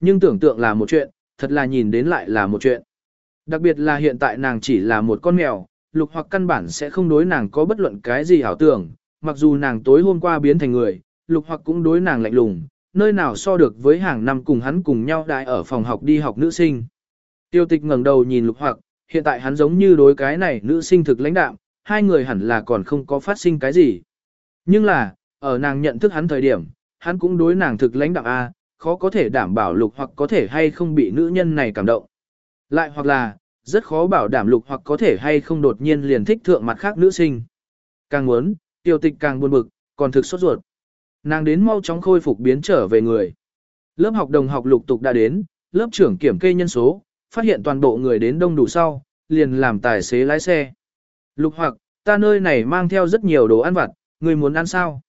Nhưng tưởng tượng là một chuyện, thật là nhìn đến lại là một chuyện. Đặc biệt là hiện tại nàng chỉ là một con mèo, lục hoặc căn bản sẽ không đối nàng có bất luận cái gì ảo tưởng, mặc dù nàng tối hôm qua biến thành người, lục hoặc cũng đối nàng lạnh lùng, nơi nào so được với hàng năm cùng hắn cùng nhau đại ở phòng học đi học nữ sinh. Tiêu tịch ngẩng đầu nhìn lục hoặc, hiện tại hắn giống như đối cái này nữ sinh thực lãnh đạm, hai người hẳn là còn không có phát sinh cái gì. Nhưng là, ở nàng nhận thức hắn thời điểm, hắn cũng đối nàng thực lãnh đạm A, khó có thể đảm bảo lục hoặc có thể hay không bị nữ nhân này cảm động. Lại hoặc là, rất khó bảo đảm lục hoặc có thể hay không đột nhiên liền thích thượng mặt khác nữ sinh. Càng muốn, tiêu tịch càng buồn bực, còn thực sốt ruột. Nàng đến mau chóng khôi phục biến trở về người. Lớp học đồng học lục tục đã đến, lớp trưởng kiểm kê nhân số, phát hiện toàn bộ người đến đông đủ sau, liền làm tài xế lái xe. Lục hoặc, ta nơi này mang theo rất nhiều đồ ăn vặt, người muốn ăn sao?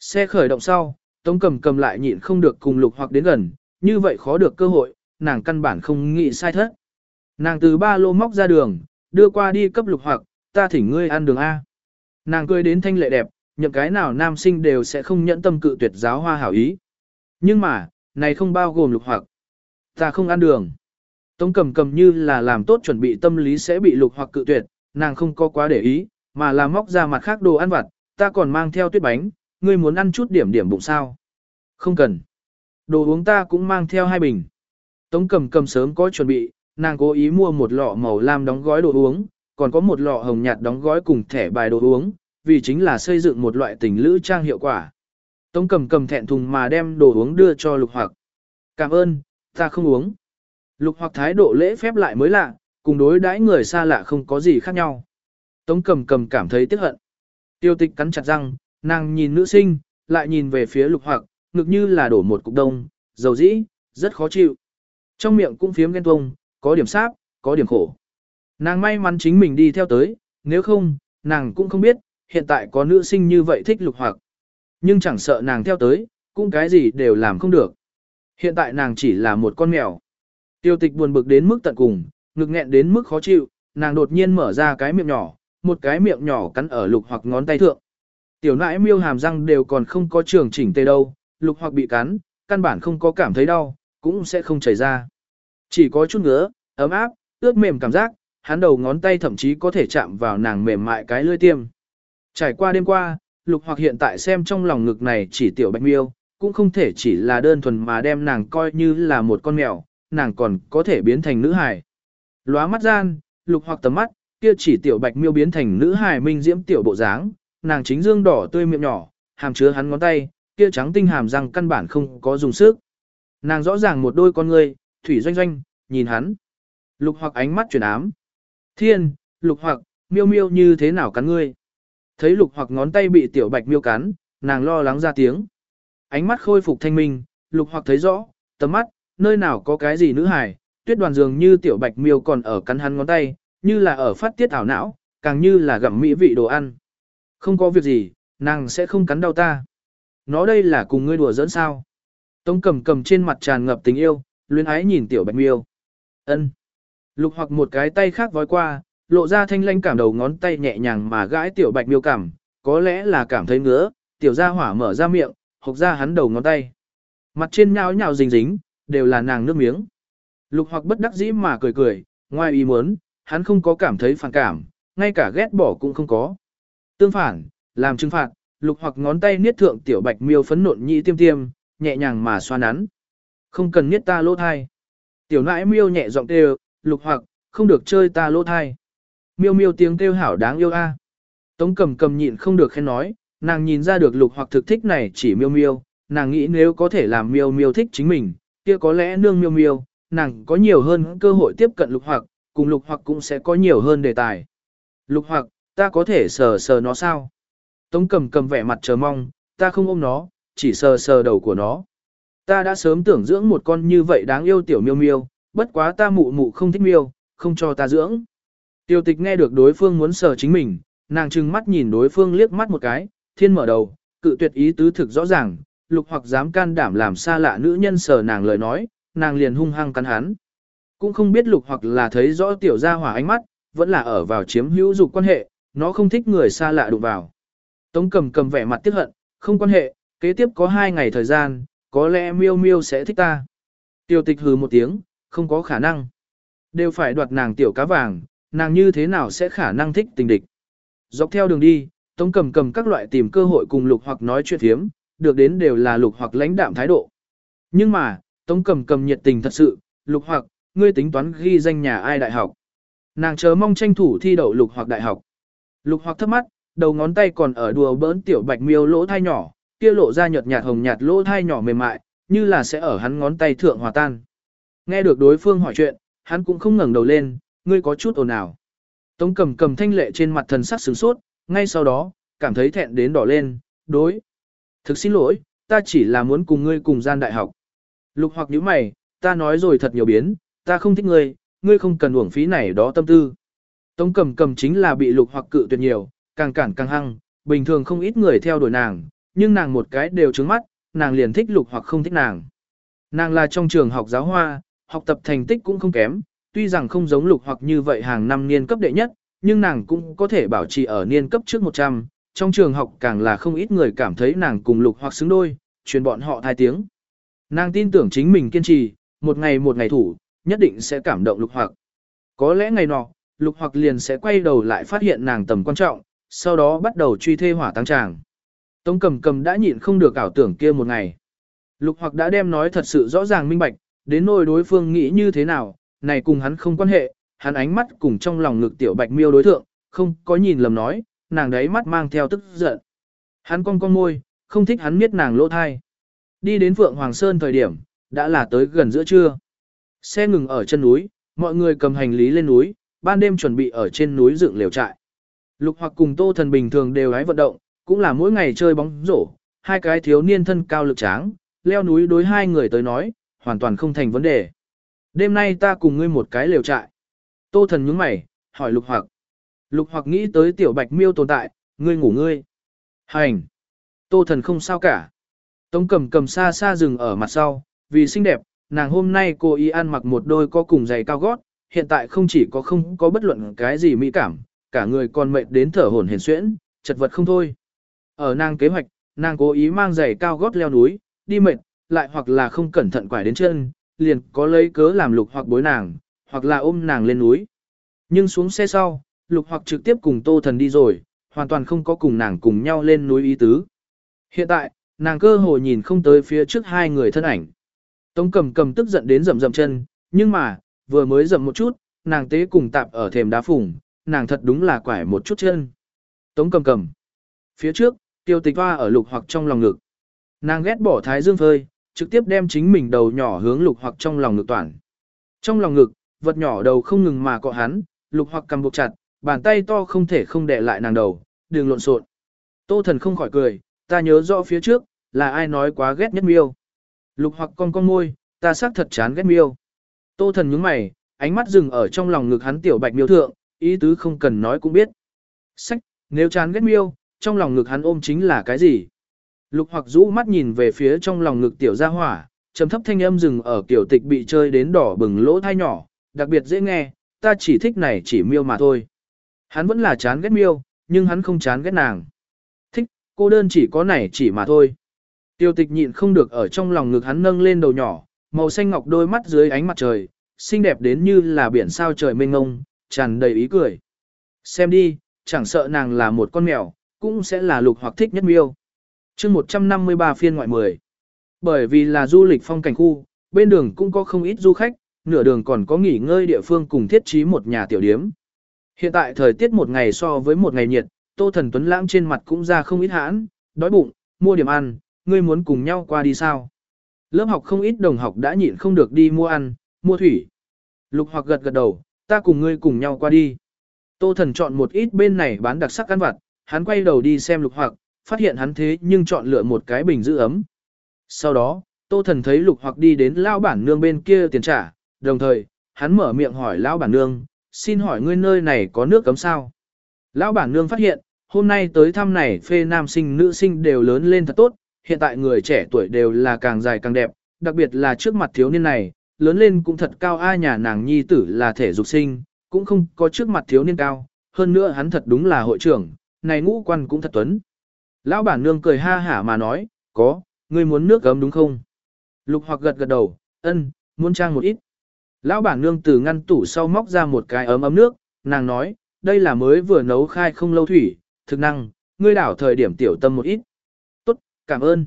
Xe khởi động sau, Tống cầm cầm lại nhịn không được cùng lục hoặc đến gần, như vậy khó được cơ hội, nàng căn bản không nghĩ sai thất. Nàng từ ba lô móc ra đường, đưa qua đi cấp lục hoặc, ta thỉnh ngươi ăn đường A. Nàng cười đến thanh lệ đẹp, nhậm cái nào nam sinh đều sẽ không nhẫn tâm cự tuyệt giáo hoa hảo ý. Nhưng mà, này không bao gồm lục hoặc. Ta không ăn đường. Tống cầm cầm như là làm tốt chuẩn bị tâm lý sẽ bị lục hoặc cự tuyệt, nàng không có quá để ý, mà là móc ra mặt khác đồ ăn vặt, ta còn mang theo tuyết bánh, ngươi muốn ăn chút điểm điểm bụng sao. Không cần. Đồ uống ta cũng mang theo hai bình. Tống cầm cầm sớm có chuẩn bị, nàng cố ý mua một lọ màu lam đóng gói đồ uống, còn có một lọ hồng nhạt đóng gói cùng thẻ bài đồ uống, vì chính là xây dựng một loại tình lữ trang hiệu quả. Tống cầm cầm thẹn thùng mà đem đồ uống đưa cho lục hoặc. Cảm ơn, ta không uống. Lục hoặc thái độ lễ phép lại mới lạ, cùng đối đãi người xa lạ không có gì khác nhau. Tống cầm cầm cảm thấy tiếc hận. Tiêu tịch cắn chặt răng, nàng nhìn nữ sinh, lại nhìn về phía lục hoặc, ngực như là đổ một cục đông, dầu dĩ, rất khó chịu. Trong miệng cũng phiếm ghen tuông, có điểm sáp, có điểm khổ. Nàng may mắn chính mình đi theo tới, nếu không, nàng cũng không biết, hiện tại có nữ sinh như vậy thích lục hoặc. Nhưng chẳng sợ nàng theo tới, cũng cái gì đều làm không được. Hiện tại nàng chỉ là một con mèo. Tiêu tịch buồn bực đến mức tận cùng, ngực nghẹn đến mức khó chịu, nàng đột nhiên mở ra cái miệng nhỏ, một cái miệng nhỏ cắn ở lục hoặc ngón tay thượng. Tiểu nãi miêu hàm răng đều còn không có trường chỉnh tê đâu, lục hoặc bị cắn, căn bản không có cảm thấy đau, cũng sẽ không chảy ra. Chỉ có chút ngứa, ấm áp, ướt mềm cảm giác, hắn đầu ngón tay thậm chí có thể chạm vào nàng mềm mại cái lưỡi tiêm. Trải qua đêm qua, lục hoặc hiện tại xem trong lòng ngực này chỉ tiểu bạch miêu, cũng không thể chỉ là đơn thuần mà đem nàng coi như là một con mèo, nàng còn có thể biến thành nữ hài. Lóa mắt gian, lục hoặc tầm mắt, kia chỉ tiểu bạch miêu biến thành nữ hài minh diễm tiểu bộ dáng, nàng chính dương đỏ tươi miệng nhỏ, hàm chứa hắn ngón tay, kia trắng tinh hàm răng căn bản không có dùng sức. Nàng rõ ràng một đôi con ngươi, thủy doanh doanh, nhìn hắn. Lục hoặc ánh mắt chuyển ám. Thiên, lục hoặc, miêu miêu như thế nào cắn ngươi? Thấy lục hoặc ngón tay bị tiểu bạch miêu cắn, nàng lo lắng ra tiếng. Ánh mắt khôi phục thanh minh, lục hoặc thấy rõ, tầm mắt, nơi nào có cái gì nữ hài, tuyết đoàn dường như tiểu bạch miêu còn ở cắn hắn ngón tay, như là ở phát tiết ảo não, càng như là gặm mỹ vị đồ ăn. Không có việc gì, nàng sẽ không cắn đau ta. Nó đây là cùng ngươi đùa dẫn sao. Tống cầm cầm trên mặt tràn ngập tình yêu, luyến ái nhìn tiểu bạch miêu. ân Lục hoặc một cái tay khác vói qua, lộ ra thanh lanh cảm đầu ngón tay nhẹ nhàng mà gãi tiểu bạch miêu cảm, có lẽ là cảm thấy ngứa, tiểu gia hỏa mở ra miệng, hộc ra hắn đầu ngón tay. Mặt trên nhào nhào dính dính, đều là nàng nước miếng. Lục hoặc bất đắc dĩ mà cười cười, ngoài ý muốn, hắn không có cảm thấy phản cảm, ngay cả ghét bỏ cũng không có. Tương phản, làm trừng phạt, lục hoặc ngón tay niết thượng tiểu bạch miêu phấn nộn nhị tiêm tiêm, nhẹ nhàng mà xoa nắn. Không cần niết ta lỗ thai. Tiểu nãi miêu nhẹ giọng kêu, lục hoặc, không được chơi ta lỗ thai. Miêu miêu tiếng kêu hảo đáng yêu a. Tống cầm cầm nhịn không được khen nói, nàng nhìn ra được lục hoặc thực thích này chỉ miêu miêu, nàng nghĩ nếu có thể làm miêu miêu thích chính mình, kia có lẽ nương miêu miêu, nàng có nhiều hơn cơ hội tiếp cận lục hoặc, cùng lục hoặc cũng sẽ có nhiều hơn đề tài. Lục hoặc, ta có thể sờ sờ nó sao? Tống cầm cầm vẻ mặt chờ mong, ta không ôm nó, chỉ sờ sờ đầu của nó. Ta đã sớm tưởng dưỡng một con như vậy đáng yêu tiểu miêu miêu, bất quá ta mụ mụ không thích miêu, không cho ta dưỡng. Tiêu tịch nghe được đối phương muốn sờ chính mình, nàng trừng mắt nhìn đối phương liếc mắt một cái, thiên mở đầu, cự tuyệt ý tứ thực rõ ràng, lục hoặc dám can đảm làm xa lạ nữ nhân sờ nàng lời nói, nàng liền hung hăng cắn hắn. Cũng không biết lục hoặc là thấy rõ tiểu gia hỏa ánh mắt, vẫn là ở vào chiếm hữu dục quan hệ, nó không thích người xa lạ đụng vào. Tống cầm cầm vẻ mặt tiếc hận, không quan hệ, kế tiếp có hai ngày thời gian, có lẽ miêu miêu sẽ thích ta. Tiêu tịch hừ một tiếng, không có khả năng. Đều phải đoạt nàng tiểu cá vàng, nàng như thế nào sẽ khả năng thích tình địch. Dọc theo đường đi, Tống cầm cầm các loại tìm cơ hội cùng lục hoặc nói chuyện thiếm, được đến đều là lục hoặc lãnh đạm thái độ. Nhưng mà, Tống cầm cầm nhiệt tình thật sự, lục hoặc, ngươi tính toán ghi danh nhà ai đại học. Nàng chờ mong tranh thủ thi đậu lục hoặc đại học. Lục hoặc thấp mắt, đầu ngón tay còn ở đùa bỡn tiểu bạch miêu lỗ thai nhỏ, kia lộ ra nhợt nhạt hồng nhạt lỗ thai nhỏ mềm mại, như là sẽ ở hắn ngón tay thượng hòa tan. Nghe được đối phương hỏi chuyện, hắn cũng không ngẩng đầu lên, ngươi có chút ồn ào. Tống cầm cầm thanh lệ trên mặt thần sắc sửng sốt, ngay sau đó, cảm thấy thẹn đến đỏ lên, đối. Thực xin lỗi, ta chỉ là muốn cùng ngươi cùng gian đại học. Lục hoặc nhíu mày, ta nói rồi thật nhiều biến, ta không thích ngươi, ngươi không cần uổng phí này đó tâm tư. Tống cầm cầm chính là bị lục hoặc cự tuyệt nhiều, càng cản càng hăng, bình thường không ít người theo đuổi nàng, nhưng nàng một cái đều trứng mắt, nàng liền thích lục hoặc không thích nàng. Nàng là trong trường học giáo hoa, học tập thành tích cũng không kém, tuy rằng không giống lục hoặc như vậy hàng năm niên cấp đệ nhất, nhưng nàng cũng có thể bảo trì ở niên cấp trước 100, trong trường học càng là không ít người cảm thấy nàng cùng lục hoặc xứng đôi, truyền bọn họ thai tiếng. Nàng tin tưởng chính mình kiên trì, một ngày một ngày thủ, nhất định sẽ cảm động lục hoặc. Có lẽ ngày nọ, lục hoặc liền sẽ quay đầu lại phát hiện nàng tầm quan trọng, sau đó bắt đầu truy thê hỏa tăng tràng. Tống cầm cầm đã nhịn không được ảo tưởng kia một ngày. Lục hoặc đã đem nói thật sự rõ ràng minh bạch, đến nỗi đối phương nghĩ như thế nào, này cùng hắn không quan hệ, hắn ánh mắt cùng trong lòng ngực tiểu bạch miêu đối thượng, không có nhìn lầm nói, nàng đấy mắt mang theo tức giận. Hắn cong cong môi, không thích hắn miết nàng lỗ thai. Đi đến Phượng Hoàng Sơn thời điểm, đã là tới gần giữa trưa. Xe ngừng ở chân núi, mọi người cầm hành lý lên núi, ban đêm chuẩn bị ở trên núi dựng lều trại. Lục hoặc cùng Tô Thần bình thường đều hái vận động, cũng là mỗi ngày chơi bóng rổ, hai cái thiếu niên thân cao lực tráng, leo núi đối hai người tới nói, hoàn toàn không thành vấn đề. Đêm nay ta cùng ngươi một cái lều trại. Tô Thần nhướng mày, hỏi Lục hoặc. Lục hoặc nghĩ tới tiểu bạch miêu tồn tại, ngươi ngủ ngươi. Hành. Tô Thần không sao cả. Tống cầm cầm xa xa dừng ở mặt sau, vì xinh đẹp, nàng hôm nay cô y ăn mặc một đôi có cùng giày cao gót, hiện tại không chỉ có không có bất luận cái gì mỹ cảm, cả người còn mệt đến thở hổn hển xuyễn, chật vật không thôi. Ở nàng kế hoạch, nàng cố ý mang giày cao gót leo núi, đi mệt, lại hoặc là không cẩn thận quải đến chân, liền có lấy cớ làm lục hoặc bối nàng, hoặc là ôm nàng lên núi. Nhưng xuống xe sau, lục hoặc trực tiếp cùng tô thần đi rồi, hoàn toàn không có cùng nàng cùng nhau lên núi ý tứ. Hiện tại, nàng cơ hồ nhìn không tới phía trước hai người thân ảnh. Tống cầm cầm tức giận đến rầm rầm chân, nhưng mà, vừa mới dậm một chút, nàng tế cùng tạp ở thềm đá phủng, nàng thật đúng là quải một chút chân. Tống cầm cầm. Phía trước, tiêu tịch hoa ở lục hoặc trong lòng ngực. Nàng ghét bỏ thái dương phơi, trực tiếp đem chính mình đầu nhỏ hướng lục hoặc trong lòng ngực toàn. Trong lòng ngực, vật nhỏ đầu không ngừng mà cọ hắn, lục hoặc cầm buộc chặt, bàn tay to không thể không đè lại nàng đầu, đừng lộn xộn. Tô thần không khỏi cười, ta nhớ rõ phía trước, là ai nói quá ghét nhất miêu. Lục hoặc con con môi, ta xác thật chán ghét miêu. Tô thần nhướng mày, ánh mắt dừng ở trong lòng ngực hắn tiểu bạch miêu thượng, ý tứ không cần nói cũng biết. Sách, nếu chán ghét miêu, trong lòng ngực hắn ôm chính là cái gì? Lục hoặc rũ mắt nhìn về phía trong lòng ngực tiểu gia hỏa, trầm thấp thanh âm dừng ở kiểu tịch bị chơi đến đỏ bừng lỗ thai nhỏ, đặc biệt dễ nghe, ta chỉ thích này chỉ miêu mà thôi. Hắn vẫn là chán ghét miêu, nhưng hắn không chán ghét nàng. Thích, cô đơn chỉ có này chỉ mà thôi. Tiêu tịch nhịn không được ở trong lòng ngực hắn nâng lên đầu nhỏ, màu xanh ngọc đôi mắt dưới ánh mặt trời, xinh đẹp đến như là biển sao trời mênh ngông, tràn đầy ý cười. Xem đi, chẳng sợ nàng là một con mèo, cũng sẽ là lục hoặc thích nhất miêu. chương 153 phiên ngoại 10. Bởi vì là du lịch phong cảnh khu, bên đường cũng có không ít du khách, nửa đường còn có nghỉ ngơi địa phương cùng thiết trí một nhà tiểu điếm. Hiện tại thời tiết một ngày so với một ngày nhiệt, Tô Thần Tuấn Lãng trên mặt cũng ra không ít hãn, đói bụng, mua điểm ăn, ngươi muốn cùng nhau qua đi sao? Lớp học không ít đồng học đã nhịn không được đi mua ăn, mua thủy. Lục hoặc gật gật đầu, ta cùng ngươi cùng nhau qua đi. Tô thần chọn một ít bên này bán đặc sắc ăn vặt, hắn quay đầu đi xem lục hoặc, phát hiện hắn thế nhưng chọn lựa một cái bình giữ ấm. Sau đó, tô thần thấy lục hoặc đi đến lao bản nương bên kia tiền trả, đồng thời, hắn mở miệng hỏi lão bản nương, xin hỏi ngươi nơi này có nước cấm sao? Lão bản nương phát hiện, hôm nay tới thăm này phê nam sinh nữ sinh đều lớn lên thật tốt, hiện tại người trẻ tuổi đều là càng dài càng đẹp, đặc biệt là trước mặt thiếu niên này, lớn lên cũng thật cao ai nhà nàng nhi tử là thể dục sinh, cũng không có trước mặt thiếu niên cao, hơn nữa hắn thật đúng là hội trưởng, này ngũ quan cũng thật tuấn. Lão bản nương cười ha hả mà nói, có, ngươi muốn nước gấm đúng không? Lục hoặc gật gật đầu, ân, muốn trang một ít. Lão bản nương từ ngăn tủ sau móc ra một cái ấm ấm nước, nàng nói, đây là mới vừa nấu khai không lâu thủy, thực năng, ngươi đảo thời điểm tiểu tâm một ít. Cảm ơn.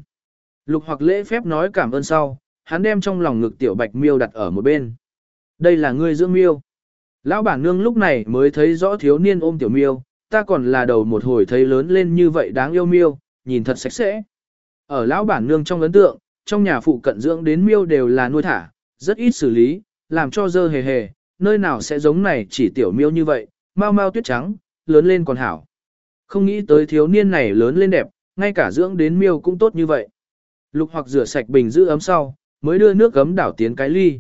Lục hoặc lễ phép nói cảm ơn sau, hắn đem trong lòng ngực tiểu bạch miêu đặt ở một bên. Đây là ngươi dưỡng miêu. Lão bản nương lúc này mới thấy rõ thiếu niên ôm tiểu miêu, ta còn là đầu một hồi thấy lớn lên như vậy đáng yêu miêu, nhìn thật sạch sẽ. Ở lão bản nương trong ấn tượng, trong nhà phụ cận dưỡng đến miêu đều là nuôi thả, rất ít xử lý, làm cho dơ hề hề, nơi nào sẽ giống này chỉ tiểu miêu như vậy, mau mau tuyết trắng, lớn lên còn hảo. Không nghĩ tới thiếu niên này lớn lên đẹp, ngay cả dưỡng đến miêu cũng tốt như vậy. Lục hoặc rửa sạch bình giữ ấm sau, mới đưa nước ấm đảo tiến cái ly.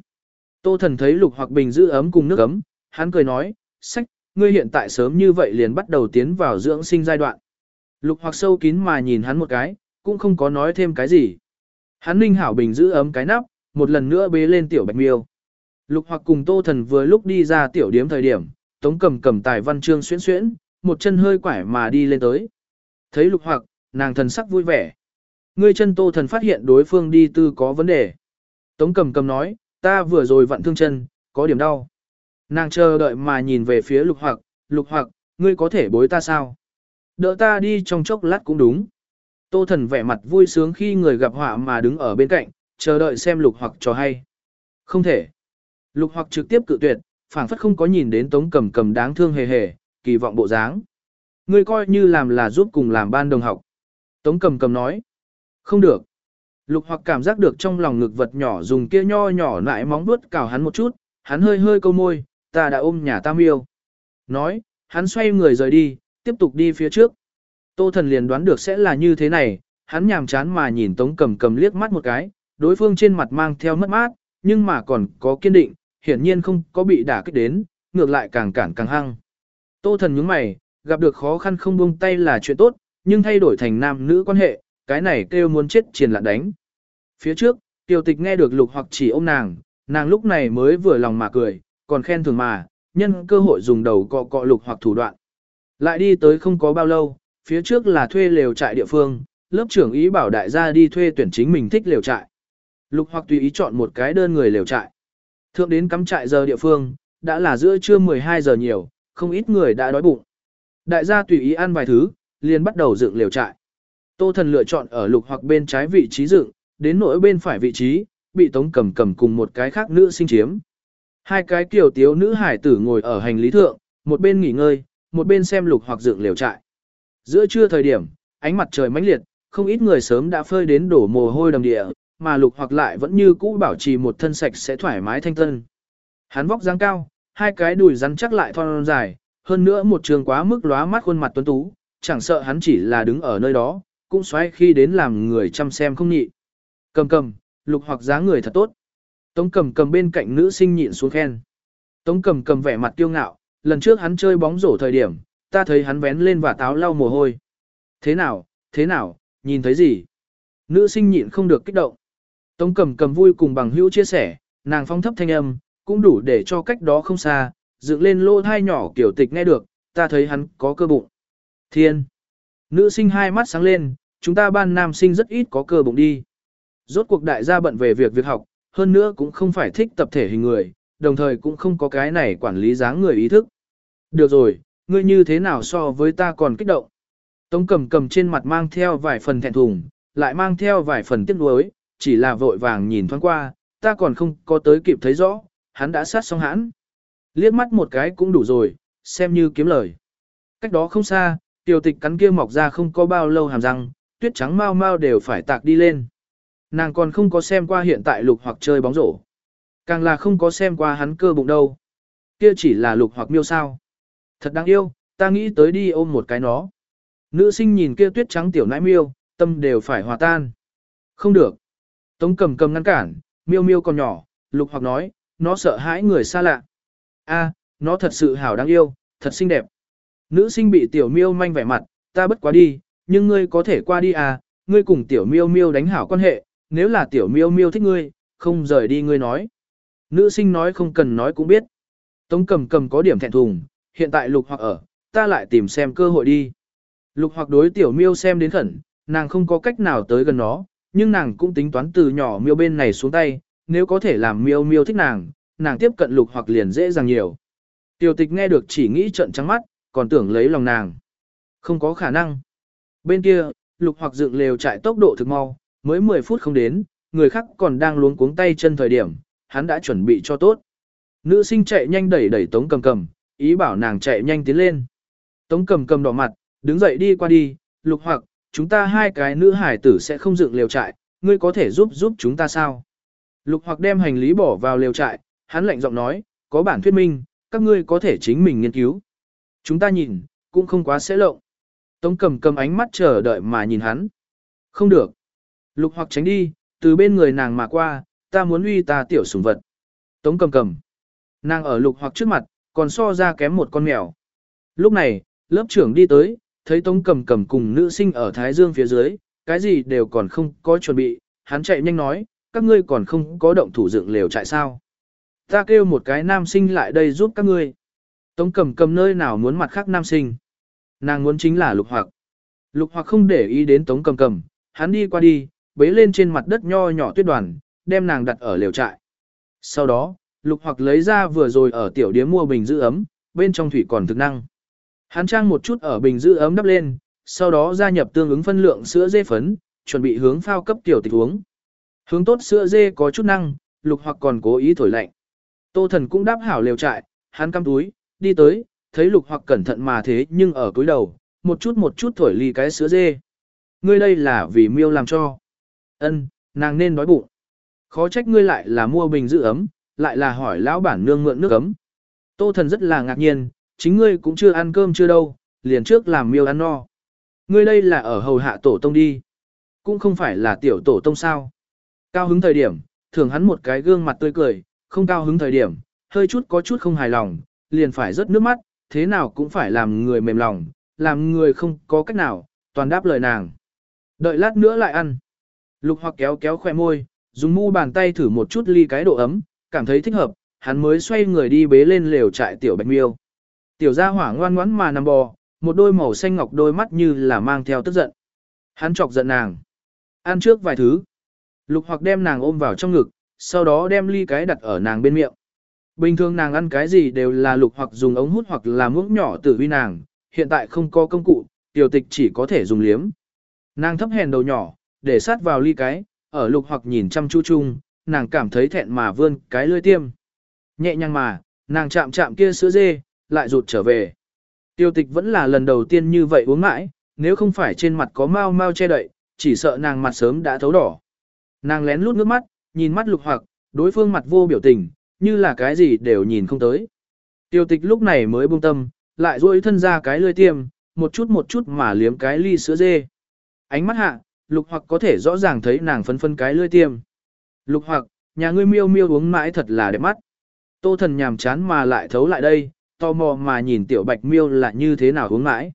Tô thần thấy lục hoặc bình giữ ấm cùng nước ấm, hắn cười nói, sách, ngươi hiện tại sớm như vậy liền bắt đầu tiến vào dưỡng sinh giai đoạn. Lục hoặc sâu kín mà nhìn hắn một cái, cũng không có nói thêm cái gì. Hắn ninh hảo bình giữ ấm cái nắp, một lần nữa bế lên tiểu bạch miêu. Lục hoặc cùng tô thần vừa lúc đi ra tiểu điếm thời điểm, tống cầm cầm tài văn chương xuyễn xuyễn, một chân hơi quải mà đi lên tới. Thấy lục hoặc, nàng thần sắc vui vẻ. Ngươi chân tô thần phát hiện đối phương đi tư có vấn đề. Tống cầm cầm nói, ta vừa rồi vặn thương chân, có điểm đau. Nàng chờ đợi mà nhìn về phía lục hoặc, lục hoặc, ngươi có thể bối ta sao? Đỡ ta đi trong chốc lát cũng đúng. Tô thần vẻ mặt vui sướng khi người gặp họa mà đứng ở bên cạnh, chờ đợi xem lục hoặc cho hay. Không thể. Lục hoặc trực tiếp cự tuyệt, phảng phất không có nhìn đến tống cầm cầm đáng thương hề hề, kỳ vọng bộ dáng. Ngươi coi như làm là giúp cùng làm ban đồng học. Tống cầm cầm nói. Không được. Lục hoặc cảm giác được trong lòng ngực vật nhỏ dùng kia nho nhỏ lại móng vuốt cào hắn một chút, hắn hơi hơi câu môi, ta đã ôm nhà tam yêu. Nói, hắn xoay người rời đi, tiếp tục đi phía trước. Tô thần liền đoán được sẽ là như thế này, hắn nhàm chán mà nhìn tống cầm cầm liếc mắt một cái, đối phương trên mặt mang theo mất mát, nhưng mà còn có kiên định, hiển nhiên không có bị đả kích đến, ngược lại càng cản càng hăng. Tô thần nhướng mày, gặp được khó khăn không buông tay là chuyện tốt, nhưng thay đổi thành nam nữ quan hệ, cái này kêu muốn chết triền lạn đánh. Phía trước, tiểu tịch nghe được lục hoặc chỉ ôm nàng, nàng lúc này mới vừa lòng mà cười, còn khen thường mà, nhân cơ hội dùng đầu cọ cọ lục hoặc thủ đoạn. Lại đi tới không có bao lâu, phía trước là thuê lều trại địa phương, lớp trưởng ý bảo đại gia đi thuê tuyển chính mình thích lều trại. Lục hoặc tùy ý chọn một cái đơn người lều trại. Thượng đến cắm trại giờ địa phương, đã là giữa trưa 12 giờ nhiều, không ít người đã đói bụng. Đại gia tùy ý ăn vài thứ, liền bắt đầu dựng lều trại. Tô thần lựa chọn ở lục hoặc bên trái vị trí dựng, đến nỗi bên phải vị trí, bị tống cầm cầm cùng một cái khác nữ sinh chiếm. Hai cái kiểu tiếu nữ hải tử ngồi ở hành lý thượng, một bên nghỉ ngơi, một bên xem lục hoặc dựng lều trại. Giữa trưa thời điểm, ánh mặt trời mãnh liệt, không ít người sớm đã phơi đến đổ mồ hôi đầm địa, mà lục hoặc lại vẫn như cũ bảo trì một thân sạch sẽ thoải mái thanh tân. Hắn vóc dáng cao, hai cái đùi rắn chắc lại thon dài, hơn nữa một trường quá mức lóa mắt khuôn mặt tuấn tú, chẳng sợ hắn chỉ là đứng ở nơi đó, cũng xoáy khi đến làm người chăm xem không nhị. Cầm cầm, lục hoặc giá người thật tốt. Tống cầm cầm bên cạnh nữ sinh nhịn xuống khen. Tống cầm cầm vẻ mặt kiêu ngạo, lần trước hắn chơi bóng rổ thời điểm, ta thấy hắn vén lên và táo lau mồ hôi. Thế nào, thế nào, nhìn thấy gì? Nữ sinh nhịn không được kích động. Tống cầm cầm vui cùng bằng hữu chia sẻ, nàng phong thấp thanh âm, cũng đủ để cho cách đó không xa, dựng lên lô thai nhỏ kiểu tịch nghe được, ta thấy hắn có cơ bụng. Thiên! Nữ sinh hai mắt sáng lên, chúng ta ban nam sinh rất ít có cơ bụng đi. Rốt cuộc đại gia bận về việc việc học, hơn nữa cũng không phải thích tập thể hình người, đồng thời cũng không có cái này quản lý dáng người ý thức. Được rồi, ngươi như thế nào so với ta còn kích động. Tống cầm cầm trên mặt mang theo vài phần thẹn thùng, lại mang theo vài phần tiếc nuối, chỉ là vội vàng nhìn thoáng qua, ta còn không có tới kịp thấy rõ, hắn đã sát xong hãn. Liếc mắt một cái cũng đủ rồi, xem như kiếm lời. Cách đó không xa, tiểu tịch cắn kia mọc ra không có bao lâu hàm răng, tuyết trắng mau mau đều phải tạc đi lên. Nàng còn không có xem qua hiện tại lục hoặc chơi bóng rổ. Càng là không có xem qua hắn cơ bụng đâu. Kia chỉ là lục hoặc miêu sao. Thật đáng yêu, ta nghĩ tới đi ôm một cái nó. Nữ sinh nhìn kia tuyết trắng tiểu nãi miêu, tâm đều phải hòa tan. Không được. Tống cầm cầm ngăn cản, miêu miêu còn nhỏ, lục hoặc nói, nó sợ hãi người xa lạ. A, nó thật sự hảo đáng yêu, thật xinh đẹp. Nữ sinh bị tiểu miêu manh vẻ mặt, ta bất quá đi, nhưng ngươi có thể qua đi à, ngươi cùng tiểu miêu miêu đánh hảo quan hệ, nếu là tiểu miêu miêu thích ngươi, không rời đi ngươi nói. Nữ sinh nói không cần nói cũng biết. Tống cầm cầm có điểm thẹn thùng, hiện tại lục hoặc ở, ta lại tìm xem cơ hội đi. Lục hoặc đối tiểu miêu xem đến khẩn, nàng không có cách nào tới gần nó, nhưng nàng cũng tính toán từ nhỏ miêu bên này xuống tay, nếu có thể làm miêu miêu thích nàng, nàng tiếp cận lục hoặc liền dễ dàng nhiều. Tiểu tịch nghe được chỉ nghĩ trận trắng mắt, còn tưởng lấy lòng nàng. Không có khả năng. Bên kia, lục hoặc dựng lều chạy tốc độ thực mau, mới 10 phút không đến, người khác còn đang luống cuống tay chân thời điểm, hắn đã chuẩn bị cho tốt. Nữ sinh chạy nhanh đẩy đẩy tống cầm cầm, ý bảo nàng chạy nhanh tiến lên. Tống cầm cầm đỏ mặt, đứng dậy đi qua đi, lục hoặc, chúng ta hai cái nữ hải tử sẽ không dựng lều trại, ngươi có thể giúp giúp chúng ta sao? Lục hoặc đem hành lý bỏ vào lều trại, hắn lạnh giọng nói, có bản thuyết minh, các ngươi có thể chính mình nghiên cứu. Chúng ta nhìn, cũng không quá sẽ lộng. Tống cầm cầm ánh mắt chờ đợi mà nhìn hắn. Không được. Lục hoặc tránh đi, từ bên người nàng mà qua, ta muốn uy ta tiểu sủng vật. Tống cầm cầm. Nàng ở lục hoặc trước mặt, còn so ra kém một con mèo. Lúc này, lớp trưởng đi tới, thấy Tống cầm cầm cùng nữ sinh ở Thái Dương phía dưới, cái gì đều còn không có chuẩn bị, hắn chạy nhanh nói, các ngươi còn không có động thủ dựng lều trại sao. Ta kêu một cái nam sinh lại đây giúp các ngươi. Tống cầm cầm nơi nào muốn mặt khác nam sinh. Nàng muốn chính là lục hoặc. Lục hoặc không để ý đến tống cầm cầm, hắn đi qua đi, bế lên trên mặt đất nho nhỏ tuyết đoàn, đem nàng đặt ở lều trại. Sau đó, lục hoặc lấy ra vừa rồi ở tiểu điếm mua bình giữ ấm, bên trong thủy còn thực năng. Hắn trang một chút ở bình giữ ấm đắp lên, sau đó gia nhập tương ứng phân lượng sữa dê phấn, chuẩn bị hướng phao cấp tiểu tịch uống. Hướng tốt sữa dê có chút năng, lục hoặc còn cố ý thổi lạnh. Tô thần cũng đáp hảo lều trại, hắn cắm túi, đi tới, thấy lục hoặc cẩn thận mà thế nhưng ở cuối đầu, một chút một chút thổi ly cái sữa dê. Ngươi đây là vì miêu làm cho. Ân, nàng nên đói bụng. Khó trách ngươi lại là mua bình giữ ấm, lại là hỏi lão bản nương mượn nước ấm. Tô thần rất là ngạc nhiên, chính ngươi cũng chưa ăn cơm chưa đâu, liền trước làm miêu ăn no. Ngươi đây là ở hầu hạ tổ tông đi. Cũng không phải là tiểu tổ tông sao. Cao hứng thời điểm, thường hắn một cái gương mặt tươi cười, không cao hứng thời điểm, hơi chút có chút không hài lòng, liền phải rớt nước mắt, thế nào cũng phải làm người mềm lòng, làm người không có cách nào, toàn đáp lời nàng. Đợi lát nữa lại ăn. Lục hoặc kéo kéo khoe môi, dùng mu bàn tay thử một chút ly cái độ ấm, cảm thấy thích hợp, hắn mới xoay người đi bế lên lều trại tiểu bạch miêu. Tiểu gia hỏa ngoan ngoãn mà nằm bò, một đôi màu xanh ngọc đôi mắt như là mang theo tức giận. Hắn chọc giận nàng. Ăn trước vài thứ. Lục hoặc đem nàng ôm vào trong ngực, sau đó đem ly cái đặt ở nàng bên miệng. Bình thường nàng ăn cái gì đều là lục hoặc dùng ống hút hoặc là muỗng nhỏ tử vi nàng, hiện tại không có công cụ, tiểu tịch chỉ có thể dùng liếm. Nàng thấp hèn đầu nhỏ, để sát vào ly cái, ở lục hoặc nhìn chăm chú chung, nàng cảm thấy thẹn mà vươn cái lưỡi tiêm. Nhẹ nhàng mà, nàng chạm chạm kia sữa dê, lại rụt trở về. Tiêu tịch vẫn là lần đầu tiên như vậy uống mãi, nếu không phải trên mặt có mau mau che đậy, chỉ sợ nàng mặt sớm đã thấu đỏ. Nàng lén lút nước mắt, nhìn mắt lục hoặc, đối phương mặt vô biểu tình, như là cái gì đều nhìn không tới. Tiêu tịch lúc này mới buông tâm, lại duỗi thân ra cái lưỡi tiêm, một chút một chút mà liếm cái ly sữa dê. Ánh mắt hạ, lục hoặc có thể rõ ràng thấy nàng phân phân cái lưỡi tiêm. Lục hoặc, nhà ngươi miêu miêu uống mãi thật là đẹp mắt. Tô thần nhàm chán mà lại thấu lại đây, tò mò mà nhìn tiểu bạch miêu là như thế nào uống mãi.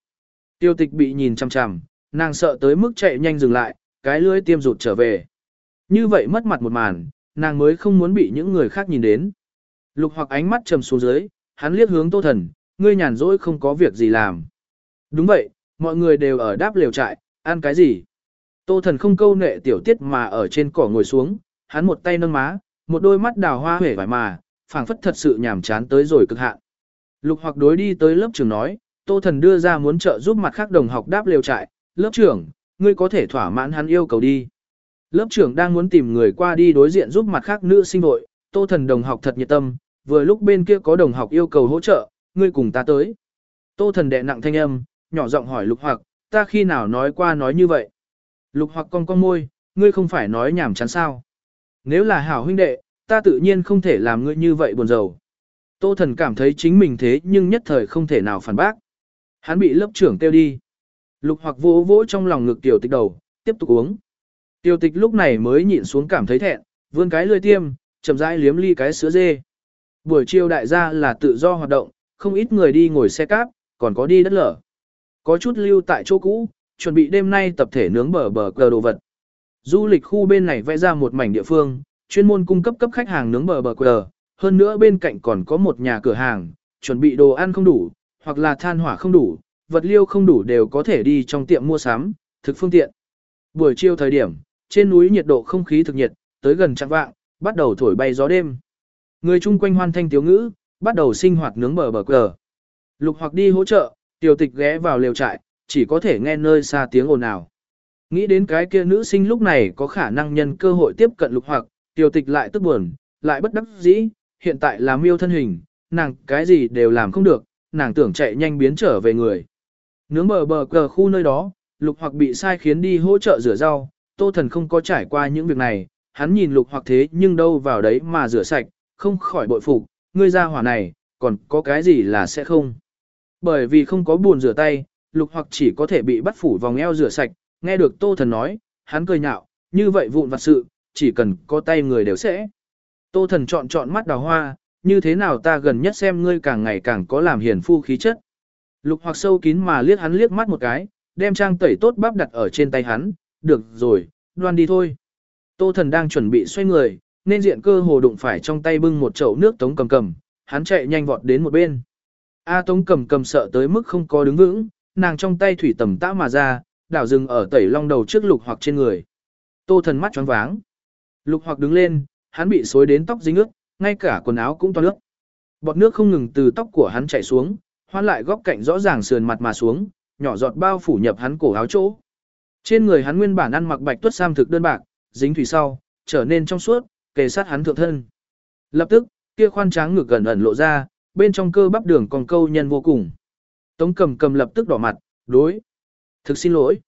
Tiêu tịch bị nhìn chằm chằm, nàng sợ tới mức chạy nhanh dừng lại, cái lưỡi tiêm rụt trở về. Như vậy mất mặt một màn, nàng mới không muốn bị những người khác nhìn đến. Lục hoặc ánh mắt trầm xuống dưới, hắn liếc hướng tô thần, ngươi nhàn rỗi không có việc gì làm. Đúng vậy, mọi người đều ở đáp liều trại, ăn cái gì? Tô thần không câu nệ tiểu tiết mà ở trên cỏ ngồi xuống, hắn một tay nâng má, một đôi mắt đào hoa hể vải mà, phảng phất thật sự nhàm chán tới rồi cực hạn. Lục hoặc đối đi tới lớp trưởng nói, tô thần đưa ra muốn trợ giúp mặt khác đồng học đáp liều trại, lớp trưởng, ngươi có thể thỏa mãn hắn yêu cầu đi. Lớp trưởng đang muốn tìm người qua đi đối diện giúp mặt khác nữ sinh đội, tô thần đồng học thật nhiệt tâm, vừa lúc bên kia có đồng học yêu cầu hỗ trợ, ngươi cùng ta tới. Tô thần đệ nặng thanh âm, nhỏ giọng hỏi lục hoặc, ta khi nào nói qua nói như vậy. Lục hoặc con con môi, ngươi không phải nói nhảm chán sao. Nếu là hảo huynh đệ, ta tự nhiên không thể làm ngươi như vậy buồn rầu. Tô thần cảm thấy chính mình thế nhưng nhất thời không thể nào phản bác. Hắn bị lớp trưởng kêu đi. Lục hoặc vỗ vỗ trong lòng ngực tiểu tích đầu, tiếp tục uống. Tiểu tịch lúc này mới nhịn xuống cảm thấy thẹn, vươn cái lươi tiêm, chậm rãi liếm ly cái sữa dê. Buổi chiều đại gia là tự do hoạt động, không ít người đi ngồi xe cáp, còn có đi đất lở. Có chút lưu tại chỗ cũ, chuẩn bị đêm nay tập thể nướng bờ bờ cờ đồ vật. Du lịch khu bên này vẽ ra một mảnh địa phương, chuyên môn cung cấp cấp khách hàng nướng bờ bờ cờ, hơn nữa bên cạnh còn có một nhà cửa hàng, chuẩn bị đồ ăn không đủ, hoặc là than hỏa không đủ, vật liêu không đủ đều có thể đi trong tiệm mua sắm, thực phương tiện. Buổi chiều thời điểm, trên núi nhiệt độ không khí thực nhiệt, tới gần trạng vạng, bắt đầu thổi bay gió đêm. Người chung quanh hoan thanh tiếu ngữ, bắt đầu sinh hoạt nướng bờ bờ cờ. Lục hoặc đi hỗ trợ, tiểu tịch ghé vào lều trại, chỉ có thể nghe nơi xa tiếng ồn ào. Nghĩ đến cái kia nữ sinh lúc này có khả năng nhân cơ hội tiếp cận lục hoặc, tiểu tịch lại tức buồn, lại bất đắc dĩ, hiện tại là miêu thân hình, nàng cái gì đều làm không được, nàng tưởng chạy nhanh biến trở về người. Nướng bờ bờ cờ khu nơi đó, lục hoặc bị sai khiến đi hỗ trợ rửa rau, tô thần không có trải qua những việc này, hắn nhìn lục hoặc thế nhưng đâu vào đấy mà rửa sạch, không khỏi bội phục, ngươi ra hỏa này, còn có cái gì là sẽ không. Bởi vì không có buồn rửa tay, lục hoặc chỉ có thể bị bắt phủ vòng eo rửa sạch, nghe được tô thần nói, hắn cười nhạo, như vậy vụn vặt sự, chỉ cần có tay người đều sẽ. Tô thần chọn chọn mắt đào hoa, như thế nào ta gần nhất xem ngươi càng ngày càng có làm hiền phu khí chất. Lục hoặc sâu kín mà liếc hắn liếc mắt một cái, đem trang tẩy tốt bắp đặt ở trên tay hắn, được rồi, đoan đi thôi. Tô thần đang chuẩn bị xoay người, nên diện cơ hồ đụng phải trong tay bưng một chậu nước tống cầm cầm, hắn chạy nhanh vọt đến một bên. A tống cầm cầm sợ tới mức không có đứng vững, nàng trong tay thủy tầm tã mà ra, đảo dừng ở tẩy long đầu trước lục hoặc trên người. Tô thần mắt choáng váng. Lục hoặc đứng lên, hắn bị xối đến tóc dính ướt, ngay cả quần áo cũng toát nước. Bọt nước không ngừng từ tóc của hắn chảy xuống, hoan lại góc cạnh rõ ràng sườn mặt mà xuống, nhỏ giọt bao phủ nhập hắn cổ áo chỗ. Trên người hắn nguyên bản ăn mặc bạch tuất sam thực đơn bạc, dính thủy sau, trở nên trong suốt, kề sát hắn thượng thân. Lập tức, kia khoan tráng ngực gần ẩn lộ ra, bên trong cơ bắp đường còn câu nhân vô cùng. Tống cầm cầm lập tức đỏ mặt, đối. Thực xin lỗi.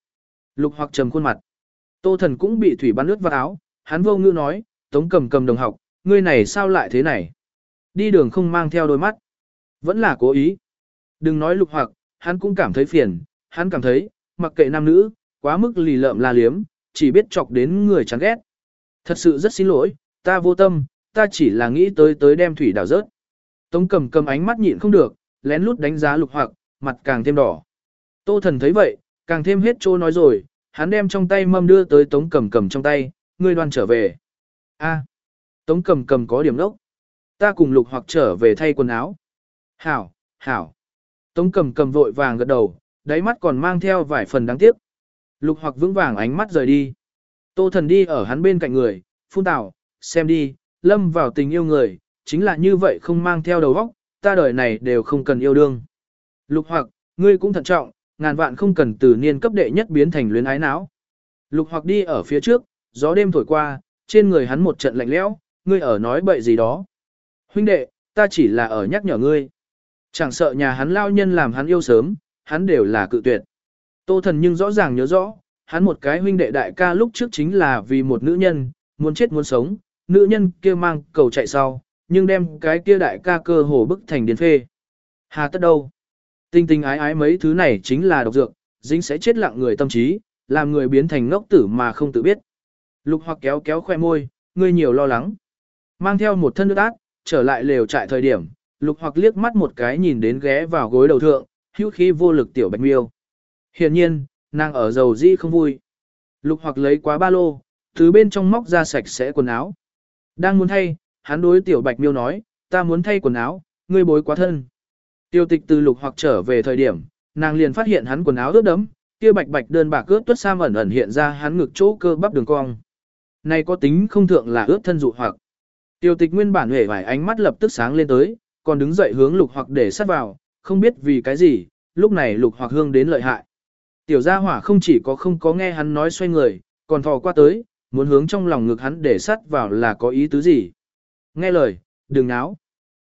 Lục hoặc trầm khuôn mặt. Tô thần cũng bị thủy bắn ướt vào áo, hắn vô ngữ nói, tống cầm cầm đồng học, ngươi này sao lại thế này? Đi đường không mang theo đôi mắt. Vẫn là cố ý. Đừng nói lục hoặc, hắn cũng cảm thấy phiền, hắn cảm thấy, mặc kệ nam nữ, quá mức lì lợm la liếm, chỉ biết chọc đến người chán ghét. Thật sự rất xin lỗi, ta vô tâm, ta chỉ là nghĩ tới tới đem thủy đảo rớt. Tống cầm cầm ánh mắt nhịn không được, lén lút đánh giá lục hoặc, mặt càng thêm đỏ. Tô thần thấy vậy, càng thêm hết trô nói rồi, hắn đem trong tay mâm đưa tới tống cầm cầm trong tay, ngươi đoan trở về. a tống cầm cầm có điểm đốc. Ta cùng lục hoặc trở về thay quần áo. Hảo, hảo. Tống cầm cầm vội vàng gật đầu, đáy mắt còn mang theo vài phần đáng tiếc. Lục hoặc vững vàng ánh mắt rời đi. Tô thần đi ở hắn bên cạnh người, phun tảo, xem đi, lâm vào tình yêu người, chính là như vậy không mang theo đầu óc, ta đời này đều không cần yêu đương. Lục hoặc, ngươi cũng thận trọng, ngàn vạn không cần từ niên cấp đệ nhất biến thành luyến ái não. Lục hoặc đi ở phía trước, gió đêm thổi qua, trên người hắn một trận lạnh lẽo, ngươi ở nói bậy gì đó. Huynh đệ, ta chỉ là ở nhắc nhở ngươi. Chẳng sợ nhà hắn lao nhân làm hắn yêu sớm, hắn đều là cự tuyệt. Tô thần nhưng rõ ràng nhớ rõ, hắn một cái huynh đệ đại ca lúc trước chính là vì một nữ nhân, muốn chết muốn sống, nữ nhân kia mang cầu chạy sau, nhưng đem cái kia đại ca cơ hồ bức thành điên phê. Hà tất đâu? Tinh tinh ái ái mấy thứ này chính là độc dược, dính sẽ chết lặng người tâm trí, làm người biến thành ngốc tử mà không tự biết. Lục hoặc kéo kéo khoe môi, ngươi nhiều lo lắng. Mang theo một thân nước ác, trở lại lều trại thời điểm, lục hoặc liếc mắt một cái nhìn đến ghé vào gối đầu thượng, hữu khí vô lực tiểu bạch miêu. Hiển nhiên, nàng ở dầu di không vui. Lục hoặc lấy quá ba lô, từ bên trong móc ra sạch sẽ quần áo. Đang muốn thay, hắn đối tiểu bạch miêu nói, ta muốn thay quần áo, ngươi bối quá thân. Tiêu tịch từ lục hoặc trở về thời điểm, nàng liền phát hiện hắn quần áo ướt đẫm, kia bạch bạch đơn bạc ướt tuất sam ẩn ẩn hiện ra hắn ngực chỗ cơ bắp đường cong. Này có tính không thượng là ướt thân dụ hoặc. Tiêu tịch nguyên bản hề vài ánh mắt lập tức sáng lên tới, còn đứng dậy hướng lục hoặc để sát vào, không biết vì cái gì, lúc này lục hoặc hương đến lợi hại. Tiểu gia hỏa không chỉ có không có nghe hắn nói xoay người, còn thò qua tới, muốn hướng trong lòng ngực hắn để sát vào là có ý tứ gì. Nghe lời, đừng náo.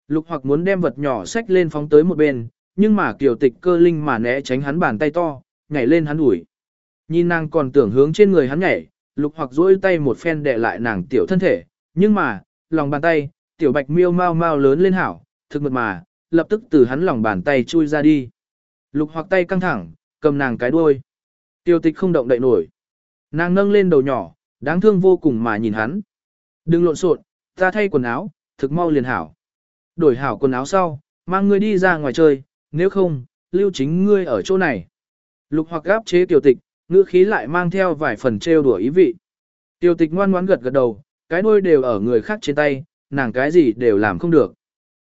Lục hoặc muốn đem vật nhỏ xách lên phóng tới một bên, nhưng mà kiểu tịch cơ linh mà né tránh hắn bàn tay to, nhảy lên hắn ủi. Nhìn nàng còn tưởng hướng trên người hắn nhảy, lục hoặc duỗi tay một phen đè lại nàng tiểu thân thể, nhưng mà, lòng bàn tay, tiểu bạch miêu mau mau lớn lên hảo, thực mật mà, lập tức từ hắn lòng bàn tay chui ra đi. Lục hoặc tay căng thẳng, cầm nàng cái đuôi. Tiêu tịch không động đậy nổi. Nàng nâng lên đầu nhỏ, đáng thương vô cùng mà nhìn hắn. Đừng lộn xộn, ta thay quần áo, thực mau liền hảo. Đổi hảo quần áo sau, mang ngươi đi ra ngoài chơi, nếu không, lưu chính ngươi ở chỗ này. Lục hoặc gáp chế tiểu tịch, ngữ khí lại mang theo vài phần trêu đùa ý vị. Tiểu tịch ngoan ngoãn gật gật đầu, cái đuôi đều ở người khác trên tay, nàng cái gì đều làm không được.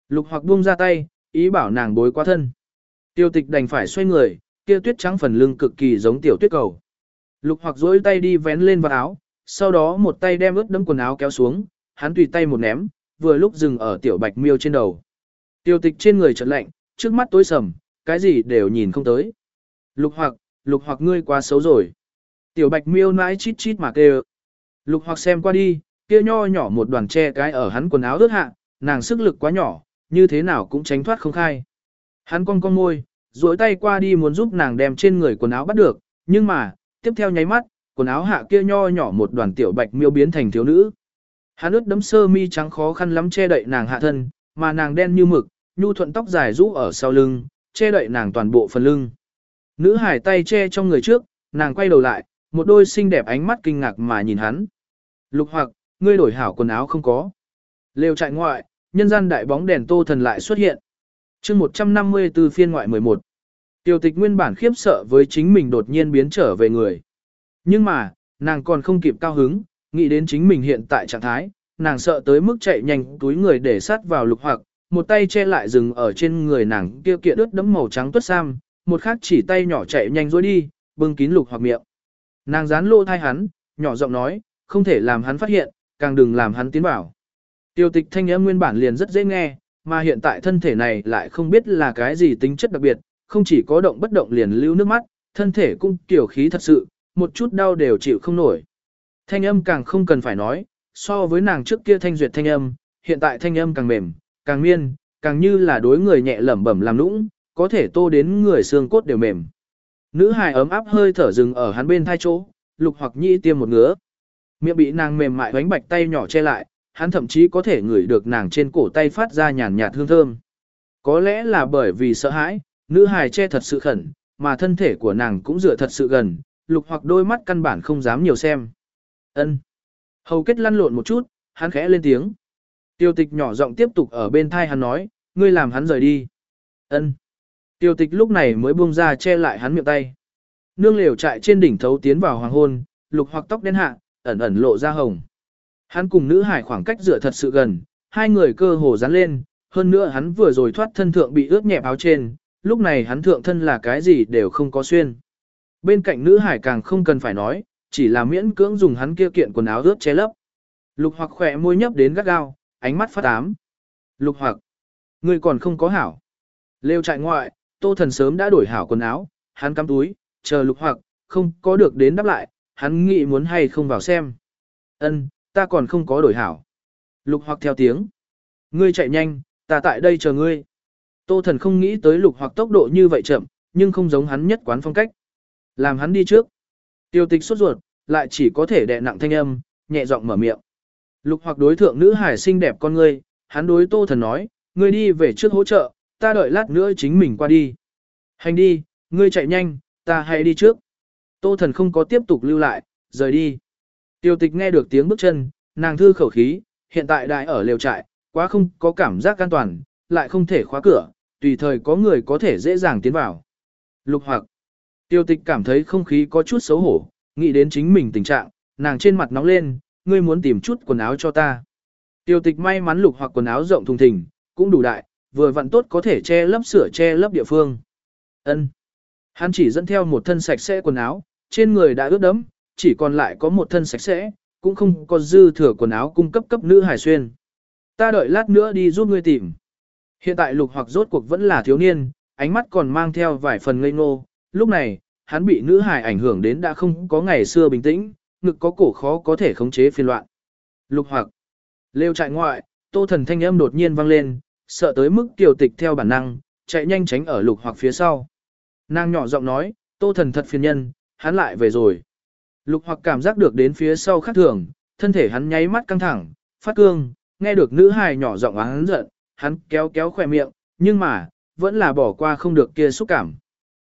Lục hoặc buông ra tay, ý bảo nàng bối quá thân. Tiêu tịch đành phải xoay người, kia tuyết trắng phần lưng cực kỳ giống tiểu tuyết cầu. Lục hoặc dối tay đi vén lên vào áo, sau đó một tay đem ướt đẫm quần áo kéo xuống, hắn tùy tay một ném, vừa lúc dừng ở tiểu bạch miêu trên đầu. Tiêu tịch trên người trật lạnh, trước mắt tối sầm, cái gì đều nhìn không tới. Lục hoặc, lục hoặc ngươi quá xấu rồi. Tiểu bạch miêu nãi chít chít mà kêu. Lục hoặc xem qua đi, kia nho nhỏ một đoàn tre cái ở hắn quần áo ướt hạ, nàng sức lực quá nhỏ, như thế nào cũng tránh thoát không khai. Hắn cong cong môi, duỗi tay qua đi muốn giúp nàng đem trên người quần áo bắt được, nhưng mà, tiếp theo nháy mắt, quần áo hạ kia nho nhỏ một đoàn tiểu bạch miêu biến thành thiếu nữ. Hắn ướt đấm sơ mi trắng khó khăn lắm che đậy nàng hạ thân, mà nàng đen như mực, nhu thuận tóc dài rũ ở sau lưng, che đậy nàng toàn bộ phần lưng. Nữ hải tay che trong người trước, nàng quay đầu lại, một đôi xinh đẹp ánh mắt kinh ngạc mà nhìn hắn. Lục hoặc, ngươi đổi hảo quần áo không có. Lều chạy ngoại, nhân gian đại bóng đèn tô thần lại xuất hiện chương 154 phiên ngoại 11. Tiểu tịch nguyên bản khiếp sợ với chính mình đột nhiên biến trở về người. Nhưng mà, nàng còn không kịp cao hứng, nghĩ đến chính mình hiện tại trạng thái, nàng sợ tới mức chạy nhanh túi người để sát vào lục hoặc, một tay che lại rừng ở trên người nàng kia kiện ướt đẫm màu trắng tuất sam, một khác chỉ tay nhỏ chạy nhanh dối đi, bưng kín lục hoặc miệng. Nàng dán lô thai hắn, nhỏ giọng nói, không thể làm hắn phát hiện, càng đừng làm hắn tiến vào. Tiêu tịch thanh âm nguyên bản liền rất dễ nghe, mà hiện tại thân thể này lại không biết là cái gì tính chất đặc biệt, không chỉ có động bất động liền lưu nước mắt, thân thể cũng tiểu khí thật sự, một chút đau đều chịu không nổi. Thanh âm càng không cần phải nói, so với nàng trước kia thanh duyệt thanh âm, hiện tại thanh âm càng mềm, càng miên, càng như là đối người nhẹ lẩm bẩm làm nũng, có thể tô đến người xương cốt đều mềm. Nữ hài ấm áp hơi thở dừng ở hắn bên thai chỗ, lục hoặc nhĩ tiêm một ngứa. Miệng bị nàng mềm mại bánh bạch tay nhỏ che lại, hắn thậm chí có thể ngửi được nàng trên cổ tay phát ra nhàn nhạt hương thơm. Có lẽ là bởi vì sợ hãi, nữ hài che thật sự khẩn, mà thân thể của nàng cũng dựa thật sự gần, lục hoặc đôi mắt căn bản không dám nhiều xem. ân Hầu kết lăn lộn một chút, hắn khẽ lên tiếng. Tiêu tịch nhỏ giọng tiếp tục ở bên thai hắn nói, ngươi làm hắn rời đi. ân Tiêu tịch lúc này mới buông ra che lại hắn miệng tay. Nương liều chạy trên đỉnh thấu tiến vào hoàng hôn, lục hoặc tóc đen hạ, ẩn ẩn lộ ra hồng. Hắn cùng nữ hải khoảng cách dựa thật sự gần, hai người cơ hồ dán lên, hơn nữa hắn vừa rồi thoát thân thượng bị ướt nhẹp áo trên, lúc này hắn thượng thân là cái gì đều không có xuyên. Bên cạnh nữ hải càng không cần phải nói, chỉ là miễn cưỡng dùng hắn kia kiện quần áo ướt che lấp. Lục hoặc khỏe môi nhấp đến gắt gao, ánh mắt phát ám. Lục hoặc, người còn không có hảo. Lêu trại ngoại, tô thần sớm đã đổi hảo quần áo, hắn cắm túi, chờ lục hoặc, không có được đến đáp lại, hắn nghĩ muốn hay không vào xem. Ân, ta còn không có đổi hảo. Lục hoặc theo tiếng. Ngươi chạy nhanh, ta tại đây chờ ngươi. Tô thần không nghĩ tới lục hoặc tốc độ như vậy chậm, nhưng không giống hắn nhất quán phong cách. Làm hắn đi trước. Tiêu tịch sốt ruột, lại chỉ có thể đè nặng thanh âm, nhẹ giọng mở miệng. Lục hoặc đối thượng nữ hải xinh đẹp con ngươi, hắn đối tô thần nói, ngươi đi về trước hỗ trợ, ta đợi lát nữa chính mình qua đi. Hành đi, ngươi chạy nhanh, ta hãy đi trước. Tô thần không có tiếp tục lưu lại, rời đi. Tiêu tịch nghe được tiếng bước chân, nàng thư khẩu khí, hiện tại đại ở lều trại, quá không có cảm giác an toàn, lại không thể khóa cửa, tùy thời có người có thể dễ dàng tiến vào. Lục hoặc, tiêu tịch cảm thấy không khí có chút xấu hổ, nghĩ đến chính mình tình trạng, nàng trên mặt nóng lên, ngươi muốn tìm chút quần áo cho ta. Tiêu tịch may mắn lục hoặc quần áo rộng thùng thình, cũng đủ đại, vừa vặn tốt có thể che lấp sửa che lấp địa phương. Ân. Hắn chỉ dẫn theo một thân sạch sẽ quần áo, trên người đã ướt đẫm, chỉ còn lại có một thân sạch sẽ, cũng không có dư thừa quần áo cung cấp cấp nữ hải xuyên. Ta đợi lát nữa đi giúp ngươi tìm. Hiện tại lục hoặc rốt cuộc vẫn là thiếu niên, ánh mắt còn mang theo vài phần ngây ngô, lúc này, hắn bị nữ hải ảnh hưởng đến đã không có ngày xưa bình tĩnh, ngực có cổ khó có thể khống chế phiền loạn. Lục hoặc, lêu chạy ngoại, tô thần thanh âm đột nhiên vang lên, sợ tới mức tiểu tịch theo bản năng, chạy nhanh tránh ở lục hoặc phía sau. Nàng nhỏ giọng nói, tô thần thật phiền nhân, hắn lại về rồi. Lục hoặc cảm giác được đến phía sau khác thường, thân thể hắn nháy mắt căng thẳng, phát cương, nghe được nữ hài nhỏ giọng hắn giận, hắn kéo kéo khỏe miệng, nhưng mà, vẫn là bỏ qua không được kia xúc cảm.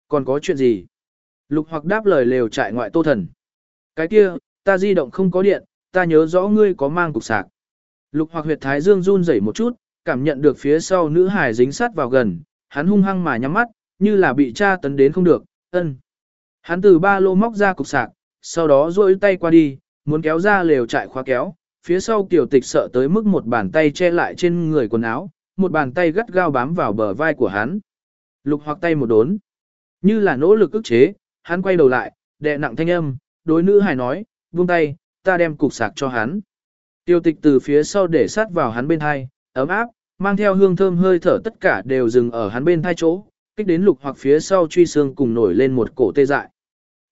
Còn có chuyện gì? Lục hoặc đáp lời lều trại ngoại tô thần. Cái kia, ta di động không có điện, ta nhớ rõ ngươi có mang cục sạc. Lục hoặc huyệt thái dương run rẩy một chút, cảm nhận được phía sau nữ hài dính sát vào gần, hắn hung hăng mà nhắm mắt, như là bị tra tấn đến không được, ân. Hắn từ ba lô móc ra cục sạc, sau đó duỗi tay qua đi, muốn kéo ra lều trại khóa kéo, phía sau tiểu tịch sợ tới mức một bàn tay che lại trên người quần áo, một bàn tay gắt gao bám vào bờ vai của hắn. Lục hoặc tay một đốn. Như là nỗ lực ức chế, hắn quay đầu lại, đè nặng thanh âm, đối nữ hài nói, buông tay, ta đem cục sạc cho hắn. Tiêu tịch từ phía sau để sát vào hắn bên hai, ấm áp, mang theo hương thơm hơi thở tất cả đều dừng ở hắn bên thai chỗ, kích đến lục hoặc phía sau truy xương cùng nổi lên một cổ tê dại.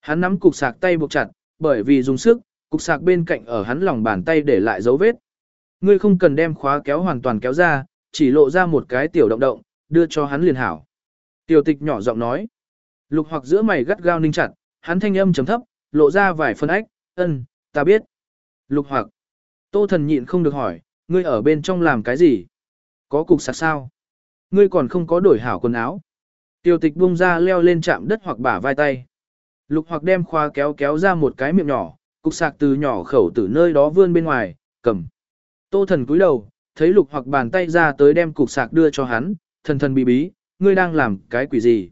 Hắn nắm cục sạc tay buộc chặt, bởi vì dùng sức, cục sạc bên cạnh ở hắn lòng bàn tay để lại dấu vết. Ngươi không cần đem khóa kéo hoàn toàn kéo ra, chỉ lộ ra một cái tiểu động động, đưa cho hắn liền hảo. Tiểu tịch nhỏ giọng nói. Lục hoặc giữa mày gắt gao ninh chặt, hắn thanh âm chấm thấp, lộ ra vài phân ách, ân, ta biết. Lục hoặc. Tô thần nhịn không được hỏi, ngươi ở bên trong làm cái gì? Có cục sạc sao? Ngươi còn không có đổi hảo quần áo. Tiểu tịch buông ra leo lên chạm đất hoặc bả vai tay. Lục hoặc đem khoa kéo kéo ra một cái miệng nhỏ, cục sạc từ nhỏ khẩu từ nơi đó vươn bên ngoài, cầm. Tô thần cúi đầu, thấy lục hoặc bàn tay ra tới đem cục sạc đưa cho hắn, thần thần bí bí, ngươi đang làm cái quỷ gì?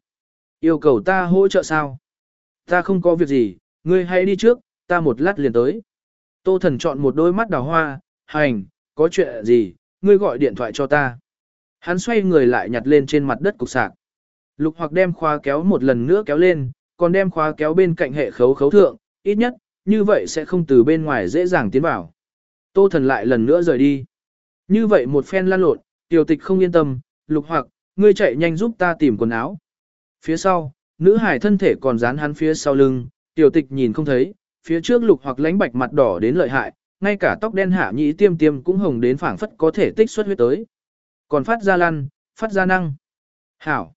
Yêu cầu ta hỗ trợ sao? Ta không có việc gì, ngươi hãy đi trước, ta một lát liền tới. Tô thần chọn một đôi mắt đào hoa, hành, có chuyện gì, ngươi gọi điện thoại cho ta. Hắn xoay người lại nhặt lên trên mặt đất cục sạc. Lục hoặc đem khoa kéo một lần nữa kéo lên, còn đem khóa kéo bên cạnh hệ khấu khấu thượng, ít nhất, như vậy sẽ không từ bên ngoài dễ dàng tiến vào. Tô thần lại lần nữa rời đi. Như vậy một phen lan lộn, tiểu tịch không yên tâm, lục hoặc, ngươi chạy nhanh giúp ta tìm quần áo. Phía sau, nữ hải thân thể còn dán hắn phía sau lưng, tiểu tịch nhìn không thấy, phía trước lục hoặc lánh bạch mặt đỏ đến lợi hại, ngay cả tóc đen hạ nhĩ tiêm tiêm cũng hồng đến phảng phất có thể tích xuất huyết tới. Còn phát ra lăn, phát ra năng. Hảo.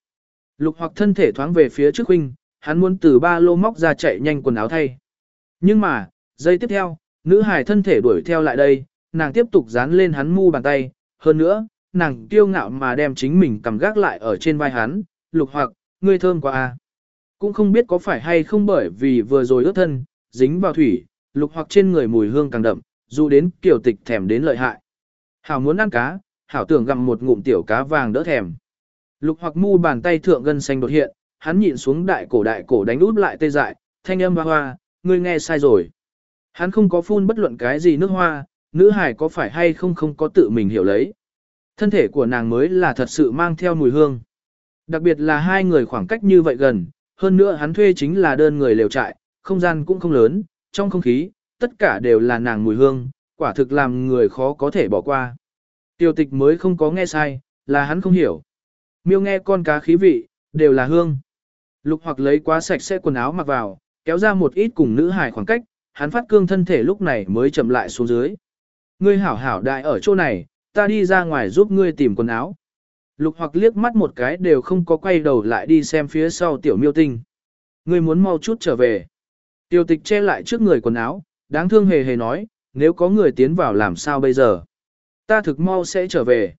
Lục hoặc thân thể thoáng về phía trước huynh, hắn muốn từ ba lô móc ra chạy nhanh quần áo thay. Nhưng mà, giây tiếp theo, nữ hài thân thể đuổi theo lại đây, nàng tiếp tục dán lên hắn mu bàn tay, hơn nữa, nàng kiêu ngạo mà đem chính mình cầm gác lại ở trên vai hắn, lục hoặc, ngươi thơm quá à. Cũng không biết có phải hay không bởi vì vừa rồi ướt thân, dính vào thủy, lục hoặc trên người mùi hương càng đậm, dù đến kiểu tịch thèm đến lợi hại. Hảo muốn ăn cá, hảo tưởng gặm một ngụm tiểu cá vàng đỡ thèm. Lục hoặc mu bàn tay thượng gân xanh đột hiện, hắn nhịn xuống đại cổ đại cổ đánh út lại tê dại, thanh âm hoa hoa, ngươi nghe sai rồi. Hắn không có phun bất luận cái gì nước hoa, nữ hải có phải hay không không có tự mình hiểu lấy. Thân thể của nàng mới là thật sự mang theo mùi hương. Đặc biệt là hai người khoảng cách như vậy gần, hơn nữa hắn thuê chính là đơn người lều trại, không gian cũng không lớn, trong không khí, tất cả đều là nàng mùi hương, quả thực làm người khó có thể bỏ qua. Tiêu tịch mới không có nghe sai, là hắn không hiểu. Miêu nghe con cá khí vị, đều là hương. Lục hoặc lấy quá sạch sẽ quần áo mặc vào, kéo ra một ít cùng nữ hải khoảng cách, hắn phát cương thân thể lúc này mới chậm lại xuống dưới. Ngươi hảo hảo đại ở chỗ này, ta đi ra ngoài giúp ngươi tìm quần áo. Lục hoặc liếc mắt một cái đều không có quay đầu lại đi xem phía sau tiểu miêu tinh. Ngươi muốn mau chút trở về. Tiểu tịch che lại trước người quần áo, đáng thương hề hề nói, nếu có người tiến vào làm sao bây giờ. Ta thực mau sẽ trở về.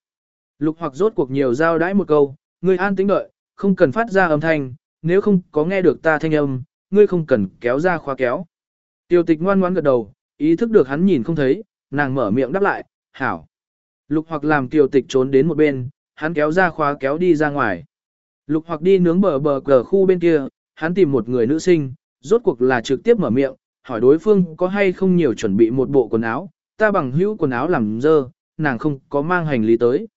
Lục hoặc rốt cuộc nhiều giao đãi một câu, ngươi an tĩnh đợi, không cần phát ra âm thanh, nếu không có nghe được ta thanh âm, ngươi không cần kéo ra khóa kéo. Tiêu tịch ngoan ngoãn gật đầu, ý thức được hắn nhìn không thấy, nàng mở miệng đáp lại, hảo. Lục hoặc làm tiêu tịch trốn đến một bên, hắn kéo ra khóa kéo đi ra ngoài. Lục hoặc đi nướng bờ bờ cờ khu bên kia, hắn tìm một người nữ sinh, rốt cuộc là trực tiếp mở miệng, hỏi đối phương có hay không nhiều chuẩn bị một bộ quần áo, ta bằng hữu quần áo làm dơ, nàng không có mang hành lý tới.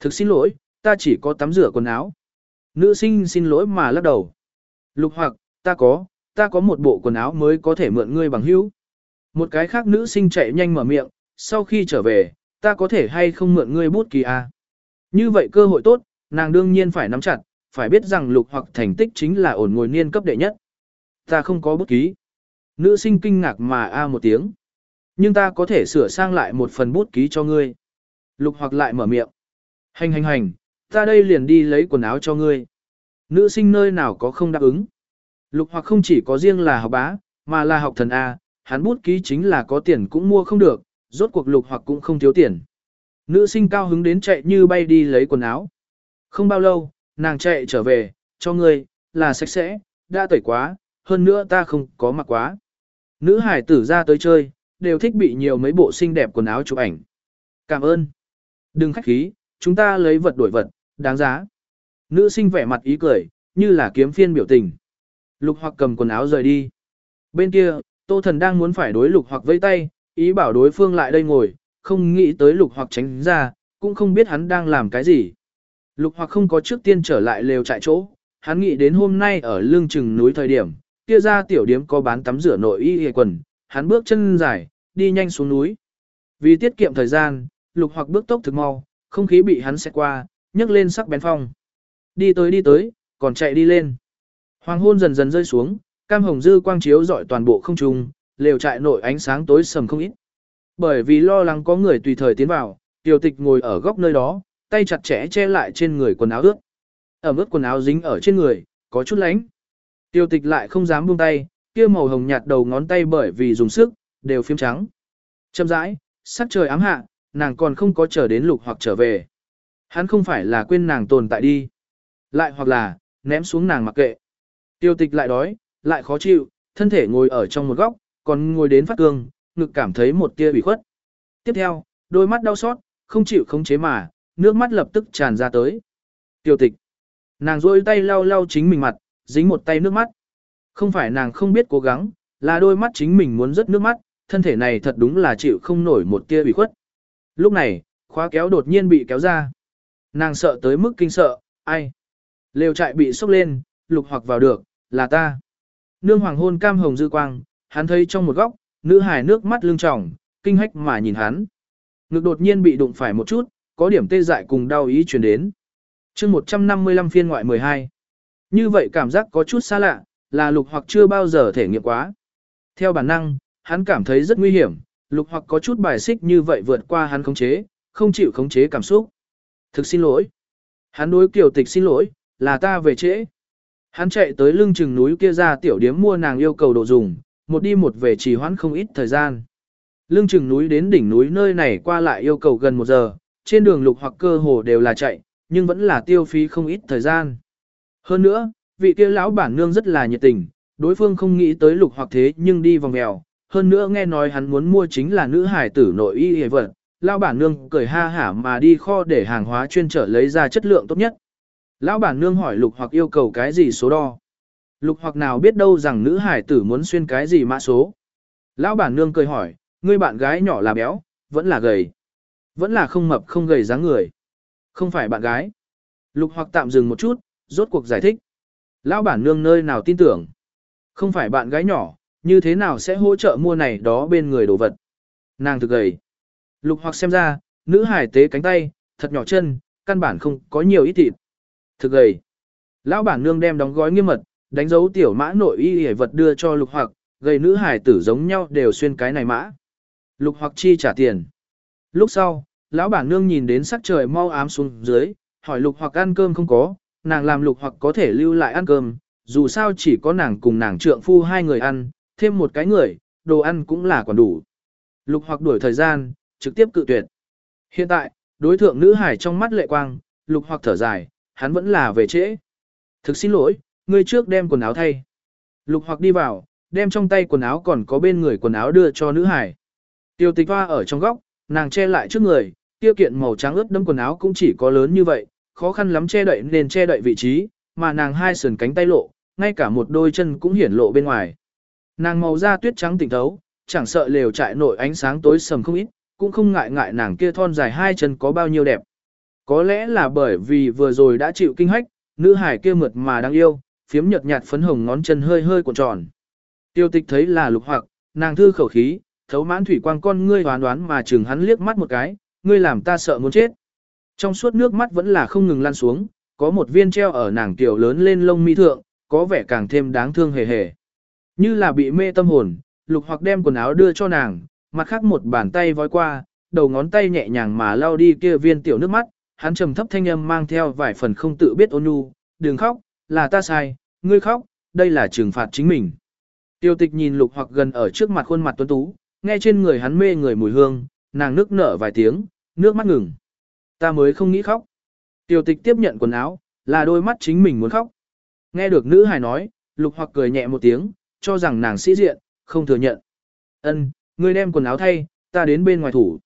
Thực xin lỗi, ta chỉ có tắm rửa quần áo. Nữ sinh xin lỗi mà lắc đầu. Lục hoặc, ta có, ta có một bộ quần áo mới có thể mượn ngươi bằng hữu. Một cái khác nữ sinh chạy nhanh mở miệng, sau khi trở về, ta có thể hay không mượn ngươi bút kỳ à? Như vậy cơ hội tốt, nàng đương nhiên phải nắm chặt, phải biết rằng lục hoặc thành tích chính là ổn ngồi niên cấp đệ nhất. Ta không có bút ký. Nữ sinh kinh ngạc mà a à một tiếng. Nhưng ta có thể sửa sang lại một phần bút ký cho ngươi. Lục hoặc lại mở miệng. Hành hành hành, ta đây liền đi lấy quần áo cho ngươi. Nữ sinh nơi nào có không đáp ứng. Lục hoặc không chỉ có riêng là học bá, mà là học thần A, hắn bút ký chính là có tiền cũng mua không được, rốt cuộc lục hoặc cũng không thiếu tiền. Nữ sinh cao hứng đến chạy như bay đi lấy quần áo. Không bao lâu, nàng chạy trở về, cho ngươi, là sạch sẽ, đã tẩy quá, hơn nữa ta không có mặc quá. Nữ hải tử ra tới chơi, đều thích bị nhiều mấy bộ xinh đẹp quần áo chụp ảnh. Cảm ơn. Đừng khách khí, chúng ta lấy vật đổi vật, đáng giá. Nữ sinh vẻ mặt ý cười, như là kiếm phiên biểu tình. Lục hoặc cầm quần áo rời đi. Bên kia, tô thần đang muốn phải đối lục hoặc vây tay, ý bảo đối phương lại đây ngồi, không nghĩ tới lục hoặc tránh ra, cũng không biết hắn đang làm cái gì. Lục hoặc không có trước tiên trở lại lều trại chỗ, hắn nghĩ đến hôm nay ở lương chừng núi thời điểm, kia ra tiểu điếm có bán tắm rửa nội y hề quần, hắn bước chân dài, đi nhanh xuống núi. Vì tiết kiệm thời gian, lục hoặc bước tốc thực mau, không khí bị hắn xét qua, nhấc lên sắc bén phong. Đi tới đi tới, còn chạy đi lên. Hoàng hôn dần dần rơi xuống, cam hồng dư quang chiếu dọi toàn bộ không trung, lều trại nội ánh sáng tối sầm không ít. Bởi vì lo lắng có người tùy thời tiến vào, tiểu tịch ngồi ở góc nơi đó, tay chặt chẽ che lại trên người quần áo ướt. Ở ướt quần áo dính ở trên người, có chút lánh. Tiêu tịch lại không dám buông tay, kia màu hồng nhạt đầu ngón tay bởi vì dùng sức, đều phim trắng. Chậm rãi, sắc trời ám hạ, nàng còn không có chờ đến lục hoặc trở về. Hắn không phải là quên nàng tồn tại đi. Lại hoặc là, ném xuống nàng mặc kệ. Tiêu tịch lại đói, lại khó chịu, thân thể ngồi ở trong một góc, còn ngồi đến phát cương, ngực cảm thấy một tia bị khuất. Tiếp theo, đôi mắt đau xót, không chịu khống chế mà, nước mắt lập tức tràn ra tới. Tiêu tịch. Nàng rôi tay lau lau chính mình mặt, dính một tay nước mắt. Không phải nàng không biết cố gắng, là đôi mắt chính mình muốn rớt nước mắt, thân thể này thật đúng là chịu không nổi một tia bị khuất. Lúc này, khóa kéo đột nhiên bị kéo ra. Nàng sợ tới mức kinh sợ, ai? Lều trại bị sốc lên, lục hoặc vào được, là ta. Nương hoàng hôn cam hồng dư quang, hắn thấy trong một góc, nữ hài nước mắt lưng tròng, kinh hách mà nhìn hắn. Ngực đột nhiên bị đụng phải một chút, có điểm tê dại cùng đau ý truyền đến. chương 155 phiên ngoại 12. Như vậy cảm giác có chút xa lạ, là lục hoặc chưa bao giờ thể nghiệm quá. Theo bản năng, hắn cảm thấy rất nguy hiểm, lục hoặc có chút bài xích như vậy vượt qua hắn khống chế, không chịu khống chế cảm xúc. Thực xin lỗi. Hắn đối kiểu tịch xin lỗi, là ta về trễ. Hắn chạy tới lưng chừng núi kia ra tiểu điếm mua nàng yêu cầu đồ dùng, một đi một về chỉ hoãn không ít thời gian. Lưng chừng núi đến đỉnh núi nơi này qua lại yêu cầu gần một giờ, trên đường lục hoặc cơ hồ đều là chạy, nhưng vẫn là tiêu phí không ít thời gian. Hơn nữa, vị kia lão bản nương rất là nhiệt tình, đối phương không nghĩ tới lục hoặc thế nhưng đi vòng mèo. Hơn nữa nghe nói hắn muốn mua chính là nữ hải tử nội y hề vật, lão bản nương cười ha hả mà đi kho để hàng hóa chuyên trở lấy ra chất lượng tốt nhất. Lão bản nương hỏi lục hoặc yêu cầu cái gì số đo. Lục hoặc nào biết đâu rằng nữ hải tử muốn xuyên cái gì mã số. Lão bản nương cười hỏi, ngươi bạn gái nhỏ là béo, vẫn là gầy. Vẫn là không mập không gầy dáng người. Không phải bạn gái. Lục hoặc tạm dừng một chút, rốt cuộc giải thích. Lão bản nương nơi nào tin tưởng. Không phải bạn gái nhỏ, như thế nào sẽ hỗ trợ mua này đó bên người đồ vật. Nàng thực gầy. Lục hoặc xem ra, nữ hải tế cánh tay, thật nhỏ chân, căn bản không có nhiều ít thịt. Thực gầy. Lão bản nương đem đóng gói nghiêm mật, đánh dấu tiểu mã nội y hề vật đưa cho lục hoặc, gầy nữ hải tử giống nhau đều xuyên cái này mã. Lục hoặc chi trả tiền. Lúc sau, lão bản nương nhìn đến sắc trời mau ám xuống dưới, hỏi lục hoặc ăn cơm không có, nàng làm lục hoặc có thể lưu lại ăn cơm, dù sao chỉ có nàng cùng nàng trượng phu hai người ăn, thêm một cái người, đồ ăn cũng là còn đủ. Lục hoặc đuổi thời gian, trực tiếp cự tuyệt. Hiện tại, đối thượng nữ hải trong mắt lệ quang, lục hoặc thở dài, hắn vẫn là về trễ. Thực xin lỗi, ngươi trước đem quần áo thay. Lục hoặc đi vào, đem trong tay quần áo còn có bên người quần áo đưa cho nữ hải. Tiêu tịch hoa ở trong góc, nàng che lại trước người, tiêu kiện màu trắng ướt đâm quần áo cũng chỉ có lớn như vậy, khó khăn lắm che đậy nên che đậy vị trí, mà nàng hai sườn cánh tay lộ, ngay cả một đôi chân cũng hiển lộ bên ngoài. Nàng màu da tuyết trắng tỉnh thấu, chẳng sợ lều trại nổi ánh sáng tối sầm không ít, cũng không ngại ngại nàng kia thon dài hai chân có bao nhiêu đẹp. Có lẽ là bởi vì vừa rồi đã chịu kinh hách, nữ hải kia mượt mà đang yêu, phiếm nhợt nhạt phấn hồng ngón chân hơi hơi cuộn tròn. Tiêu tịch thấy là lục hoặc, nàng thư khẩu khí, thấu mãn thủy quang con ngươi đoán đoán mà chừng hắn liếc mắt một cái, ngươi làm ta sợ muốn chết. Trong suốt nước mắt vẫn là không ngừng lan xuống, có một viên treo ở nàng tiểu lớn lên lông mi thượng, có vẻ càng thêm đáng thương hề hề. Như là bị mê tâm hồn, lục hoặc đem quần áo đưa cho nàng, mặt khác một bàn tay vói qua, đầu ngón tay nhẹ nhàng mà lao đi kia viên tiểu nước mắt, hắn trầm thấp thanh âm mang theo vài phần không tự biết ôn nhu, đừng khóc, là ta sai, ngươi khóc, đây là trừng phạt chính mình. Tiêu tịch nhìn lục hoặc gần ở trước mặt khuôn mặt tuấn tú, nghe trên người hắn mê người mùi hương, nàng nước nở vài tiếng, nước mắt ngừng. Ta mới không nghĩ khóc. Tiêu tịch tiếp nhận quần áo, là đôi mắt chính mình muốn khóc. Nghe được nữ hài nói, lục hoặc cười nhẹ một tiếng, cho rằng nàng sĩ diện, không thừa nhận. Ân, ngươi đem quần áo thay, ta đến bên ngoài thủ.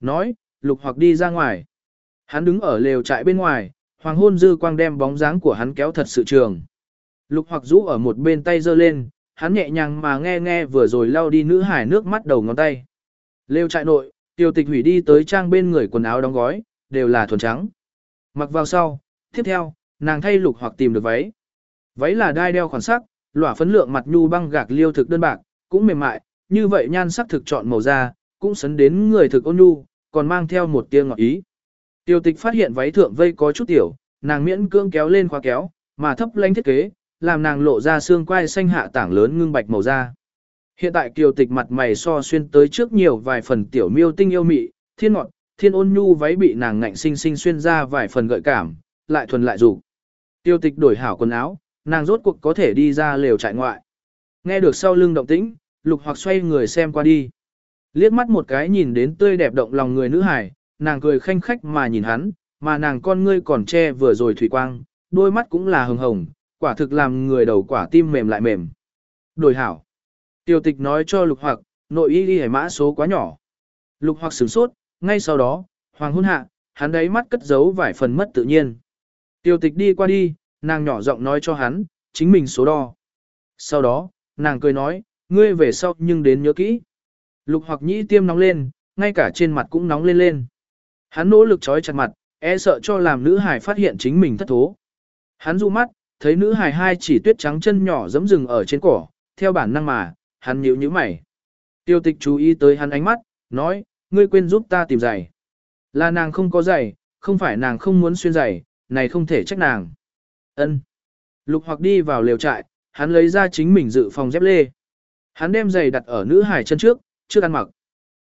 Nói, lục hoặc đi ra ngoài. Hắn đứng ở lều trại bên ngoài, hoàng hôn dư quang đem bóng dáng của hắn kéo thật sự trường. Lục hoặc rũ ở một bên tay giơ lên, hắn nhẹ nhàng mà nghe nghe vừa rồi lau đi nữ hải nước mắt đầu ngón tay. Lêu trại nội, tiêu tịch hủy đi tới trang bên người quần áo đóng gói, đều là thuần trắng. Mặc vào sau, tiếp theo, nàng thay lục hoặc tìm được váy. Váy là đai đeo khoản sắc, lỏa phấn lượng mặt nhu băng gạc liêu thực đơn bạc, cũng mềm mại, như vậy nhan sắc thực chọn màu da, cũng sấn đến người thực ôn nhu, còn mang theo một tia ngọt ý. Tiêu tịch phát hiện váy thượng vây có chút tiểu, nàng miễn cưỡng kéo lên khóa kéo, mà thấp lánh thiết kế, làm nàng lộ ra xương quai xanh hạ tảng lớn ngưng bạch màu da. Hiện tại kiều tịch mặt mày so xuyên tới trước nhiều vài phần tiểu miêu tinh yêu mị, thiên ngọt, thiên ôn nhu váy bị nàng ngạnh sinh sinh xuyên ra vài phần gợi cảm, lại thuần lại dục. Tiêu tịch đổi hảo quần áo, nàng rốt cuộc có thể đi ra lều trại ngoại. Nghe được sau lưng động tĩnh, lục hoặc xoay người xem qua đi. Liếc mắt một cái nhìn đến tươi đẹp động lòng người nữ hải, nàng cười khanh khách mà nhìn hắn, mà nàng con ngươi còn che vừa rồi thủy quang, đôi mắt cũng là hồng hồng, quả thực làm người đầu quả tim mềm lại mềm. Đổi hảo. Tiêu tịch nói cho lục hoặc, nội y đi mã số quá nhỏ. Lục hoặc sửng sốt, ngay sau đó, hoàng hôn hạ, hắn đáy mắt cất giấu vài phần mất tự nhiên. Tiêu tịch đi qua đi, nàng nhỏ giọng nói cho hắn, chính mình số đo. Sau đó, nàng cười nói, ngươi về sau nhưng đến nhớ kỹ. Lục hoặc nhĩ tiêm nóng lên, ngay cả trên mặt cũng nóng lên lên. Hắn nỗ lực trói chặt mặt, e sợ cho làm nữ hải phát hiện chính mình thất thố. Hắn du mắt, thấy nữ hải hai chỉ tuyết trắng chân nhỏ giẫm rừng ở trên cỏ, theo bản năng mà, hắn nhíu nhíu mày. Tiêu tịch chú ý tới hắn ánh mắt, nói, ngươi quên giúp ta tìm giày. Là nàng không có giày, không phải nàng không muốn xuyên giày, này không thể trách nàng. Ân. Lục hoặc đi vào lều trại, hắn lấy ra chính mình dự phòng dép lê. Hắn đem giày đặt ở nữ hài chân trước, trước ăn mặc.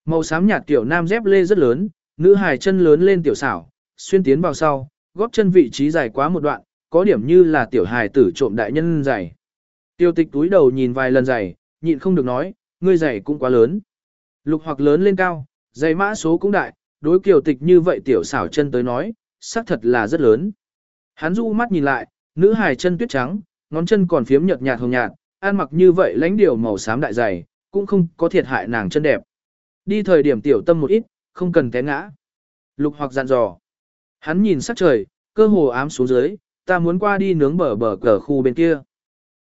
Màu xám nhạt tiểu nam dép lê rất lớn, nữ hài chân lớn lên tiểu xảo, xuyên tiến vào sau, góp chân vị trí dài quá một đoạn, có điểm như là tiểu hài tử trộm đại nhân giày. Tiêu tịch túi đầu nhìn vài lần giày, nhịn không được nói, ngươi giày cũng quá lớn. Lục hoặc lớn lên cao, giày mã số cũng đại, đối kiều tịch như vậy tiểu xảo chân tới nói, xác thật là rất lớn. Hắn du mắt nhìn lại, nữ hài chân tuyết trắng, ngón chân còn phiếm nhợt nhạt hồng nhạt, ăn mặc như vậy lãnh điều màu xám đại dày, cũng không có thiệt hại nàng chân đẹp. Đi thời điểm tiểu tâm một ít, không cần té ngã. Lục hoặc dặn dò. Hắn nhìn sắc trời, cơ hồ ám xuống dưới, ta muốn qua đi nướng bờ bờ cờ khu bên kia.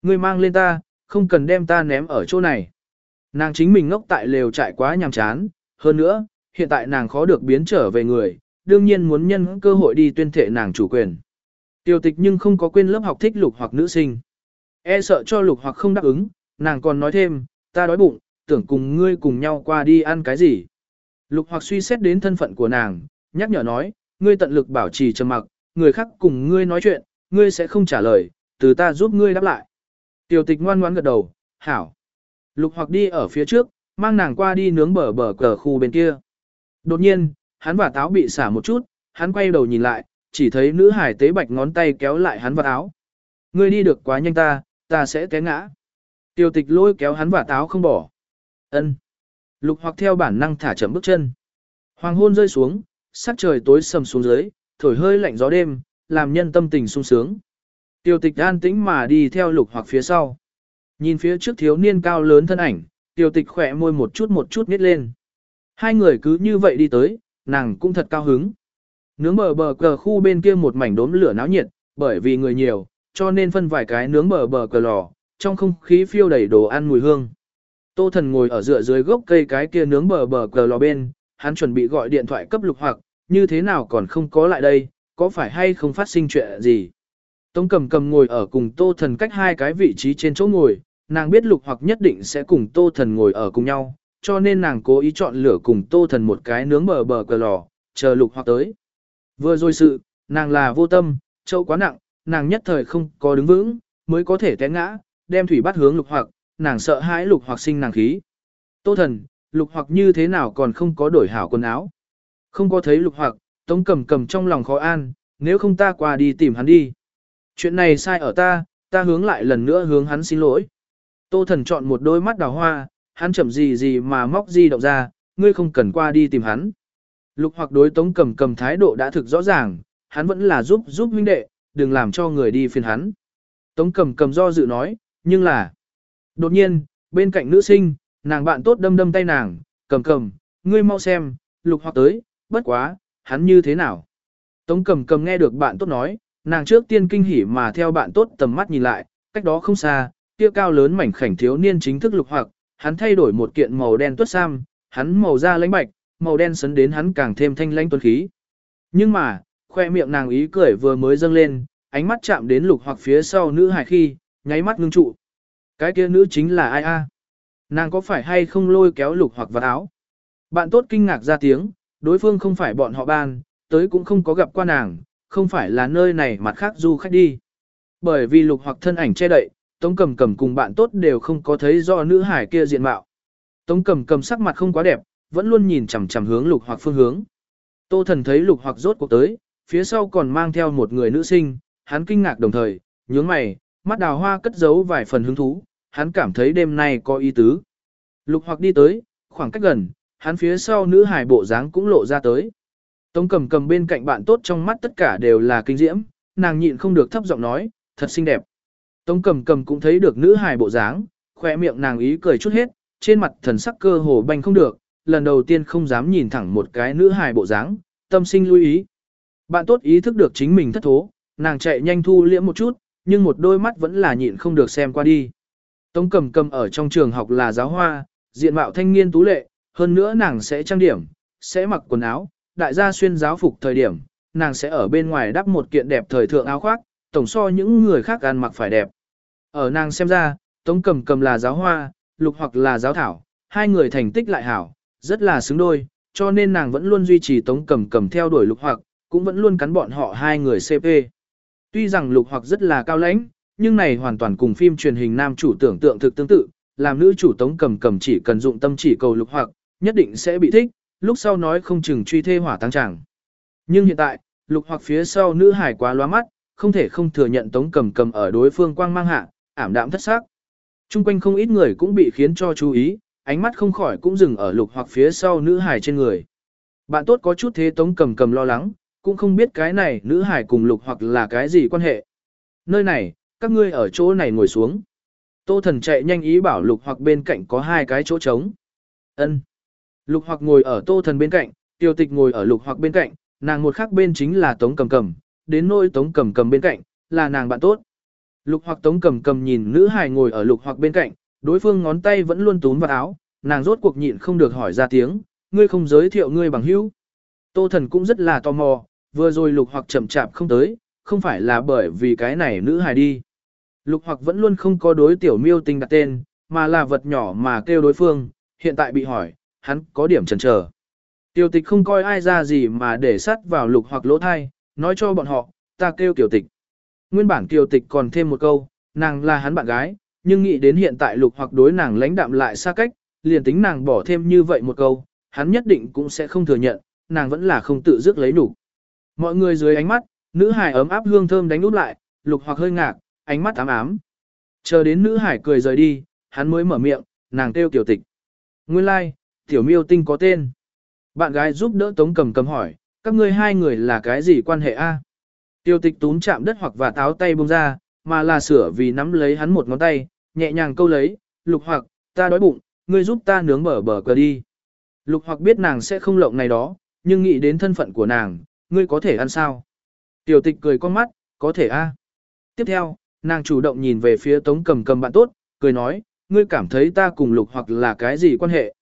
Ngươi mang lên ta, không cần đem ta ném ở chỗ này. Nàng chính mình ngốc tại lều trại quá nhàm chán, hơn nữa, hiện tại nàng khó được biến trở về người, đương nhiên muốn nhân cơ hội đi tuyên thệ nàng chủ quyền. Tiêu tịch nhưng không có quên lớp học thích lục hoặc nữ sinh. E sợ cho lục hoặc không đáp ứng, nàng còn nói thêm, ta đói bụng, tưởng cùng ngươi cùng nhau qua đi ăn cái gì. Lục hoặc suy xét đến thân phận của nàng, nhắc nhở nói, ngươi tận lực bảo trì trầm mặc, người khác cùng ngươi nói chuyện, ngươi sẽ không trả lời, từ ta giúp ngươi đáp lại. Tiểu tịch ngoan ngoãn gật đầu, hảo. Lục hoặc đi ở phía trước, mang nàng qua đi nướng bờ bờ cờ khu bên kia. Đột nhiên, hắn và táo bị xả một chút, hắn quay đầu nhìn lại, chỉ thấy nữ hải tế bạch ngón tay kéo lại hắn vào áo. Ngươi đi được quá nhanh ta, ta sẽ té ngã. Tiêu tịch lôi kéo hắn và táo không bỏ. ân Lục hoặc theo bản năng thả chậm bước chân. Hoàng hôn rơi xuống, sắc trời tối sầm xuống dưới, thổi hơi lạnh gió đêm, làm nhân tâm tình sung sướng. Tiêu tịch an tĩnh mà đi theo lục hoặc phía sau. Nhìn phía trước thiếu niên cao lớn thân ảnh, tiêu tịch khỏe môi một chút một chút nít lên. Hai người cứ như vậy đi tới, nàng cũng thật cao hứng. Nướng bờ bờ cờ khu bên kia một mảnh đốm lửa náo nhiệt, bởi vì người nhiều, cho nên phân vài cái nướng bờ bờ cờ lò, trong không khí phiêu đầy đồ ăn mùi hương. Tô thần ngồi ở dựa dưới gốc cây cái kia nướng bờ bờ cờ lò bên, hắn chuẩn bị gọi điện thoại cấp lục hoặc, như thế nào còn không có lại đây, có phải hay không phát sinh chuyện gì. Tống cầm cầm ngồi ở cùng tô thần cách hai cái vị trí trên chỗ ngồi, nàng biết lục hoặc nhất định sẽ cùng tô thần ngồi ở cùng nhau, cho nên nàng cố ý chọn lửa cùng tô thần một cái nướng bờ bờ cờ lò, chờ lục hoặc tới. Vừa rồi sự, nàng là vô tâm, châu quá nặng, nàng nhất thời không có đứng vững, mới có thể té ngã, đem thủy bắt hướng lục hoặc, nàng sợ hãi lục hoặc sinh nàng khí. Tô thần, lục hoặc như thế nào còn không có đổi hảo quần áo. Không có thấy lục hoặc, tống cầm cầm trong lòng khó an, nếu không ta qua đi tìm hắn đi. Chuyện này sai ở ta, ta hướng lại lần nữa hướng hắn xin lỗi. Tô thần chọn một đôi mắt đào hoa, hắn chậm gì gì mà móc di động ra, ngươi không cần qua đi tìm hắn. Lục hoặc đối tống cầm cầm thái độ đã thực rõ ràng, hắn vẫn là giúp giúp huynh đệ, đừng làm cho người đi phiền hắn. Tống cầm cầm do dự nói, nhưng là... Đột nhiên, bên cạnh nữ sinh, nàng bạn tốt đâm đâm tay nàng, cầm cầm, ngươi mau xem, lục hoặc tới, bất quá, hắn như thế nào. Tống cầm cầm nghe được bạn tốt nói, nàng trước tiên kinh hỉ mà theo bạn tốt tầm mắt nhìn lại, cách đó không xa, kia cao lớn mảnh khảnh thiếu niên chính thức lục hoặc, hắn thay đổi một kiện màu đen tuất sam, hắn màu da lãnh bạch, màu đen sấn đến hắn càng thêm thanh lãnh tuấn khí. Nhưng mà, khoe miệng nàng ý cười vừa mới dâng lên, ánh mắt chạm đến lục hoặc phía sau nữ hài khi, nháy mắt ngưng trụ. Cái kia nữ chính là ai a? Nàng có phải hay không lôi kéo lục hoặc vào áo? Bạn tốt kinh ngạc ra tiếng, đối phương không phải bọn họ ban, tới cũng không có gặp qua nàng, không phải là nơi này mặt khác du khách đi. Bởi vì lục hoặc thân ảnh che đậy, Tống Cầm Cầm cùng bạn tốt đều không có thấy do nữ hải kia diện mạo. Tống Cầm Cầm sắc mặt không quá đẹp, vẫn luôn nhìn chằm chằm hướng lục hoặc phương hướng. Tô Thần thấy lục hoặc rốt cuộc tới, phía sau còn mang theo một người nữ sinh, hắn kinh ngạc đồng thời, nhướng mày, mắt đào hoa cất giấu vài phần hứng thú, hắn cảm thấy đêm nay có ý tứ. Lục hoặc đi tới, khoảng cách gần, hắn phía sau nữ hài bộ dáng cũng lộ ra tới. Tống cầm cầm bên cạnh bạn tốt trong mắt tất cả đều là kinh diễm, nàng nhịn không được thấp giọng nói, thật xinh đẹp. Tống cầm cầm cũng thấy được nữ hài bộ dáng, khỏe miệng nàng ý cười chút hết, trên mặt thần sắc cơ hồ banh không được, lần đầu tiên không dám nhìn thẳng một cái nữ hài bộ dáng, tâm sinh lưu ý. Bạn tốt ý thức được chính mình thất thố, nàng chạy nhanh thu liễm một chút, nhưng một đôi mắt vẫn là nhịn không được xem qua đi. Tống cầm cầm ở trong trường học là giáo hoa, diện mạo thanh niên tú lệ, hơn nữa nàng sẽ trang điểm, sẽ mặc quần áo, đại gia xuyên giáo phục thời điểm, nàng sẽ ở bên ngoài đắp một kiện đẹp thời thượng áo khoác, tổng so những người khác ăn mặc phải đẹp. Ở nàng xem ra, Tống Cầm Cầm là giáo hoa, Lục hoặc là giáo thảo, hai người thành tích lại hảo, rất là xứng đôi, cho nên nàng vẫn luôn duy trì Tống Cầm Cầm theo đuổi Lục hoặc, cũng vẫn luôn cắn bọn họ hai người CP. Tuy rằng Lục hoặc rất là cao lãnh, nhưng này hoàn toàn cùng phim truyền hình nam chủ tưởng tượng thực tương tự, làm nữ chủ Tống Cầm Cầm chỉ cần dụng tâm chỉ cầu Lục hoặc, nhất định sẽ bị thích, lúc sau nói không chừng truy thê hỏa tăng chẳng. Nhưng hiện tại, Lục hoặc phía sau nữ hải quá loa mắt, không thể không thừa nhận Tống Cầm Cầm ở đối phương quang mang hạ, ảm đạm thất sắc. Trung quanh không ít người cũng bị khiến cho chú ý, ánh mắt không khỏi cũng dừng ở lục hoặc phía sau nữ hải trên người. Bạn tốt có chút thế Tống Cầm Cầm lo lắng, cũng không biết cái này nữ hải cùng lục hoặc là cái gì quan hệ. Nơi này, các ngươi ở chỗ này ngồi xuống. Tô thần chạy nhanh ý bảo lục hoặc bên cạnh có hai cái chỗ trống. ân Lục hoặc ngồi ở tô thần bên cạnh, tiêu tịch ngồi ở lục hoặc bên cạnh, nàng một khác bên chính là tống cầm cầm, đến nôi tống cầm cầm bên cạnh, là nàng bạn tốt. Lục hoặc tống cầm cầm nhìn nữ hài ngồi ở lục hoặc bên cạnh, đối phương ngón tay vẫn luôn túm vào áo, nàng rốt cuộc nhịn không được hỏi ra tiếng, ngươi không giới thiệu ngươi bằng hữu. Tô thần cũng rất là tò mò, vừa rồi lục hoặc chậm chạp không tới, không phải là bởi vì cái này nữ hài đi. Lục hoặc vẫn luôn không có đối tiểu miêu tình đặt tên, mà là vật nhỏ mà kêu đối phương, hiện tại bị hỏi, hắn có điểm chần chờ. Tiểu tịch không coi ai ra gì mà để sắt vào lục hoặc lỗ thai, nói cho bọn họ, ta kêu tiểu tịch. Nguyên bản tiểu tịch còn thêm một câu, nàng là hắn bạn gái, nhưng nghĩ đến hiện tại lục hoặc đối nàng lãnh đạm lại xa cách, liền tính nàng bỏ thêm như vậy một câu, hắn nhất định cũng sẽ không thừa nhận, nàng vẫn là không tự dứt lấy đủ. Mọi người dưới ánh mắt, nữ hải ấm áp hương thơm đánh nút lại, lục hoặc hơi ngạc, ánh mắt ám ám. Chờ đến nữ hải cười rời đi, hắn mới mở miệng, nàng kêu tiểu tịch. Nguyên lai, like, tiểu miêu tinh có tên. Bạn gái giúp đỡ tống cầm cầm hỏi, các ngươi hai người là cái gì quan hệ a? tiểu tịch túm chạm đất hoặc và táo tay bông ra, mà là sửa vì nắm lấy hắn một ngón tay, nhẹ nhàng câu lấy, lục hoặc, ta đói bụng, ngươi giúp ta nướng bở bở cờ đi. Lục hoặc biết nàng sẽ không lộng này đó, nhưng nghĩ đến thân phận của nàng, ngươi có thể ăn sao? Tiểu tịch cười con mắt, có thể a. Tiếp theo, nàng chủ động nhìn về phía tống cầm cầm bạn tốt, cười nói, ngươi cảm thấy ta cùng lục hoặc là cái gì quan hệ?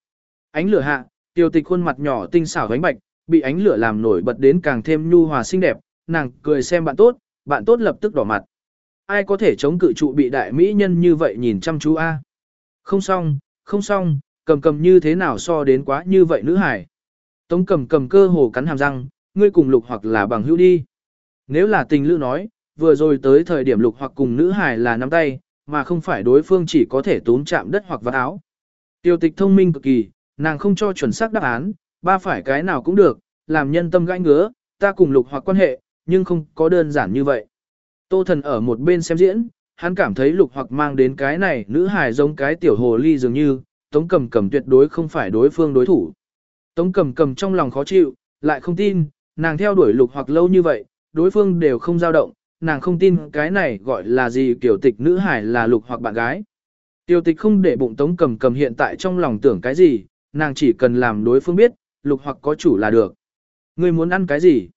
Ánh lửa hạ, tiểu tịch khuôn mặt nhỏ tinh xảo gánh bạch, bị ánh lửa làm nổi bật đến càng thêm nhu hòa xinh đẹp, nàng cười xem bạn tốt, bạn tốt lập tức đỏ mặt. Ai có thể chống cự trụ bị đại mỹ nhân như vậy nhìn chăm chú a? Không xong, không xong, cầm cầm như thế nào so đến quá như vậy nữ hải. Tống cầm cầm cơ hồ cắn hàm răng, ngươi cùng lục hoặc là bằng hữu đi. Nếu là tình lữ nói, vừa rồi tới thời điểm lục hoặc cùng nữ hải là nắm tay, mà không phải đối phương chỉ có thể tốn chạm đất hoặc vạt áo. Tiêu tịch thông minh cực kỳ, nàng không cho chuẩn xác đáp án, ba phải cái nào cũng được, làm nhân tâm gãi ngứa, ta cùng lục hoặc quan hệ, nhưng không có đơn giản như vậy. Tô thần ở một bên xem diễn, hắn cảm thấy lục hoặc mang đến cái này nữ hài giống cái tiểu hồ ly dường như, tống cầm cầm tuyệt đối không phải đối phương đối thủ. Tống cầm cầm trong lòng khó chịu, lại không tin, nàng theo đuổi lục hoặc lâu như vậy, đối phương đều không dao động, nàng không tin cái này gọi là gì kiểu tịch nữ hải là lục hoặc bạn gái. Tiểu tịch không để bụng tống cầm cầm hiện tại trong lòng tưởng cái gì, nàng chỉ cần làm đối phương biết, lục hoặc có chủ là được. người muốn ăn cái gì?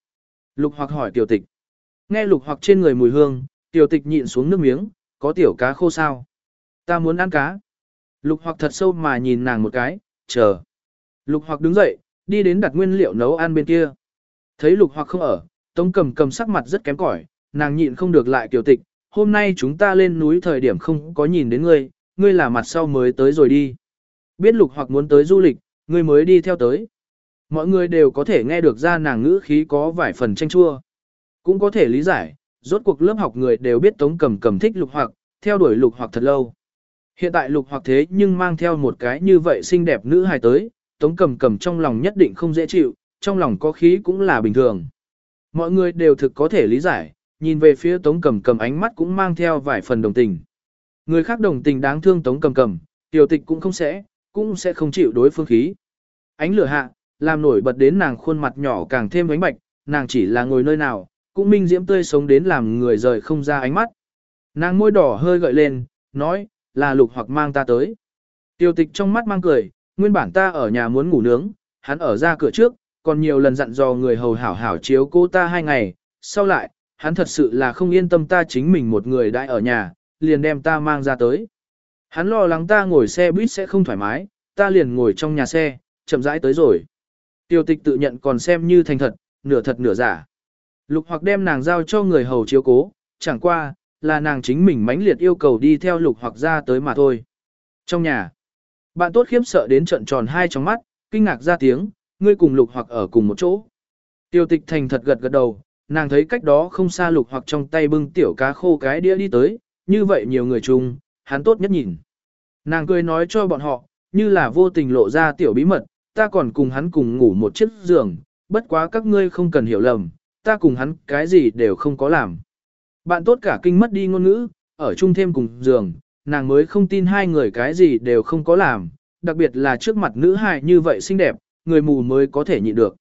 Lục hoặc hỏi tiểu tịch. Nghe lục hoặc trên người mùi hương, tiểu tịch nhịn xuống nước miếng, có tiểu cá khô sao? Ta muốn ăn cá. Lục hoặc thật sâu mà nhìn nàng một cái, chờ. Lục hoặc đứng dậy, đi đến đặt nguyên liệu nấu ăn bên kia. Thấy lục hoặc không ở, tống cầm cầm sắc mặt rất kém cỏi, nàng nhịn không được lại kiều tịch. Hôm nay chúng ta lên núi thời điểm không có nhìn đến ngươi, ngươi là mặt sau mới tới rồi đi. Biết lục hoặc muốn tới du lịch, Ngươi mới đi theo tới. Mọi người đều có thể nghe được ra nàng ngữ khí có vài phần tranh chua. Cũng có thể lý giải, rốt cuộc lớp học người đều biết Tống Cầm Cầm thích lục hoặc, theo đuổi lục hoặc thật lâu. Hiện tại lục hoặc thế nhưng mang theo một cái như vậy xinh đẹp nữ hài tới, Tống Cầm Cầm trong lòng nhất định không dễ chịu, trong lòng có khí cũng là bình thường. Mọi người đều thực có thể lý giải, nhìn về phía Tống Cầm Cầm ánh mắt cũng mang theo vài phần đồng tình. Người khác đồng tình đáng thương Tống Cầm Cầm, tiểu tịch cũng không sẽ, cũng sẽ không chịu đối phương khí. Ánh lửa hạ, làm nổi bật đến nàng khuôn mặt nhỏ càng thêm ánh bạch, nàng chỉ là ngồi nơi nào, cũng minh diễm tươi sống đến làm người rời không ra ánh mắt. Nàng môi đỏ hơi gợi lên, nói, là lục hoặc mang ta tới. Tiêu tịch trong mắt mang cười, nguyên bản ta ở nhà muốn ngủ nướng, hắn ở ra cửa trước, còn nhiều lần dặn dò người hầu hảo hảo chiếu cô ta hai ngày, sau lại, hắn thật sự là không yên tâm ta chính mình một người đại ở nhà, liền đem ta mang ra tới. Hắn lo lắng ta ngồi xe buýt sẽ không thoải mái, ta liền ngồi trong nhà xe, chậm rãi tới rồi. Tiêu tịch tự nhận còn xem như thành thật, nửa thật nửa giả. Lục hoặc đem nàng giao cho người hầu chiếu cố, chẳng qua, là nàng chính mình mãnh liệt yêu cầu đi theo lục hoặc ra tới mà thôi. Trong nhà, bạn tốt khiếp sợ đến trận tròn hai trong mắt, kinh ngạc ra tiếng, ngươi cùng lục hoặc ở cùng một chỗ. Tiêu tịch thành thật gật gật đầu, nàng thấy cách đó không xa lục hoặc trong tay bưng tiểu cá khô cái đĩa đi tới, như vậy nhiều người chung, hắn tốt nhất nhìn. Nàng cười nói cho bọn họ, như là vô tình lộ ra tiểu bí mật, ta còn cùng hắn cùng ngủ một chiếc giường, bất quá các ngươi không cần hiểu lầm, ta cùng hắn cái gì đều không có làm. Bạn tốt cả kinh mất đi ngôn ngữ, ở chung thêm cùng giường, nàng mới không tin hai người cái gì đều không có làm, đặc biệt là trước mặt nữ hài như vậy xinh đẹp, người mù mới có thể nhịn được.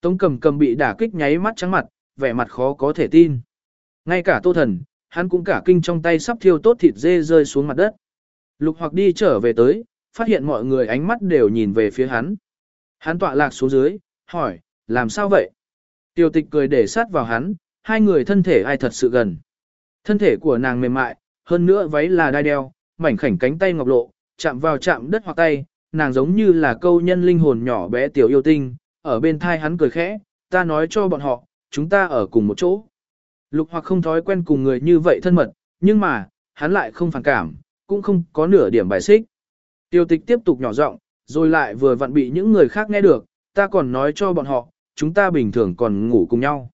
Tống cầm cầm bị đả kích nháy mắt trắng mặt, vẻ mặt khó có thể tin. Ngay cả tô thần, hắn cũng cả kinh trong tay sắp thiêu tốt thịt dê rơi xuống mặt đất. Lục hoặc đi trở về tới, phát hiện mọi người ánh mắt đều nhìn về phía hắn. Hắn tọa lạc xuống dưới, hỏi, làm sao vậy? Tiêu tịch cười để sát vào hắn, hai người thân thể ai thật sự gần. Thân thể của nàng mềm mại, hơn nữa váy là đai đeo, mảnh khảnh cánh tay ngọc lộ, chạm vào chạm đất hoặc tay, nàng giống như là câu nhân linh hồn nhỏ bé tiểu yêu tinh, ở bên thai hắn cười khẽ, ta nói cho bọn họ, chúng ta ở cùng một chỗ. Lục hoặc không thói quen cùng người như vậy thân mật, nhưng mà, hắn lại không phản cảm, cũng không có nửa điểm bài xích. Tiêu tịch tiếp tục nhỏ giọng, rồi lại vừa vặn bị những người khác nghe được, ta còn nói cho bọn họ, chúng ta bình thường còn ngủ cùng nhau.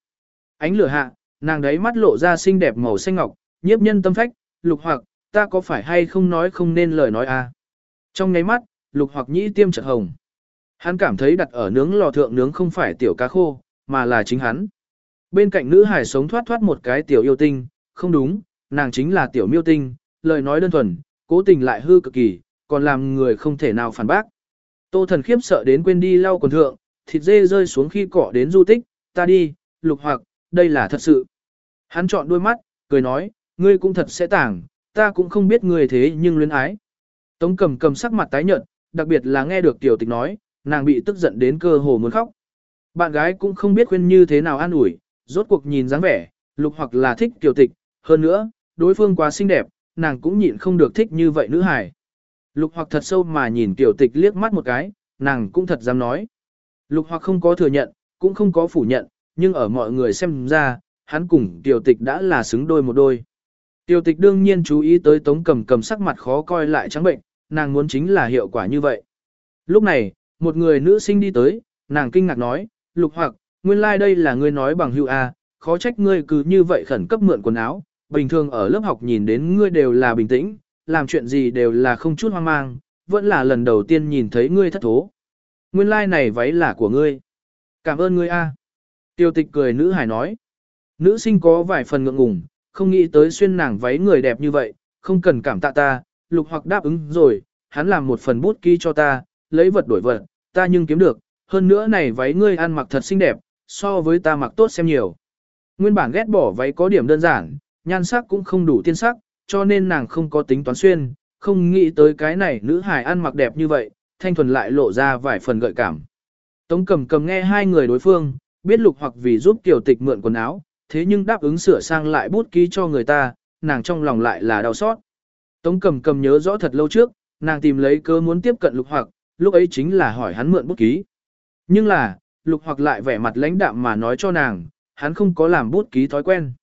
Ánh lửa hạ, nàng đấy mắt lộ ra xinh đẹp màu xanh ngọc, nhiếp nhân tâm phách, lục hoặc, ta có phải hay không nói không nên lời nói à. Trong ngáy mắt, lục hoặc nhĩ tiêm chợt hồng. Hắn cảm thấy đặt ở nướng lò thượng nướng không phải tiểu cá khô, mà là chính hắn. Bên cạnh nữ hải sống thoát thoát một cái tiểu yêu tinh, không đúng, nàng chính là tiểu miêu tinh, lời nói đơn thuần, cố tình lại hư cực kỳ, còn làm người không thể nào phản bác. Tô thần khiếp sợ đến quên đi lau quần thượng, thịt dê rơi xuống khi cỏ đến du tích, ta đi, lục hoặc, đây là thật sự. Hắn chọn đôi mắt, cười nói, ngươi cũng thật sẽ tảng, ta cũng không biết ngươi thế nhưng luyến ái. Tống cầm cầm sắc mặt tái nhợt, đặc biệt là nghe được tiểu tịch nói, nàng bị tức giận đến cơ hồ muốn khóc. Bạn gái cũng không biết khuyên như thế nào an ủi, rốt cuộc nhìn dáng vẻ, lục hoặc là thích tiểu tịch, hơn nữa, đối phương quá xinh đẹp, nàng cũng nhịn không được thích như vậy nữ hài. Lục hoặc thật sâu mà nhìn tiểu tịch liếc mắt một cái, nàng cũng thật dám nói. Lục hoặc không có thừa nhận, cũng không có phủ nhận, nhưng ở mọi người xem ra, hắn cùng tiểu tịch đã là xứng đôi một đôi. Tiểu tịch đương nhiên chú ý tới tống cầm cầm sắc mặt khó coi lại trắng bệnh, nàng muốn chính là hiệu quả như vậy. Lúc này, một người nữ sinh đi tới, nàng kinh ngạc nói, lục hoặc, nguyên lai like đây là ngươi nói bằng hữu A, khó trách ngươi cứ như vậy khẩn cấp mượn quần áo, bình thường ở lớp học nhìn đến ngươi đều là bình tĩnh, làm chuyện gì đều là không chút hoang mang, vẫn là lần đầu tiên nhìn thấy ngươi thất thố. Nguyên lai like này váy là của ngươi. Cảm ơn ngươi A. Tiêu tịch cười nữ hài nói. Nữ sinh có vài phần ngượng ngùng, không nghĩ tới xuyên nàng váy người đẹp như vậy, không cần cảm tạ ta, lục hoặc đáp ứng rồi, hắn làm một phần bút ký cho ta, lấy vật đổi vật, ta nhưng kiếm được, hơn nữa này váy ngươi ăn mặc thật xinh đẹp, so với ta mặc tốt xem nhiều. Nguyên bản ghét bỏ váy có điểm đơn giản, nhan sắc cũng không đủ tiên sắc, cho nên nàng không có tính toán xuyên, không nghĩ tới cái này nữ hài ăn mặc đẹp như vậy, thanh thuần lại lộ ra vài phần gợi cảm. Tống cầm cầm nghe hai người đối phương, biết lục hoặc vì giúp tiểu tịch mượn quần áo, thế nhưng đáp ứng sửa sang lại bút ký cho người ta, nàng trong lòng lại là đau xót. Tống cầm cầm nhớ rõ thật lâu trước, nàng tìm lấy cơ muốn tiếp cận lục hoặc, lúc ấy chính là hỏi hắn mượn bút ký. Nhưng là, lục hoặc lại vẻ mặt lãnh đạm mà nói cho nàng, hắn không có làm bút ký thói quen.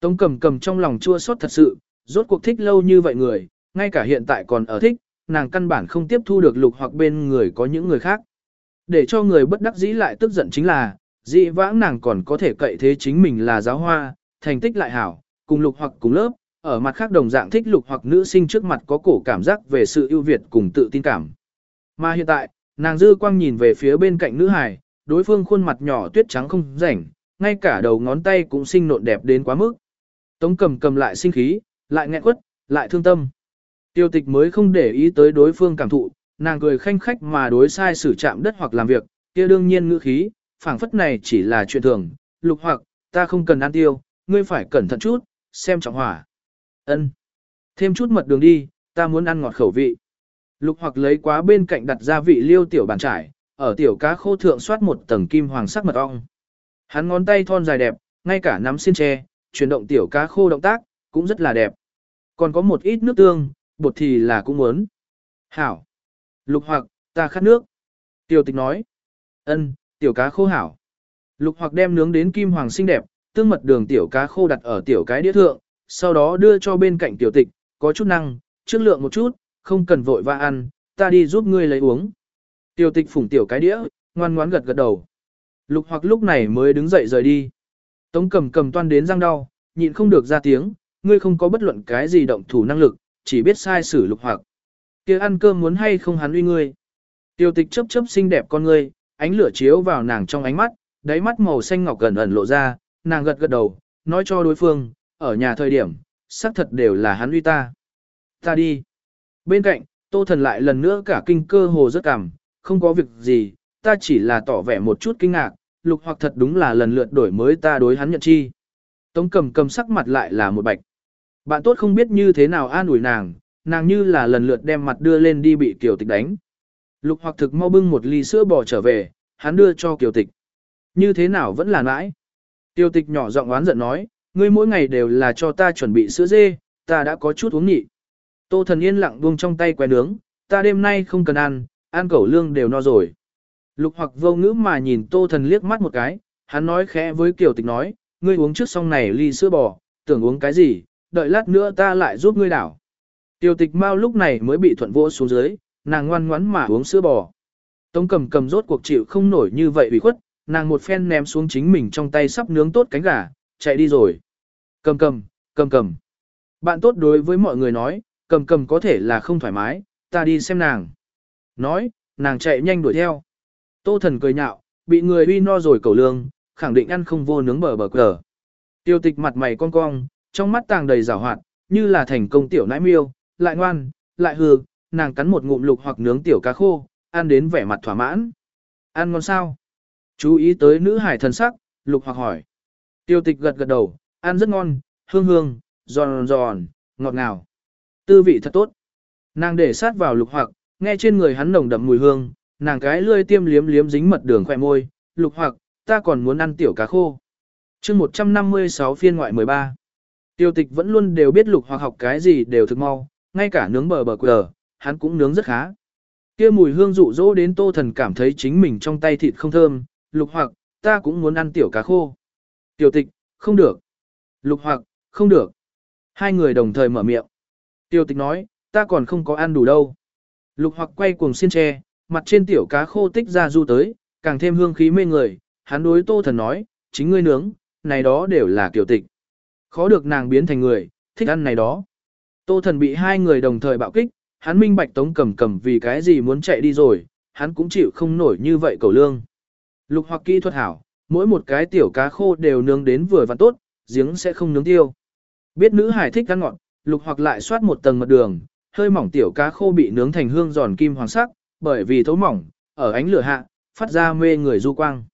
Tống cầm cầm trong lòng chua xót thật sự, rốt cuộc thích lâu như vậy người, ngay cả hiện tại còn ở thích, nàng căn bản không tiếp thu được lục hoặc bên người có những người khác. Để cho người bất đắc dĩ lại tức giận chính là, dị vãng nàng còn có thể cậy thế chính mình là giáo hoa, thành tích lại hảo, cùng lục hoặc cùng lớp, ở mặt khác đồng dạng thích lục hoặc nữ sinh trước mặt có cổ cảm giác về sự ưu việt cùng tự tin cảm. Mà hiện tại, nàng dư quang nhìn về phía bên cạnh nữ hài, đối phương khuôn mặt nhỏ tuyết trắng không rảnh, ngay cả đầu ngón tay cũng sinh nộn đẹp đến quá mức. Tống cầm cầm lại sinh khí, lại nghẹn quất, lại thương tâm. Tiêu tịch mới không để ý tới đối phương cảm thụ, nàng cười khanh khách mà đối sai xử chạm đất hoặc làm việc, kia đương nhiên ngữ khí, phảng phất này chỉ là chuyện thường, lục hoặc, ta không cần ăn tiêu, ngươi phải cẩn thận chút, xem trọng hỏa ân Thêm chút mật đường đi, ta muốn ăn ngọt khẩu vị. Lục hoặc lấy quá bên cạnh đặt gia vị liêu tiểu bàn trải, ở tiểu cá khô thượng soát một tầng kim hoàng sắc mật ong. Hắn ngón tay thon dài đẹp, ngay cả nắm xiên tre, chuyển động tiểu cá khô động tác, cũng rất là đẹp. Còn có một ít nước tương, bột thì là cũng muốn. Hảo. Lục hoặc, ta khát nước. Tiểu tịch nói. ân, tiểu cá khô hảo. Lục hoặc đem nướng đến kim hoàng xinh đẹp, tương mật đường tiểu cá khô đặt ở tiểu cái đĩa thượng, sau đó đưa cho bên cạnh tiểu tịch, có chút năng, trước lượng một chút, không cần vội va ăn, ta đi giúp ngươi lấy uống. Tiểu tịch phủng tiểu cái đĩa, ngoan ngoãn gật gật đầu. Lục hoặc lúc này mới đứng dậy rời đi. Tống cầm cầm toan đến răng đau, nhịn không được ra tiếng, ngươi không có bất luận cái gì động thủ năng lực, chỉ biết sai xử lục hoặc. kia ăn cơm muốn hay không hắn uy ngươi. Tiêu tịch chấp chấp xinh đẹp con ngươi, ánh lửa chiếu vào nàng trong ánh mắt, đáy mắt màu xanh ngọc gần ẩn lộ ra, nàng gật gật đầu, nói cho đối phương, ở nhà thời điểm, xác thật đều là hắn uy ta. Ta đi. Bên cạnh, tô thần lại lần nữa cả kinh cơ hồ rất cảm, không có việc gì, ta chỉ là tỏ vẻ một chút kinh ngạc, lục hoặc thật đúng là lần lượt đổi mới ta đối hắn nhận chi. Tống cầm cầm sắc mặt lại là một bạch. Bạn tốt không biết như thế nào an ủi nàng, nàng như là lần lượt đem mặt đưa lên đi bị Kiều Tịch đánh. Lục hoặc thực mau bưng một ly sữa bò trở về, hắn đưa cho Kiều Tịch. Như thế nào vẫn là nãi. Tiêu Tịch nhỏ giọng oán giận nói, ngươi mỗi ngày đều là cho ta chuẩn bị sữa dê, ta đã có chút uống nhị. Tô thần yên lặng buông trong tay que nướng, ta đêm nay không cần ăn, ăn cẩu lương đều no rồi. Lục hoặc vô ngữ mà nhìn tô thần liếc mắt một cái, hắn nói khẽ với Kiều Tịch nói, ngươi uống trước xong này ly sữa bò, tưởng uống cái gì, đợi lát nữa ta lại giúp ngươi đảo. Tiểu tịch mau lúc này mới bị thuận vô xuống dưới, nàng ngoan ngoãn mà uống sữa bò. Tống cầm cầm rốt cuộc chịu không nổi như vậy ủy khuất, nàng một phen ném xuống chính mình trong tay sắp nướng tốt cánh gà, chạy đi rồi. Cầm cầm, cầm cầm. Bạn tốt đối với mọi người nói, cầm cầm có thể là không thoải mái, ta đi xem nàng. Nói, nàng chạy nhanh đuổi theo. Tô thần cười nhạo, bị người uy no rồi cầu lương, khẳng định ăn không vô nướng bờ bờ cờ. Tiêu tịch mặt mày cong cong, trong mắt tàng đầy rào hoạt, như là thành công tiểu nãi miêu, lại ngoan, lại hư, nàng cắn một ngụm lục hoặc nướng tiểu cá khô, ăn đến vẻ mặt thỏa mãn. Ăn ngon sao? Chú ý tới nữ hải thần sắc, lục hoặc hỏi. Tiêu tịch gật gật đầu, ăn rất ngon, hương hương, giòn giòn, ngọt ngào. Tư vị thật tốt. Nàng để sát vào lục hoặc, nghe trên người hắn nồng đậm mùi hương, nàng cái lươi tiêm liếm liếm dính mật đường khỏe môi, lục hoặc, ta còn muốn ăn tiểu cá khô. chương 156 phiên ngoại 13. Tiêu tịch vẫn luôn đều biết lục hoặc học cái gì đều thực mau, ngay cả nướng bờ bờ quờ, hắn cũng nướng rất khá. kia mùi hương dụ dỗ đến tô thần cảm thấy chính mình trong tay thịt không thơm, lục hoặc, ta cũng muốn ăn tiểu cá khô. Tiểu tịch, không được. Lục hoặc, không được. Hai người đồng thời mở miệng. Tiêu tịch nói, ta còn không có ăn đủ đâu. Lục hoặc quay cuồng xiên tre, mặt trên tiểu cá khô tích ra du tới, càng thêm hương khí mê người, hắn đối tô thần nói, chính ngươi nướng, này đó đều là tiểu tịch. Khó được nàng biến thành người, thích ăn này đó. Tô thần bị hai người đồng thời bạo kích, hắn minh bạch tống cầm cầm vì cái gì muốn chạy đi rồi, hắn cũng chịu không nổi như vậy cầu lương. Lục hoặc kỹ thuật hảo, mỗi một cái tiểu cá khô đều nướng đến vừa và tốt, giếng sẽ không nướng tiêu. Biết nữ hải thích ăn ngọt, lục hoặc lại xoát một tầng mật đường, hơi mỏng tiểu cá khô bị nướng thành hương giòn kim hoàng sắc, bởi vì thấu mỏng, ở ánh lửa hạ, phát ra mê người du quang.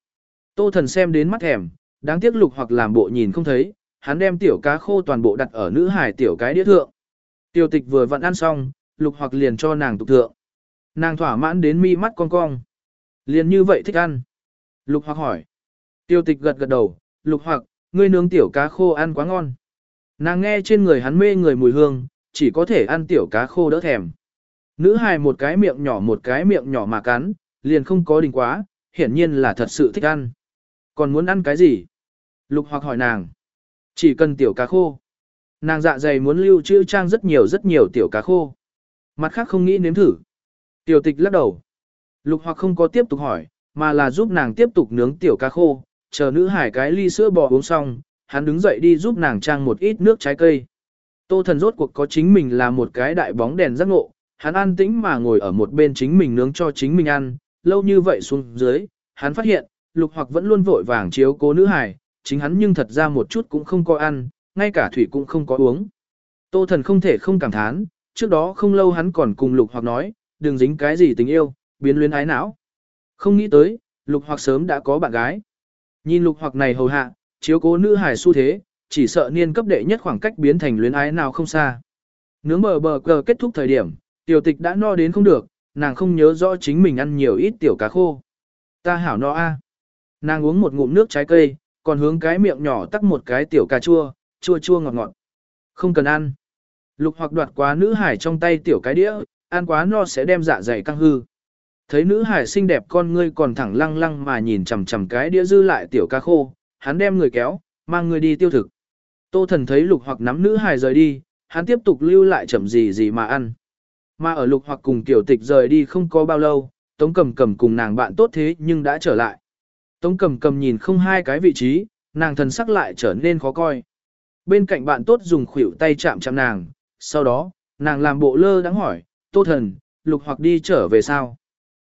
Tô thần xem đến mắt thèm, đáng tiếc lục hoặc làm bộ nhìn không thấy, hắn đem tiểu cá khô toàn bộ đặt ở nữ hải tiểu cái đĩa thượng. Tiểu tịch vừa vặn ăn xong, lục hoặc liền cho nàng tục thượng. Nàng thỏa mãn đến mi mắt cong cong. Liền như vậy thích ăn. Lục hoặc hỏi. Tiêu tịch gật gật đầu, lục hoặc, ngươi nướng tiểu cá khô ăn quá ngon. Nàng nghe trên người hắn mê người mùi hương, chỉ có thể ăn tiểu cá khô đỡ thèm. Nữ hài một cái miệng nhỏ một cái miệng nhỏ mà cắn, liền không có đình quá, hiển nhiên là thật sự thích ăn. Còn muốn ăn cái gì? Lục hoặc hỏi nàng. Chỉ cần tiểu cá khô. Nàng dạ dày muốn lưu trữ trang rất nhiều rất nhiều tiểu cá khô. Mặt khác không nghĩ nếm thử. Tiểu tịch lắc đầu. Lục hoặc không có tiếp tục hỏi, mà là giúp nàng tiếp tục nướng tiểu cá khô, chờ nữ hải cái ly sữa bò uống xong, hắn đứng dậy đi giúp nàng trang một ít nước trái cây. Tô thần rốt cuộc có chính mình là một cái đại bóng đèn giác ngộ, hắn an tĩnh mà ngồi ở một bên chính mình nướng cho chính mình ăn, lâu như vậy xuống dưới, hắn phát hiện, lục hoặc vẫn luôn vội vàng chiếu cố nữ hải, chính hắn nhưng thật ra một chút cũng không có ăn, ngay cả thủy cũng không có uống. Tô thần không thể không cảm thán, trước đó không lâu hắn còn cùng lục hoặc nói, đừng dính cái gì tình yêu, biến luyến ái não. Không nghĩ tới, lục hoặc sớm đã có bạn gái. Nhìn lục hoặc này hầu hạ, chiếu cố nữ hải xu thế, chỉ sợ niên cấp đệ nhất khoảng cách biến thành luyến ái nào không xa. Nướng bờ bờ cờ kết thúc thời điểm, tiểu tịch đã no đến không được, nàng không nhớ rõ chính mình ăn nhiều ít tiểu cá khô. Ta hảo no a. Nàng uống một ngụm nước trái cây, còn hướng cái miệng nhỏ tắc một cái tiểu cà chua, chua chua ngọt ngọt. Không cần ăn. Lục hoặc đoạt quá nữ hải trong tay tiểu cái đĩa, ăn quá no sẽ đem dạ dày căng hư. Thấy nữ hải xinh đẹp con ngươi còn thẳng lăng lăng mà nhìn chằm chằm cái đĩa dư lại tiểu ca khô, hắn đem người kéo, mang người đi tiêu thực. Tô thần thấy lục hoặc nắm nữ hải rời đi, hắn tiếp tục lưu lại chậm gì gì mà ăn. Mà ở lục hoặc cùng tiểu tịch rời đi không có bao lâu, tống cầm cầm cùng nàng bạn tốt thế nhưng đã trở lại. Tống cầm cầm nhìn không hai cái vị trí, nàng thần sắc lại trở nên khó coi. Bên cạnh bạn tốt dùng khuỷu tay chạm chạm nàng, sau đó, nàng làm bộ lơ đáng hỏi, tô thần, lục hoặc đi trở về sao?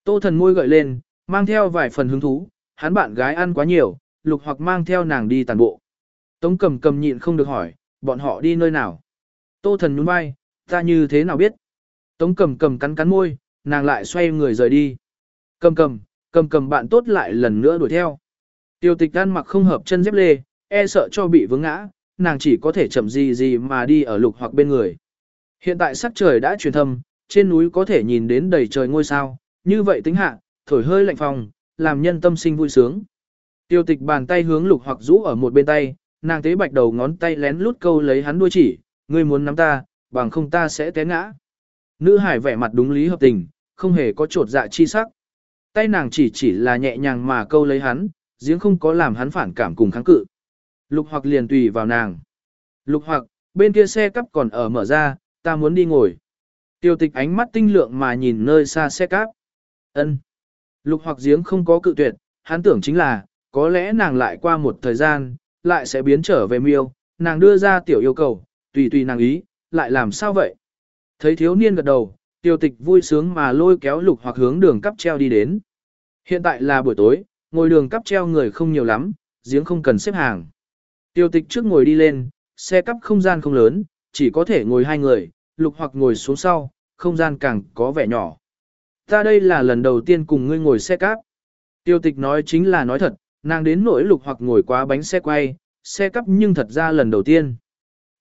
Tô thần môi gợi lên, mang theo vài phần hứng thú, hắn bạn gái ăn quá nhiều, lục hoặc mang theo nàng đi tàn bộ. Tống cầm cầm nhịn không được hỏi, bọn họ đi nơi nào? Tô thần nhún vai, ta như thế nào biết? Tống cầm cầm cắn cắn môi, nàng lại xoay người rời đi. Cầm cầm, cầm cầm bạn tốt lại lần nữa đuổi theo. Tiêu tịch ăn mặc không hợp chân dép lê, e sợ cho bị vướng ngã, nàng chỉ có thể chậm gì gì mà đi ở lục hoặc bên người. Hiện tại sắc trời đã truyền thâm, trên núi có thể nhìn đến đầy trời ngôi sao, như vậy tính hạ, thổi hơi lạnh phòng, làm nhân tâm sinh vui sướng. Tiêu tịch bàn tay hướng lục hoặc rũ ở một bên tay, nàng tế bạch đầu ngón tay lén lút câu lấy hắn đuôi chỉ, ngươi muốn nắm ta, bằng không ta sẽ té ngã. Nữ hải vẻ mặt đúng lý hợp tình, không hề có trột dạ chi sắc. Tay nàng chỉ chỉ là nhẹ nhàng mà câu lấy hắn, giếng không có làm hắn phản cảm cùng kháng cự. Lục hoặc liền tùy vào nàng. Lục hoặc, bên kia xe cắp còn ở mở ra, ta muốn đi ngồi. Tiêu tịch ánh mắt tinh lượng mà nhìn nơi xa xe cắp ân Lục hoặc giếng không có cự tuyệt, hắn tưởng chính là, có lẽ nàng lại qua một thời gian, lại sẽ biến trở về miêu, nàng đưa ra tiểu yêu cầu, tùy tùy nàng ý, lại làm sao vậy? Thấy thiếu niên gật đầu, tiêu tịch vui sướng mà lôi kéo lục hoặc hướng đường cắp treo đi đến. Hiện tại là buổi tối, ngồi đường cắp treo người không nhiều lắm, giếng không cần xếp hàng. Tiêu tịch trước ngồi đi lên, xe cắp không gian không lớn, chỉ có thể ngồi hai người, lục hoặc ngồi xuống sau, không gian càng có vẻ nhỏ. Ta đây là lần đầu tiên cùng ngươi ngồi xe cắp. Tiêu tịch nói chính là nói thật, nàng đến nỗi lục hoặc ngồi quá bánh xe quay, xe cắp nhưng thật ra lần đầu tiên.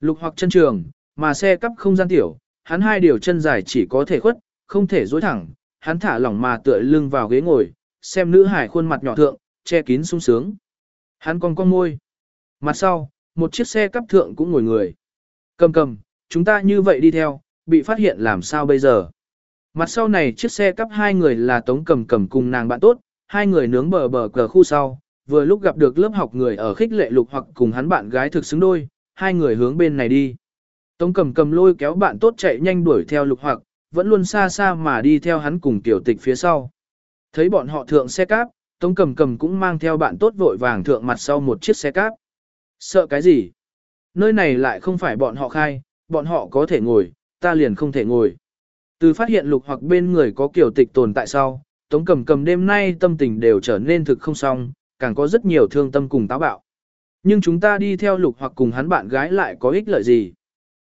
Lục hoặc chân trường, mà xe cắp không gian tiểu, hắn hai điều chân dài chỉ có thể khuất, không thể dối thẳng, hắn thả lỏng mà tựa lưng vào ghế ngồi, xem nữ hải khuôn mặt nhỏ thượng, che kín sung sướng. Hắn còn con môi. Mặt sau, một chiếc xe cắp thượng cũng ngồi người. Cầm cầm, chúng ta như vậy đi theo, bị phát hiện làm sao bây giờ. Mặt sau này chiếc xe cắp hai người là tống cầm cầm cùng nàng bạn tốt, hai người nướng bờ bờ cờ khu sau, vừa lúc gặp được lớp học người ở khích lệ lục hoặc cùng hắn bạn gái thực xứng đôi, hai người hướng bên này đi. Tống cầm cầm lôi kéo bạn tốt chạy nhanh đuổi theo lục hoặc, vẫn luôn xa xa mà đi theo hắn cùng tiểu tịch phía sau. Thấy bọn họ thượng xe cáp, Tống cầm cầm cũng mang theo bạn tốt vội vàng thượng mặt sau một chiếc xe cáp. Sợ cái gì? Nơi này lại không phải bọn họ khai, bọn họ có thể ngồi, ta liền không thể ngồi. Từ phát hiện lục hoặc bên người có kiểu tịch tồn tại sau, Tống cầm cầm đêm nay tâm tình đều trở nên thực không xong, càng có rất nhiều thương tâm cùng táo bạo. Nhưng chúng ta đi theo lục hoặc cùng hắn bạn gái lại có ích lợi gì?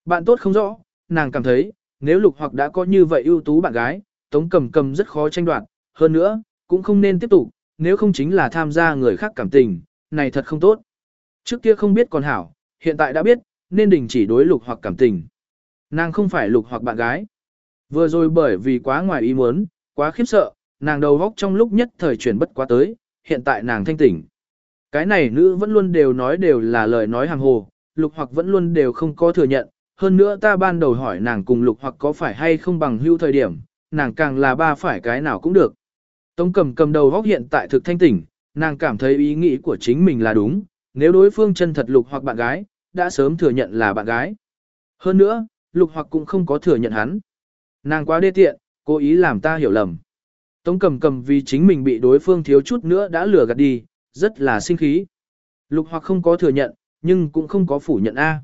Bạn tốt không rõ, nàng cảm thấy, nếu lục hoặc đã có như vậy ưu tú bạn gái, Tống cầm cầm rất khó tranh đoạt, hơn nữa, cũng không nên tiếp tục, nếu không chính là tham gia người khác cảm tình, này thật không tốt. Trước kia không biết còn hảo, hiện tại đã biết, nên đình chỉ đối lục hoặc cảm tình. Nàng không phải lục hoặc bạn gái. Vừa rồi bởi vì quá ngoài ý muốn, quá khiếp sợ, nàng đầu góc trong lúc nhất thời chuyển bất quá tới, hiện tại nàng thanh tỉnh. Cái này nữ vẫn luôn đều nói đều là lời nói hàng hồ, lục hoặc vẫn luôn đều không có thừa nhận, hơn nữa ta ban đầu hỏi nàng cùng lục hoặc có phải hay không bằng hưu thời điểm, nàng càng là ba phải cái nào cũng được. Tống cầm cầm đầu góc hiện tại thực thanh tỉnh, nàng cảm thấy ý nghĩ của chính mình là đúng, nếu đối phương chân thật lục hoặc bạn gái, đã sớm thừa nhận là bạn gái. Hơn nữa, lục hoặc cũng không có thừa nhận hắn. Nàng quá đê tiện, cố ý làm ta hiểu lầm. Tống cầm cầm vì chính mình bị đối phương thiếu chút nữa đã lừa gạt đi, rất là sinh khí. Lục hoặc không có thừa nhận, nhưng cũng không có phủ nhận A.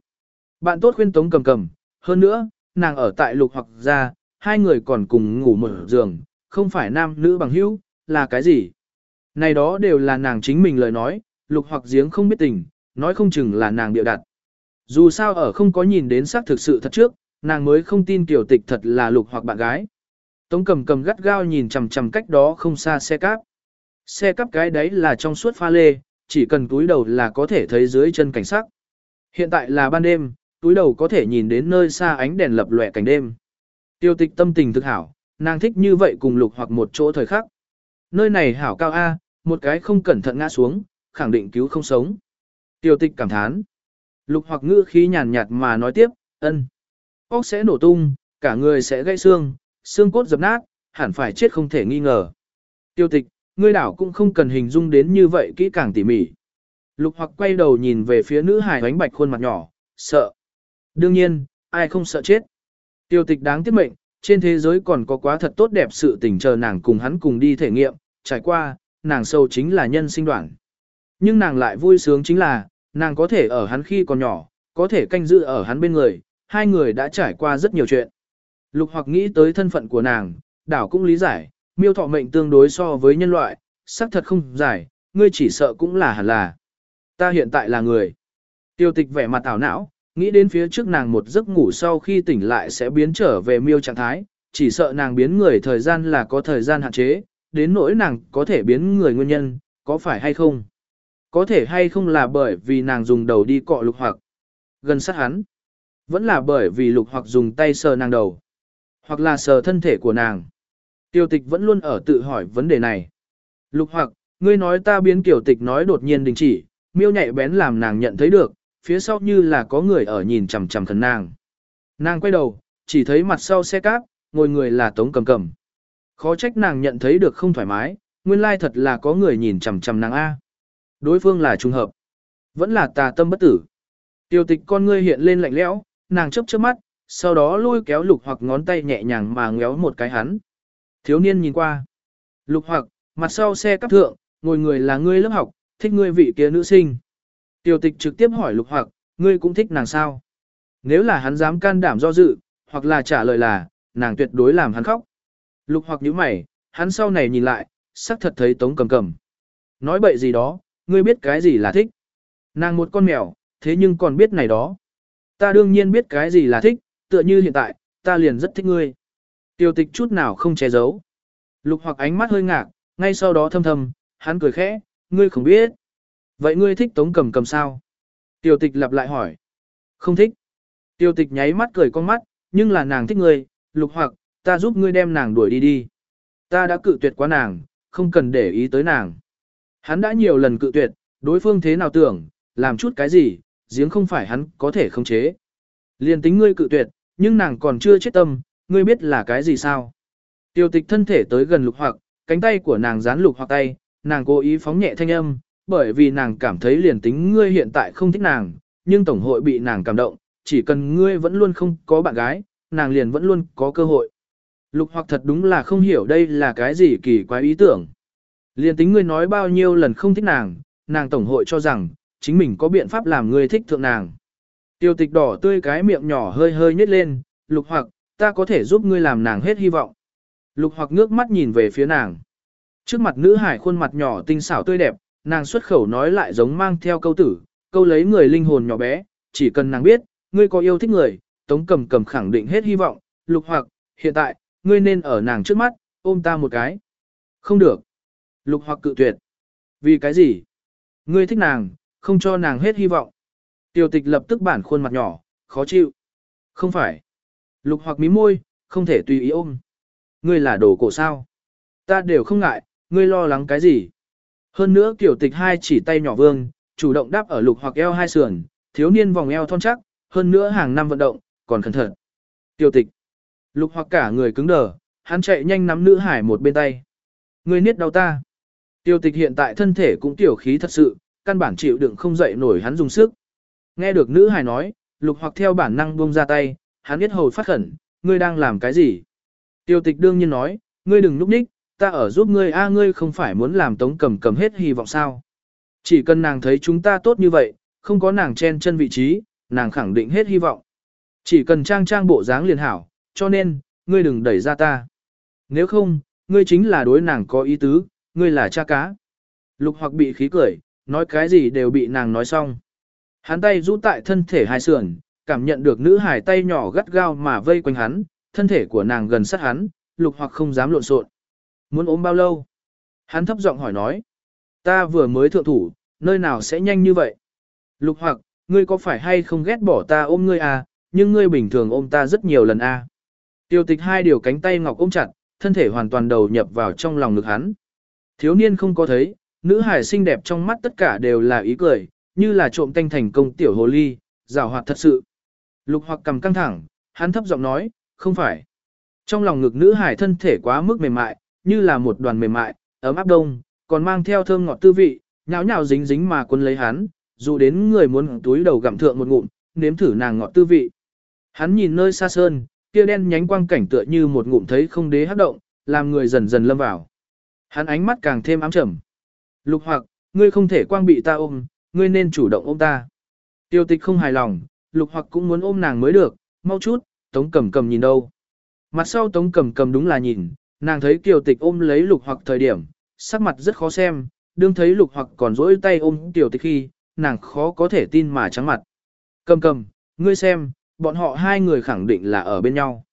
Bạn tốt khuyên Tống cầm cầm, hơn nữa, nàng ở tại lục hoặc ra, hai người còn cùng ngủ một giường, không phải nam nữ bằng hữu, là cái gì? Này đó đều là nàng chính mình lời nói, lục hoặc giếng không biết tình, nói không chừng là nàng điệu đặt. Dù sao ở không có nhìn đến xác thực sự thật trước, nàng mới không tin tiểu tịch thật là lục hoặc bạn gái. Tống cầm cầm gắt gao nhìn chằm chằm cách đó không xa xe cáp. Xe cáp cái đấy là trong suốt pha lê, chỉ cần túi đầu là có thể thấy dưới chân cảnh sắc. Hiện tại là ban đêm, túi đầu có thể nhìn đến nơi xa ánh đèn lập lòe cảnh đêm. Tiêu tịch tâm tình thực hảo, nàng thích như vậy cùng lục hoặc một chỗ thời khắc. Nơi này hảo cao A, một cái không cẩn thận ngã xuống, khẳng định cứu không sống. Tiêu tịch cảm thán. Lục hoặc ngữ khí nhàn nhạt mà nói tiếp, ân. Ốc sẽ nổ tung, cả người sẽ gãy xương, xương cốt dập nát, hẳn phải chết không thể nghi ngờ. Tiêu tịch, ngươi đảo cũng không cần hình dung đến như vậy kỹ càng tỉ mỉ. Lục hoặc quay đầu nhìn về phía nữ hài ánh bạch khuôn mặt nhỏ, sợ. Đương nhiên, ai không sợ chết. Tiêu tịch đáng tiếc mệnh, trên thế giới còn có quá thật tốt đẹp sự tình chờ nàng cùng hắn cùng đi thể nghiệm, trải qua, nàng sâu chính là nhân sinh đoạn. Nhưng nàng lại vui sướng chính là, nàng có thể ở hắn khi còn nhỏ, có thể canh giữ ở hắn bên người, hai người đã trải qua rất nhiều chuyện. Lục hoặc nghĩ tới thân phận của nàng, đảo cũng lý giải, miêu thọ mệnh tương đối so với nhân loại, xác thật không giải, ngươi chỉ sợ cũng là hẳn là. Ta hiện tại là người. Tiêu tịch vẻ mặt ảo não, nghĩ đến phía trước nàng một giấc ngủ sau khi tỉnh lại sẽ biến trở về miêu trạng thái, chỉ sợ nàng biến người thời gian là có thời gian hạn chế, đến nỗi nàng có thể biến người nguyên nhân, có phải hay không? Có thể hay không là bởi vì nàng dùng đầu đi cọ lục hoặc gần sát hắn. Vẫn là bởi vì lục hoặc dùng tay sờ nàng đầu. Hoặc là sờ thân thể của nàng. Tiêu tịch vẫn luôn ở tự hỏi vấn đề này. Lục hoặc, ngươi nói ta biến kiểu tịch nói đột nhiên đình chỉ, miêu nhạy bén làm nàng nhận thấy được, phía sau như là có người ở nhìn chằm chằm thần nàng. Nàng quay đầu, chỉ thấy mặt sau xe cáp, ngồi người là tống cầm cầm. Khó trách nàng nhận thấy được không thoải mái, nguyên lai thật là có người nhìn chằm chằm nàng A. Đối phương là trùng hợp. Vẫn là tà tâm bất tử. Tiêu tịch con ngươi hiện lên lạnh lẽo, nàng chấp chớp mắt, sau đó lôi kéo lục hoặc ngón tay nhẹ nhàng mà ngéo một cái hắn. Thiếu niên nhìn qua. Lục hoặc, mặt sau xe cắp thượng, ngồi người là ngươi lớp học, thích ngươi vị kia nữ sinh. tiểu tịch trực tiếp hỏi lục hoặc, ngươi cũng thích nàng sao? Nếu là hắn dám can đảm do dự, hoặc là trả lời là, nàng tuyệt đối làm hắn khóc. Lục hoặc nhíu mày, hắn sau này nhìn lại, sắc thật thấy tống cầm cầm. Nói bậy gì đó, ngươi biết cái gì là thích. Nàng một con mèo, thế nhưng còn biết này đó. Ta đương nhiên biết cái gì là thích, tựa như hiện tại, ta liền rất thích ngươi. Tiêu tịch chút nào không che giấu. Lục hoặc ánh mắt hơi ngạc, ngay sau đó thâm thầm, hắn cười khẽ, ngươi không biết. Vậy ngươi thích tống cầm cầm sao? Tiêu tịch lặp lại hỏi. Không thích. Tiêu tịch nháy mắt cười con mắt, nhưng là nàng thích ngươi, lục hoặc, ta giúp ngươi đem nàng đuổi đi đi. Ta đã cự tuyệt quá nàng, không cần để ý tới nàng. Hắn đã nhiều lần cự tuyệt, đối phương thế nào tưởng, làm chút cái gì, giếng không phải hắn có thể khống chế. Liên tính ngươi cự tuyệt, nhưng nàng còn chưa chết tâm, ngươi biết là cái gì sao? Tiêu tịch thân thể tới gần lục hoặc, cánh tay của nàng dán lục hoặc tay, nàng cố ý phóng nhẹ thanh âm, bởi vì nàng cảm thấy liền tính ngươi hiện tại không thích nàng, nhưng tổng hội bị nàng cảm động, chỉ cần ngươi vẫn luôn không có bạn gái, nàng liền vẫn luôn có cơ hội. Lục hoặc thật đúng là không hiểu đây là cái gì kỳ quái ý tưởng. Liền tính ngươi nói bao nhiêu lần không thích nàng, nàng tổng hội cho rằng, chính mình có biện pháp làm ngươi thích thượng nàng. Tiêu tịch đỏ tươi cái miệng nhỏ hơi hơi nhếch lên, lục hoặc, ta có thể giúp ngươi làm nàng hết hy vọng. Lục hoặc ngước mắt nhìn về phía nàng. Trước mặt nữ hải khuôn mặt nhỏ tinh xảo tươi đẹp, nàng xuất khẩu nói lại giống mang theo câu tử, câu lấy người linh hồn nhỏ bé, chỉ cần nàng biết, ngươi có yêu thích người, tống cầm cầm khẳng định hết hy vọng, lục hoặc, hiện tại, ngươi nên ở nàng trước mắt, ôm ta một cái. Không được. Lục hoặc cự tuyệt. Vì cái gì? Ngươi thích nàng, không cho nàng hết hy vọng. tiểu tịch lập tức bản khuôn mặt nhỏ, khó chịu. Không phải. Lục hoặc mí môi, không thể tùy ý ôm. Ngươi là đồ cổ sao? Ta đều không ngại, ngươi lo lắng cái gì? Hơn nữa kiểu tịch hai chỉ tay nhỏ vương, chủ động đáp ở lục hoặc eo hai sườn, thiếu niên vòng eo thon chắc, hơn nữa hàng năm vận động, còn cẩn thận. tiểu tịch. Lục hoặc cả người cứng đờ, hắn chạy nhanh nắm nữ hải một bên tay. Ngươi niết đau ta. Tiêu tịch hiện tại thân thể cũng tiểu khí thật sự, căn bản chịu đựng không dậy nổi hắn dùng sức. Nghe được nữ hài nói, lục hoặc theo bản năng buông ra tay, hắn biết hầu phát khẩn, ngươi đang làm cái gì? Tiêu tịch đương nhiên nói, ngươi đừng núp ních, ta ở giúp ngươi a ngươi không phải muốn làm tống cầm cầm hết hy vọng sao. Chỉ cần nàng thấy chúng ta tốt như vậy, không có nàng chen chân vị trí, nàng khẳng định hết hy vọng. Chỉ cần trang trang bộ dáng liền hảo, cho nên, ngươi đừng đẩy ra ta. Nếu không, ngươi chính là đối nàng có ý tứ, ngươi là cha cá. Lục hoặc bị khí cười, nói cái gì đều bị nàng nói xong. Hắn tay rũ tại thân thể hai sườn, cảm nhận được nữ hải tay nhỏ gắt gao mà vây quanh hắn, thân thể của nàng gần sát hắn, lục hoặc không dám lộn xộn. Muốn ôm bao lâu? Hắn thấp giọng hỏi nói. Ta vừa mới thượng thủ, nơi nào sẽ nhanh như vậy? Lục hoặc, ngươi có phải hay không ghét bỏ ta ôm ngươi à, nhưng ngươi bình thường ôm ta rất nhiều lần à. Tiêu tịch hai điều cánh tay ngọc ôm chặt, thân thể hoàn toàn đầu nhập vào trong lòng ngực hắn. Thiếu niên không có thấy, nữ hải xinh đẹp trong mắt tất cả đều là ý cười, như là trộm tanh thành công tiểu hồ ly, rào hoạt thật sự. Lục hoặc cầm căng thẳng, hắn thấp giọng nói, không phải. Trong lòng ngực nữ hải thân thể quá mức mềm mại, như là một đoàn mềm mại, ấm áp đông, còn mang theo thơm ngọt tư vị, nhão nhão dính dính mà quân lấy hắn, dù đến người muốn túi đầu gặm thượng một ngụm, nếm thử nàng ngọt tư vị. Hắn nhìn nơi xa sơn, kia đen nhánh quang cảnh tựa như một ngụm thấy không đế hấp động, làm người dần dần lâm vào. Hắn ánh mắt càng thêm ám trầm. Lục hoặc, ngươi không thể quang bị ta ôm, ngươi nên chủ động ôm ta. Tiêu tịch không hài lòng, lục hoặc cũng muốn ôm nàng mới được, mau chút, tống cầm cầm nhìn đâu. Mặt sau tống cầm cầm đúng là nhìn, nàng thấy kiều tịch ôm lấy lục hoặc thời điểm, sắc mặt rất khó xem, đương thấy lục hoặc còn rỗi tay ôm kiều tịch khi, nàng khó có thể tin mà trắng mặt. Cầm cầm, ngươi xem, bọn họ hai người khẳng định là ở bên nhau.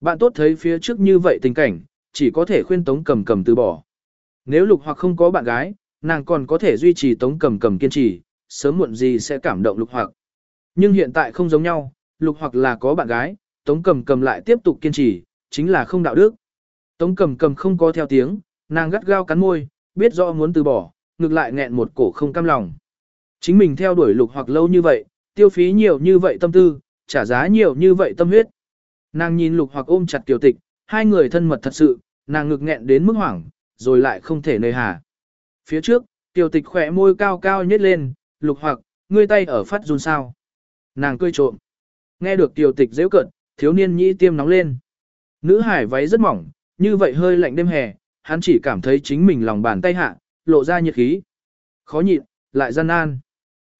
Bạn tốt thấy phía trước như vậy tình cảnh, chỉ có thể khuyên tống cầm cầm từ bỏ. Nếu lục hoặc không có bạn gái, nàng còn có thể duy trì tống cầm cầm kiên trì, sớm muộn gì sẽ cảm động lục hoặc. Nhưng hiện tại không giống nhau, lục hoặc là có bạn gái, tống cầm cầm lại tiếp tục kiên trì, chính là không đạo đức. Tống cầm cầm không có theo tiếng, nàng gắt gao cắn môi, biết rõ muốn từ bỏ, ngược lại nghẹn một cổ không cam lòng. Chính mình theo đuổi lục hoặc lâu như vậy, tiêu phí nhiều như vậy tâm tư, trả giá nhiều như vậy tâm huyết. Nàng nhìn lục hoặc ôm chặt kiều tịch, hai người thân mật thật sự, nàng ngực nghẹn đến mức hoảng, rồi lại không thể nơi hà. Phía trước, tiểu tịch khỏe môi cao cao nhếch lên, lục hoặc, ngươi tay ở phát run sao. Nàng cười trộm. Nghe được tiểu tịch dễ cận, thiếu niên nhĩ tiêm nóng lên. Nữ hải váy rất mỏng, như vậy hơi lạnh đêm hè, hắn chỉ cảm thấy chính mình lòng bàn tay hạ, lộ ra nhiệt khí. Khó nhịn, lại gian nan.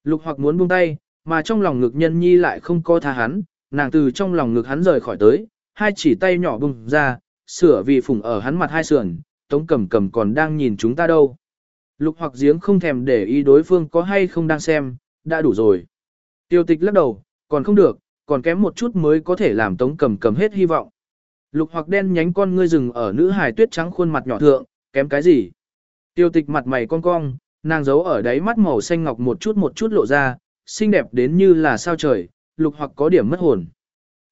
Lục hoặc muốn buông tay, mà trong lòng ngực nhân nhi lại không có tha hắn, nàng từ trong lòng ngực hắn rời khỏi tới, hai chỉ tay nhỏ bung ra, sửa vì phủng ở hắn mặt hai sườn, tống cầm cầm còn đang nhìn chúng ta đâu. Lục hoặc giếng không thèm để ý đối phương có hay không đang xem, đã đủ rồi. Tiêu tịch lắc đầu, còn không được, còn kém một chút mới có thể làm tống cầm cầm hết hy vọng. Lục hoặc đen nhánh con ngươi rừng ở nữ hài tuyết trắng khuôn mặt nhỏ thượng, kém cái gì? Tiêu tịch mặt mày con cong, nàng giấu ở đáy mắt màu xanh ngọc một chút một chút lộ ra, xinh đẹp đến như là sao trời, lục hoặc có điểm mất hồn.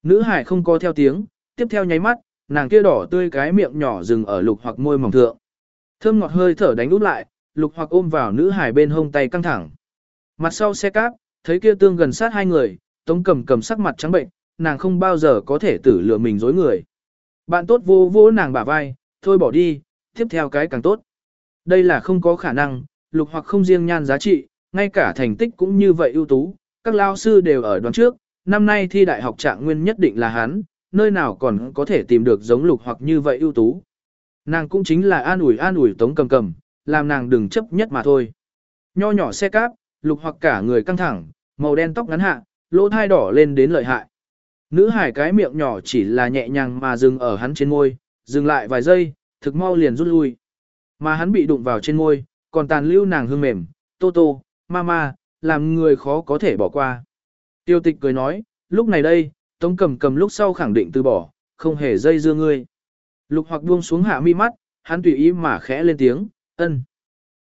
Nữ hải không có theo tiếng, tiếp theo nháy mắt, nàng kia đỏ tươi cái miệng nhỏ dừng ở lục hoặc môi mỏng thượng. Thơm ngọt hơi thở đánh út lại, lục hoặc ôm vào nữ hải bên hông tay căng thẳng. Mặt sau xe cáp, thấy kia tương gần sát hai người, tống cầm cầm sắc mặt trắng bệnh, nàng không bao giờ có thể tử lừa mình dối người. Bạn tốt vô vô nàng bả vai, thôi bỏ đi, tiếp theo cái càng tốt. Đây là không có khả năng, lục hoặc không riêng nhan giá trị, ngay cả thành tích cũng như vậy ưu tú, các lao sư đều ở đoán trước, năm nay thi đại học trạng nguyên nhất định là hắn, nơi nào còn có thể tìm được giống lục hoặc như vậy ưu tú. Nàng cũng chính là an ủi an ủi tống cầm cầm, làm nàng đừng chấp nhất mà thôi. Nho nhỏ xe cáp, lục hoặc cả người căng thẳng, màu đen tóc ngắn hạ, lỗ thai đỏ lên đến lợi hại. Nữ hải cái miệng nhỏ chỉ là nhẹ nhàng mà dừng ở hắn trên môi, dừng lại vài giây, thực mau liền rút lui. Mà hắn bị đụng vào trên môi, còn tàn lưu nàng hương mềm, tô tô, ma ma, làm người khó có thể bỏ qua. Tiêu tịch cười nói, lúc này đây, tống cầm cầm lúc sau khẳng định từ bỏ, không hề dây dưa ngươi. Lục hoặc buông xuống hạ mi mắt, hắn tùy ý mà khẽ lên tiếng, ân.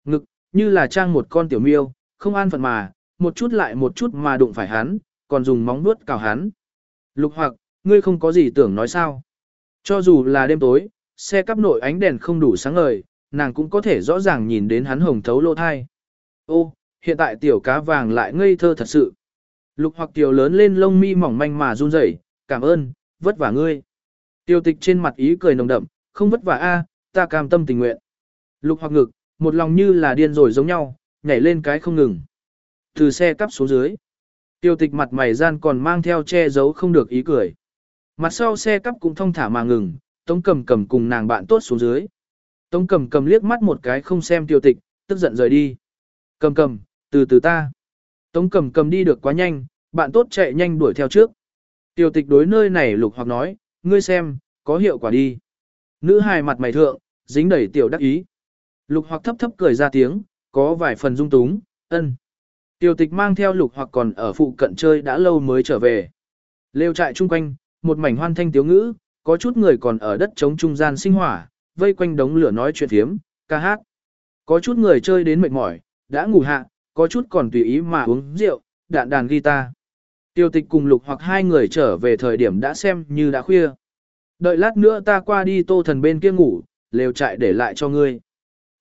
Ngực, như là trang một con tiểu miêu, không an phận mà, một chút lại một chút mà đụng phải hắn, còn dùng móng vuốt cào hắn. Lục hoặc, ngươi không có gì tưởng nói sao. Cho dù là đêm tối, xe cắp nội ánh đèn không đủ sáng ngời, nàng cũng có thể rõ ràng nhìn đến hắn hồng thấu lỗ thai. Ô, hiện tại tiểu cá vàng lại ngây thơ thật sự. Lục hoặc tiểu lớn lên lông mi mỏng manh mà run rẩy, cảm ơn, vất vả ngươi. Tiêu tịch trên mặt ý cười nồng đậm, không vất vả a, ta cam tâm tình nguyện. Lục hoặc ngực, một lòng như là điên rồi giống nhau, nhảy lên cái không ngừng. Từ xe cắp xuống dưới. Tiêu tịch mặt mày gian còn mang theo che giấu không được ý cười. Mặt sau xe cắp cũng thông thả mà ngừng, tống cầm cầm cùng nàng bạn tốt xuống dưới. Tống cầm cầm liếc mắt một cái không xem tiêu tịch, tức giận rời đi. Cầm cầm, từ từ ta. Tống cầm cầm đi được quá nhanh, bạn tốt chạy nhanh đuổi theo trước. Tiêu tịch đối nơi này lục hoặc nói, ngươi xem, có hiệu quả đi. Nữ hài mặt mày thượng, dính đẩy tiểu đắc ý. Lục hoặc thấp thấp cười ra tiếng, có vài phần dung túng, ân. Tiêu tịch mang theo lục hoặc còn ở phụ cận chơi đã lâu mới trở về. Lêu trại chung quanh, một mảnh hoan thanh tiếu ngữ, có chút người còn ở đất trống trung gian sinh hỏa, vây quanh đống lửa nói chuyện thiếm, ca hát. Có chút người chơi đến mệt mỏi, đã ngủ hạ, có chút còn tùy ý mà uống rượu, đạn đàn guitar. Tiêu tịch cùng lục hoặc hai người trở về thời điểm đã xem như đã khuya. Đợi lát nữa ta qua đi tô thần bên kia ngủ, lều trại để lại cho ngươi.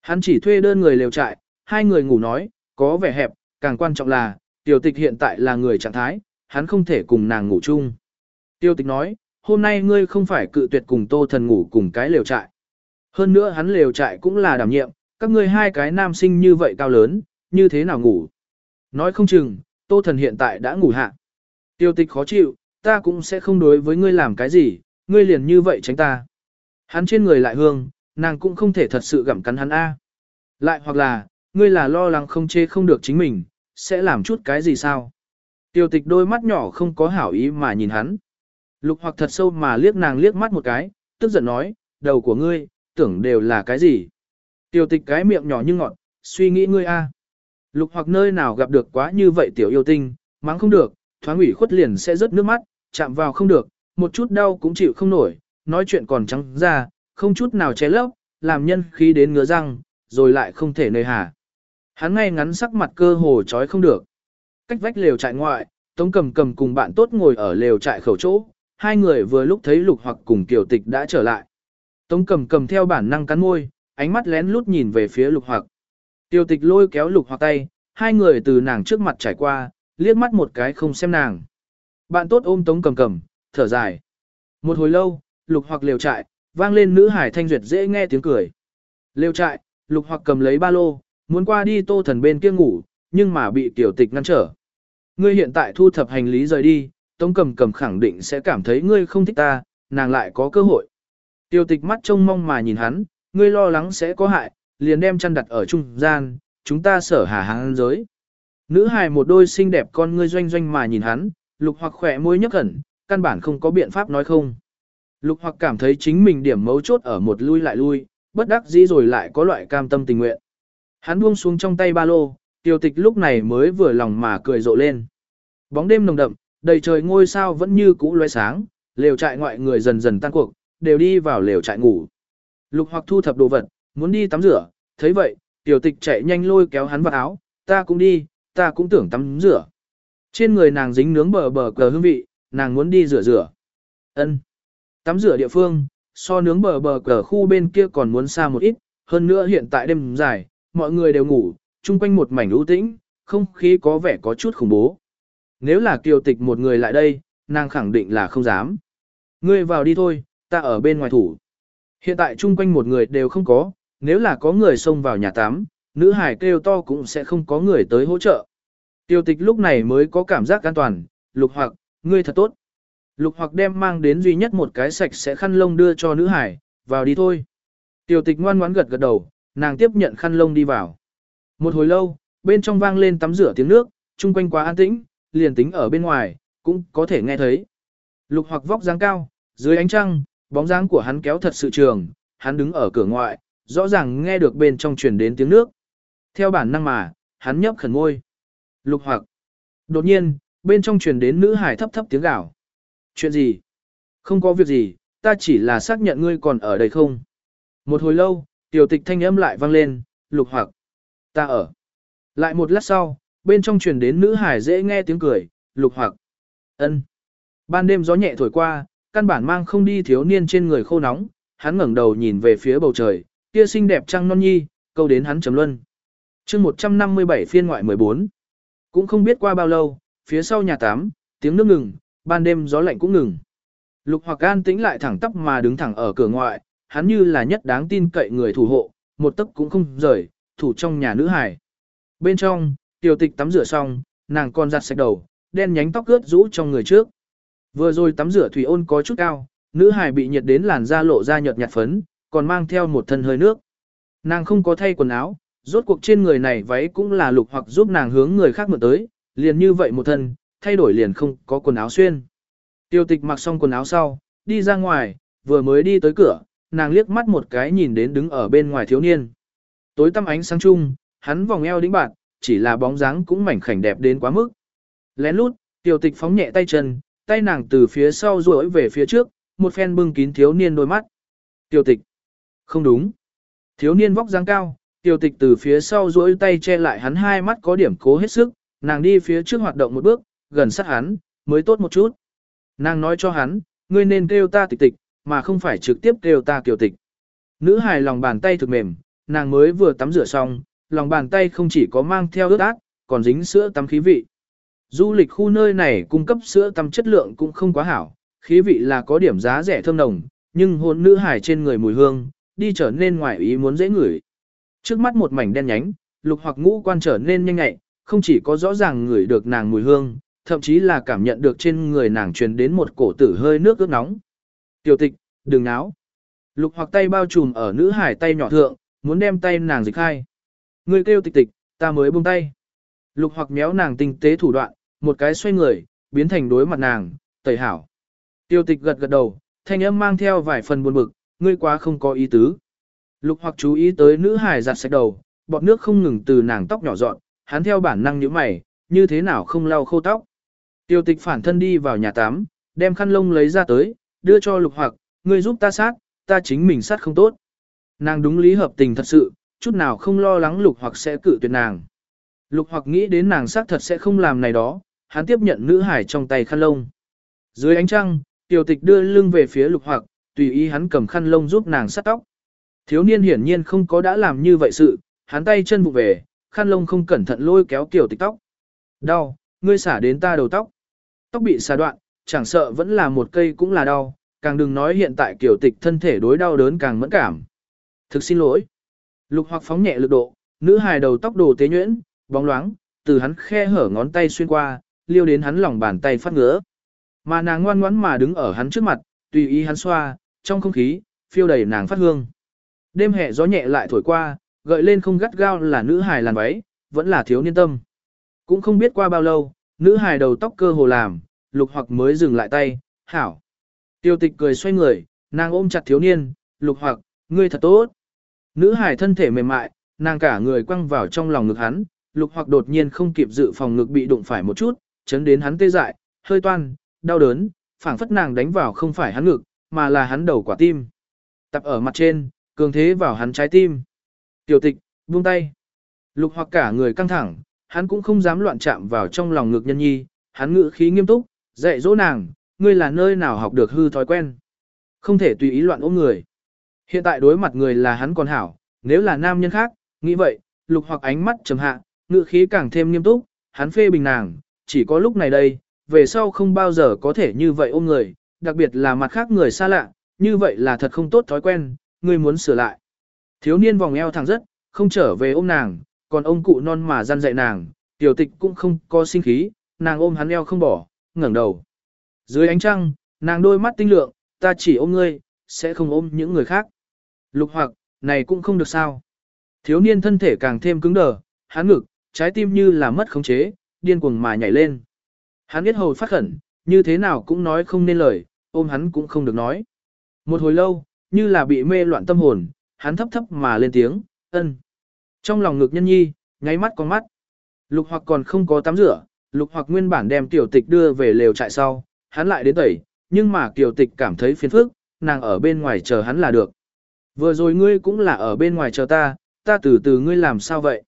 Hắn chỉ thuê đơn người lều trại, hai người ngủ nói, có vẻ hẹp, càng quan trọng là, tiêu tịch hiện tại là người trạng thái, hắn không thể cùng nàng ngủ chung. Tiêu tịch nói, hôm nay ngươi không phải cự tuyệt cùng tô thần ngủ cùng cái lều trại. Hơn nữa hắn lều trại cũng là đảm nhiệm, các ngươi hai cái nam sinh như vậy cao lớn, như thế nào ngủ. Nói không chừng, tô thần hiện tại đã ngủ hạ. Tiêu tịch khó chịu, ta cũng sẽ không đối với ngươi làm cái gì, ngươi liền như vậy tránh ta. Hắn trên người lại hương, nàng cũng không thể thật sự gặm cắn hắn A. Lại hoặc là, ngươi là lo lắng không chê không được chính mình, sẽ làm chút cái gì sao? Tiêu tịch đôi mắt nhỏ không có hảo ý mà nhìn hắn. Lục hoặc thật sâu mà liếc nàng liếc mắt một cái, tức giận nói, đầu của ngươi, tưởng đều là cái gì? Tiêu tịch cái miệng nhỏ như ngọn, suy nghĩ ngươi a. Lục hoặc nơi nào gặp được quá như vậy tiểu yêu tinh, mắng không được, thoáng ủy khuất liền sẽ rớt nước mắt, chạm vào không được, một chút đau cũng chịu không nổi, nói chuyện còn trắng ra, không chút nào che lấp, làm nhân khí đến ngứa răng, rồi lại không thể nơi hà. Hắn ngay ngắn sắc mặt cơ hồ trói không được. Cách vách lều trại ngoại, Tống cầm cầm cùng bạn tốt ngồi ở lều trại khẩu chỗ, hai người vừa lúc thấy lục hoặc cùng kiều tịch đã trở lại. Tống cầm cầm theo bản năng cắn môi, ánh mắt lén lút nhìn về phía lục hoặc. Tiêu tịch lôi kéo lục hoặc tay, hai người từ nàng trước mặt trải qua, liếc mắt một cái không xem nàng. Bạn tốt ôm tống cầm cầm, thở dài. Một hồi lâu, lục hoặc lều trại, vang lên nữ hải thanh duyệt dễ nghe tiếng cười. Lêu trại, lục hoặc cầm lấy ba lô, muốn qua đi tô thần bên kia ngủ, nhưng mà bị tiểu tịch ngăn trở. Ngươi hiện tại thu thập hành lý rời đi, tống cầm cầm khẳng định sẽ cảm thấy ngươi không thích ta, nàng lại có cơ hội. Tiểu tịch mắt trông mong mà nhìn hắn, ngươi lo lắng sẽ có hại, liền đem chăn đặt ở trung gian, chúng ta sở hà hàng giới. Nữ hài một đôi xinh đẹp con ngươi doanh doanh mà nhìn hắn, lục hoặc khỏe môi nhấc ẩn, căn bản không có biện pháp nói không. Lục hoặc cảm thấy chính mình điểm mấu chốt ở một lui lại lui, bất đắc dĩ rồi lại có loại cam tâm tình nguyện. Hắn buông xuống trong tay ba lô, tiêu tịch lúc này mới vừa lòng mà cười rộ lên. Bóng đêm nồng đậm, đầy trời ngôi sao vẫn như cũ lóe sáng, lều trại ngoại người dần dần tan cuộc, đều đi vào lều trại ngủ. Lục hoặc thu thập đồ vật, muốn đi tắm rửa, thấy vậy, tiểu tịch chạy nhanh lôi kéo hắn vào áo, ta cũng đi, ta cũng tưởng tắm rửa. Trên người nàng dính nướng bờ bờ cờ hương vị, nàng muốn đi rửa rửa. Ân. Tắm rửa địa phương, so nướng bờ bờ cờ khu bên kia còn muốn xa một ít, hơn nữa hiện tại đêm dài, mọi người đều ngủ, chung quanh một mảnh ưu tĩnh, không khí có vẻ có chút khủng bố. Nếu là kiều tịch một người lại đây, nàng khẳng định là không dám. Ngươi vào đi thôi, ta ở bên ngoài thủ. Hiện tại chung quanh một người đều không có, nếu là có người xông vào nhà tắm, nữ hải kêu to cũng sẽ không có người tới hỗ trợ. Tiêu tịch lúc này mới có cảm giác an toàn, lục hoặc, ngươi thật tốt. Lục hoặc đem mang đến duy nhất một cái sạch sẽ khăn lông đưa cho nữ hải, vào đi thôi. Tiểu tịch ngoan ngoãn gật gật đầu, nàng tiếp nhận khăn lông đi vào. Một hồi lâu, bên trong vang lên tắm rửa tiếng nước, chung quanh quá an tĩnh, liền tính ở bên ngoài, cũng có thể nghe thấy. Lục hoặc vóc dáng cao, dưới ánh trăng, bóng dáng của hắn kéo thật sự trường, hắn đứng ở cửa ngoại, rõ ràng nghe được bên trong truyền đến tiếng nước. Theo bản năng mà, hắn nhấp khẩn ngôi. Lục hoặc. Đột nhiên, bên trong truyền đến nữ hải thấp thấp tiếng gào. Chuyện gì? Không có việc gì, ta chỉ là xác nhận ngươi còn ở đây không. Một hồi lâu, tiểu tịch thanh âm lại vang lên, lục hoặc. Ta ở. Lại một lát sau, bên trong truyền đến nữ hải dễ nghe tiếng cười, lục hoặc. ân. Ban đêm gió nhẹ thổi qua, căn bản mang không đi thiếu niên trên người khô nóng, hắn ngẩng đầu nhìn về phía bầu trời, kia xinh đẹp trăng non nhi, câu đến hắn chấm luân. chương 157 phiên ngoại 14. Cũng không biết qua bao lâu, phía sau nhà tám, tiếng nước ngừng, ban đêm gió lạnh cũng ngừng. Lục hoặc an tĩnh lại thẳng tắp mà đứng thẳng ở cửa ngoại, hắn như là nhất đáng tin cậy người thủ hộ, một tấc cũng không rời, thủ trong nhà nữ hải. Bên trong, tiểu tịch tắm rửa xong, nàng còn giặt sạch đầu, đen nhánh tóc ướt rũ trong người trước. Vừa rồi tắm rửa thủy ôn có chút cao, nữ hải bị nhiệt đến làn da lộ ra nhợt nhạt phấn, còn mang theo một thân hơi nước. Nàng không có thay quần áo, rốt cuộc trên người này váy cũng là lục hoặc giúp nàng hướng người khác mượn tới, liền như vậy một thân, thay đổi liền không có quần áo xuyên. Tiêu tịch mặc xong quần áo sau, đi ra ngoài, vừa mới đi tới cửa, nàng liếc mắt một cái nhìn đến đứng ở bên ngoài thiếu niên. Tối tăm ánh sáng chung, hắn vòng eo đĩnh bạn, chỉ là bóng dáng cũng mảnh khảnh đẹp đến quá mức. Lén lút, tiêu tịch phóng nhẹ tay chân, tay nàng từ phía sau duỗi về phía trước, một phen bưng kín thiếu niên đôi mắt. Tiêu tịch. Không đúng. Thiếu niên vóc dáng cao, tiêu tịch từ phía sau duỗi tay che lại hắn hai mắt có điểm cố hết sức, nàng đi phía trước hoạt động một bước, gần sát hắn, mới tốt một chút. Nàng nói cho hắn, ngươi nên kêu ta tịch tịch, mà không phải trực tiếp kêu ta kiều tịch. Nữ hài lòng bàn tay thực mềm, nàng mới vừa tắm rửa xong, lòng bàn tay không chỉ có mang theo ướt át, còn dính sữa tắm khí vị. Du lịch khu nơi này cung cấp sữa tắm chất lượng cũng không quá hảo, khí vị là có điểm giá rẻ thơm nồng, nhưng hôn nữ hài trên người mùi hương, đi trở nên ngoài ý muốn dễ ngửi. Trước mắt một mảnh đen nhánh, lục hoặc ngũ quan trở nên nhanh nhạy, không chỉ có rõ ràng ngửi được nàng mùi hương, thậm chí là cảm nhận được trên người nàng truyền đến một cổ tử hơi nước ướt nóng. Tiểu tịch, đừng náo. Lục hoặc tay bao trùm ở nữ hải tay nhỏ thượng, muốn đem tay nàng dịch khai. Người kêu tịch tịch, ta mới buông tay. Lục hoặc méo nàng tinh tế thủ đoạn, một cái xoay người, biến thành đối mặt nàng, tẩy hảo. Tiêu tịch gật gật đầu, thanh âm mang theo vài phần buồn bực, ngươi quá không có ý tứ. Lục hoặc chú ý tới nữ hải giặt sạch đầu, bọt nước không ngừng từ nàng tóc nhỏ dọn, hắn theo bản năng nhíu mày, như thế nào không lau khô tóc. Tiêu tịch phản thân đi vào nhà tắm, đem khăn lông lấy ra tới, đưa cho lục hoặc, ngươi giúp ta sát, ta chính mình sát không tốt. Nàng đúng lý hợp tình thật sự, chút nào không lo lắng lục hoặc sẽ cự tuyệt nàng. Lục hoặc nghĩ đến nàng sát thật sẽ không làm này đó, hắn tiếp nhận nữ hải trong tay khăn lông. Dưới ánh trăng, tiểu tịch đưa lưng về phía lục hoặc, tùy ý hắn cầm khăn lông giúp nàng sát tóc. Thiếu niên hiển nhiên không có đã làm như vậy sự, hắn tay chân vụ về, khăn lông không cẩn thận lôi kéo tiểu tịch tóc. Đau, ngươi xả đến ta đầu tóc. Tóc bị xà đoạn, chẳng sợ vẫn là một cây cũng là đau, càng đừng nói hiện tại kiểu tịch thân thể đối đau đớn càng mẫn cảm. Thực xin lỗi. Lục hoặc phóng nhẹ lực độ, nữ hài đầu tóc đồ tế nhuyễn, bóng loáng, từ hắn khe hở ngón tay xuyên qua, liêu đến hắn lòng bàn tay phát ngứa. Mà nàng ngoan ngoãn mà đứng ở hắn trước mặt, tùy ý hắn xoa, trong không khí, phiêu đầy nàng phát hương. Đêm hè gió nhẹ lại thổi qua, gợi lên không gắt gao là nữ hài làn váy, vẫn là thiếu niên tâm. Cũng không biết qua bao lâu, nữ hài đầu tóc cơ hồ làm, lục hoặc mới dừng lại tay, hảo. Tiêu tịch cười xoay người, nàng ôm chặt thiếu niên, lục hoặc, ngươi thật tốt. Nữ hài thân thể mềm mại, nàng cả người quăng vào trong lòng ngực hắn, lục hoặc đột nhiên không kịp dự phòng ngực bị đụng phải một chút, chấn đến hắn tê dại, hơi toan, đau đớn, phảng phất nàng đánh vào không phải hắn ngực, mà là hắn đầu quả tim. Tập ở mặt trên, cường thế vào hắn trái tim. Tiểu tịch, buông tay. Lục hoặc cả người căng thẳng, hắn cũng không dám loạn chạm vào trong lòng ngực nhân nhi, hắn ngự khí nghiêm túc, dạy dỗ nàng, ngươi là nơi nào học được hư thói quen. Không thể tùy ý loạn ôm người. Hiện tại đối mặt người là hắn còn hảo, nếu là nam nhân khác, nghĩ vậy, lục hoặc ánh mắt trầm hạ, ngự khí càng thêm nghiêm túc, hắn phê bình nàng, chỉ có lúc này đây, về sau không bao giờ có thể như vậy ôm người, đặc biệt là mặt khác người xa lạ, như vậy là thật không tốt thói quen, ngươi muốn sửa lại. Thiếu niên vòng eo thẳng rất, không trở về ôm nàng, còn ông cụ non mà gian dạy nàng, tiểu tịch cũng không có sinh khí, nàng ôm hắn eo không bỏ, ngẩng đầu. Dưới ánh trăng, nàng đôi mắt tinh lượng, ta chỉ ôm ngươi, sẽ không ôm những người khác. Lục hoặc, này cũng không được sao. Thiếu niên thân thể càng thêm cứng đờ, hắn ngực, trái tim như là mất khống chế, điên cuồng mà nhảy lên. Hắn biết hầu phát khẩn, như thế nào cũng nói không nên lời, ôm hắn cũng không được nói. Một hồi lâu, như là bị mê loạn tâm hồn, hắn thấp thấp mà lên tiếng, ân. Trong lòng ngực nhân nhi, nháy mắt con mắt. Lục hoặc còn không có tắm rửa, lục hoặc nguyên bản đem tiểu tịch đưa về lều trại sau, hắn lại đến tẩy, nhưng mà tiểu tịch cảm thấy phiền phức, nàng ở bên ngoài chờ hắn là được. Vừa rồi ngươi cũng là ở bên ngoài chờ ta, ta từ từ ngươi làm sao vậy?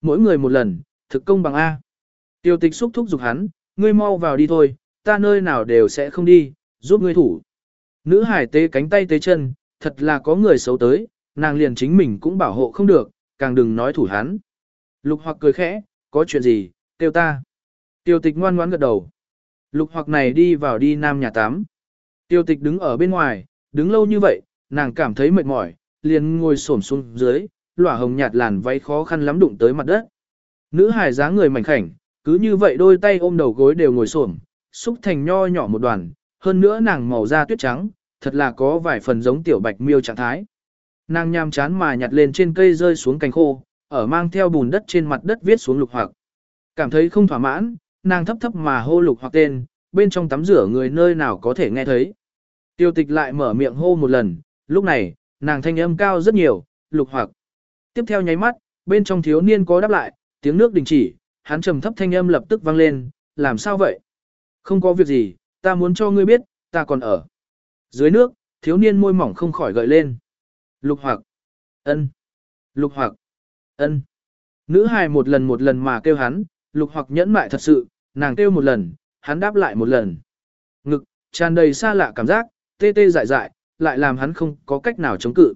Mỗi người một lần, thực công bằng A. Tiểu tịch xúc thúc giục hắn, ngươi mau vào đi thôi, ta nơi nào đều sẽ không đi, giúp ngươi thủ. Nữ hải tế cánh tay tế chân, thật là có người xấu tới, nàng liền chính mình cũng bảo hộ không được, càng đừng nói thủ hắn. Lục hoặc cười khẽ, có chuyện gì, kêu ta. Tiêu tịch ngoan ngoãn gật đầu. Lục hoặc này đi vào đi nam nhà tắm. Tiêu tịch đứng ở bên ngoài, đứng lâu như vậy, nàng cảm thấy mệt mỏi, liền ngồi xổm xuống dưới, lỏa hồng nhạt làn váy khó khăn lắm đụng tới mặt đất. Nữ hài dáng người mảnh khảnh, cứ như vậy đôi tay ôm đầu gối đều ngồi xổm, xúc thành nho nhỏ một đoàn, hơn nữa nàng màu da tuyết trắng, thật là có vài phần giống tiểu bạch miêu trạng thái. Nàng nham chán mà nhặt lên trên cây rơi xuống cành khô, ở mang theo bùn đất trên mặt đất viết xuống lục hoặc. Cảm thấy không thỏa mãn, nàng thấp thấp mà hô lục hoặc tên, bên trong tắm rửa người nơi nào có thể nghe thấy. Tiêu tịch lại mở miệng hô một lần, lúc này, nàng thanh âm cao rất nhiều, lục hoặc. Tiếp theo nháy mắt, bên trong thiếu niên có đáp lại, tiếng nước đình chỉ, hắn trầm thấp thanh âm lập tức vang lên, làm sao vậy? Không có việc gì, ta muốn cho ngươi biết, ta còn ở. Dưới nước, thiếu niên môi mỏng không khỏi gợi lên. Lục hoặc, ân, lục hoặc, ân. Nữ hài một lần một lần mà kêu hắn, lục hoặc nhẫn mại thật sự, nàng kêu một lần, hắn đáp lại một lần. Ngực, tràn đầy xa lạ cảm giác, tê tê dại dại, lại làm hắn không có cách nào chống cự.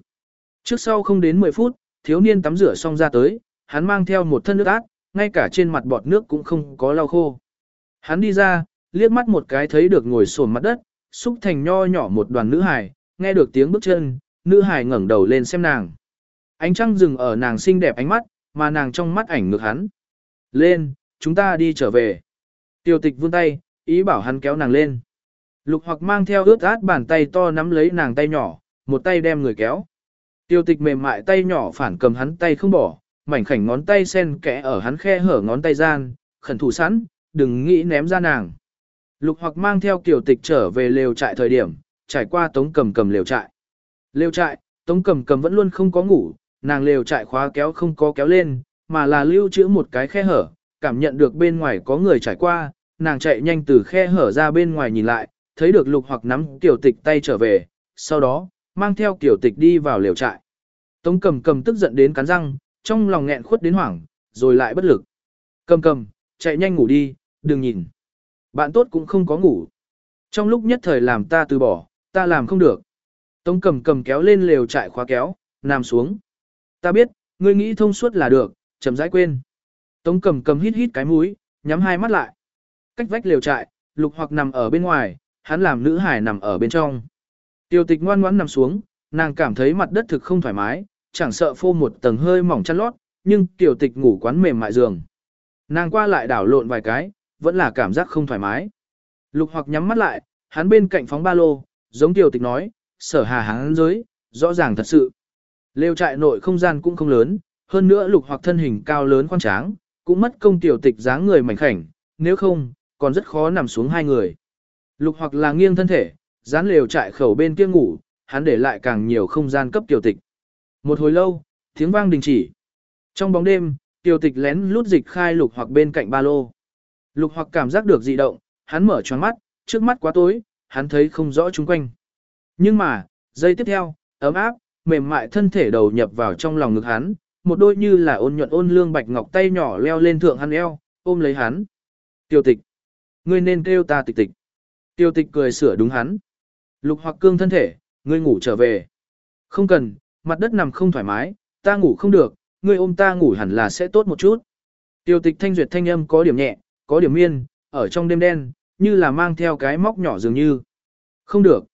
Trước sau không đến 10 phút, thiếu niên tắm rửa xong ra tới, hắn mang theo một thân nước át, ngay cả trên mặt bọt nước cũng không có lau khô. Hắn đi ra, liếc mắt một cái thấy được ngồi sồn mặt đất, xúc thành nho nhỏ một đoàn nữ hài, nghe được tiếng bước chân, nữ hài ngẩng đầu lên xem nàng. Ánh trăng dừng ở nàng xinh đẹp ánh mắt, mà nàng trong mắt ảnh ngược hắn. Lên, chúng ta đi trở về. Tiêu tịch vươn tay, ý bảo hắn kéo nàng lên. Lục hoặc mang theo ướt át bàn tay to nắm lấy nàng tay nhỏ, một tay đem người kéo. Tiêu tịch mềm mại tay nhỏ phản cầm hắn tay không bỏ, mảnh khảnh ngón tay sen kẽ ở hắn khe hở ngón tay gian, khẩn thủ sẵn, đừng nghĩ ném ra nàng. Lục hoặc mang theo kiểu tịch trở về lều trại thời điểm, trải qua tống cầm cầm lều trại. Lều trại, tống cầm cầm vẫn luôn không có ngủ, nàng lều trại khóa kéo không có kéo lên, mà là lưu trữ một cái khe hở, cảm nhận được bên ngoài có người trải qua, nàng chạy nhanh từ khe hở ra bên ngoài nhìn lại, thấy được lục hoặc nắm tiểu tịch tay trở về, sau đó, mang theo tiểu tịch đi vào lều trại. Tống cầm cầm tức giận đến cắn răng, trong lòng nghẹn khuất đến hoảng, rồi lại bất lực. Cầm cầm, chạy nhanh ngủ đi, đừng nhìn. Bạn tốt cũng không có ngủ. Trong lúc nhất thời làm ta từ bỏ, ta làm không được. Tống cầm cầm kéo lên lều trại khóa kéo, nằm xuống. Ta biết, ngươi nghĩ thông suốt là được, chậm rãi quên. Tống cầm cầm hít hít cái mũi, nhắm hai mắt lại. Cách vách lều trại, lục hoặc nằm ở bên ngoài, hắn làm nữ hải nằm ở bên trong. Tiêu tịch ngoan ngoãn nằm xuống, nàng cảm thấy mặt đất thực không thoải mái, chẳng sợ phô một tầng hơi mỏng chăn lót, nhưng tiểu tịch ngủ quán mềm mại giường. Nàng qua lại đảo lộn vài cái, vẫn là cảm giác không thoải mái. Lục hoặc nhắm mắt lại, hắn bên cạnh phóng ba lô, giống tiểu tịch nói, sở hà hắn giới, rõ ràng thật sự. Lêu trại nội không gian cũng không lớn, hơn nữa lục hoặc thân hình cao lớn khoan tráng, cũng mất công tiểu tịch dáng người mảnh khảnh, nếu không, còn rất khó nằm xuống hai người. Lục hoặc là nghiêng thân thể, dán lều trại khẩu bên kia ngủ, hắn để lại càng nhiều không gian cấp tiểu tịch. Một hồi lâu, tiếng vang đình chỉ. Trong bóng đêm, tiểu tịch lén lút dịch khai lục hoặc bên cạnh ba lô. Lục hoặc cảm giác được dị động, hắn mở choáng mắt, trước mắt quá tối, hắn thấy không rõ chung quanh. Nhưng mà, giây tiếp theo, ấm áp, mềm mại thân thể đầu nhập vào trong lòng ngực hắn, một đôi như là ôn nhuận ôn lương bạch ngọc tay nhỏ leo lên thượng hắn eo, ôm lấy hắn. Tiêu tịch. Ngươi nên kêu ta tịch tịch. Tiêu tịch cười sửa đúng hắn. Lục hoặc cương thân thể, ngươi ngủ trở về. Không cần, mặt đất nằm không thoải mái, ta ngủ không được, ngươi ôm ta ngủ hẳn là sẽ tốt một chút. Tiêu tịch thanh duyệt thanh âm có điểm nhẹ, có điểm miên, ở trong đêm đen, như là mang theo cái móc nhỏ dường như. Không được.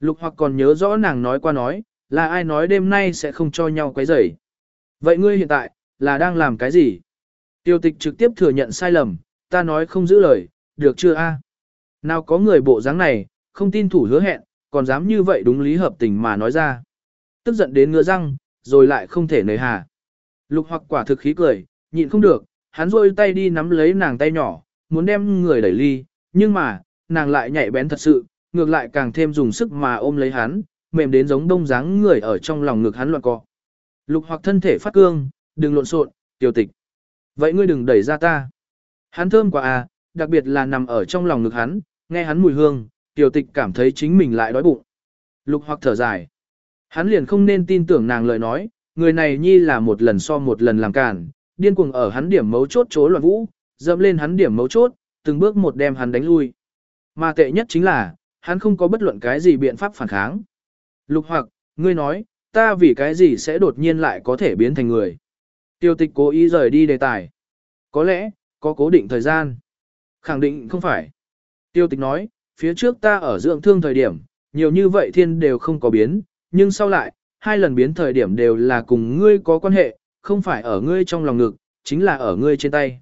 Lục hoặc còn nhớ rõ nàng nói qua nói, là ai nói đêm nay sẽ không cho nhau quấy rầy. Vậy ngươi hiện tại, là đang làm cái gì? Tiêu tịch trực tiếp thừa nhận sai lầm, ta nói không giữ lời, được chưa a? Nào có người bộ dáng này, không tin thủ hứa hẹn, còn dám như vậy đúng lý hợp tình mà nói ra. Tức giận đến ngựa răng, rồi lại không thể nời hà. Lục hoặc quả thực khí cười, nhịn không được, hắn rôi tay đi nắm lấy nàng tay nhỏ, muốn đem người đẩy ly, nhưng mà, nàng lại nhạy bén thật sự, ngược lại càng thêm dùng sức mà ôm lấy hắn, mềm đến giống đông dáng người ở trong lòng ngực hắn loạn cọ. Lục hoặc thân thể phát cương, đừng lộn xộn, tiểu tịch. Vậy ngươi đừng đẩy ra ta. Hắn thơm quá à, đặc biệt là nằm ở trong lòng ngực hắn, nghe hắn mùi hương, tiểu tịch cảm thấy chính mình lại đói bụng. Lục hoặc thở dài. Hắn liền không nên tin tưởng nàng lời nói, người này nhi là một lần so một lần làm cản, điên cuồng ở hắn điểm mấu chốt chối loạn vũ, dẫm lên hắn điểm mấu chốt, từng bước một đem hắn đánh lui. Mà tệ nhất chính là, hắn không có bất luận cái gì biện pháp phản kháng. Lục hoặc, ngươi nói, ta vì cái gì sẽ đột nhiên lại có thể biến thành người. Tiêu tịch cố ý rời đi đề tài. Có lẽ, có cố định thời gian. Khẳng định không phải. Tiêu tịch nói, phía trước ta ở dưỡng thương thời điểm, nhiều như vậy thiên đều không có biến, nhưng sau lại, hai lần biến thời điểm đều là cùng ngươi có quan hệ, không phải ở ngươi trong lòng ngực, chính là ở ngươi trên tay.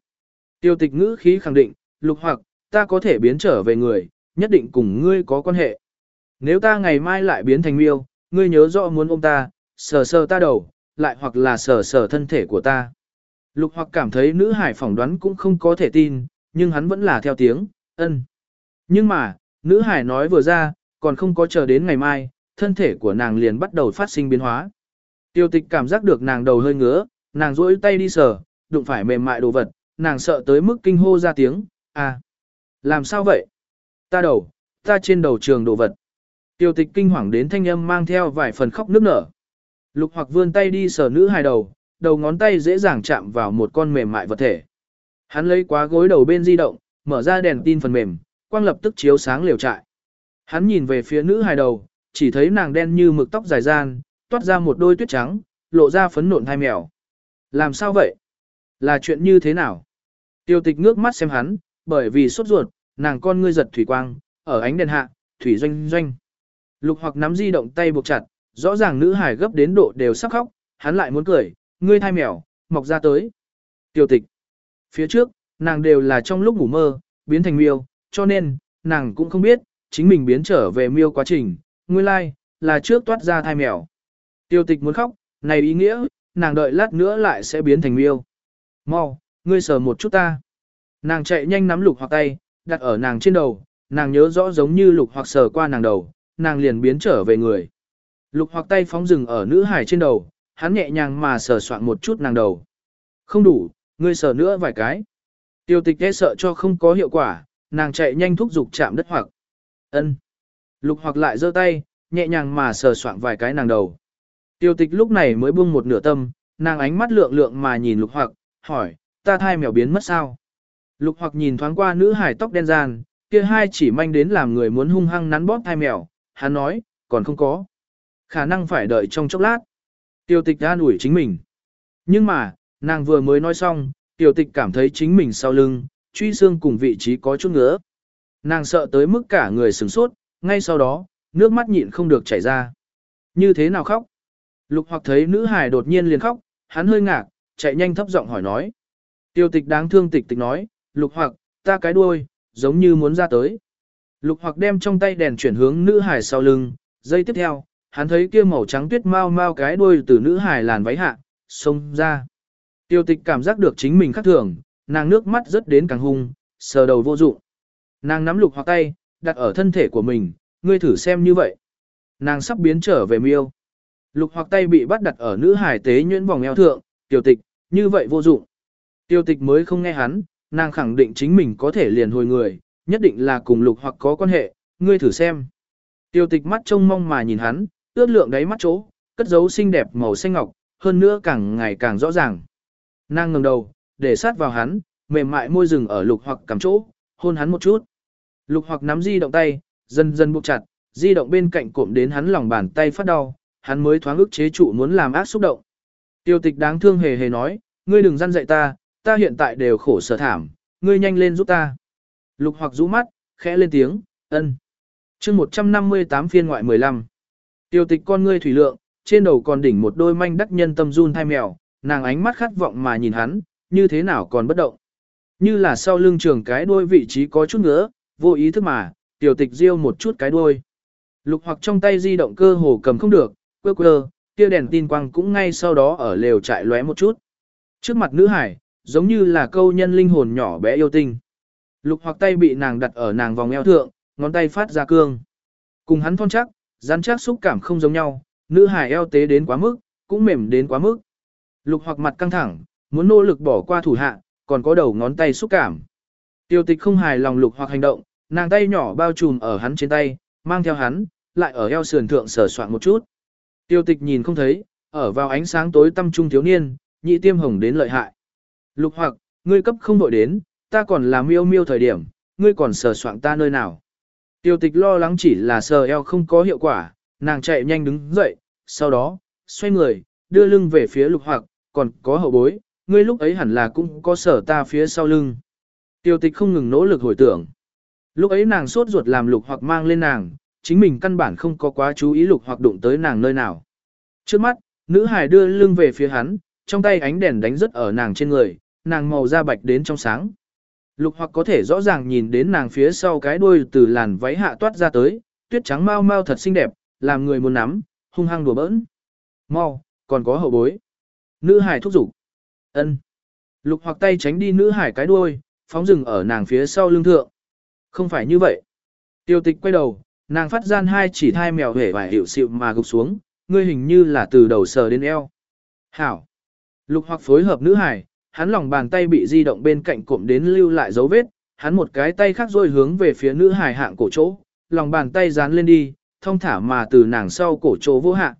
Tiêu tịch ngữ khí khẳng định, lục hoặc, ta có thể biến trở về người, nhất định cùng ngươi có quan hệ. Nếu ta ngày mai lại biến thành miêu, ngươi nhớ rõ muốn ôm ta, sờ sờ ta đầu, lại hoặc là sờ sờ thân thể của ta. Lục hoặc cảm thấy nữ hải phỏng đoán cũng không có thể tin, nhưng hắn vẫn là theo tiếng, ân. Nhưng mà, nữ hải nói vừa ra, còn không có chờ đến ngày mai, thân thể của nàng liền bắt đầu phát sinh biến hóa. Tiêu tịch cảm giác được nàng đầu hơi ngứa, nàng duỗi tay đi sờ, đụng phải mềm mại đồ vật, nàng sợ tới mức kinh hô ra tiếng, à, làm sao vậy? Ta đầu, ta trên đầu trường đồ vật. Tiêu tịch kinh hoàng đến thanh âm mang theo vài phần khóc nức nở. Lục hoặc vươn tay đi sờ nữ hài đầu, đầu ngón tay dễ dàng chạm vào một con mềm mại vật thể. Hắn lấy quá gối đầu bên di động, mở ra đèn tin phần mềm, quang lập tức chiếu sáng liều trại. Hắn nhìn về phía nữ hài đầu, chỉ thấy nàng đen như mực tóc dài gian, toát ra một đôi tuyết trắng, lộ ra phấn nộn hai mèo. Làm sao vậy? Là chuyện như thế nào? Tiêu tịch ngước mắt xem hắn, bởi vì sốt ruột, nàng con ngươi giật thủy quang, ở ánh đèn hạ, thủy doanh doanh. Lục hoặc nắm di động tay buộc chặt, rõ ràng nữ hải gấp đến độ đều sắp khóc, hắn lại muốn cười, ngươi thai mèo, mọc ra tới. Tiêu tịch. Phía trước, nàng đều là trong lúc ngủ mơ, biến thành miêu, cho nên, nàng cũng không biết, chính mình biến trở về miêu quá trình, nguyên lai, like, là trước toát ra thai mèo. Tiêu tịch muốn khóc, này ý nghĩa, nàng đợi lát nữa lại sẽ biến thành miêu. Mau, ngươi sờ một chút ta. Nàng chạy nhanh nắm lục hoặc tay, đặt ở nàng trên đầu, nàng nhớ rõ giống như lục hoặc sờ qua nàng đầu, nàng liền biến trở về người. Lục hoặc tay phóng rừng ở nữ hải trên đầu, hắn nhẹ nhàng mà sờ soạn một chút nàng đầu. Không đủ, ngươi sờ nữa vài cái. Tiêu tịch e sợ cho không có hiệu quả, nàng chạy nhanh thúc giục chạm đất hoặc. ân. Lục hoặc lại giơ tay, nhẹ nhàng mà sờ soạn vài cái nàng đầu. Tiêu tịch lúc này mới buông một nửa tâm, nàng ánh mắt lượng lượng mà nhìn lục hoặc, hỏi, ta thai mèo biến mất sao? Lục hoặc nhìn thoáng qua nữ hải tóc đen gian, kia hai chỉ manh đến làm người muốn hung hăng nắn bóp thai mèo, hắn nói, còn không có. Khả năng phải đợi trong chốc lát. Tiêu tịch an ủi chính mình. Nhưng mà, nàng vừa mới nói xong, tiêu tịch cảm thấy chính mình sau lưng, truy xương cùng vị trí có chút ngứa. Nàng sợ tới mức cả người sửng sốt, ngay sau đó, nước mắt nhịn không được chảy ra. Như thế nào khóc? Lục hoặc thấy nữ hài đột nhiên liền khóc, hắn hơi ngạc, chạy nhanh thấp giọng hỏi nói. Tiêu tịch đáng thương tịch tịch nói, lục hoặc, ta cái đuôi, giống như muốn ra tới. Lục hoặc đem trong tay đèn chuyển hướng nữ hải sau lưng, giây tiếp theo, hắn thấy kia màu trắng tuyết mau mau cái đuôi từ nữ hải làn váy hạ, xông ra. Tiêu tịch cảm giác được chính mình khác thường, nàng nước mắt rất đến càng hung, sờ đầu vô dụng. Nàng nắm lục hoặc tay, đặt ở thân thể của mình, ngươi thử xem như vậy. Nàng sắp biến trở về miêu. Lục hoặc tay bị bắt đặt ở nữ hải tế nhuyễn vòng eo thượng, tiểu tịch, như vậy vô dụng. Tiêu tịch mới không nghe hắn, nàng khẳng định chính mình có thể liền hồi người, nhất định là cùng lục hoặc có quan hệ, ngươi thử xem. Tiêu tịch mắt trông mong mà nhìn hắn, ước lượng đáy mắt chỗ, cất dấu xinh đẹp màu xanh ngọc, hơn nữa càng ngày càng rõ ràng. Nàng ngẩng đầu, để sát vào hắn, mềm mại môi rừng ở lục hoặc cắm chỗ, hôn hắn một chút. Lục hoặc nắm di động tay, dần dần buộc chặt, di động bên cạnh cộm đến hắn lòng bàn tay phát đau, hắn mới thoáng ức chế trụ muốn làm ác xúc động. Tiêu tịch đáng thương hề hề nói, ngươi đừng răn dạy ta, ta hiện tại đều khổ sở thảm, ngươi nhanh lên giúp ta. Lục hoặc rũ mắt, khẽ lên tiếng, ân. chương 158 phiên ngoại 15. Tiêu tịch con ngươi thủy lượng, trên đầu còn đỉnh một đôi manh đắc nhân tâm run thai mèo, nàng ánh mắt khát vọng mà nhìn hắn, như thế nào còn bất động. Như là sau lưng trường cái đuôi vị trí có chút ngứa, vô ý thức mà, tiểu tịch riêu một chút cái đuôi. Lục hoặc trong tay di động cơ hồ cầm không được, quơ quơ, kia đèn tin quang cũng ngay sau đó ở lều trại lóe một chút. Trước mặt nữ hải, giống như là câu nhân linh hồn nhỏ bé yêu tinh. Lục hoặc tay bị nàng đặt ở nàng vòng eo thượng, ngón tay phát ra cương. Cùng hắn thon chắc, rắn chắc xúc cảm không giống nhau, nữ hài eo tế đến quá mức, cũng mềm đến quá mức. Lục hoặc mặt căng thẳng, muốn nỗ lực bỏ qua thủ hạ, còn có đầu ngón tay xúc cảm. Tiêu tịch không hài lòng lục hoặc hành động, nàng tay nhỏ bao trùm ở hắn trên tay, mang theo hắn, lại ở eo sườn thượng sờ soạn một chút. Tiêu tịch nhìn không thấy, ở vào ánh sáng tối tâm trung thiếu niên, nhị tiêm hồng đến lợi hại. Lục hoặc, ngươi cấp không đội đến, ta còn làm miêu miêu thời điểm, ngươi còn sờ soạn ta nơi nào. Tiêu tịch lo lắng chỉ là sờ eo không có hiệu quả, nàng chạy nhanh đứng dậy, sau đó, xoay người, đưa lưng về phía lục hoặc, còn có hậu bối, ngươi lúc ấy hẳn là cũng có sở ta phía sau lưng. Tiêu tịch không ngừng nỗ lực hồi tưởng. Lúc ấy nàng sốt ruột làm lục hoặc mang lên nàng, chính mình căn bản không có quá chú ý lục hoặc đụng tới nàng nơi nào. Trước mắt, nữ hài đưa lưng về phía hắn, trong tay ánh đèn đánh rất ở nàng trên người, nàng màu da bạch đến trong sáng. Lục hoặc có thể rõ ràng nhìn đến nàng phía sau cái đuôi từ làn váy hạ toát ra tới, tuyết trắng mau mau thật xinh đẹp, làm người muốn nắm, hung hăng đùa bỡn. Mau, còn có hậu bối. Nữ hải thúc giục. ân Lục hoặc tay tránh đi nữ hải cái đuôi, phóng rừng ở nàng phía sau lưng thượng. Không phải như vậy. Tiêu tịch quay đầu, nàng phát gian hai chỉ thai mèo hể vải hiệu xịu mà gục xuống, ngươi hình như là từ đầu sờ đến eo. Hảo. Lục hoặc phối hợp nữ hải, hắn lòng bàn tay bị di động bên cạnh cụm đến lưu lại dấu vết, hắn một cái tay khác rồi hướng về phía nữ hải hạng cổ chỗ, lòng bàn tay dán lên đi, thông thả mà từ nàng sau cổ chỗ vô hạ.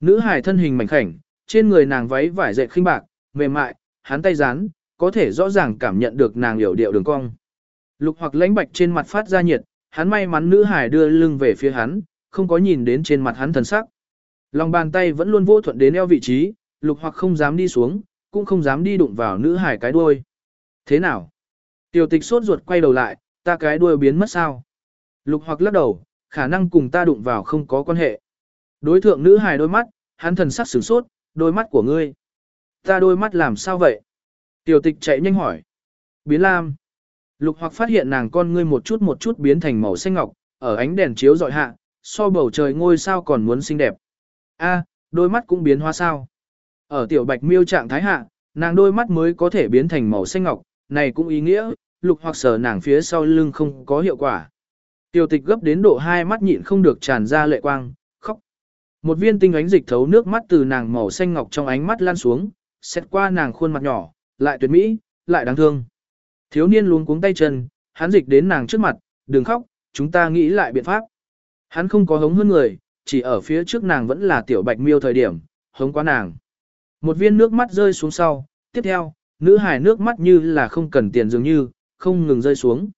Nữ hải thân hình mảnh khảnh, trên người nàng váy vải dệt khinh bạc, mềm mại, hắn tay dán, có thể rõ ràng cảm nhận được nàng hiểu điệu đường cong. Lục hoặc lãnh bạch trên mặt phát ra nhiệt, hắn may mắn nữ hải đưa lưng về phía hắn, không có nhìn đến trên mặt hắn thần sắc. Lòng bàn tay vẫn luôn vô thuận đến eo vị trí, lục hoặc không dám đi xuống, cũng không dám đi đụng vào nữ hải cái đuôi. Thế nào? Tiểu tịch sốt ruột quay đầu lại, ta cái đuôi biến mất sao? Lục hoặc lắc đầu, khả năng cùng ta đụng vào không có quan hệ. Đối thượng nữ hài đôi mắt, hắn thần sắc sửng sốt, đôi mắt của ngươi. Ta đôi mắt làm sao vậy? Tiểu tịch chạy nhanh hỏi. Biến lam. Lục hoặc phát hiện nàng con ngươi một chút một chút biến thành màu xanh ngọc, ở ánh đèn chiếu dọi hạ, so bầu trời ngôi sao còn muốn xinh đẹp. A, đôi mắt cũng biến hóa sao? Ở tiểu bạch miêu trạng thái hạ, nàng đôi mắt mới có thể biến thành màu xanh ngọc, này cũng ý nghĩa, lục hoặc sở nàng phía sau lưng không có hiệu quả. Tiểu tịch gấp đến độ hai mắt nhịn không được tràn ra lệ quang, khóc. Một viên tinh ánh dịch thấu nước mắt từ nàng màu xanh ngọc trong ánh mắt lan xuống, xét qua nàng khuôn mặt nhỏ, lại tuyệt mỹ, lại đáng thương. Thiếu niên luống cuống tay chân, hắn dịch đến nàng trước mặt, đừng khóc, chúng ta nghĩ lại biện pháp. Hắn không có hống hơn người, chỉ ở phía trước nàng vẫn là tiểu bạch miêu thời điểm, hống quá nàng. Một viên nước mắt rơi xuống sau, tiếp theo, nữ hài nước mắt như là không cần tiền dường như, không ngừng rơi xuống.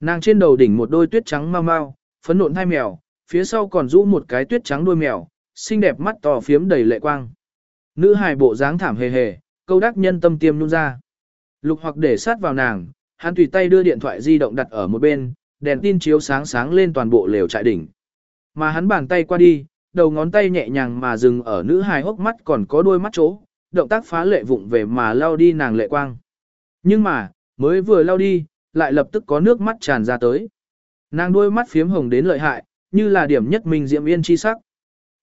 Nàng trên đầu đỉnh một đôi tuyết trắng mau mau, phấn nộn hai mèo, phía sau còn rũ một cái tuyết trắng đuôi mèo, xinh đẹp mắt to phiếm đầy lệ quang. Nữ hài bộ dáng thảm hề hề, câu đắc nhân tâm tiêm nhung ra. Lục hoặc để sát vào nàng, hắn tùy tay đưa điện thoại di động đặt ở một bên, đèn tin chiếu sáng sáng lên toàn bộ lều trại đỉnh. Mà hắn bàn tay qua đi, đầu ngón tay nhẹ nhàng mà dừng ở nữ hài hốc mắt còn có đôi mắt chỗ, động tác phá lệ vụng về mà lao đi nàng lệ quang. Nhưng mà, mới vừa lao đi, lại lập tức có nước mắt tràn ra tới. Nàng đôi mắt phiếm hồng đến lợi hại, như là điểm nhất mình diệm yên chi sắc.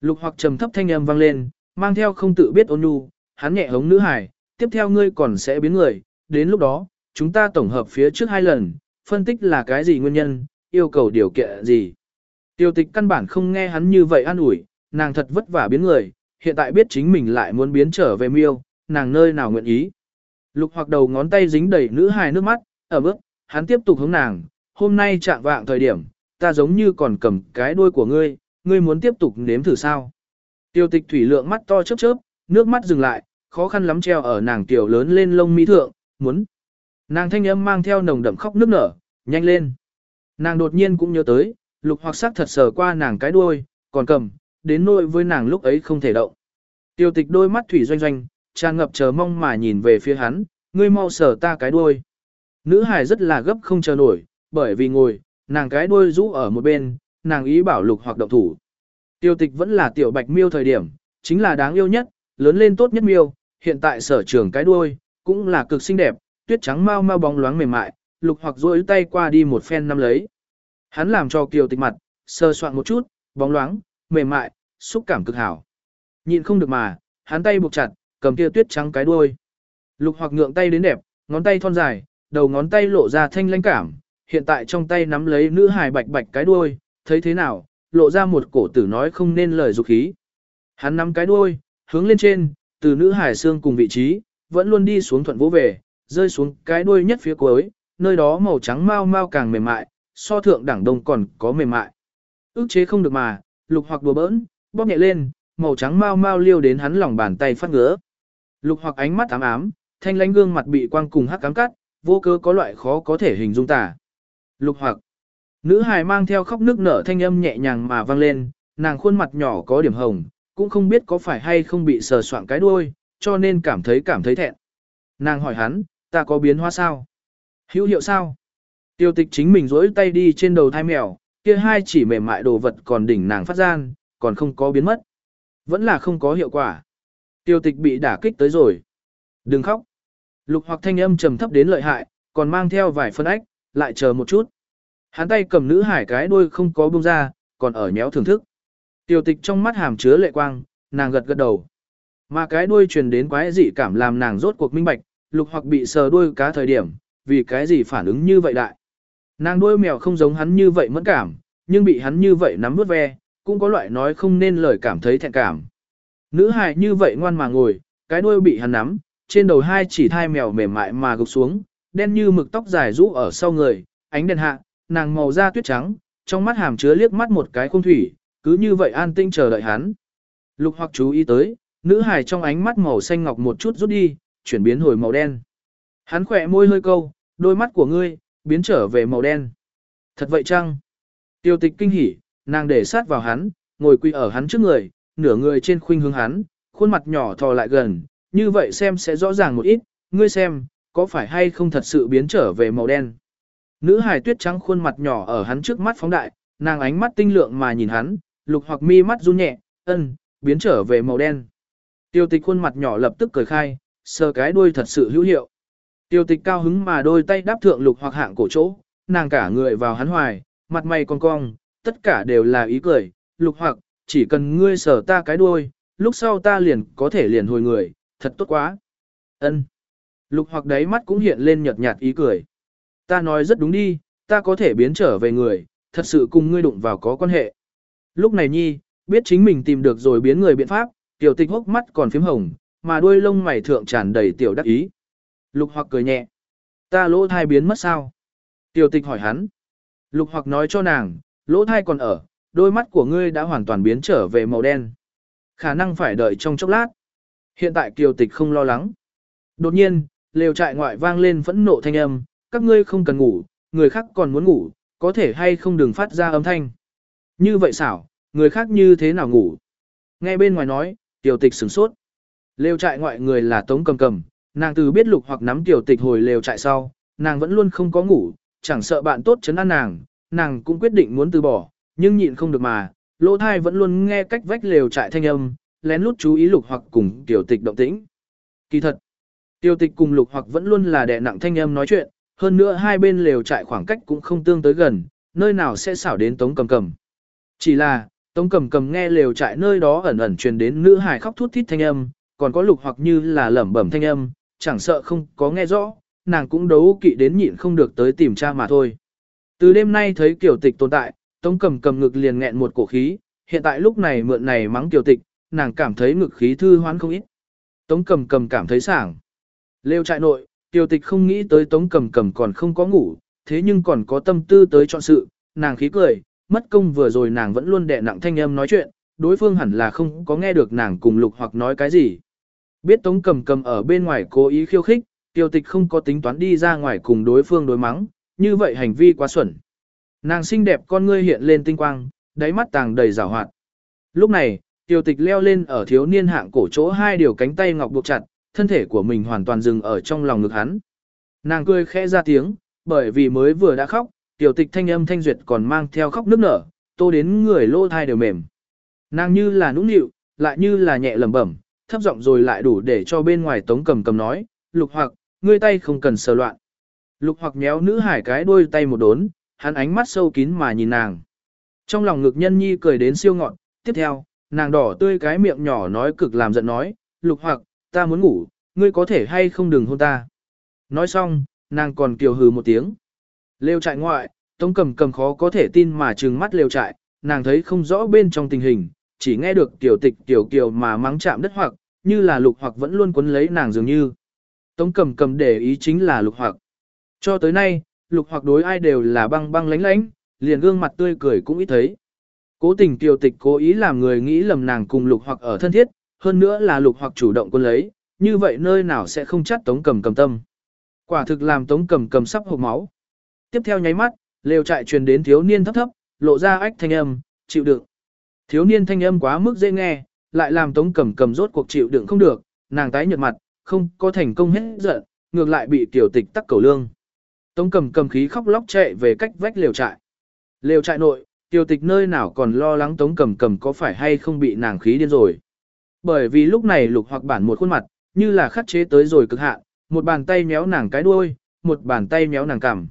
Lục hoặc trầm thấp thanh âm vang lên, mang theo không tự biết ôn nhu, hắn nhẹ hống nữ hải, tiếp theo ngươi còn sẽ biến người, đến lúc đó, chúng ta tổng hợp phía trước hai lần, phân tích là cái gì nguyên nhân, yêu cầu điều kiện gì. Tiêu tịch căn bản không nghe hắn như vậy an ủi, nàng thật vất vả biến người, hiện tại biết chính mình lại muốn biến trở về miêu, nàng nơi nào nguyện ý. Lục hoặc đầu ngón tay dính đầy nữ hài nước mắt, ở bước, hắn tiếp tục hướng nàng, hôm nay chạm vạng thời điểm, ta giống như còn cầm cái đuôi của ngươi, ngươi muốn tiếp tục nếm thử sao. Tiêu tịch thủy lượng mắt to chớp chớp, nước mắt dừng lại, khó khăn lắm treo ở nàng tiểu lớn lên lông mi thượng, muốn. Nàng thanh âm mang theo nồng đậm khóc nước nở, nhanh lên. Nàng đột nhiên cũng nhớ tới, lục hoặc sắc thật sờ qua nàng cái đuôi, còn cầm, đến nỗi với nàng lúc ấy không thể động. Tiêu tịch đôi mắt thủy doanh doanh, tràn ngập chờ mong mà nhìn về phía hắn, ngươi mau sờ ta cái đuôi. Nữ hài rất là gấp không chờ nổi, bởi vì ngồi, nàng cái đuôi rũ ở một bên, nàng ý bảo lục hoặc động thủ. Tiêu tịch vẫn là tiểu bạch miêu thời điểm, chính là đáng yêu nhất, lớn lên tốt nhất miêu, hiện tại sở trường cái đuôi, cũng là cực xinh đẹp, tuyết trắng mau mau bóng loáng mềm mại, lục hoặc duỗi tay qua đi một phen nắm lấy. Hắn làm cho kiều tịch mặt, sơ soạn một chút, bóng loáng, mềm mại, xúc cảm cực hảo. Nhịn không được mà, hắn tay buộc chặt, cầm kia tuyết trắng cái đuôi. Lục hoặc ngượng tay đến đẹp, ngón tay thon dài, đầu ngón tay lộ ra thanh lãnh cảm, hiện tại trong tay nắm lấy nữ hài bạch bạch cái đuôi, thấy thế nào, lộ ra một cổ tử nói không nên lời dục khí. Hắn nắm cái đuôi, hướng lên trên, từ nữ hài xương cùng vị trí, vẫn luôn đi xuống thuận vỗ về, rơi xuống cái đuôi nhất phía cuối, nơi đó màu trắng mau mau càng mềm mại, so thượng đẳng đông còn có mềm mại. Ước chế không được mà, lục hoặc đùa bỡn, bóp nhẹ lên, màu trắng mau mau liêu đến hắn lòng bàn tay phát ngứa. Lục hoặc ánh mắt ám ám, thanh lãnh gương mặt bị quang cùng hắc cám cắt, vô cơ có loại khó có thể hình dung tả. Lục hoặc, nữ hài mang theo khóc nước nở thanh âm nhẹ nhàng mà vang lên, nàng khuôn mặt nhỏ có điểm hồng, cũng không biết có phải hay không bị sờ soạn cái đuôi, cho nên cảm thấy cảm thấy thẹn. Nàng hỏi hắn, ta có biến hóa sao? Hữu hiệu sao? Tiêu tịch chính mình rỗi tay đi trên đầu thai mèo, kia hai chỉ mềm mại đồ vật còn đỉnh nàng phát gian, còn không có biến mất. Vẫn là không có hiệu quả. Tiêu tịch bị đả kích tới rồi. Đừng khóc. Lục hoặc thanh âm trầm thấp đến lợi hại, còn mang theo vài phân ách, lại chờ một chút. Hắn tay cầm nữ hải cái đuôi không có buông ra, còn ở nhéo thưởng thức. Tiêu tịch trong mắt hàm chứa lệ quang, nàng gật gật đầu. Mà cái đuôi truyền đến quái dị cảm làm nàng rốt cuộc minh bạch, lục hoặc bị sờ đuôi cá thời điểm, vì cái gì phản ứng như vậy đại. Nàng đuôi mèo không giống hắn như vậy mẫn cảm, nhưng bị hắn như vậy nắm vuốt ve, cũng có loại nói không nên lời cảm thấy thẹn cảm. Nữ hài như vậy ngoan mà ngồi, cái đuôi bị hắn nắm, trên đầu hai chỉ thai mèo mềm mại mà gục xuống, đen như mực tóc dài rũ ở sau người, ánh đèn hạ, nàng màu da tuyết trắng, trong mắt hàm chứa liếc mắt một cái không thủy, cứ như vậy an tinh chờ đợi hắn. Lục hoặc chú ý tới, nữ hài trong ánh mắt màu xanh ngọc một chút rút đi, chuyển biến hồi màu đen. Hắn khỏe môi hơi câu, đôi mắt của ngươi, biến trở về màu đen. Thật vậy chăng? Tiêu tịch kinh hỉ, nàng để sát vào hắn, ngồi quỳ ở hắn trước người, nửa người trên khuynh hướng hắn, khuôn mặt nhỏ thò lại gần, như vậy xem sẽ rõ ràng một ít, ngươi xem, có phải hay không thật sự biến trở về màu đen. Nữ hài tuyết trắng khuôn mặt nhỏ ở hắn trước mắt phóng đại, nàng ánh mắt tinh lượng mà nhìn hắn, lục hoặc mi mắt run nhẹ, ân, biến trở về màu đen. Tiêu tịch khuôn mặt nhỏ lập tức cười khai, sờ cái đuôi thật sự hữu hiệu. Tiêu tịch cao hứng mà đôi tay đáp thượng lục hoặc hạng cổ chỗ, nàng cả người vào hắn hoài, mặt mày cong cong, tất cả đều là ý cười, lục hoặc, chỉ cần ngươi sờ ta cái đuôi, lúc sau ta liền có thể liền hồi người, thật tốt quá. Ân. Lục hoặc đáy mắt cũng hiện lên nhợt nhạt ý cười. Ta nói rất đúng đi, ta có thể biến trở về người, thật sự cùng ngươi đụng vào có quan hệ. Lúc này nhi, biết chính mình tìm được rồi biến người biện pháp, tiểu tịch hốc mắt còn phím hồng, mà đuôi lông mày thượng tràn đầy tiểu đắc ý. Lục hoặc cười nhẹ. Ta lỗ thai biến mất sao? Tiểu tịch hỏi hắn. Lục hoặc nói cho nàng, lỗ thai còn ở, đôi mắt của ngươi đã hoàn toàn biến trở về màu đen. Khả năng phải đợi trong chốc lát. Hiện tại kiều tịch không lo lắng. Đột nhiên, lều trại ngoại vang lên phẫn nộ thanh âm, các ngươi không cần ngủ, người khác còn muốn ngủ, có thể hay không đừng phát ra âm thanh. Như vậy xảo, người khác như thế nào ngủ? Nghe bên ngoài nói, tiểu tịch sửng sốt. Lều trại ngoại người là tống cầm cầm, nàng từ biết lục hoặc nắm tiểu tịch hồi lều trại sau, nàng vẫn luôn không có ngủ, chẳng sợ bạn tốt chấn an nàng, nàng cũng quyết định muốn từ bỏ, nhưng nhịn không được mà, lỗ thai vẫn luôn nghe cách vách lều trại thanh âm, lén lút chú ý lục hoặc cùng tiểu tịch động tĩnh. Kỳ thật, tiểu tịch cùng lục hoặc vẫn luôn là đè nặng thanh âm nói chuyện, hơn nữa hai bên lều trại khoảng cách cũng không tương tới gần, nơi nào sẽ xảo đến tống cầm cầm. Chỉ là, tống cầm cầm nghe lều trại nơi đó ẩn ẩn truyền đến nữ hài khóc thút thít thanh âm, còn có lục hoặc như là lẩm bẩm thanh âm, chẳng sợ không có nghe rõ, nàng cũng đấu kỵ đến nhịn không được tới tìm cha mà thôi. Từ đêm nay thấy kiểu tịch tồn tại, tống cầm cầm ngực liền nghẹn một cổ khí, hiện tại lúc này mượn này mắng kiểu tịch, nàng cảm thấy ngực khí thư hoán không ít. Tống cầm cầm cảm thấy sảng. Lêu trại nội, tiểu tịch không nghĩ tới tống cầm cầm còn không có ngủ, thế nhưng còn có tâm tư tới chọn sự, nàng khí cười, mất công vừa rồi nàng vẫn luôn đè nặng thanh âm nói chuyện, đối phương hẳn là không có nghe được nàng cùng lục hoặc nói cái gì. Biết tống cầm cầm ở bên ngoài cố ý khiêu khích, Tiêu tịch không có tính toán đi ra ngoài cùng đối phương đối mắng, như vậy hành vi quá xuẩn. Nàng xinh đẹp con ngươi hiện lên tinh quang, đáy mắt tàng đầy giảo hoạt. Lúc này, Tiêu tịch leo lên ở thiếu niên hạng cổ chỗ hai điều cánh tay ngọc buộc chặt, thân thể của mình hoàn toàn dừng ở trong lòng ngực hắn. Nàng cười khẽ ra tiếng, bởi vì mới vừa đã khóc, Tiêu tịch thanh âm thanh duyệt còn mang theo khóc nước nở, tô đến người lô thai đều mềm. Nàng như là nũng nịu, lại như là nhẹ lẩm bẩm, thấp giọng rồi lại đủ để cho bên ngoài tống cầm cầm nói, lục hoặc, ngươi tay không cần sờ loạn. Lục hoặc méo nữ hải cái đuôi tay một đốn, hắn ánh mắt sâu kín mà nhìn nàng. Trong lòng ngực nhân nhi cười đến siêu ngọn, tiếp theo, nàng đỏ tươi cái miệng nhỏ nói cực làm giận nói, lục hoặc, ta muốn ngủ, ngươi có thể hay không đừng hôn ta. Nói xong, nàng còn kiều hừ một tiếng. Lêu trại ngoại, tống cầm cầm khó có thể tin mà trừng mắt lêu trại, nàng thấy không rõ bên trong tình hình, chỉ nghe được tiểu tịch tiểu kiều mà mắng chạm đất hoặc, như là lục hoặc vẫn luôn quấn lấy nàng dường như. Tống cầm cầm để ý chính là lục hoặc. Cho tới nay, lục hoặc đối ai đều là băng băng lánh lánh, liền gương mặt tươi cười cũng ít thấy. Cố tình tiểu tịch cố ý làm người nghĩ lầm nàng cùng lục hoặc ở thân thiết, hơn nữa là lục hoặc chủ động quân lấy, như vậy nơi nào sẽ không chắt tống cầm cầm tâm. Quả thực làm tống cầm cầm sắp hộp máu. Tiếp theo nháy mắt, lều trại truyền đến thiếu niên thấp thấp, lộ ra ách thanh âm, chịu đựng. Thiếu niên thanh âm quá mức dễ nghe, lại làm tống cầm cầm rốt cuộc chịu đựng không được, nàng tái nhợt mặt, không có thành công hết giận, ngược lại bị tiểu tịch tắc cầu lương. Tống cầm cầm khí khóc lóc chạy về cách vách lều trại. Lều trại nội, tiểu tịch nơi nào còn lo lắng tống cầm cầm có phải hay không bị nàng khí điên rồi. Bởi vì lúc này lục hoặc bản một khuôn mặt, như là khắc chế tới rồi cực hạn, một bàn tay méo nàng cái đuôi, một bàn tay méo nàng cằm.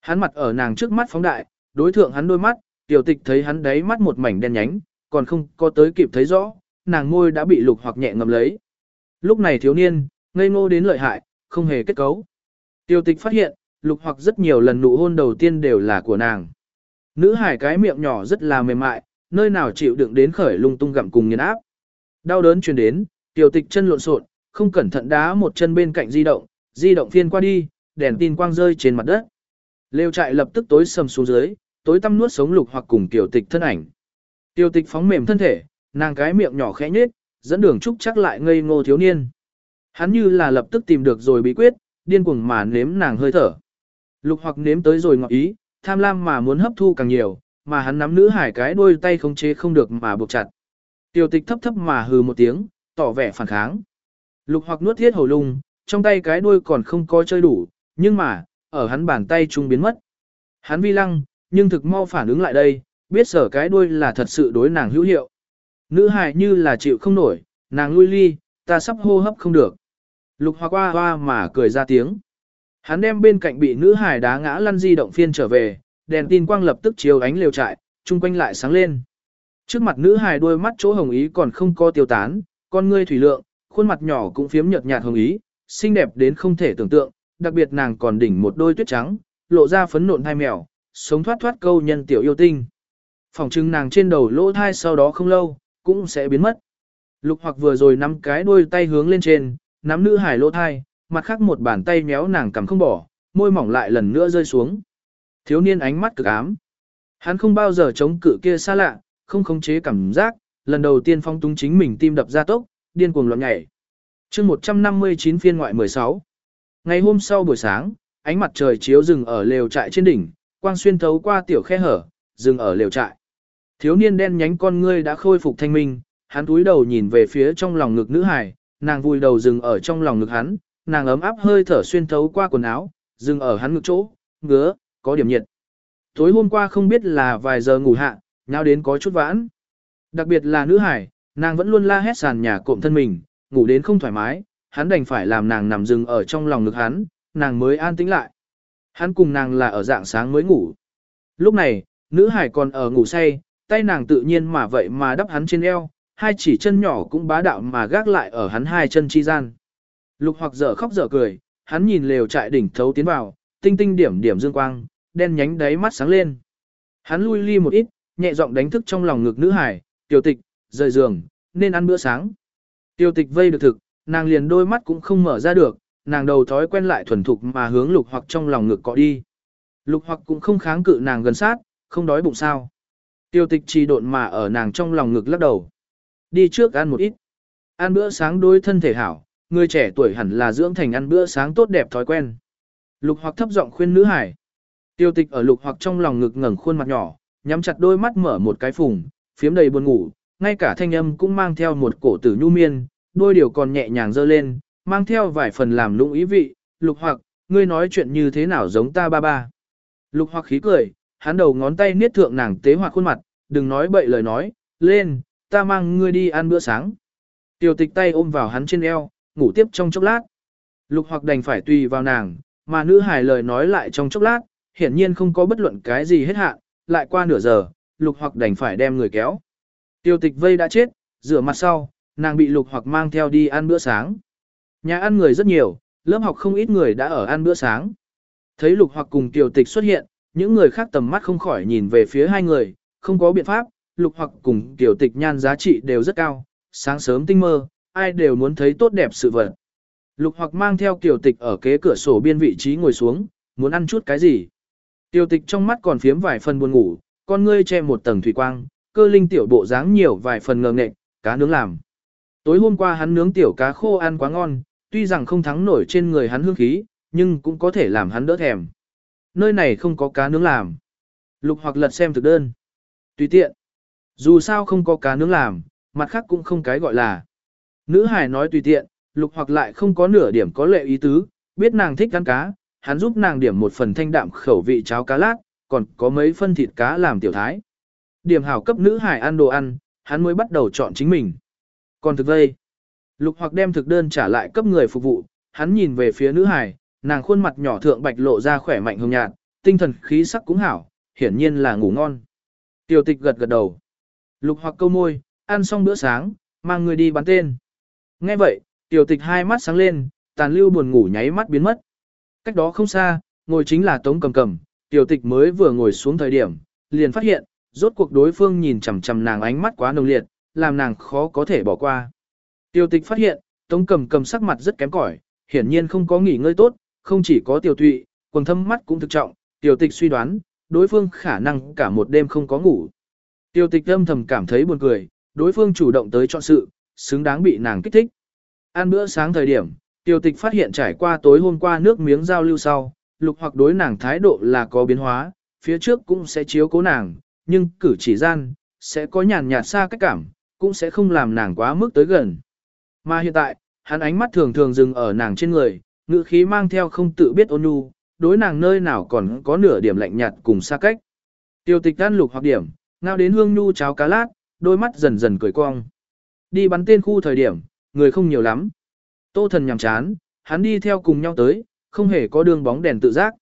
Hắn mặt ở nàng trước mắt phóng đại, đối thượng hắn đôi mắt, tiểu tịch thấy hắn đáy mắt một mảnh đen nhánh, còn không có tới kịp thấy rõ, nàng môi đã bị lục hoặc nhẹ ngầm lấy. Lúc này thiếu niên, ngây ngô đến lợi hại, không hề kết cấu. Tiêu tịch phát hiện, lục hoặc rất nhiều lần nụ hôn đầu tiên đều là của nàng. Nữ hải cái miệng nhỏ rất là mềm mại, nơi nào chịu đựng đến khởi lung tung gặm cùng nghiền áp. Đau đớn truyền đến, tiểu tịch chân lộn xộn, không cẩn thận đá một chân bên cạnh di động, di động phiên qua đi, đèn tin quang rơi trên mặt đất. Lêu trại lập tức tối sầm xuống dưới, tối tăm nuốt sống lục hoặc cùng tiểu tịch thân ảnh. Tiểu tịch phóng mềm thân thể, nàng cái miệng nhỏ khẽ nhếch, dẫn đường trúc chắc lại ngây ngô thiếu niên. Hắn như là lập tức tìm được rồi bí quyết, điên cuồng mà nếm nàng hơi thở. Lục hoặc nếm tới rồi ngọt ý, tham lam mà muốn hấp thu càng nhiều, mà hắn nắm nữ hải cái đuôi tay không chế không được mà buộc chặt. Tiểu tịch thấp thấp mà hừ một tiếng, tỏ vẻ phản kháng. Lục hoặc nuốt thiết hầu lung, trong tay cái đuôi còn không có chơi đủ, nhưng mà, ở hắn bàn tay trung biến mất. Hắn vi lăng, nhưng thực mau phản ứng lại đây, biết sở cái đuôi là thật sự đối nàng hữu hiệu. Nữ hài như là chịu không nổi, nàng lui ly, ta sắp hô hấp không được. Lục hoa qua hoa mà cười ra tiếng. Hắn đem bên cạnh bị nữ hài đá ngã lăn di động phiên trở về, đèn tin quang lập tức chiếu ánh liều trại, chung quanh lại sáng lên. Trước mặt nữ hài đôi mắt chỗ hồng ý còn không có tiêu tán, con ngươi thủy lượng, khuôn mặt nhỏ cũng phiếm nhợt nhạt hồng ý, xinh đẹp đến không thể tưởng tượng, đặc biệt nàng còn đỉnh một đôi tuyết trắng, lộ ra phấn nộn hai mèo, sống thoát thoát câu nhân tiểu yêu tinh. Phòng trưng nàng trên đầu lỗ thai sau đó không lâu, cũng sẽ biến mất. Lục hoặc vừa rồi nắm cái đuôi tay hướng lên trên, nắm nữ hải lỗ thai, mặt khác một bàn tay méo nàng cầm không bỏ, môi mỏng lại lần nữa rơi xuống. Thiếu niên ánh mắt cực ám. Hắn không bao giờ chống cự kia xa lạ, không khống chế cảm giác, lần đầu tiên phong túng chính mình tim đập ra tốc, điên cuồng loạn nhảy. chương 159 phiên ngoại 16. Ngày hôm sau buổi sáng, ánh mặt trời chiếu rừng ở lều trại trên đỉnh, quang xuyên thấu qua tiểu khe hở, dừng ở lều trại. Thiếu niên đen nhánh con ngươi đã khôi phục thanh minh, hắn túi đầu nhìn về phía trong lòng ngực nữ hải, nàng vùi đầu dừng ở trong lòng ngực hắn, nàng ấm áp hơi thở xuyên thấu qua quần áo, dừng ở hắn ngực chỗ, ngứa, có điểm nhiệt. Tối hôm qua không biết là vài giờ ngủ hạ, nhau đến có chút vãn. Đặc biệt là nữ hải, nàng vẫn luôn la hét sàn nhà cộm thân mình, ngủ đến không thoải mái, hắn đành phải làm nàng nằm dừng ở trong lòng ngực hắn, nàng mới an tĩnh lại. Hắn cùng nàng là ở dạng sáng mới ngủ. Lúc này, nữ hải còn ở ngủ say, tay nàng tự nhiên mà vậy mà đắp hắn trên eo, hai chỉ chân nhỏ cũng bá đạo mà gác lại ở hắn hai chân chi gian. Lục hoặc dở khóc dở cười, hắn nhìn lều trại đỉnh thấu tiến vào, tinh tinh điểm điểm dương quang, đen nhánh đáy mắt sáng lên. Hắn lui ly một ít, nhẹ giọng đánh thức trong lòng ngực nữ hải, tiểu tịch, rời giường, nên ăn bữa sáng. Tiểu tịch vây được thực, nàng liền đôi mắt cũng không mở ra được, nàng đầu thói quen lại thuần thục mà hướng lục hoặc trong lòng ngực cọ đi. Lục hoặc cũng không kháng cự nàng gần sát, không đói bụng sao. Tiêu tịch trì độn mà ở nàng trong lòng ngực lắc đầu. Đi trước ăn một ít. Ăn bữa sáng đối thân thể hảo, người trẻ tuổi hẳn là dưỡng thành ăn bữa sáng tốt đẹp thói quen. Lục hoặc thấp giọng khuyên nữ hải. Tiêu tịch ở lục hoặc trong lòng ngực ngẩng khuôn mặt nhỏ, nhắm chặt đôi mắt mở một cái phùng, phiếm đầy buồn ngủ, ngay cả thanh âm cũng mang theo một cổ tử nhu miên, đôi điều còn nhẹ nhàng dơ lên, mang theo vài phần làm lũng ý vị, lục hoặc, ngươi nói chuyện như thế nào giống ta ba ba. Lục hoặc khí cười, hắn đầu ngón tay niết thượng nàng tế hoạt khuôn mặt, đừng nói bậy lời nói, lên, ta mang ngươi đi ăn bữa sáng. Tiểu tịch tay ôm vào hắn trên eo, ngủ tiếp trong chốc lát. Lục hoặc đành phải tùy vào nàng, mà nữ hài lời nói lại trong chốc lát, hiển nhiên không có bất luận cái gì hết hạn, lại qua nửa giờ, lục hoặc đành phải đem người kéo. Tiêu tịch vây đã chết, rửa mặt sau, nàng bị lục hoặc mang theo đi ăn bữa sáng. Nhà ăn người rất nhiều, lớp học không ít người đã ở ăn bữa sáng. Thấy lục hoặc cùng tiểu tịch xuất hiện, những người khác tầm mắt không khỏi nhìn về phía hai người, không có biện pháp, lục hoặc cùng tiểu tịch nhan giá trị đều rất cao, sáng sớm tinh mơ, ai đều muốn thấy tốt đẹp sự vật. Lục hoặc mang theo tiểu tịch ở kế cửa sổ biên vị trí ngồi xuống, muốn ăn chút cái gì. Tiểu tịch trong mắt còn phiếm vài phần buồn ngủ, con ngươi che một tầng thủy quang, cơ linh tiểu bộ dáng nhiều vài phần ngờ nghệch, cá nướng làm. Tối hôm qua hắn nướng tiểu cá khô ăn quá ngon, tuy rằng không thắng nổi trên người hắn hương khí, nhưng cũng có thể làm hắn đỡ thèm. Nơi này không có cá nướng làm. Lục hoặc lật xem thực đơn. Tùy tiện. Dù sao không có cá nướng làm, mặt khác cũng không cái gọi là. Nữ hải nói tùy tiện, lục hoặc lại không có nửa điểm có lệ ý tứ, biết nàng thích ăn cá, hắn giúp nàng điểm một phần thanh đạm khẩu vị cháo cá lát, còn có mấy phân thịt cá làm tiểu thái. Điểm hảo cấp nữ hải ăn đồ ăn, hắn mới bắt đầu chọn chính mình. Còn thực vây, lục hoặc đem thực đơn trả lại cấp người phục vụ, hắn nhìn về phía nữ hải, nàng khuôn mặt nhỏ thượng bạch lộ ra khỏe mạnh hồng nhạt, tinh thần khí sắc cũng hảo, hiển nhiên là ngủ ngon. Tiểu tịch gật gật đầu. Lục hoặc câu môi, ăn xong bữa sáng, mang người đi bán tên. Nghe vậy, tiểu tịch hai mắt sáng lên, tàn lưu buồn ngủ nháy mắt biến mất. Cách đó không xa, ngồi chính là Tống Cầm Cầm, tiểu tịch mới vừa ngồi xuống thời điểm, liền phát hiện, rốt cuộc đối phương nhìn chằm chằm nàng ánh mắt quá nồng liệt, làm nàng khó có thể bỏ qua. Tiểu tịch phát hiện, Tống Cầm Cầm sắc mặt rất kém cỏi, hiển nhiên không có nghỉ ngơi tốt, không chỉ có tiểu tụy, quần thâm mắt cũng thực trọng, tiểu tịch suy đoán, đối phương khả năng cả một đêm không có ngủ. Tiểu tịch âm thầm cảm thấy buồn cười, đối phương chủ động tới chọn sự, xứng đáng bị nàng kích thích. Ăn bữa sáng thời điểm, tiểu tịch phát hiện trải qua tối hôm qua nước miếng giao lưu sau, lục hoặc đối nàng thái độ là có biến hóa, phía trước cũng sẽ chiếu cố nàng, nhưng cử chỉ gian, sẽ có nhàn nhạt xa cách cảm, cũng sẽ không làm nàng quá mức tới gần. Mà hiện tại, hắn ánh mắt thường thường dừng ở nàng trên người, ngữ khí mang theo không tự biết ôn nhu, đối nàng nơi nào còn có nửa điểm lạnh nhạt cùng xa cách. Tiêu tịch ăn lục hoặc điểm, ngao đến hương nhu cháo cá lát, đôi mắt dần dần cười cong. Đi bắn tên khu thời điểm, người không nhiều lắm. Tô thần nhằm chán, hắn đi theo cùng nhau tới, không hề có đường bóng đèn tự giác.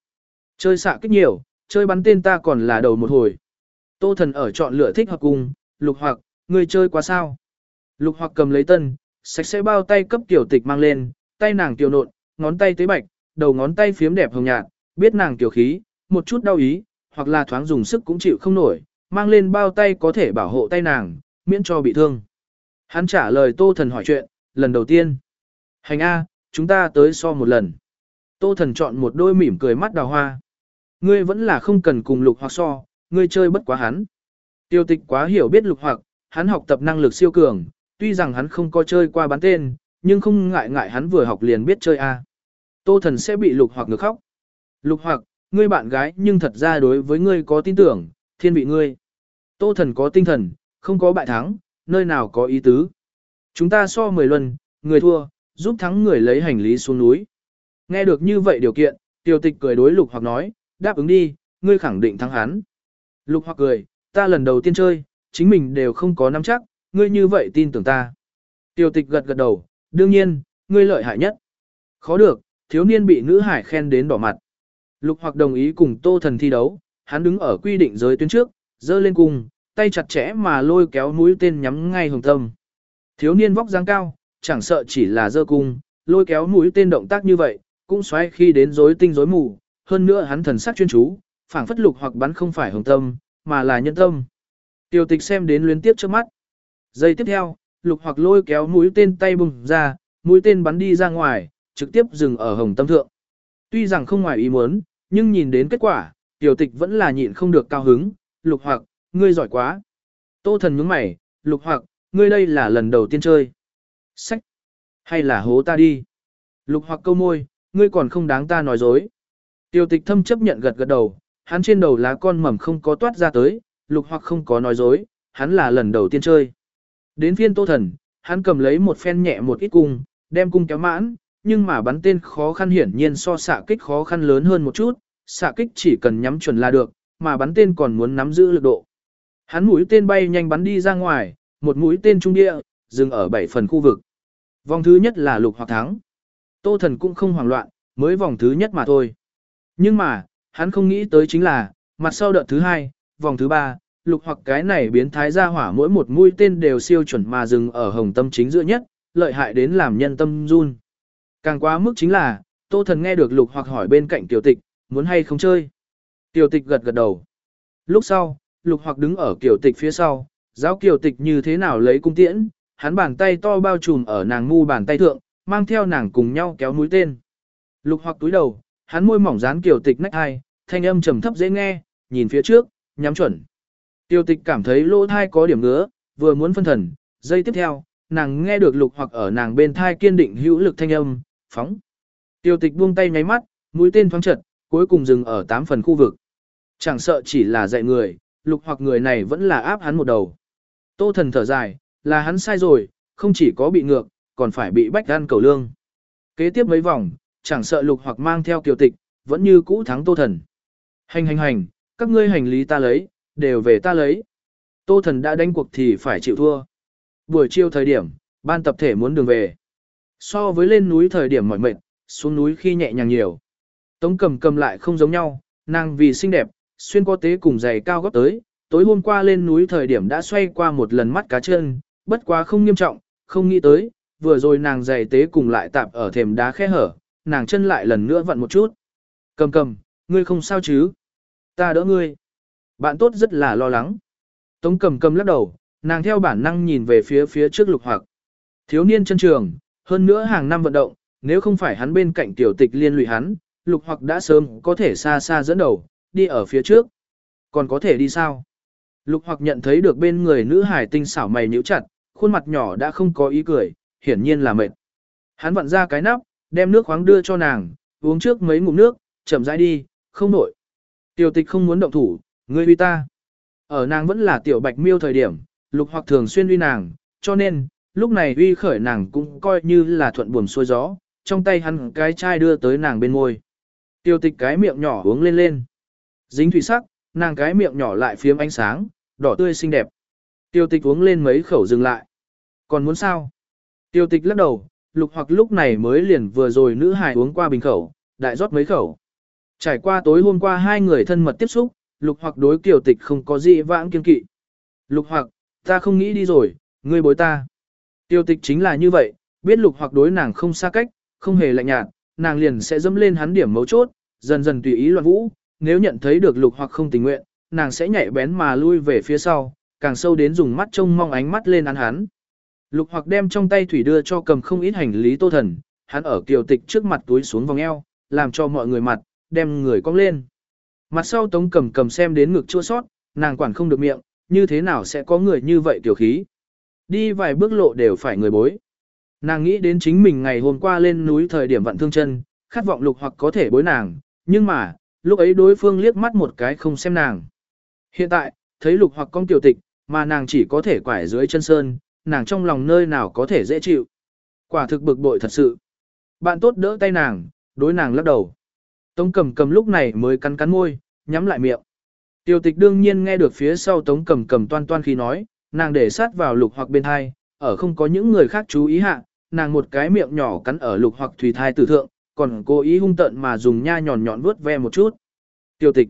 Chơi xạ kích nhiều, chơi bắn tên ta còn là đầu một hồi. Tô thần ở chọn lựa thích hợp cùng, lục hoặc, người chơi quá sao. Lục hoặc cầm lấy tân, sạch sẽ bao tay cấp tiểu tịch mang lên, tay nàng tiểu nộn, ngón tay tế bạch, đầu ngón tay phiếm đẹp hồng nhạt, biết nàng tiểu khí, một chút đau ý, hoặc là thoáng dùng sức cũng chịu không nổi, mang lên bao tay có thể bảo hộ tay nàng, miễn cho bị thương. Hắn trả lời Tô Thần hỏi chuyện, lần đầu tiên. Hành A, chúng ta tới so một lần. Tô Thần chọn một đôi mỉm cười mắt đào hoa. Ngươi vẫn là không cần cùng lục hoặc so, ngươi chơi bất quá hắn. Tiêu tịch quá hiểu biết lục hoặc, hắn học tập năng lực siêu cường, tuy rằng hắn không có chơi qua bán tên, nhưng không ngại ngại hắn vừa học liền biết chơi A. Tô thần sẽ bị lục hoặc ngược khóc. Lục hoặc, ngươi bạn gái nhưng thật ra đối với ngươi có tin tưởng, thiên vị ngươi. Tô thần có tinh thần, không có bại thắng, nơi nào có ý tứ. Chúng ta so 10 lần, người thua, giúp thắng người lấy hành lý xuống núi. Nghe được như vậy điều kiện, tiểu tịch cười đối lục hoặc nói, đáp ứng đi, ngươi khẳng định thắng hắn. Lục hoặc cười, ta lần đầu tiên chơi, chính mình đều không có nắm chắc, ngươi như vậy tin tưởng ta. Tiểu tịch gật gật đầu, đương nhiên, ngươi lợi hại nhất. Khó được, thiếu niên bị nữ hải khen đến đỏ mặt. Lục hoặc đồng ý cùng tô thần thi đấu, hắn đứng ở quy định giới tuyến trước, dơ lên cùng, tay chặt chẽ mà lôi kéo mũi tên nhắm ngay hồng tâm. Thiếu niên vóc dáng cao, chẳng sợ chỉ là dơ cung, lôi kéo mũi tên động tác như vậy, cũng xoáy khi đến rối tinh rối mù, hơn nữa hắn thần sắc chuyên chú, phảng phất lục hoặc bắn không phải hồng tâm, mà là nhân tâm. Tiêu tịch xem đến luyến tiếp trước mắt. Giây tiếp theo, lục hoặc lôi kéo mũi tên tay bùng ra, mũi tên bắn đi ra ngoài, trực tiếp dừng ở hồng tâm thượng. Tuy rằng không ngoài ý muốn, nhưng nhìn đến kết quả, tiểu tịch vẫn là nhịn không được cao hứng, lục hoặc, ngươi giỏi quá. Tô thần nhướng mày, lục hoặc, ngươi đây là lần đầu tiên chơi. Sách, hay là hố ta đi. Lục hoặc câu môi, ngươi còn không đáng ta nói dối. Tiểu tịch thâm chấp nhận gật gật đầu, hắn trên đầu lá con mầm không có toát ra tới, lục hoặc không có nói dối, hắn là lần đầu tiên chơi. Đến phiên tô thần, hắn cầm lấy một phen nhẹ một ít cung, đem cung kéo mãn, nhưng mà bắn tên khó khăn hiển nhiên so xạ kích khó khăn lớn hơn một chút, xạ kích chỉ cần nhắm chuẩn là được, mà bắn tên còn muốn nắm giữ lực độ. Hắn mũi tên bay nhanh bắn đi ra ngoài, một mũi tên trung địa, dừng ở bảy phần khu vực. Vòng thứ nhất là lục hoặc thắng. Tô thần cũng không hoảng loạn, mới vòng thứ nhất mà thôi. Nhưng mà, hắn không nghĩ tới chính là, mặt sau đợt thứ hai, vòng thứ ba, lục hoặc cái này biến thái ra hỏa mỗi một mũi tên đều siêu chuẩn mà dừng ở hồng tâm chính giữa nhất, lợi hại đến làm nhân tâm run. Càng quá mức chính là, tô thần nghe được lục hoặc hỏi bên cạnh tiểu tịch, muốn hay không chơi. Tiểu tịch gật gật đầu. Lúc sau, lục hoặc đứng ở tiểu tịch phía sau, giáo tiểu tịch như thế nào lấy cung tiễn, hắn bàn tay to bao trùm ở nàng ngu bàn tay thượng, mang theo nàng cùng nhau kéo mũi tên. Lục hoặc túi đầu, hắn môi mỏng dán tiểu tịch nách hai, thanh âm trầm thấp dễ nghe, nhìn phía trước, nhắm chuẩn. tiểu tịch cảm thấy lỗ thai có điểm ngứa, vừa muốn phân thần, giây tiếp theo, nàng nghe được lục hoặc ở nàng bên thai kiên định hữu lực thanh âm, phóng. Tiêu tịch buông tay nháy mắt, mũi tên thoáng chật, cuối cùng dừng ở 8 phần khu vực. Chẳng sợ chỉ là dạy người, lục hoặc người này vẫn là áp hắn một đầu. Tô thần thở dài, là hắn sai rồi, không chỉ có bị ngược, còn phải bị bách gan cầu lương. Kế tiếp mấy vòng, chẳng sợ lục hoặc mang theo kiều tịch, vẫn như cũ thắng tô thần. Hành hành hành, các ngươi hành lý ta lấy, đều về ta lấy. Tô thần đã đánh cuộc thì phải chịu thua. Buổi chiều thời điểm, ban tập thể muốn đường về. So với lên núi thời điểm mỏi mệt, xuống núi khi nhẹ nhàng nhiều. Tống cầm cầm lại không giống nhau, nàng vì xinh đẹp, xuyên qua tế cùng giày cao gót tới, tối hôm qua lên núi thời điểm đã xoay qua một lần mắt cá chân, bất quá không nghiêm trọng, không nghĩ tới, vừa rồi nàng giày tế cùng lại tạp ở thềm đá khe hở, nàng chân lại lần nữa vặn một chút. Cầm cầm, ngươi không sao chứ? Ta đỡ ngươi. Bạn tốt rất là lo lắng. Tống cầm cầm lắc đầu, nàng theo bản năng nhìn về phía phía trước lục hoặc. Thiếu niên chân trường, hơn nữa hàng năm vận động, nếu không phải hắn bên cạnh tiểu tịch liên lụy hắn, lục hoặc đã sớm có thể xa xa dẫn đầu, đi ở phía trước. Còn có thể đi sao? Lục hoặc nhận thấy được bên người nữ hải tinh xảo mày nhíu chặt, khuôn mặt nhỏ đã không có ý cười, hiển nhiên là mệt. Hắn vặn ra cái nắp, đem nước khoáng đưa cho nàng, uống trước mấy ngụm nước, chậm rãi đi, không nổi. Tiểu tịch không muốn động thủ, ngươi uy ta. Ở nàng vẫn là tiểu bạch miêu thời điểm, lục hoặc thường xuyên uy nàng, cho nên, lúc này uy khởi nàng cũng coi như là thuận buồm xuôi gió, trong tay hắn cái chai đưa tới nàng bên môi. tiêu tịch cái miệng nhỏ uống lên lên. Dính thủy sắc, nàng cái miệng nhỏ lại phiếm ánh sáng, đỏ tươi xinh đẹp. Tiêu tịch uống lên mấy khẩu dừng lại. Còn muốn sao? Tiêu tịch lắc đầu, lục hoặc lúc này mới liền vừa rồi nữ hài uống qua bình khẩu, đại rót mấy khẩu. Trải qua tối hôm qua hai người thân mật tiếp xúc, lục hoặc đối kiều tịch không có gì vãng kiên kỵ. Lục hoặc, ta không nghĩ đi rồi, ngươi bối ta. Tiêu tịch chính là như vậy, biết lục hoặc đối nàng không xa cách, không hề lạnh nhạt, nàng liền sẽ dâm lên hắn điểm mấu chốt, dần dần tùy ý loạn vũ, nếu nhận thấy được lục hoặc không tình nguyện, nàng sẽ nhảy bén mà lui về phía sau, càng sâu đến dùng mắt trông mong ánh mắt lên ăn hắn. Lục hoặc đem trong tay thủy đưa cho cầm không ít hành lý tô thần, hắn ở kiều tịch trước mặt túi xuống vòng eo, làm cho mọi người mặt, đem người cong lên. Mặt sau tống cầm cầm xem đến ngực chua sót, nàng quản không được miệng, như thế nào sẽ có người như vậy tiểu khí. Đi vài bước lộ đều phải người bối. Nàng nghĩ đến chính mình ngày hôm qua lên núi thời điểm vận thương chân, khát vọng lục hoặc có thể bối nàng, nhưng mà, lúc ấy đối phương liếc mắt một cái không xem nàng. Hiện tại, thấy lục hoặc con tiểu tịch, mà nàng chỉ có thể quải dưới chân sơn, nàng trong lòng nơi nào có thể dễ chịu. Quả thực bực bội thật sự. Bạn tốt đỡ tay nàng, đối nàng lắc đầu. Tống cầm cầm lúc này mới cắn cắn môi, nhắm lại miệng. Tiểu tịch đương nhiên nghe được phía sau tống cầm cầm toan toan khi nói, nàng để sát vào lục hoặc bên thai, ở không có những người khác chú ý hạ, nàng một cái miệng nhỏ cắn ở lục hoặc thủy thai tử thượng, còn cố ý hung tận mà dùng nha nhọn nhọn vuốt ve một chút. Tiêu tịch.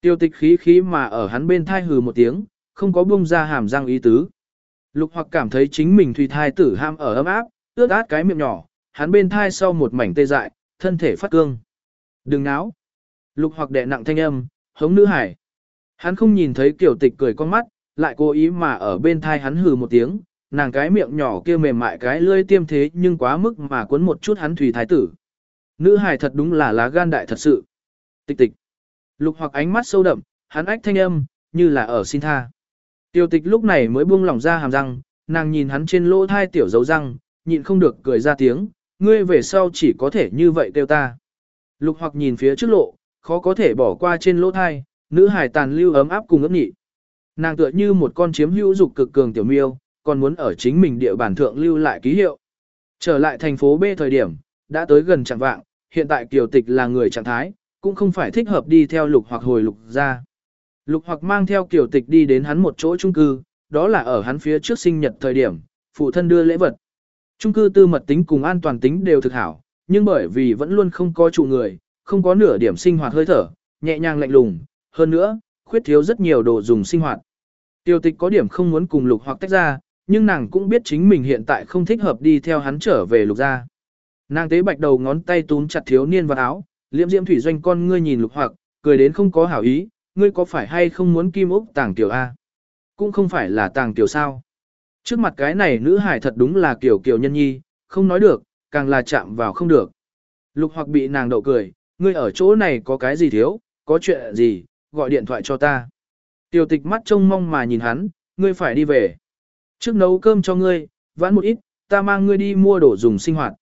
Tiêu tịch khí khí mà ở hắn bên thai hừ một tiếng, không có buông ra hàm răng ý tứ. Lục hoặc cảm thấy chính mình thủy thai tử ham ở ấm áp, ướt át cái miệng nhỏ, hắn bên thai sau một mảnh tê dại, thân thể phát cương. Đừng náo. Lục hoặc đè nặng thanh âm, hống nữ hải. Hắn không nhìn thấy kiểu tịch cười con mắt, lại cố ý mà ở bên thai hắn hừ một tiếng, nàng cái miệng nhỏ kia mềm mại cái lưỡi tiêm thế nhưng quá mức mà cuốn một chút hắn thủy thái tử. Nữ hải thật đúng là lá gan đại thật sự. Tịch tịch. Lục hoặc ánh mắt sâu đậm, hắn ách thanh âm, như là ở xin tha. Tiêu tịch lúc này mới buông lỏng ra hàm răng, nàng nhìn hắn trên lỗ thai tiểu dấu răng, nhịn không được cười ra tiếng, ngươi về sau chỉ có thể như vậy kêu ta. Lục hoặc nhìn phía trước lộ, khó có thể bỏ qua trên lỗ thai, nữ hải tàn lưu ấm áp cùng ấm nhị. Nàng tựa như một con chiếm hữu dục cực cường tiểu miêu, còn muốn ở chính mình địa bàn thượng lưu lại ký hiệu. Trở lại thành phố B thời điểm, đã tới gần chẳng vạng, hiện tại kiều tịch là người trạng thái, cũng không phải thích hợp đi theo lục hoặc hồi lục ra. Lục hoặc mang theo kiều tịch đi đến hắn một chỗ chung cư, đó là ở hắn phía trước sinh nhật thời điểm, phụ thân đưa lễ vật. Chung cư tư mật tính cùng an toàn tính đều thực hảo, nhưng bởi vì vẫn luôn không có chủ người, không có nửa điểm sinh hoạt hơi thở, nhẹ nhàng lạnh lùng, hơn nữa, khuyết thiếu rất nhiều đồ dùng sinh hoạt. Tiêu tịch có điểm không muốn cùng lục hoặc tách ra, nhưng nàng cũng biết chính mình hiện tại không thích hợp đi theo hắn trở về lục gia. Nàng tế bạch đầu ngón tay túm chặt thiếu niên vào áo, liễm diễm thủy doanh con ngươi nhìn lục hoặc, cười đến không có hảo ý, ngươi có phải hay không muốn kim úc tàng tiểu A? Cũng không phải là tàng tiểu sao. Trước mặt cái này nữ hải thật đúng là kiểu kiểu nhân nhi, không nói được, càng là chạm vào không được. Lục hoặc bị nàng đậu cười, ngươi ở chỗ này có cái gì thiếu, có chuyện gì, gọi điện thoại cho ta. Tiểu tịch mắt trông mong mà nhìn hắn, ngươi phải đi về. Trước nấu cơm cho ngươi, vãn một ít, ta mang ngươi đi mua đồ dùng sinh hoạt.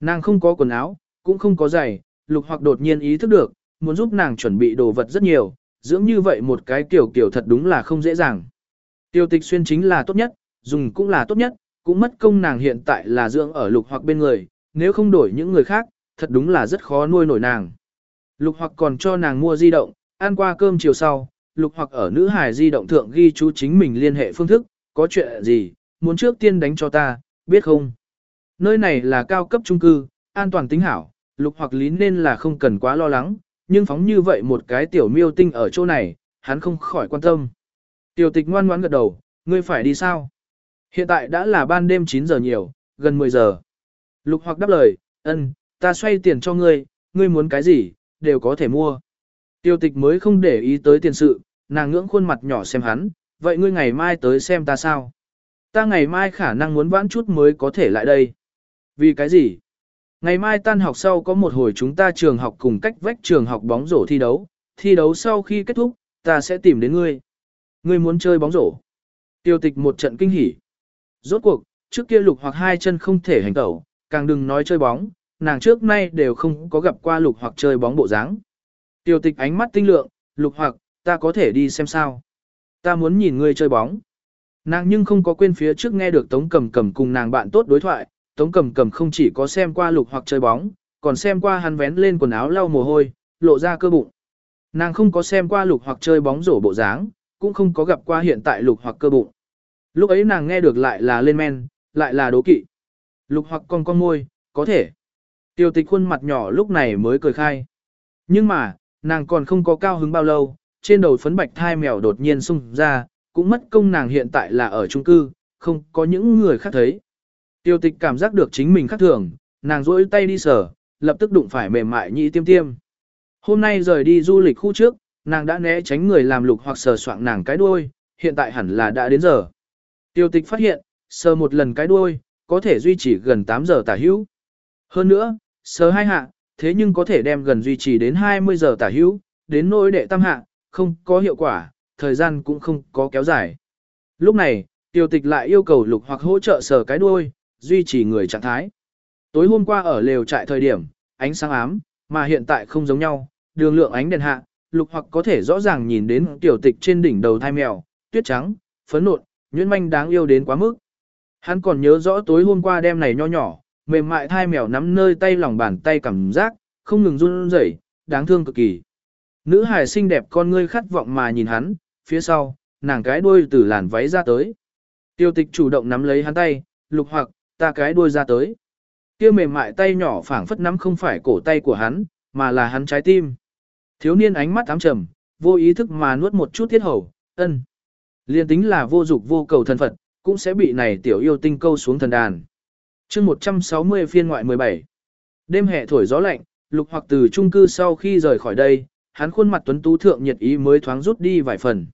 Nàng không có quần áo, cũng không có giày, lục hoặc đột nhiên ý thức được, muốn giúp nàng chuẩn bị đồ vật rất nhiều, dưỡng như vậy một cái kiểu kiểu thật đúng là không dễ dàng. Tiêu tịch xuyên chính là tốt nhất, dùng cũng là tốt nhất, cũng mất công nàng hiện tại là dưỡng ở lục hoặc bên người, nếu không đổi những người khác, thật đúng là rất khó nuôi nổi nàng. Lục hoặc còn cho nàng mua di động, ăn qua cơm chiều sau, lục hoặc ở nữ hải di động thượng ghi chú chính mình liên hệ phương thức, có chuyện gì, muốn trước tiên đánh cho ta, biết không? Nơi này là cao cấp trung cư, an toàn tính hảo, lục hoặc lý nên là không cần quá lo lắng, nhưng phóng như vậy một cái tiểu miêu tinh ở chỗ này, hắn không khỏi quan tâm. Tiểu tịch ngoan ngoãn gật đầu, ngươi phải đi sao? Hiện tại đã là ban đêm 9 giờ nhiều, gần 10 giờ. Lục hoặc đáp lời, ân, ta xoay tiền cho ngươi, ngươi muốn cái gì, đều có thể mua. Tiêu tịch mới không để ý tới tiền sự, nàng ngưỡng khuôn mặt nhỏ xem hắn, vậy ngươi ngày mai tới xem ta sao? Ta ngày mai khả năng muốn vãn chút mới có thể lại đây. Vì cái gì? Ngày mai tan học sau có một hồi chúng ta trường học cùng cách vách trường học bóng rổ thi đấu, thi đấu sau khi kết thúc, ta sẽ tìm đến ngươi. Ngươi muốn chơi bóng rổ. Tiêu tịch một trận kinh hỉ. Rốt cuộc, trước kia lục hoặc hai chân không thể hành tẩu, càng đừng nói chơi bóng, nàng trước nay đều không có gặp qua lục hoặc chơi bóng bộ dáng. Tiêu tịch ánh mắt tinh lượng, lục hoặc, ta có thể đi xem sao. Ta muốn nhìn ngươi chơi bóng. Nàng nhưng không có quên phía trước nghe được Tống Cầm Cầm cùng nàng bạn tốt đối thoại, Tống Cầm Cầm không chỉ có xem qua lục hoặc chơi bóng, còn xem qua hắn vén lên quần áo lau mồ hôi, lộ ra cơ bụng. Nàng không có xem qua lục hoặc chơi bóng rổ bộ dáng, cũng không có gặp qua hiện tại lục hoặc cơ bụng. Lúc ấy nàng nghe được lại là lên men, lại là đố kỵ. Lục hoặc con con môi, có thể. Tiêu tịch khuôn mặt nhỏ lúc này mới cười khai. Nhưng mà, nàng còn không có cao hứng bao lâu, trên đầu phấn bạch thai mèo đột nhiên sung ra, cũng mất công nàng hiện tại là ở trung cư, không có những người khác thấy. Tiêu tịch cảm giác được chính mình khác thường, nàng rỗi tay đi sờ, lập tức đụng phải mềm mại nhị tiêm tiêm. Hôm nay rời đi du lịch khu trước, nàng đã né tránh người làm lục hoặc sờ soạng nàng cái đuôi, hiện tại hẳn là đã đến giờ. Tiêu tịch phát hiện, sờ một lần cái đuôi, có thể duy trì gần 8 giờ tả hữu. Hơn nữa, sờ hai hạ, thế nhưng có thể đem gần duy trì đến 20 giờ tả hữu, đến nỗi đệ tam hạ, không có hiệu quả, thời gian cũng không có kéo dài. Lúc này, tiêu tịch lại yêu cầu lục hoặc hỗ trợ sờ cái đuôi, duy trì người trạng thái. Tối hôm qua ở lều trại thời điểm, ánh sáng ám, mà hiện tại không giống nhau, đường lượng ánh đèn hạ, lục hoặc có thể rõ ràng nhìn đến tiểu tịch trên đỉnh đầu thai mèo, tuyết trắng, phấn nộn, nhuyễn manh đáng yêu đến quá mức. Hắn còn nhớ rõ tối hôm qua đêm này nho nhỏ, mềm mại thai mèo nắm nơi tay lòng bàn tay cảm giác, không ngừng run rẩy, đáng thương cực kỳ. Nữ hài xinh đẹp con ngươi khát vọng mà nhìn hắn, phía sau, nàng cái đuôi từ làn váy ra tới. Tiêu tịch chủ động nắm lấy hắn tay, lục hoặc, ta cái đuôi ra tới. Kia mềm mại tay nhỏ phảng phất nắm không phải cổ tay của hắn, mà là hắn trái tim. Thiếu niên ánh mắt ám trầm, vô ý thức mà nuốt một chút thiết hầu, ân. Liên tính là vô dục vô cầu thân Phật, cũng sẽ bị này tiểu yêu tinh câu xuống thần đàn. chương 160 phiên ngoại 17. Đêm hè thổi gió lạnh, lục hoặc từ trung cư sau khi rời khỏi đây, hắn khuôn mặt tuấn tú thượng nhiệt ý mới thoáng rút đi vài phần.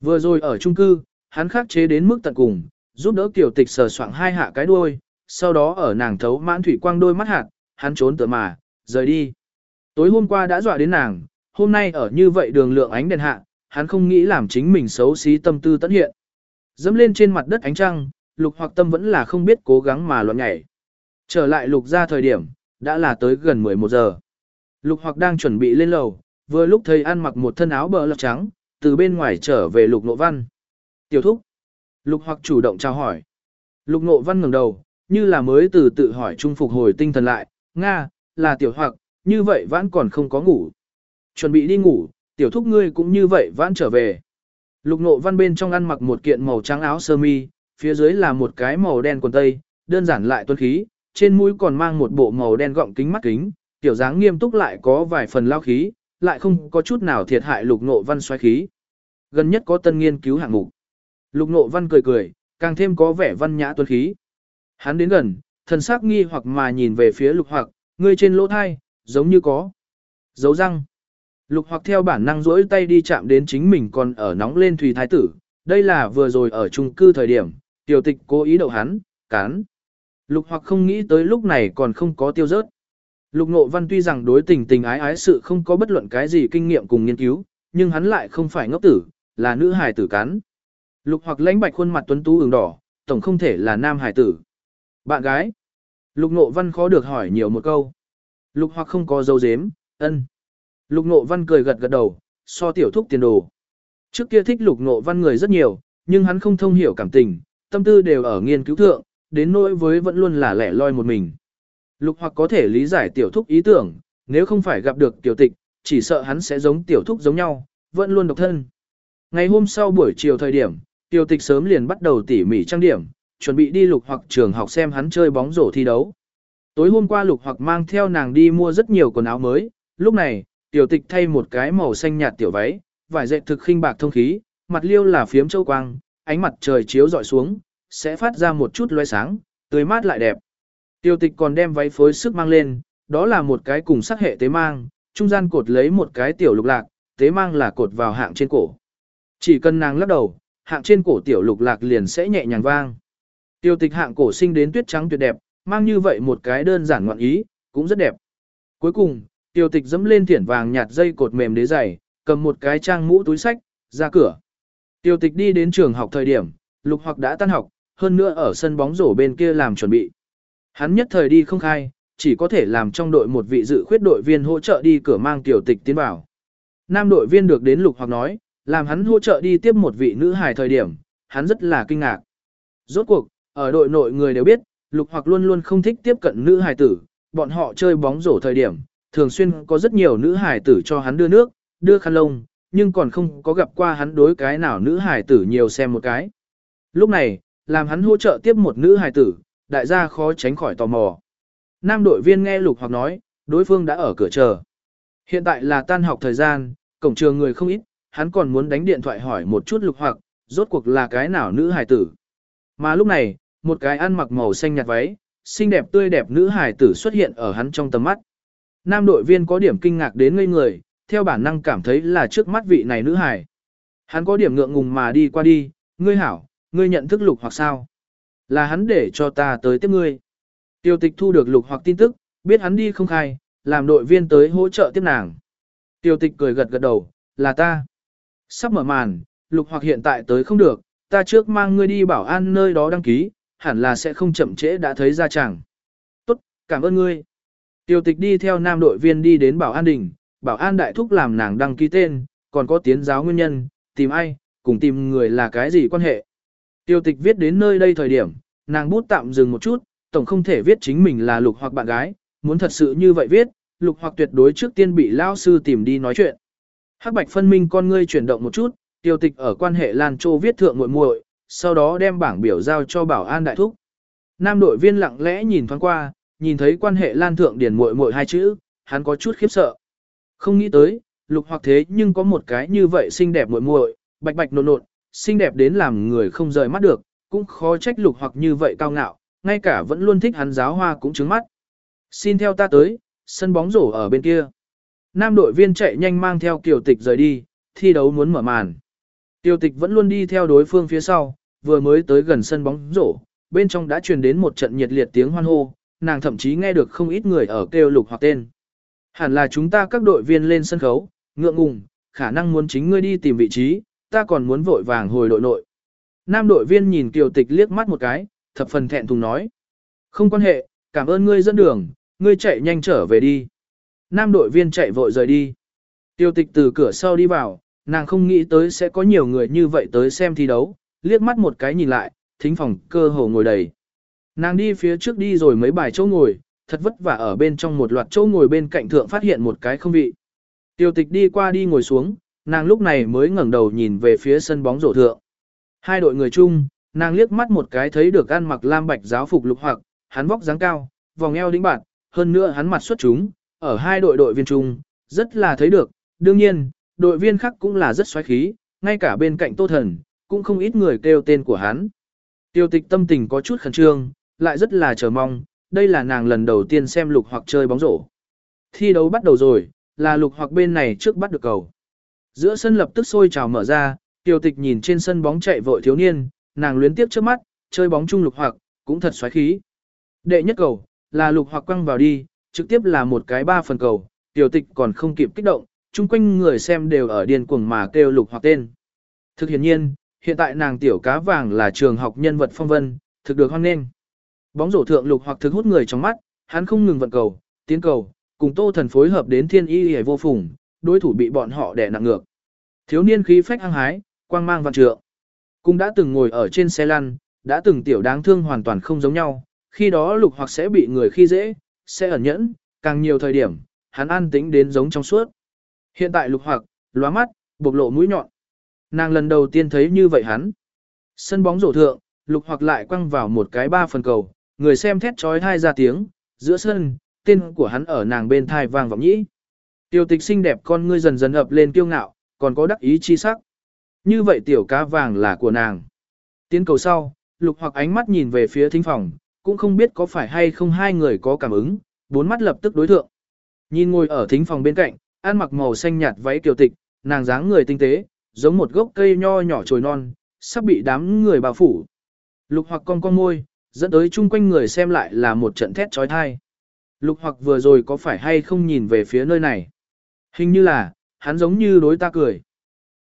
Vừa rồi ở trung cư, hắn khắc chế đến mức tận cùng, giúp đỡ tiểu tịch sờ soạng hai hạ cái đuôi, sau đó ở nàng thấu mãn thủy quang đôi mắt hạt, hắn trốn tựa mà, rời đi. Tối hôm qua đã dọa đến nàng, hôm nay ở như vậy đường lượng ánh đèn hạ, hắn không nghĩ làm chính mình xấu xí tâm tư tận hiện. Dẫm lên trên mặt đất ánh trăng, lục hoặc tâm vẫn là không biết cố gắng mà loạn nhảy. Trở lại lục ra thời điểm, đã là tới gần 11 giờ. Lục hoặc đang chuẩn bị lên lầu, vừa lúc thấy ăn mặc một thân áo bờ lọc trắng, từ bên ngoài trở về lục nộ văn. Tiểu thúc. Lục hoặc chủ động chào hỏi. Lục nộ văn ngẩng đầu, như là mới từ tự hỏi trung phục hồi tinh thần lại, Nga, là tiểu hoặc, như vậy vẫn còn không có ngủ. Chuẩn bị đi ngủ, tiểu thúc ngươi cũng như vậy vãn trở về. Lục nộ văn bên trong ăn mặc một kiện màu trắng áo sơ mi, phía dưới là một cái màu đen quần tây, đơn giản lại tuân khí, trên mũi còn mang một bộ màu đen gọng kính mắt kính, tiểu dáng nghiêm túc lại có vài phần lao khí, lại không có chút nào thiệt hại lục nộ văn xoáy khí. Gần nhất có tân nghiên cứu hạng mục. Lục nộ văn cười cười, càng thêm có vẻ văn nhã tuân khí. Hắn đến gần, thần sắc nghi hoặc mà nhìn về phía lục hoặc, ngươi trên lỗ thai, giống như có dấu răng. Lục hoặc theo bản năng rỗi tay đi chạm đến chính mình còn ở nóng lên thùy thái tử, đây là vừa rồi ở trung cư thời điểm, tiểu tịch cố ý đậu hắn, cán. Lục hoặc không nghĩ tới lúc này còn không có tiêu rớt. Lục ngộ văn tuy rằng đối tình tình ái ái sự không có bất luận cái gì kinh nghiệm cùng nghiên cứu, nhưng hắn lại không phải ngốc tử, là nữ hài tử cán. Lục hoặc lãnh bạch khuôn mặt tuấn tú ửng đỏ, tổng không thể là nam hài tử. Bạn gái. Lục ngộ văn khó được hỏi nhiều một câu. Lục hoặc không có dấu dếm, ân. Lục Ngộ Văn cười gật gật đầu, so tiểu thúc tiền đồ. Trước kia thích Lục Ngộ Văn người rất nhiều, nhưng hắn không thông hiểu cảm tình, tâm tư đều ở nghiên cứu thượng, đến nỗi với vẫn luôn là lẻ loi một mình. Lục hoặc có thể lý giải tiểu thúc ý tưởng, nếu không phải gặp được tiểu tịch, chỉ sợ hắn sẽ giống tiểu thúc giống nhau, vẫn luôn độc thân. Ngày hôm sau buổi chiều thời điểm, tiểu tịch sớm liền bắt đầu tỉ mỉ trang điểm, chuẩn bị đi lục hoặc trường học xem hắn chơi bóng rổ thi đấu. Tối hôm qua lục hoặc mang theo nàng đi mua rất nhiều quần áo mới, lúc này, tiểu tịch thay một cái màu xanh nhạt tiểu váy, vải dệt thực khinh bạc thông khí, mặt liêu là phiếm châu quang, ánh mặt trời chiếu dọi xuống, sẽ phát ra một chút loe sáng, tươi mát lại đẹp. Tiêu tịch còn đem váy phối sức mang lên, đó là một cái cùng sắc hệ tế mang, trung gian cột lấy một cái tiểu lục lạc, tế mang là cột vào hạng trên cổ. Chỉ cần nàng lắc đầu, hạng trên cổ tiểu lục lạc liền sẽ nhẹ nhàng vang. Tiêu tịch hạng cổ sinh đến tuyết trắng tuyệt đẹp, mang như vậy một cái đơn giản ngoạn ý, cũng rất đẹp. Cuối cùng, tiêu tịch dẫm lên thiển vàng nhạt dây cột mềm đế dày, cầm một cái trang mũ túi sách, ra cửa. Tiêu tịch đi đến trường học thời điểm, lục hoặc đã tan học, hơn nữa ở sân bóng rổ bên kia làm chuẩn bị. Hắn nhất thời đi không khai, chỉ có thể làm trong đội một vị dự khuyết đội viên hỗ trợ đi cửa mang tiểu tịch tiến vào. Nam đội viên được đến lục hoặc nói, làm hắn hỗ trợ đi tiếp một vị nữ hài thời điểm, hắn rất là kinh ngạc. Rốt cuộc, ở đội nội người đều biết, lục hoặc luôn luôn không thích tiếp cận nữ hài tử, bọn họ chơi bóng rổ thời điểm, thường xuyên có rất nhiều nữ hài tử cho hắn đưa nước, đưa khăn lông, nhưng còn không có gặp qua hắn đối cái nào nữ hài tử nhiều xem một cái. Lúc này, làm hắn hỗ trợ tiếp một nữ hài tử, đại gia khó tránh khỏi tò mò. Nam đội viên nghe lục hoặc nói, đối phương đã ở cửa chờ. Hiện tại là tan học thời gian, cổng trường người không ít, hắn còn muốn đánh điện thoại hỏi một chút lục hoặc, rốt cuộc là cái nào nữ hài tử. Mà lúc này, một cái ăn mặc màu xanh nhạt váy, xinh đẹp tươi đẹp nữ hài tử xuất hiện ở hắn trong tầm mắt. Nam đội viên có điểm kinh ngạc đến ngây người, theo bản năng cảm thấy là trước mắt vị này nữ hài. Hắn có điểm ngượng ngùng mà đi qua đi, ngươi hảo, ngươi nhận thức lục hoặc sao? Là hắn để cho ta tới tiếp ngươi. Tiêu tịch thu được lục hoặc tin tức, biết hắn đi không khai, làm đội viên tới hỗ trợ tiếp nàng. Tiêu tịch cười gật gật đầu, là ta. Sắp mở màn, lục hoặc hiện tại tới không được, ta trước mang ngươi đi bảo an nơi đó đăng ký, hẳn là sẽ không chậm trễ đã thấy ra chẳng. Tốt, cảm ơn ngươi. Tiêu tịch đi theo nam đội viên đi đến bảo an đình, bảo an đại thúc làm nàng đăng ký tên, còn có tiến giáo nguyên nhân, tìm ai, cùng tìm người là cái gì quan hệ. Tiêu tịch viết đến nơi đây thời điểm, nàng bút tạm dừng một chút, tổng không thể viết chính mình là lục hoặc bạn gái, muốn thật sự như vậy viết, lục hoặc tuyệt đối trước tiên bị lao sư tìm đi nói chuyện. Hắc bạch phân minh con ngươi chuyển động một chút, tiêu tịch ở quan hệ Lan Châu viết thượng muội muội, sau đó đem bảng biểu giao cho bảo an đại thúc. Nam đội viên lặng lẽ nhìn thoáng qua, nhìn thấy quan hệ Lan thượng điển muội muội hai chữ, hắn có chút khiếp sợ. Không nghĩ tới, lục hoặc thế nhưng có một cái như vậy xinh đẹp muội muội, bạch bạch nộn nộn, xinh đẹp đến làm người không rời mắt được, cũng khó trách lục hoặc như vậy cao ngạo, ngay cả vẫn luôn thích hắn giáo hoa cũng trứng mắt. Xin theo ta tới, sân bóng rổ ở bên kia. Nam đội viên chạy nhanh mang theo Kiều Tịch rời đi, thi đấu muốn mở màn. Kiều Tịch vẫn luôn đi theo đối phương phía sau, vừa mới tới gần sân bóng rổ, bên trong đã truyền đến một trận nhiệt liệt tiếng hoan hô, nàng thậm chí nghe được không ít người ở kêu lục hoặc tên. Hẳn là chúng ta các đội viên lên sân khấu, ngượng ngùng, khả năng muốn chính ngươi đi tìm vị trí, ta còn muốn vội vàng hồi đội nội. Nam đội viên nhìn Kiều Tịch liếc mắt một cái, thập phần thẹn thùng nói. Không quan hệ, cảm ơn ngươi dẫn đường, ngươi chạy nhanh trở về đi. Nam đội viên chạy vội rời đi. Tiêu tịch từ cửa sau đi vào, nàng không nghĩ tới sẽ có nhiều người như vậy tới xem thi đấu, liếc mắt một cái nhìn lại, thính phòng cơ hồ ngồi đầy. Nàng đi phía trước đi rồi mấy bài chỗ ngồi, thật vất vả ở bên trong một loạt chỗ ngồi bên cạnh thượng phát hiện một cái không vị. Tiêu tịch đi qua đi ngồi xuống, nàng lúc này mới ngẩng đầu nhìn về phía sân bóng rổ thượng. Hai đội người chung, nàng liếc mắt một cái thấy được ăn mặc lam bạch giáo phục lục hoặc, hắn vóc dáng cao, vòng eo đĩnh bạn, hơn nữa hắn mặt xuất chúng, ở hai đội đội viên chung, rất là thấy được, đương nhiên, đội viên khác cũng là rất xoáy khí, ngay cả bên cạnh Tô Thần, cũng không ít người kêu tên của hắn. Tiêu tịch tâm tình có chút khẩn trương, lại rất là chờ mong, đây là nàng lần đầu tiên xem lục hoặc chơi bóng rổ. Thi đấu bắt đầu rồi, là lục hoặc bên này trước bắt được cầu. Giữa sân lập tức sôi trào mở ra, tiểu tịch nhìn trên sân bóng chạy vội thiếu niên, nàng luyến tiếp trước mắt, chơi bóng chung lục hoặc, cũng thật xoáy khí. Đệ nhất cầu, là lục hoặc quăng vào đi, trực tiếp là một cái ba phần cầu, tiểu tịch còn không kịp kích động, chung quanh người xem đều ở điên cuồng mà kêu lục hoặc tên. Thực hiện nhiên, hiện tại nàng tiểu cá vàng là trường học nhân vật phong vân, thực được hoan nghênh. Bóng rổ thượng lục hoặc thực hút người trong mắt, hắn không ngừng vận cầu, tiến cầu, cùng tô thần phối hợp đến thiên y hề vô phùng, đối thủ bị bọn họ đè nặng ngược. Thiếu niên khí phách hăng hái, quang mang vạn trượng. Cũng đã từng ngồi ở trên xe lăn, đã từng tiểu đáng thương hoàn toàn không giống nhau, khi đó lục hoặc sẽ bị người khi dễ, sẽ ẩn nhẫn, càng nhiều thời điểm, hắn an tĩnh đến giống trong suốt. Hiện tại lục hoặc, lóa mắt, bộc lộ mũi nhọn. Nàng lần đầu tiên thấy như vậy hắn. Sân bóng rổ thượng, lục hoặc lại quăng vào một cái ba phần cầu, người xem thét trói thai ra tiếng, giữa sân, tên của hắn ở nàng bên thai vang vọng nhĩ. Tiêu tịch xinh đẹp con ngươi dần dần ập lên kiêu ngạo, còn có đắc ý chi sắc. Như vậy tiểu cá vàng là của nàng. Tiến cầu sau, lục hoặc ánh mắt nhìn về phía thính phòng, cũng không biết có phải hay không hai người có cảm ứng, bốn mắt lập tức đối thượng. Nhìn ngồi ở thính phòng bên cạnh, ăn mặc màu xanh nhạt váy kiều tịch, nàng dáng người tinh tế, giống một gốc cây nho nhỏ trồi non, sắp bị đám người bao phủ. Lục hoặc con con môi, dẫn tới chung quanh người xem lại là một trận thét trói thai. Lục hoặc vừa rồi có phải hay không nhìn về phía nơi này? Hình như là, hắn giống như đối ta cười.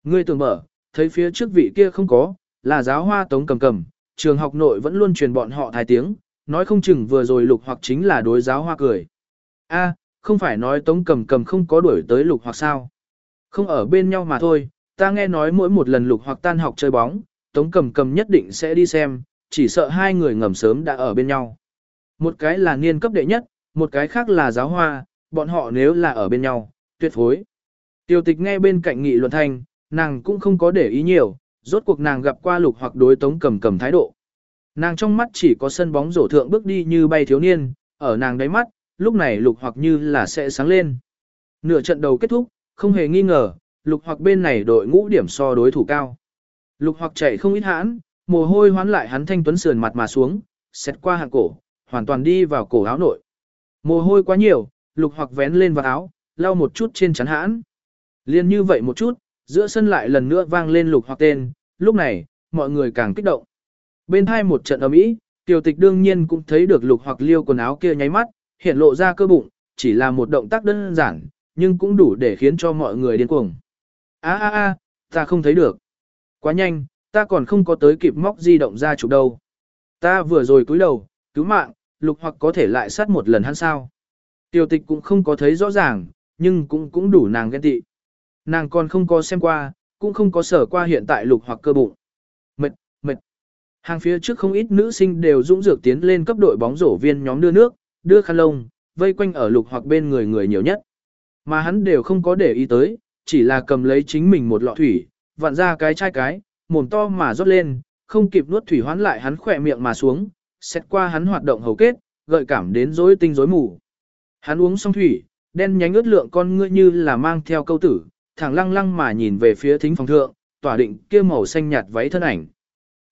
Ngươi tưởng mở, thấy phía trước vị kia không có, là giáo hoa tống cầm cầm, trường học nội vẫn luôn truyền bọn họ thái tiếng, nói không chừng vừa rồi lục hoặc chính là đối giáo hoa cười. A, không phải nói tống cầm cầm không có đuổi tới lục hoặc sao? Không ở bên nhau mà thôi, ta nghe nói mỗi một lần lục hoặc tan học chơi bóng, tống cầm cầm nhất định sẽ đi xem, chỉ sợ hai người ngầm sớm đã ở bên nhau. Một cái là niên cấp đệ nhất, một cái khác là giáo hoa, bọn họ nếu là ở bên nhau, tuyệt phối. Tiêu tịch nghe bên cạnh nghị luận thanh, nàng cũng không có để ý nhiều, rốt cuộc nàng gặp qua lục hoặc đối tống cầm cầm thái độ. Nàng trong mắt chỉ có sân bóng rổ thượng bước đi như bay thiếu niên, ở nàng đáy mắt, lúc này lục hoặc như là sẽ sáng lên. Nửa trận đầu kết thúc, không hề nghi ngờ, lục hoặc bên này đội ngũ điểm so đối thủ cao. Lục hoặc chạy không ít hãn, mồ hôi hoán lại hắn thanh tuấn sườn mặt mà xuống, xét qua hàng cổ, hoàn toàn đi vào cổ áo nội. Mồ hôi quá nhiều, lục hoặc vén lên vào áo, lau một chút trên chắn hãn. Liên như vậy một chút, giữa sân lại lần nữa vang lên lục hoặc tên, lúc này, mọi người càng kích động. Bên hai một trận ầm ĩ, tiểu tịch đương nhiên cũng thấy được lục hoặc liêu quần áo kia nháy mắt, hiện lộ ra cơ bụng, chỉ là một động tác đơn giản, nhưng cũng đủ để khiến cho mọi người điên cuồng. A a a, ta không thấy được. Quá nhanh, ta còn không có tới kịp móc di động ra chụp đâu. Ta vừa rồi cúi đầu, cứu mạng, lục hoặc có thể lại sát một lần hắn sao. Tiểu tịch cũng không có thấy rõ ràng, nhưng cũng cũng đủ nàng ghen tị. Nàng còn không có xem qua, cũng không có sở qua hiện tại lục hoặc cơ bụng. Mệt, mệt. Hàng phía trước không ít nữ sinh đều dũng dược tiến lên cấp đội bóng rổ viên nhóm đưa nước, đưa khăn lông, vây quanh ở lục hoặc bên người người nhiều nhất. Mà hắn đều không có để ý tới, chỉ là cầm lấy chính mình một lọ thủy, vặn ra cái chai cái, mồm to mà rót lên, không kịp nuốt thủy hoán lại hắn khỏe miệng mà xuống, xét qua hắn hoạt động hầu kết, gợi cảm đến rối tinh rối mù. Hắn uống xong thủy, đen nhánh ướt lượng con ngươi như là mang theo câu tử, thẳng lăng lăng mà nhìn về phía thính phòng thượng, tỏa định kia màu xanh nhạt váy thân ảnh.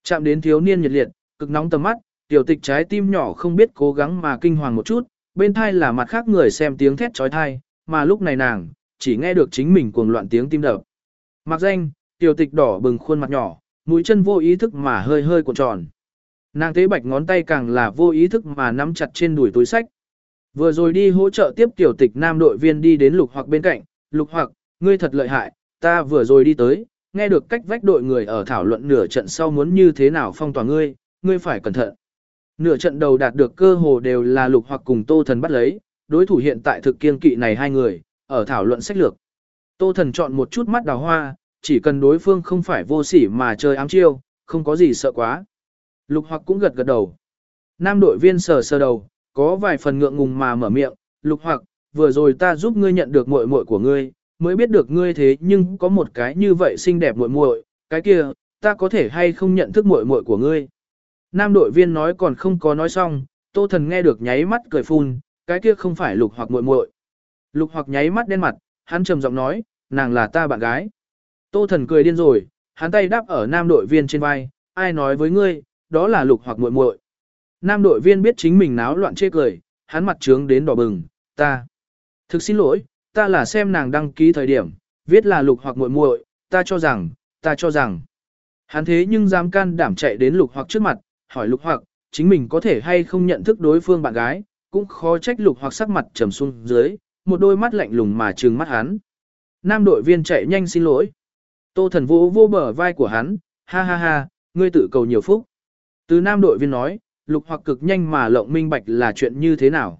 Chạm đến thiếu niên nhiệt liệt, cực nóng tầm mắt, tiểu tịch trái tim nhỏ không biết cố gắng mà kinh hoàng một chút, bên thai là mặt khác người xem tiếng thét trói thai, mà lúc này nàng, chỉ nghe được chính mình cuồng loạn tiếng tim đập. Mặc danh, tiểu tịch đỏ bừng khuôn mặt nhỏ, mũi chân vô ý thức mà hơi hơi cuộn tròn. Nàng tế bạch ngón tay càng là vô ý thức mà nắm chặt trên đùi túi sách. Vừa rồi đi hỗ trợ tiếp tiểu tịch nam đội viên đi đến lục hoặc bên cạnh, lục hoặc, ngươi thật lợi hại, ta vừa rồi đi tới, nghe được cách vách đội người ở thảo luận nửa trận sau muốn như thế nào phong tỏa ngươi, ngươi phải cẩn thận. Nửa trận đầu đạt được cơ hồ đều là lục hoặc cùng tô thần bắt lấy, đối thủ hiện tại thực kiên kỵ này hai người, ở thảo luận sách lược. Tô thần chọn một chút mắt đào hoa, chỉ cần đối phương không phải vô sỉ mà chơi ám chiêu, không có gì sợ quá. Lục hoặc cũng gật gật đầu. Nam đội viên sờ sờ đầu, có vài phần ngượng ngùng mà mở miệng, lục hoặc, vừa rồi ta giúp ngươi nhận được muội muội của ngươi, mới biết được ngươi thế nhưng có một cái như vậy xinh đẹp muội muội, cái kia, ta có thể hay không nhận thức muội muội của ngươi. Nam đội viên nói còn không có nói xong, Tô Thần nghe được nháy mắt cười phun, cái kia không phải lục hoặc muội muội. Lục hoặc nháy mắt đen mặt, hắn trầm giọng nói, nàng là ta bạn gái. Tô Thần cười điên rồi, hắn tay đáp ở nam đội viên trên vai, ai nói với ngươi, đó là lục hoặc muội muội. Nam đội viên biết chính mình náo loạn chê cười, hắn mặt trướng đến đỏ bừng, ta. Thực xin lỗi, ta là xem nàng đăng ký thời điểm, viết là lục hoặc muội muội, ta cho rằng, ta cho rằng. Hắn thế nhưng dám can đảm chạy đến lục hoặc trước mặt, hỏi lục hoặc, chính mình có thể hay không nhận thức đối phương bạn gái, cũng khó trách lục hoặc sắc mặt trầm xuống dưới, một đôi mắt lạnh lùng mà trừng mắt hắn. Nam đội viên chạy nhanh xin lỗi. Tô thần vô vô bờ vai của hắn, ha ha ha, ngươi tự cầu nhiều phúc. Từ nam đội viên nói, lục hoặc cực nhanh mà lộng minh bạch là chuyện như thế nào.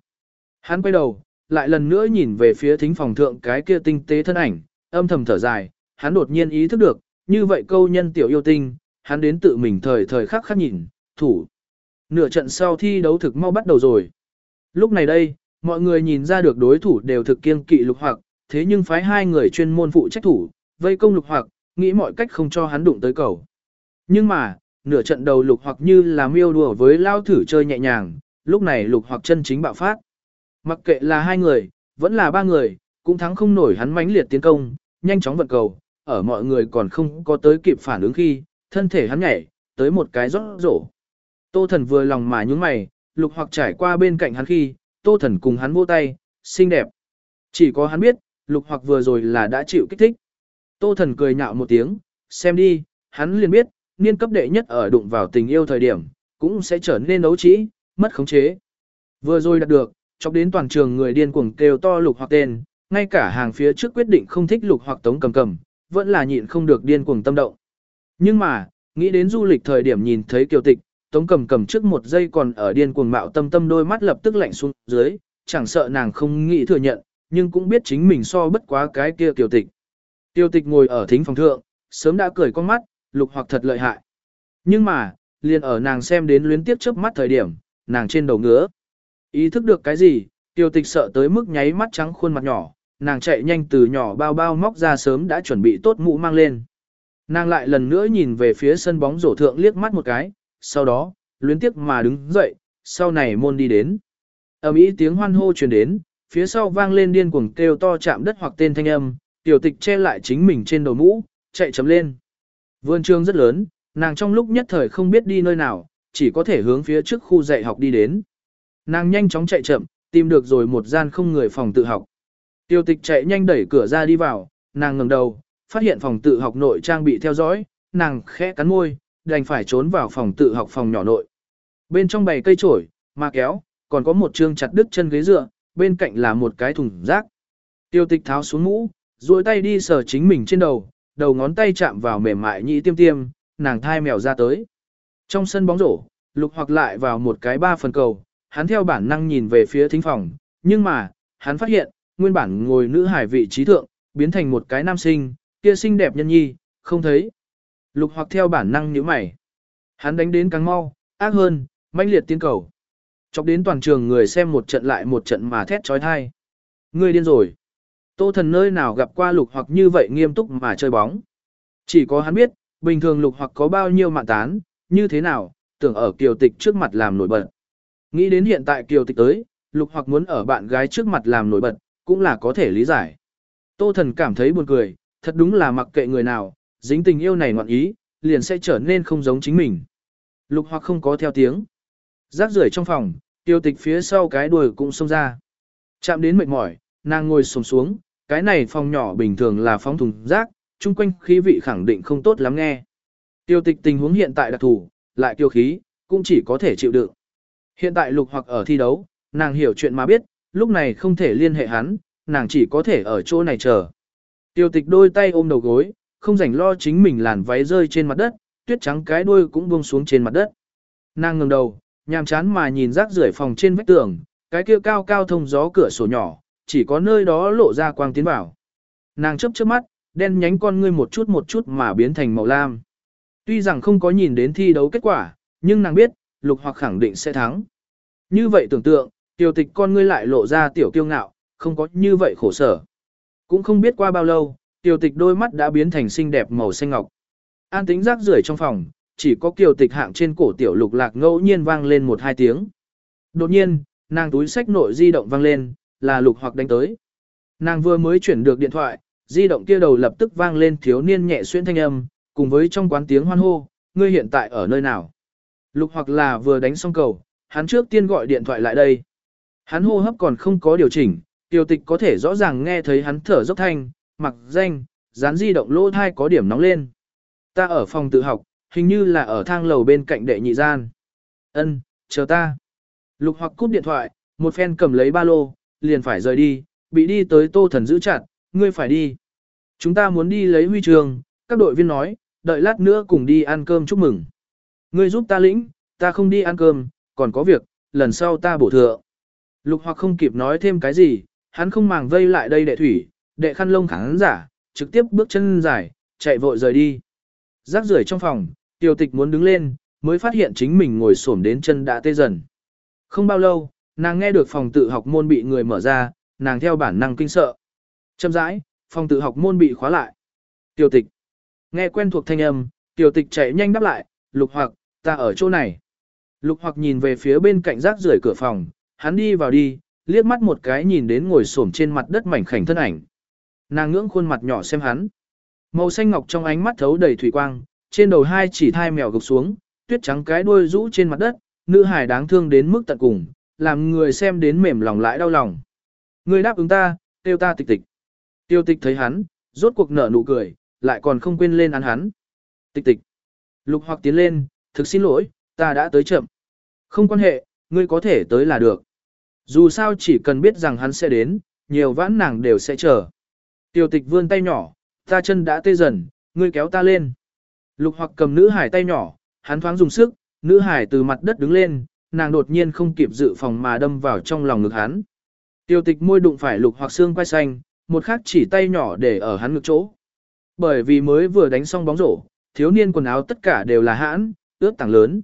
Hắn quay đầu, lại lần nữa nhìn về phía thính phòng thượng cái kia tinh tế thân ảnh, âm thầm thở dài, hắn đột nhiên ý thức được, như vậy câu nhân tiểu yêu tinh, hắn đến tự mình thời thời khắc khắc nhìn, thủ. Nửa trận sau thi đấu thực mau bắt đầu rồi. Lúc này đây, mọi người nhìn ra được đối thủ đều thực kiên kỵ lục hoặc, thế nhưng phái hai người chuyên môn phụ trách thủ, vây công lục hoặc, nghĩ mọi cách không cho hắn đụng tới cầu. Nhưng mà, nửa trận đầu lục hoặc như là miêu đùa với lao thử chơi nhẹ nhàng, lúc này lục hoặc chân chính bạo phát. Mặc kệ là hai người, vẫn là ba người, cũng thắng không nổi hắn mãnh liệt tiến công, nhanh chóng vận cầu, ở mọi người còn không có tới kịp phản ứng khi, thân thể hắn nhảy, tới một cái rót rổ. Tô thần vừa lòng mà nhúng mày, lục hoặc trải qua bên cạnh hắn khi, tô thần cùng hắn vỗ tay, xinh đẹp. Chỉ có hắn biết, lục hoặc vừa rồi là đã chịu kích thích. Tô thần cười nhạo một tiếng, xem đi, hắn liền biết, niên cấp đệ nhất ở đụng vào tình yêu thời điểm, cũng sẽ trở nên nấu trí, mất khống chế. Vừa rồi đạt được, chọc đến toàn trường người điên cuồng kêu to lục hoặc tên, ngay cả hàng phía trước quyết định không thích lục hoặc tống cầm cầm, vẫn là nhịn không được điên cuồng tâm động. Nhưng mà, nghĩ đến du lịch thời điểm nhìn thấy kiều tịch, tống cầm cầm trước một giây còn ở điên cuồng mạo tâm tâm đôi mắt lập tức lạnh xuống dưới, chẳng sợ nàng không nghĩ thừa nhận, nhưng cũng biết chính mình so bất quá cái kia kiều tịch. Kiều tịch ngồi ở thính phòng thượng, sớm đã cười con mắt, lục hoặc thật lợi hại. Nhưng mà, liền ở nàng xem đến luyến tiếp trước mắt thời điểm, nàng trên đầu ngứa. Ý thức được cái gì, tiêu tịch sợ tới mức nháy mắt trắng khuôn mặt nhỏ, nàng chạy nhanh từ nhỏ bao bao móc ra sớm đã chuẩn bị tốt mũ mang lên. Nàng lại lần nữa nhìn về phía sân bóng rổ thượng liếc mắt một cái, sau đó, luyến tiếc mà đứng dậy, sau này môn đi đến. Ầm ý tiếng hoan hô truyền đến, phía sau vang lên điên cuồng kêu to chạm đất hoặc tên thanh âm, tiểu tịch che lại chính mình trên đầu mũ, chạy chấm lên. Vườn trường rất lớn, nàng trong lúc nhất thời không biết đi nơi nào, chỉ có thể hướng phía trước khu dạy học đi đến. Nàng nhanh chóng chạy chậm, tìm được rồi một gian không người phòng tự học. Tiêu tịch chạy nhanh đẩy cửa ra đi vào, nàng ngẩng đầu, phát hiện phòng tự học nội trang bị theo dõi, nàng khẽ cắn môi, đành phải trốn vào phòng tự học phòng nhỏ nội. Bên trong bày cây trổi, ma kéo, còn có một chương chặt đứt chân ghế dựa, bên cạnh là một cái thùng rác. Tiêu tịch tháo xuống mũ, duỗi tay đi sờ chính mình trên đầu, đầu ngón tay chạm vào mềm mại nhĩ tiêm tiêm, nàng thai mèo ra tới. Trong sân bóng rổ, lục hoặc lại vào một cái ba phần cầu, hắn theo bản năng nhìn về phía thính phòng, nhưng mà, hắn phát hiện, nguyên bản ngồi nữ hải vị trí thượng, biến thành một cái nam sinh, kia xinh đẹp nhân nhi, không thấy. Lục hoặc theo bản năng nhíu mày. Hắn đánh đến càng mau, ác hơn, mãnh liệt tiến cầu. Chọc đến toàn trường người xem một trận lại một trận mà thét trói thai. Người điên rồi. Tô thần nơi nào gặp qua lục hoặc như vậy nghiêm túc mà chơi bóng. Chỉ có hắn biết, bình thường lục hoặc có bao nhiêu mạng tán, như thế nào, tưởng ở kiều tịch trước mặt làm nổi bật. Nghĩ đến hiện tại kiều tịch tới, lục hoặc muốn ở bạn gái trước mặt làm nổi bật, cũng là có thể lý giải. Tô thần cảm thấy buồn cười, thật đúng là mặc kệ người nào, dính tình yêu này ngoạn ý, liền sẽ trở nên không giống chính mình. Lục hoặc không có theo tiếng. Rác rưởi trong phòng, tiêu tịch phía sau cái đuôi cũng xông ra. Chạm đến mệt mỏi, nàng ngồi sồm xuống, cái này phòng nhỏ bình thường là phóng thùng rác, chung quanh khí vị khẳng định không tốt lắm nghe. Tiêu tịch tình huống hiện tại đặc thủ, lại tiêu khí, cũng chỉ có thể chịu đựng. Hiện tại lục hoặc ở thi đấu, nàng hiểu chuyện mà biết, lúc này không thể liên hệ hắn, nàng chỉ có thể ở chỗ này chờ. Tiêu tịch đôi tay ôm đầu gối, không rảnh lo chính mình làn váy rơi trên mặt đất, tuyết trắng cái đuôi cũng buông xuống trên mặt đất. Nàng ngẩng đầu, nhàm chán mà nhìn rác rưởi phòng trên vách tường, cái kia cao cao thông gió cửa sổ nhỏ, chỉ có nơi đó lộ ra quang tiến vào. Nàng chớp chớp mắt, đen nhánh con ngươi một chút một chút mà biến thành màu lam. Tuy rằng không có nhìn đến thi đấu kết quả, nhưng nàng biết, lục hoặc khẳng định sẽ thắng. Như vậy tưởng tượng, tiểu tịch con ngươi lại lộ ra tiểu kiêu ngạo, không có như vậy khổ sở. Cũng không biết qua bao lâu, tiểu tịch đôi mắt đã biến thành xinh đẹp màu xanh ngọc. An tính rác rưởi trong phòng, chỉ có kiều tịch hạng trên cổ tiểu lục lạc ngẫu nhiên vang lên một hai tiếng. Đột nhiên, nàng túi sách nội di động vang lên, là lục hoặc đánh tới. Nàng vừa mới chuyển được điện thoại, di động kia đầu lập tức vang lên thiếu niên nhẹ xuyên thanh âm, cùng với trong quán tiếng hoan hô, ngươi hiện tại ở nơi nào. Lục hoặc là vừa đánh xong cầu, hắn trước tiên gọi điện thoại lại đây. Hắn hô hấp còn không có điều chỉnh, tiêu tịch có thể rõ ràng nghe thấy hắn thở dốc thanh, mặc danh, dán di động lỗ thai có điểm nóng lên. Ta ở phòng tự học, hình như là ở thang lầu bên cạnh đệ nhị gian. Ân, chờ ta. Lục hoặc cúp điện thoại, một phen cầm lấy ba lô, liền phải rời đi, bị đi tới tô thần giữ chặt, ngươi phải đi. Chúng ta muốn đi lấy huy trường, các đội viên nói, đợi lát nữa cùng đi ăn cơm chúc mừng. Ngươi giúp ta lĩnh, ta không đi ăn cơm, còn có việc, lần sau ta bổ thừa. Lục hoặc không kịp nói thêm cái gì, hắn không màng vây lại đây đệ thủy, đệ khăn lông khán giả, trực tiếp bước chân dài, chạy vội rời đi. Rác rưởi trong phòng, tiểu tịch muốn đứng lên, mới phát hiện chính mình ngồi xổm đến chân đã tê dần. Không bao lâu, nàng nghe được phòng tự học môn bị người mở ra, nàng theo bản năng kinh sợ. Châm rãi, phòng tự học môn bị khóa lại. Tiểu tịch. Nghe quen thuộc thanh âm, tiểu tịch chạy nhanh đáp lại, lục hoặc, ta ở chỗ này. Lục hoặc nhìn về phía bên cạnh rác rưởi cửa phòng, hắn đi vào đi, liếc mắt một cái nhìn đến ngồi xổm trên mặt đất mảnh khảnh thân ảnh. Nàng ngưỡng khuôn mặt nhỏ xem hắn. Màu xanh ngọc trong ánh mắt thấu đầy thủy quang, trên đầu hai chỉ thai mèo gục xuống, tuyết trắng cái đuôi rũ trên mặt đất, nữ hài đáng thương đến mức tận cùng, làm người xem đến mềm lòng lại đau lòng. Ngươi đáp ứng ta, tiêu ta tịch tịch. Tiêu tịch thấy hắn, rốt cuộc nở nụ cười, lại còn không quên lên ăn hắn. Tịch tịch. Lục hoặc tiến lên, thực xin lỗi, ta đã tới chậm. Không quan hệ, ngươi có thể tới là được. Dù sao chỉ cần biết rằng hắn sẽ đến, nhiều vãn nàng đều sẽ chờ. Tiêu tịch vươn tay nhỏ, ta chân đã tê dần, ngươi kéo ta lên. Lục hoặc cầm nữ hải tay nhỏ, hắn thoáng dùng sức, nữ hải từ mặt đất đứng lên, nàng đột nhiên không kịp dự phòng mà đâm vào trong lòng ngực hắn. Tiêu tịch môi đụng phải lục hoặc xương quay xanh, một khắc chỉ tay nhỏ để ở hắn ngực chỗ. Bởi vì mới vừa đánh xong bóng rổ, thiếu niên quần áo tất cả đều là hãn, ướt tảng lớn.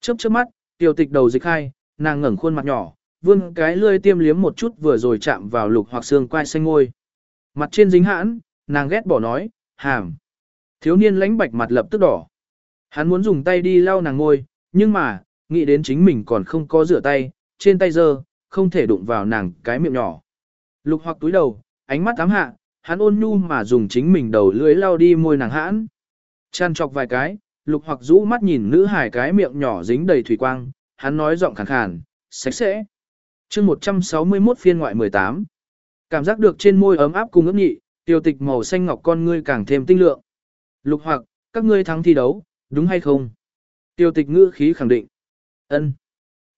Chớp chớp mắt, tiêu tịch đầu dịch hai, nàng ngẩng khuôn mặt nhỏ, vươn cái lươi tiêm liếm một chút vừa rồi chạm vào lục hoặc xương quai xanh ngôi. Mặt trên dính hãn, nàng ghét bỏ nói, hàm. Thiếu niên lãnh bạch mặt lập tức đỏ. Hắn muốn dùng tay đi lau nàng ngôi, nhưng mà, nghĩ đến chính mình còn không có rửa tay, trên tay dơ, không thể đụng vào nàng cái miệng nhỏ. Lục hoặc túi đầu, ánh mắt ám hạ, hắn ôn nhu mà dùng chính mình đầu lưỡi lau đi môi nàng hãn. Chăn chọc vài cái, lục hoặc rũ mắt nhìn nữ hải cái miệng nhỏ dính đầy thủy quang, hắn nói giọng khàn khàn, sạch sẽ. chương 161 phiên ngoại 18. Cảm giác được trên môi ấm áp cùng ướp nhị, tiêu tịch màu xanh ngọc con ngươi càng thêm tinh lượng. Lục hoặc, các ngươi thắng thi đấu, đúng hay không? Tiêu tịch ngữ khí khẳng định ân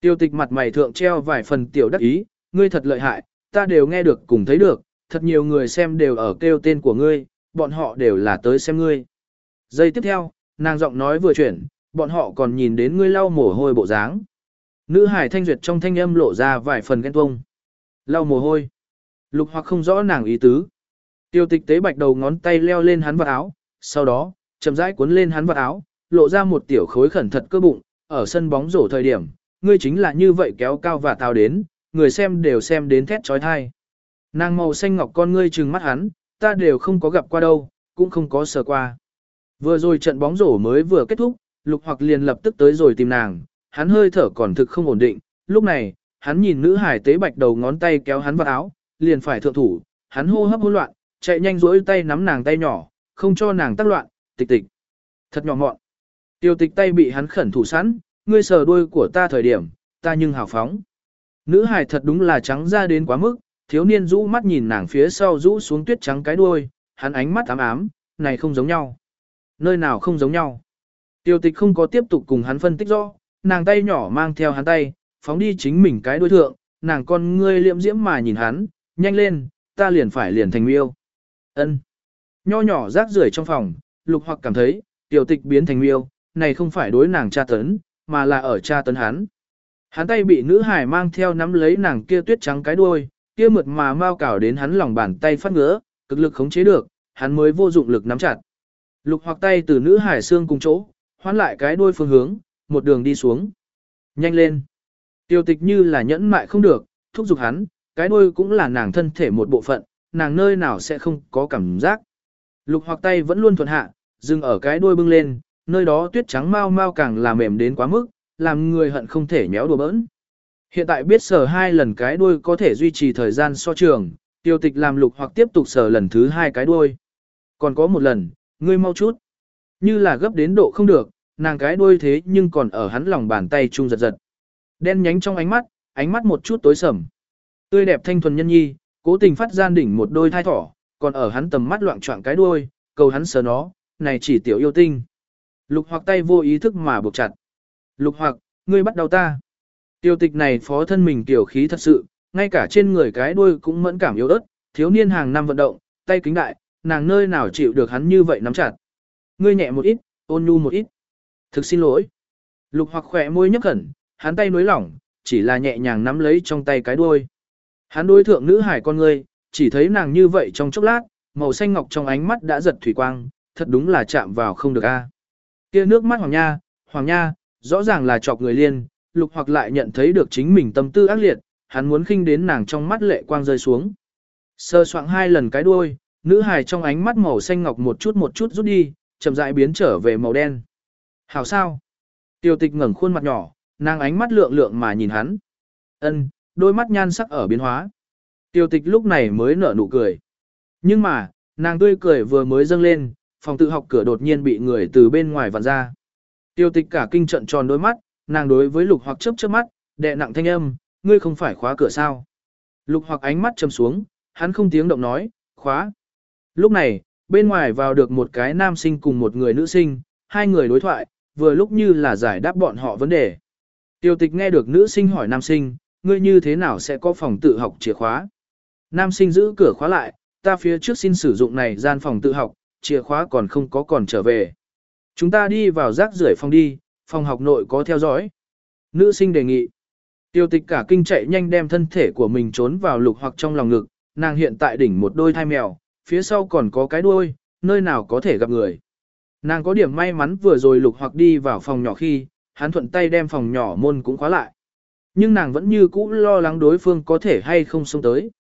Tiêu tịch mặt mày thượng treo vài phần tiểu đắc ý, ngươi thật lợi hại, ta đều nghe được cùng thấy được, thật nhiều người xem đều ở kêu tên của ngươi, bọn họ đều là tới xem ngươi. Giây tiếp theo, nàng giọng nói vừa chuyển, bọn họ còn nhìn đến ngươi lau mồ hôi bộ dáng. Nữ hải thanh duyệt trong thanh âm lộ ra vài phần ghen tuông. Lau mồ hôi. Lục hoặc không rõ nàng ý tứ. Tiêu tịch tế bạch đầu ngón tay leo lên hắn vật áo, sau đó, chậm rãi cuốn lên hắn vật áo, lộ ra một tiểu khối khẩn thật cơ bụng, ở sân bóng rổ thời điểm, ngươi chính là như vậy kéo cao và tao đến, người xem đều xem đến thét trói thai. Nàng màu xanh ngọc con ngươi trừng mắt hắn, ta đều không có gặp qua đâu, cũng không có sờ qua. Vừa rồi trận bóng rổ mới vừa kết thúc, lục hoặc liền lập tức tới rồi tìm nàng, hắn hơi thở còn thực không ổn định, lúc này, hắn nhìn nữ hải tế bạch đầu ngón tay kéo hắn vào áo, liền phải thượng thủ, hắn hô hấp hỗn loạn, chạy nhanh rỗi tay nắm nàng tay nhỏ, không cho nàng tác loạn, tịch tịch. Thật nhỏ mọn. Tiêu tịch tay bị hắn khẩn thủ sẵn, ngươi sờ đuôi của ta thời điểm, ta nhưng hào phóng. Nữ hải thật đúng là trắng ra đến quá mức, thiếu niên rũ mắt nhìn nàng phía sau rũ xuống tuyết trắng cái đuôi, hắn ánh mắt ám ám, này không giống nhau. Nơi nào không giống nhau. Tiêu tịch không có tiếp tục cùng hắn phân tích rõ, nàng tay nhỏ mang theo hắn tay, phóng đi chính mình cái đuôi thượng, nàng con ngươi liệm diễm mà nhìn hắn, nhanh lên, ta liền phải liền thành miêu. ân Nho nhỏ rác rưởi trong phòng, lục hoặc cảm thấy, tiểu tịch biến thành miêu, này không phải đối nàng tra tấn, mà là ở tra tấn hắn. Hắn tay bị nữ hải mang theo nắm lấy nàng kia tuyết trắng cái đuôi, kia mượt mà mau cào đến hắn lòng bàn tay phát ngứa, cực lực khống chế được, hắn mới vô dụng lực nắm chặt. Lục hoặc tay từ nữ hải xương cùng chỗ, hoán lại cái đuôi phương hướng, một đường đi xuống. Nhanh lên. Tiêu tịch như là nhẫn mại không được, thúc giục hắn, cái đuôi cũng là nàng thân thể một bộ phận, nàng nơi nào sẽ không có cảm giác. Lục hoặc tay vẫn luôn thuận hạ, dừng ở cái đuôi bưng lên, nơi đó tuyết trắng mau mau càng là mềm đến quá mức, làm người hận không thể nhéo đùa bỡn. Hiện tại biết sờ hai lần cái đuôi có thể duy trì thời gian so trường, tiêu tịch làm lục hoặc tiếp tục sờ lần thứ hai cái đuôi. Còn có một lần, ngươi mau chút. Như là gấp đến độ không được, nàng cái đuôi thế nhưng còn ở hắn lòng bàn tay chung giật giật. Đen nhánh trong ánh mắt, ánh mắt một chút tối sầm. Tươi đẹp thanh thuần nhân nhi, cố tình phát gian đỉnh một đôi thai thỏ, còn ở hắn tầm mắt loạn trọng cái đuôi, cầu hắn sờ nó, này chỉ tiểu yêu tinh. Lục hoặc tay vô ý thức mà buộc chặt. Lục hoặc, ngươi bắt đầu ta. Tiêu tịch này phó thân mình tiểu khí thật sự, ngay cả trên người cái đuôi cũng mẫn cảm yếu ớt, thiếu niên hàng năm vận động, tay kính đại, nàng nơi nào chịu được hắn như vậy nắm chặt. Ngươi nhẹ một ít, ôn nhu một ít. Thực xin lỗi. Lục hoặc khỏe môi nhấp khẩn, hắn tay nối lỏng, chỉ là nhẹ nhàng nắm lấy trong tay cái đuôi. Hắn đối thượng nữ hải con ngươi, chỉ thấy nàng như vậy trong chốc lát, màu xanh ngọc trong ánh mắt đã giật thủy quang, thật đúng là chạm vào không được a. Kia nước mắt hoàng nha, hoàng nha, rõ ràng là chọc người liên, lục hoặc lại nhận thấy được chính mình tâm tư ác liệt, hắn muốn khinh đến nàng trong mắt lệ quang rơi xuống. Sơ soạng hai lần cái đuôi, nữ hài trong ánh mắt màu xanh ngọc một chút một chút rút đi, chậm rãi biến trở về màu đen. Hảo sao? Tiêu tịch ngẩng khuôn mặt nhỏ, nàng ánh mắt lượng lượng mà nhìn hắn. Ân, đôi mắt nhan sắc ở biến hóa. Tiêu tịch lúc này mới nở nụ cười. Nhưng mà, nàng tươi cười vừa mới dâng lên, phòng tự học cửa đột nhiên bị người từ bên ngoài vặn ra. Tiêu tịch cả kinh trận tròn đôi mắt, nàng đối với lục hoặc chớp chớp mắt, đệ nặng thanh âm, ngươi không phải khóa cửa sao. Lục hoặc ánh mắt châm xuống, hắn không tiếng động nói, khóa. Lúc này, bên ngoài vào được một cái nam sinh cùng một người nữ sinh, hai người đối thoại, vừa lúc như là giải đáp bọn họ vấn đề. Tiêu tịch nghe được nữ sinh hỏi nam sinh, ngươi như thế nào sẽ có phòng tự học chìa khóa? Nam sinh giữ cửa khóa lại, ta phía trước xin sử dụng này gian phòng tự học, chìa khóa còn không có còn trở về. Chúng ta đi vào rác rưởi phòng đi, phòng học nội có theo dõi. Nữ sinh đề nghị. Tiêu tịch cả kinh chạy nhanh đem thân thể của mình trốn vào lục hoặc trong lòng ngực, nàng hiện tại đỉnh một đôi thai mèo, phía sau còn có cái đuôi, nơi nào có thể gặp người. Nàng có điểm may mắn vừa rồi lục hoặc đi vào phòng nhỏ khi, hắn thuận tay đem phòng nhỏ môn cũng khóa lại. Nhưng nàng vẫn như cũ lo lắng đối phương có thể hay không xông tới.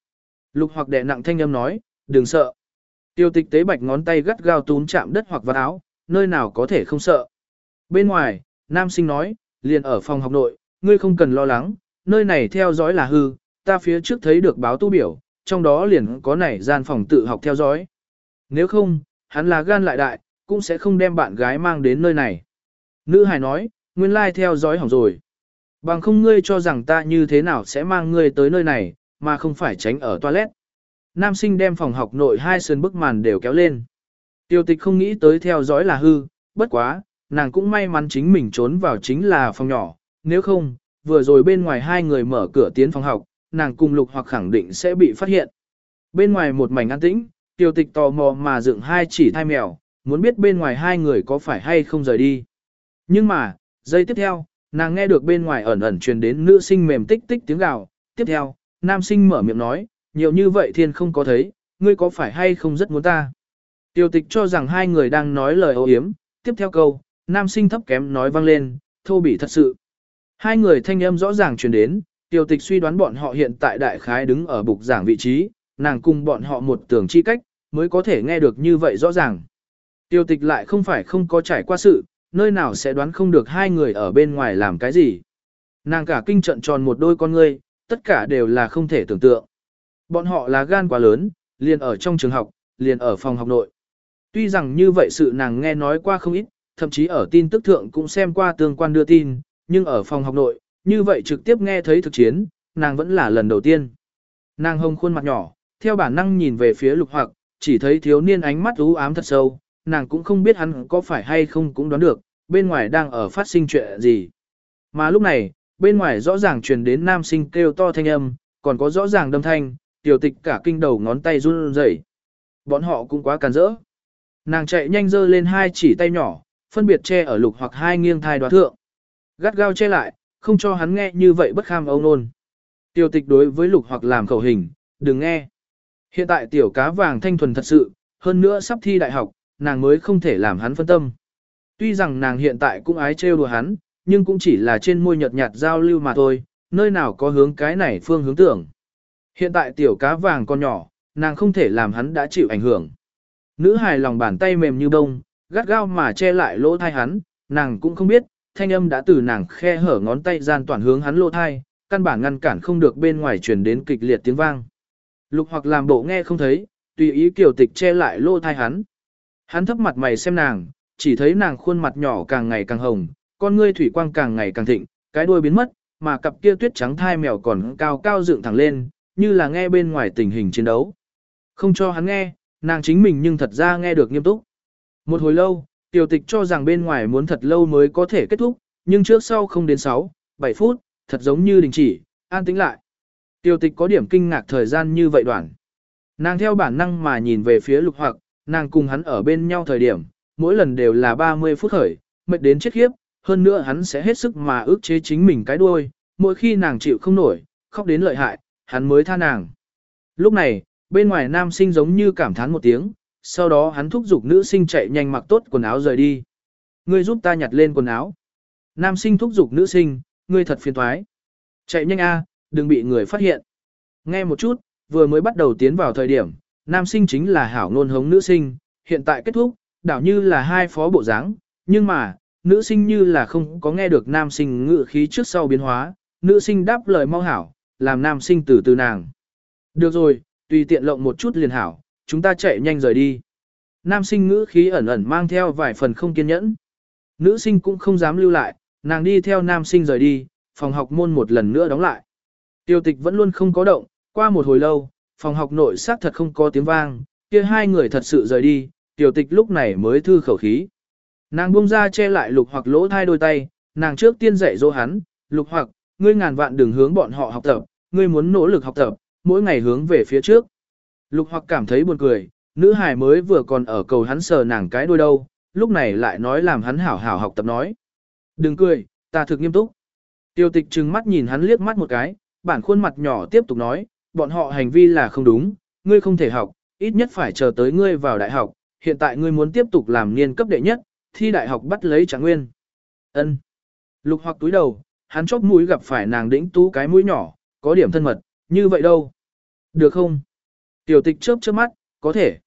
Lục hoặc đè nặng thanh âm nói, đừng sợ. Tiêu tịch tế bạch ngón tay gắt gao tún chạm đất hoặc vào áo, nơi nào có thể không sợ. Bên ngoài, nam sinh nói, liền ở phòng học nội, ngươi không cần lo lắng, nơi này theo dõi là hư, ta phía trước thấy được báo tu biểu, trong đó liền có này gian phòng tự học theo dõi. Nếu không, hắn là gan lại đại, cũng sẽ không đem bạn gái mang đến nơi này. Nữ hài nói, nguyên lai theo dõi hỏng rồi. Bằng không ngươi cho rằng ta như thế nào sẽ mang ngươi tới nơi này, mà không phải tránh ở toilet. Nam sinh đem phòng học nội hai sườn bức màn đều kéo lên. Tiêu tịch không nghĩ tới theo dõi là hư, bất quá, nàng cũng may mắn chính mình trốn vào chính là phòng nhỏ, nếu không, vừa rồi bên ngoài hai người mở cửa tiến phòng học, nàng cùng lục hoặc khẳng định sẽ bị phát hiện. Bên ngoài một mảnh an tĩnh, tiêu tịch tò mò mà dựng hai chỉ thai mèo, muốn biết bên ngoài hai người có phải hay không rời đi. Nhưng mà, giây tiếp theo, nàng nghe được bên ngoài ẩn ẩn truyền đến nữ sinh mềm tích tích tiếng gào, tiếp theo, nam sinh mở miệng nói, nhiều như vậy thiên không có thấy, ngươi có phải hay không rất muốn ta. Tiêu tịch cho rằng hai người đang nói lời ô hiếm, tiếp theo câu, nam sinh thấp kém nói vang lên, thô bỉ thật sự. Hai người thanh âm rõ ràng truyền đến, tiêu tịch suy đoán bọn họ hiện tại đại khái đứng ở bục giảng vị trí, nàng cùng bọn họ một tưởng chi cách, mới có thể nghe được như vậy rõ ràng. Tiêu tịch lại không phải không có trải qua sự, nơi nào sẽ đoán không được hai người ở bên ngoài làm cái gì. Nàng cả kinh trận tròn một đôi con ngươi, tất cả đều là không thể tưởng tượng. Bọn họ là gan quá lớn, liền ở trong trường học, liền ở phòng học nội. Tuy rằng như vậy sự nàng nghe nói qua không ít, thậm chí ở tin tức thượng cũng xem qua tương quan đưa tin, nhưng ở phòng học nội, như vậy trực tiếp nghe thấy thực chiến, nàng vẫn là lần đầu tiên. Nàng hồng khuôn mặt nhỏ, theo bản năng nhìn về phía lục hoặc, chỉ thấy thiếu niên ánh mắt u ám thật sâu, nàng cũng không biết hắn có phải hay không cũng đoán được, bên ngoài đang ở phát sinh chuyện gì. Mà lúc này, bên ngoài rõ ràng truyền đến nam sinh kêu to thanh âm, còn có rõ ràng đâm thanh, tiểu tịch cả kinh đầu ngón tay run rẩy. Bọn họ cũng quá càn rỡ. Nàng chạy nhanh dơ lên hai chỉ tay nhỏ, phân biệt che ở lục hoặc hai nghiêng thai đoá thượng. Gắt gao che lại, không cho hắn nghe như vậy bất kham âu nôn. Tiểu tịch đối với lục hoặc làm khẩu hình, đừng nghe. Hiện tại tiểu cá vàng thanh thuần thật sự, hơn nữa sắp thi đại học, nàng mới không thể làm hắn phân tâm. Tuy rằng nàng hiện tại cũng ái trêu đùa hắn, nhưng cũng chỉ là trên môi nhợt nhạt giao lưu mà thôi, nơi nào có hướng cái này phương hướng tưởng. Hiện tại tiểu cá vàng con nhỏ, nàng không thể làm hắn đã chịu ảnh hưởng. Nữ hài lòng bàn tay mềm như bông, gắt gao mà che lại lỗ thai hắn, nàng cũng không biết, thanh âm đã từ nàng khe hở ngón tay gian toàn hướng hắn lỗ thai, căn bản ngăn cản không được bên ngoài truyền đến kịch liệt tiếng vang. Lục hoặc làm bộ nghe không thấy, tùy ý kiểu tịch che lại lỗ thai hắn. Hắn thấp mặt mày xem nàng, chỉ thấy nàng khuôn mặt nhỏ càng ngày càng hồng, con ngươi thủy quang càng ngày càng thịnh, cái đuôi biến mất, mà cặp kia tuyết trắng thai mèo còn cao cao dựng thẳng lên, như là nghe bên ngoài tình hình chiến đấu. Không cho hắn nghe, nàng chính mình nhưng thật ra nghe được nghiêm túc. Một hồi lâu, tiểu tịch cho rằng bên ngoài muốn thật lâu mới có thể kết thúc, nhưng trước sau không đến 6, 7 phút, thật giống như đình chỉ, an tĩnh lại. Tiểu tịch có điểm kinh ngạc thời gian như vậy đoạn. Nàng theo bản năng mà nhìn về phía lục hoặc, nàng cùng hắn ở bên nhau thời điểm, mỗi lần đều là 30 phút khởi, mệt đến chết khiếp, hơn nữa hắn sẽ hết sức mà ước chế chính mình cái đuôi, mỗi khi nàng chịu không nổi, khóc đến lợi hại, hắn mới tha nàng. Lúc này, bên ngoài nam sinh giống như cảm thán một tiếng, sau đó hắn thúc giục nữ sinh chạy nhanh mặc tốt quần áo rời đi. Ngươi giúp ta nhặt lên quần áo. Nam sinh thúc giục nữ sinh, ngươi thật phiền toái. Chạy nhanh a, đừng bị người phát hiện. Nghe một chút, vừa mới bắt đầu tiến vào thời điểm, nam sinh chính là hảo ngôn hống nữ sinh, hiện tại kết thúc, đảo như là hai phó bộ dáng, nhưng mà, nữ sinh như là không có nghe được nam sinh ngự khí trước sau biến hóa, nữ sinh đáp lời mau hảo, làm nam sinh từ từ nàng. Được rồi, tùy tiện lộng một chút liền hảo, chúng ta chạy nhanh rời đi. Nam sinh ngữ khí ẩn ẩn mang theo vài phần không kiên nhẫn. Nữ sinh cũng không dám lưu lại, Nàng đi theo nam sinh rời đi, phòng học môn một lần nữa đóng lại. Tiêu tịch vẫn luôn không có động, qua một hồi lâu, phòng học nội xác thật không có tiếng vang, kia hai người thật sự rời đi, tiểu tịch lúc này mới thư khẩu khí. Nàng buông ra che lại lục hoặc lỗ thai đôi tay, nàng trước tiên dạy dỗ hắn, lục hoặc, ngươi ngàn vạn đừng hướng bọn họ học tập, ngươi muốn nỗ lực học tập, mỗi ngày hướng về phía trước. Lục hoặc cảm thấy buồn cười, nữ hài mới vừa còn ở cầu hắn sờ nàng cái đôi đâu, lúc này lại nói làm hắn hảo hảo học tập nói. Đừng cười, ta thực nghiêm túc. Tiêu tịch trừng mắt nhìn hắn liếc mắt một cái, bản khuôn mặt nhỏ tiếp tục nói, bọn họ hành vi là không đúng, ngươi không thể học, ít nhất phải chờ tới ngươi vào đại học, hiện tại ngươi muốn tiếp tục làm niên cấp đệ nhất, thi đại học bắt lấy trạng nguyên. Ân. Lục hoặc túi đầu, hắn chóp mũi gặp phải nàng đĩnh tú cái mũi nhỏ, có điểm thân mật, như vậy đâu. Được không? Tiểu tịch chớp chớp mắt, có thể.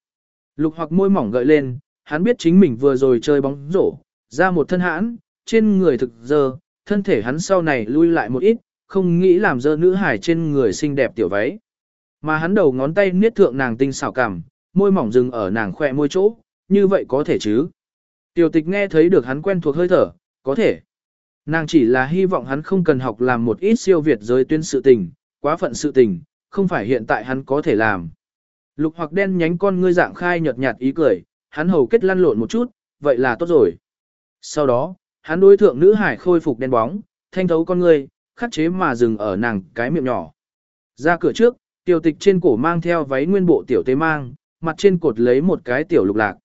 Lục hoặc môi mỏng gợi lên, hắn biết chính mình vừa rồi chơi bóng rổ, ra một thân hãn, trên người thực dơ, thân thể hắn sau này lui lại một ít, không nghĩ làm dơ nữ hải trên người xinh đẹp tiểu váy. Mà hắn đầu ngón tay niết thượng nàng tinh xảo cảm, môi mỏng dừng ở nàng khỏe môi chỗ, như vậy có thể chứ. Tiểu tịch nghe thấy được hắn quen thuộc hơi thở, có thể. Nàng chỉ là hy vọng hắn không cần học làm một ít siêu việt giới tuyên sự tình, quá phận sự tình, không phải hiện tại hắn có thể làm. Lục hoặc đen nhánh con ngươi dạng khai nhợt nhạt ý cười, hắn hầu kết lăn lộn một chút, vậy là tốt rồi. Sau đó, hắn đối thượng nữ hải khôi phục đen bóng, thanh thấu con ngươi, khắc chế mà dừng ở nàng cái miệng nhỏ. Ra cửa trước, tiểu tịch trên cổ mang theo váy nguyên bộ tiểu tế mang, mặt trên cột lấy một cái tiểu lục lạc.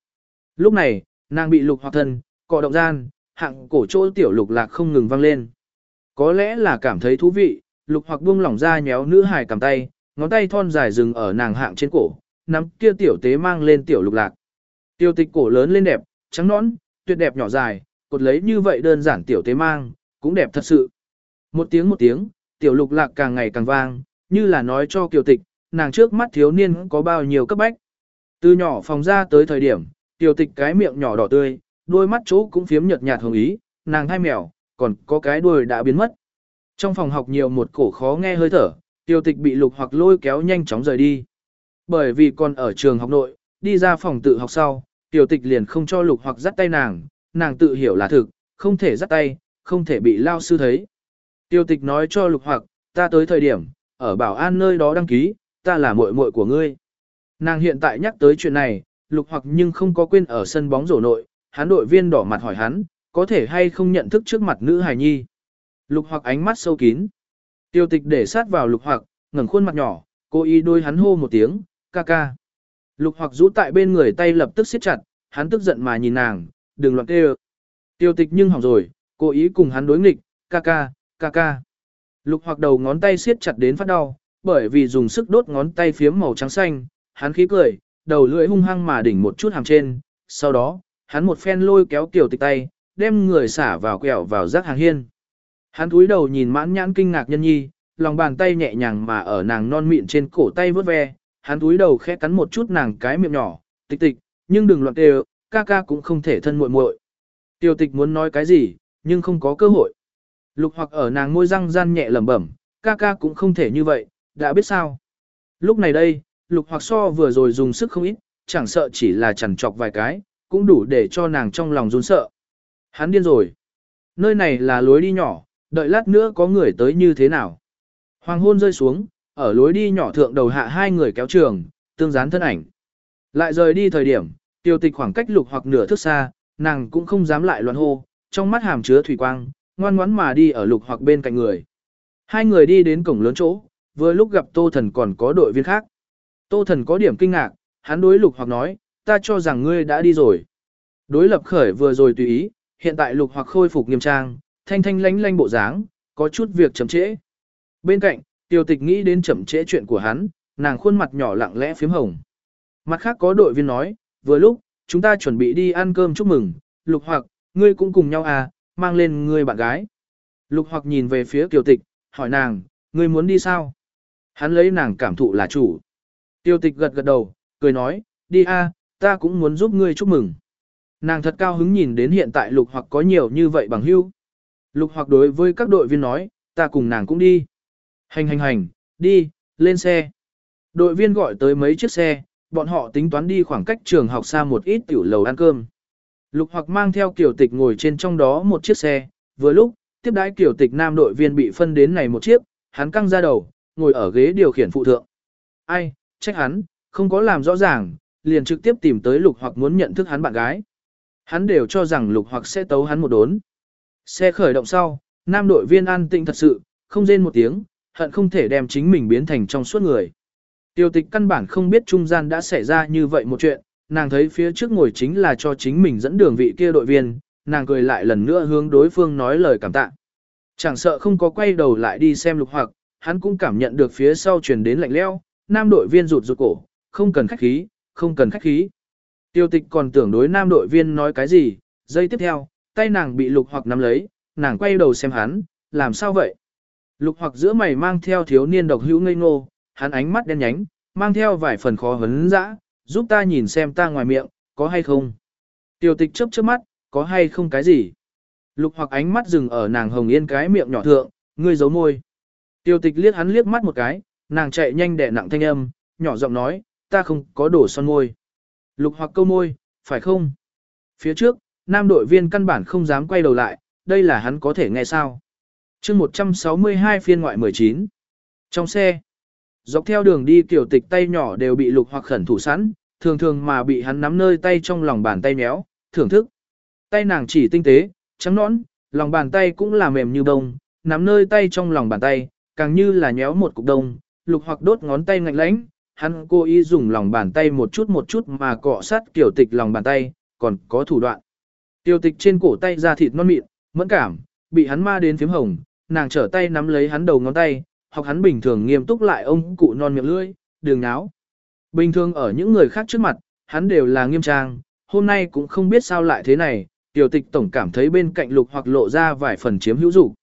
Lúc này, nàng bị lục hoặc thân, cọ động gian, hạng cổ chỗ tiểu lục lạc không ngừng vang lên. Có lẽ là cảm thấy thú vị, lục hoặc buông lỏng ra nhéo nữ hài cầm tay, ngón tay thon dài dừng ở nàng hạng trên cổ, nắm kia tiểu tế mang lên tiểu lục lạc. Tiêu tịch cổ lớn lên đẹp, trắng nõn, tuyệt đẹp nhỏ dài, cột lấy như vậy đơn giản tiểu tế mang, cũng đẹp thật sự. Một tiếng một tiếng, tiểu lục lạc càng ngày càng vang, như là nói cho kiều tịch, nàng trước mắt thiếu niên có bao nhiêu cấp bách. Từ nhỏ phòng ra tới thời điểm, tiểu tịch cái miệng nhỏ đỏ tươi, đôi mắt chỗ cũng phiếm nhợt nhạt hồng ý, nàng hai mèo, còn có cái đuôi đã biến mất. Trong phòng học nhiều một cổ khó nghe hơi thở, Tiêu tịch bị lục hoặc lôi kéo nhanh chóng rời đi. Bởi vì còn ở trường học nội, đi ra phòng tự học sau, tiểu tịch liền không cho lục hoặc dắt tay nàng, nàng tự hiểu là thực, không thể dắt tay, không thể bị lao sư thấy. Tiểu tịch nói cho lục hoặc, ta tới thời điểm, ở bảo an nơi đó đăng ký, ta là muội muội của ngươi. Nàng hiện tại nhắc tới chuyện này, lục hoặc nhưng không có quên ở sân bóng rổ nội, hắn đội viên đỏ mặt hỏi hắn, có thể hay không nhận thức trước mặt nữ hài nhi. Lục hoặc ánh mắt sâu kín. Tiêu tịch để sát vào lục hoặc, ngẩng khuôn mặt nhỏ, cô ý đôi hắn hô một tiếng, ca ca. Lục hoặc rũ tại bên người tay lập tức siết chặt, hắn tức giận mà nhìn nàng, đừng loạn kêu. Tiêu tịch nhưng hỏng rồi, cô ý cùng hắn đối nghịch, ca ca, ca ca. Lục hoặc đầu ngón tay siết chặt đến phát đau, bởi vì dùng sức đốt ngón tay phiếm màu trắng xanh, hắn khí cười, đầu lưỡi hung hăng mà đỉnh một chút hàm trên, sau đó, hắn một phen lôi kéo tiểu tịch tay, đem người xả vào quẹo vào rác hàng hiên. Hắn cúi đầu nhìn mãn nhãn kinh ngạc nhân nhi, lòng bàn tay nhẹ nhàng mà ở nàng non mịn trên cổ tay vớt ve, hắn cúi đầu khẽ cắn một chút nàng cái miệng nhỏ, tịch tịch, nhưng đừng loạn đều, ca ca cũng không thể thân muội muội. Tiểu tịch muốn nói cái gì, nhưng không có cơ hội. Lục hoặc ở nàng môi răng gian nhẹ lẩm bẩm, ca ca cũng không thể như vậy, đã biết sao. Lúc này đây, lục hoặc so vừa rồi dùng sức không ít, chẳng sợ chỉ là chằn chọc vài cái, cũng đủ để cho nàng trong lòng run sợ. Hắn điên rồi. Nơi này là lối đi nhỏ, đợi lát nữa có người tới như thế nào. Hoàng hôn rơi xuống, ở lối đi nhỏ thượng đầu hạ hai người kéo trường, tương dán thân ảnh. Lại rời đi thời điểm, tiêu tịch khoảng cách lục hoặc nửa thước xa, nàng cũng không dám lại loạn hô, trong mắt hàm chứa thủy quang, ngoan ngoãn mà đi ở lục hoặc bên cạnh người. Hai người đi đến cổng lớn chỗ, vừa lúc gặp Tô Thần còn có đội viên khác. Tô Thần có điểm kinh ngạc, hắn đối lục hoặc nói, ta cho rằng ngươi đã đi rồi. Đối lập khởi vừa rồi tùy ý, hiện tại lục hoặc khôi phục nghiêm trang, thanh thanh lánh lánh bộ dáng, có chút việc chậm trễ. Bên cạnh, tiêu tịch nghĩ đến chậm trễ chuyện của hắn, nàng khuôn mặt nhỏ lặng lẽ phím hồng. Mặt khác có đội viên nói, vừa lúc, chúng ta chuẩn bị đi ăn cơm chúc mừng, lục hoặc, ngươi cũng cùng nhau à, mang lên ngươi bạn gái. Lục hoặc nhìn về phía tiêu tịch, hỏi nàng, ngươi muốn đi sao? Hắn lấy nàng cảm thụ là chủ. Tiêu tịch gật gật đầu, cười nói, đi a, ta cũng muốn giúp ngươi chúc mừng. Nàng thật cao hứng nhìn đến hiện tại lục hoặc có nhiều như vậy bằng hưu. Lục hoặc đối với các đội viên nói, ta cùng nàng cũng đi. Hành hành hành, đi, lên xe. Đội viên gọi tới mấy chiếc xe, bọn họ tính toán đi khoảng cách trường học xa một ít tiểu lầu ăn cơm. Lục hoặc mang theo kiểu tịch ngồi trên trong đó một chiếc xe, vừa lúc, tiếp đãi kiểu tịch nam đội viên bị phân đến này một chiếc, hắn căng ra đầu, ngồi ở ghế điều khiển phụ thượng. Ai, trách hắn, không có làm rõ ràng, liền trực tiếp tìm tới lục hoặc muốn nhận thức hắn bạn gái. Hắn đều cho rằng lục hoặc sẽ tấu hắn một đốn. Xe khởi động sau, nam đội viên an tĩnh thật sự, không rên một tiếng, hận không thể đem chính mình biến thành trong suốt người. Tiêu tịch căn bản không biết trung gian đã xảy ra như vậy một chuyện, nàng thấy phía trước ngồi chính là cho chính mình dẫn đường vị kia đội viên, nàng cười lại lần nữa hướng đối phương nói lời cảm tạ. Chẳng sợ không có quay đầu lại đi xem lục hoặc, hắn cũng cảm nhận được phía sau truyền đến lạnh leo, nam đội viên rụt rụt cổ, không cần khách khí, không cần khách khí. Tiêu tịch còn tưởng đối nam đội viên nói cái gì, giây tiếp theo, tay nàng bị lục hoặc nắm lấy, nàng quay đầu xem hắn, làm sao vậy? Lục hoặc giữa mày mang theo thiếu niên độc hữu ngây ngô, hắn ánh mắt đen nhánh, mang theo vài phần khó hấn dã, giúp ta nhìn xem ta ngoài miệng, có hay không? Tiêu tịch chớp chớp mắt, có hay không cái gì? Lục hoặc ánh mắt dừng ở nàng hồng yên cái miệng nhỏ thượng, ngươi giấu môi. Tiêu tịch liếc hắn liếc mắt một cái, nàng chạy nhanh để nặng thanh âm, nhỏ giọng nói, ta không có đổ son môi. Lục hoặc câu môi, phải không? Phía trước, nam đội viên căn bản không dám quay đầu lại, đây là hắn có thể nghe sao. chương 162 phiên ngoại 19. Trong xe, dọc theo đường đi kiểu tịch tay nhỏ đều bị lục hoặc khẩn thủ sẵn, thường thường mà bị hắn nắm nơi tay trong lòng bàn tay méo, thưởng thức. Tay nàng chỉ tinh tế, trắng nõn, lòng bàn tay cũng là mềm như bông, nắm nơi tay trong lòng bàn tay, càng như là nhéo một cục đông, lục hoặc đốt ngón tay ngạnh lãnh, hắn cố ý dùng lòng bàn tay một chút một chút mà cọ sát kiểu tịch lòng bàn tay, còn có thủ đoạn. Tiểu tịch trên cổ tay da thịt non mịn, mẫn cảm, bị hắn ma đến phím hồng, nàng trở tay nắm lấy hắn đầu ngón tay, hoặc hắn bình thường nghiêm túc lại ông cụ non miệng lưỡi, đường náo. Bình thường ở những người khác trước mặt, hắn đều là nghiêm trang, hôm nay cũng không biết sao lại thế này, tiểu tịch tổng cảm thấy bên cạnh lục hoặc lộ ra vài phần chiếm hữu dục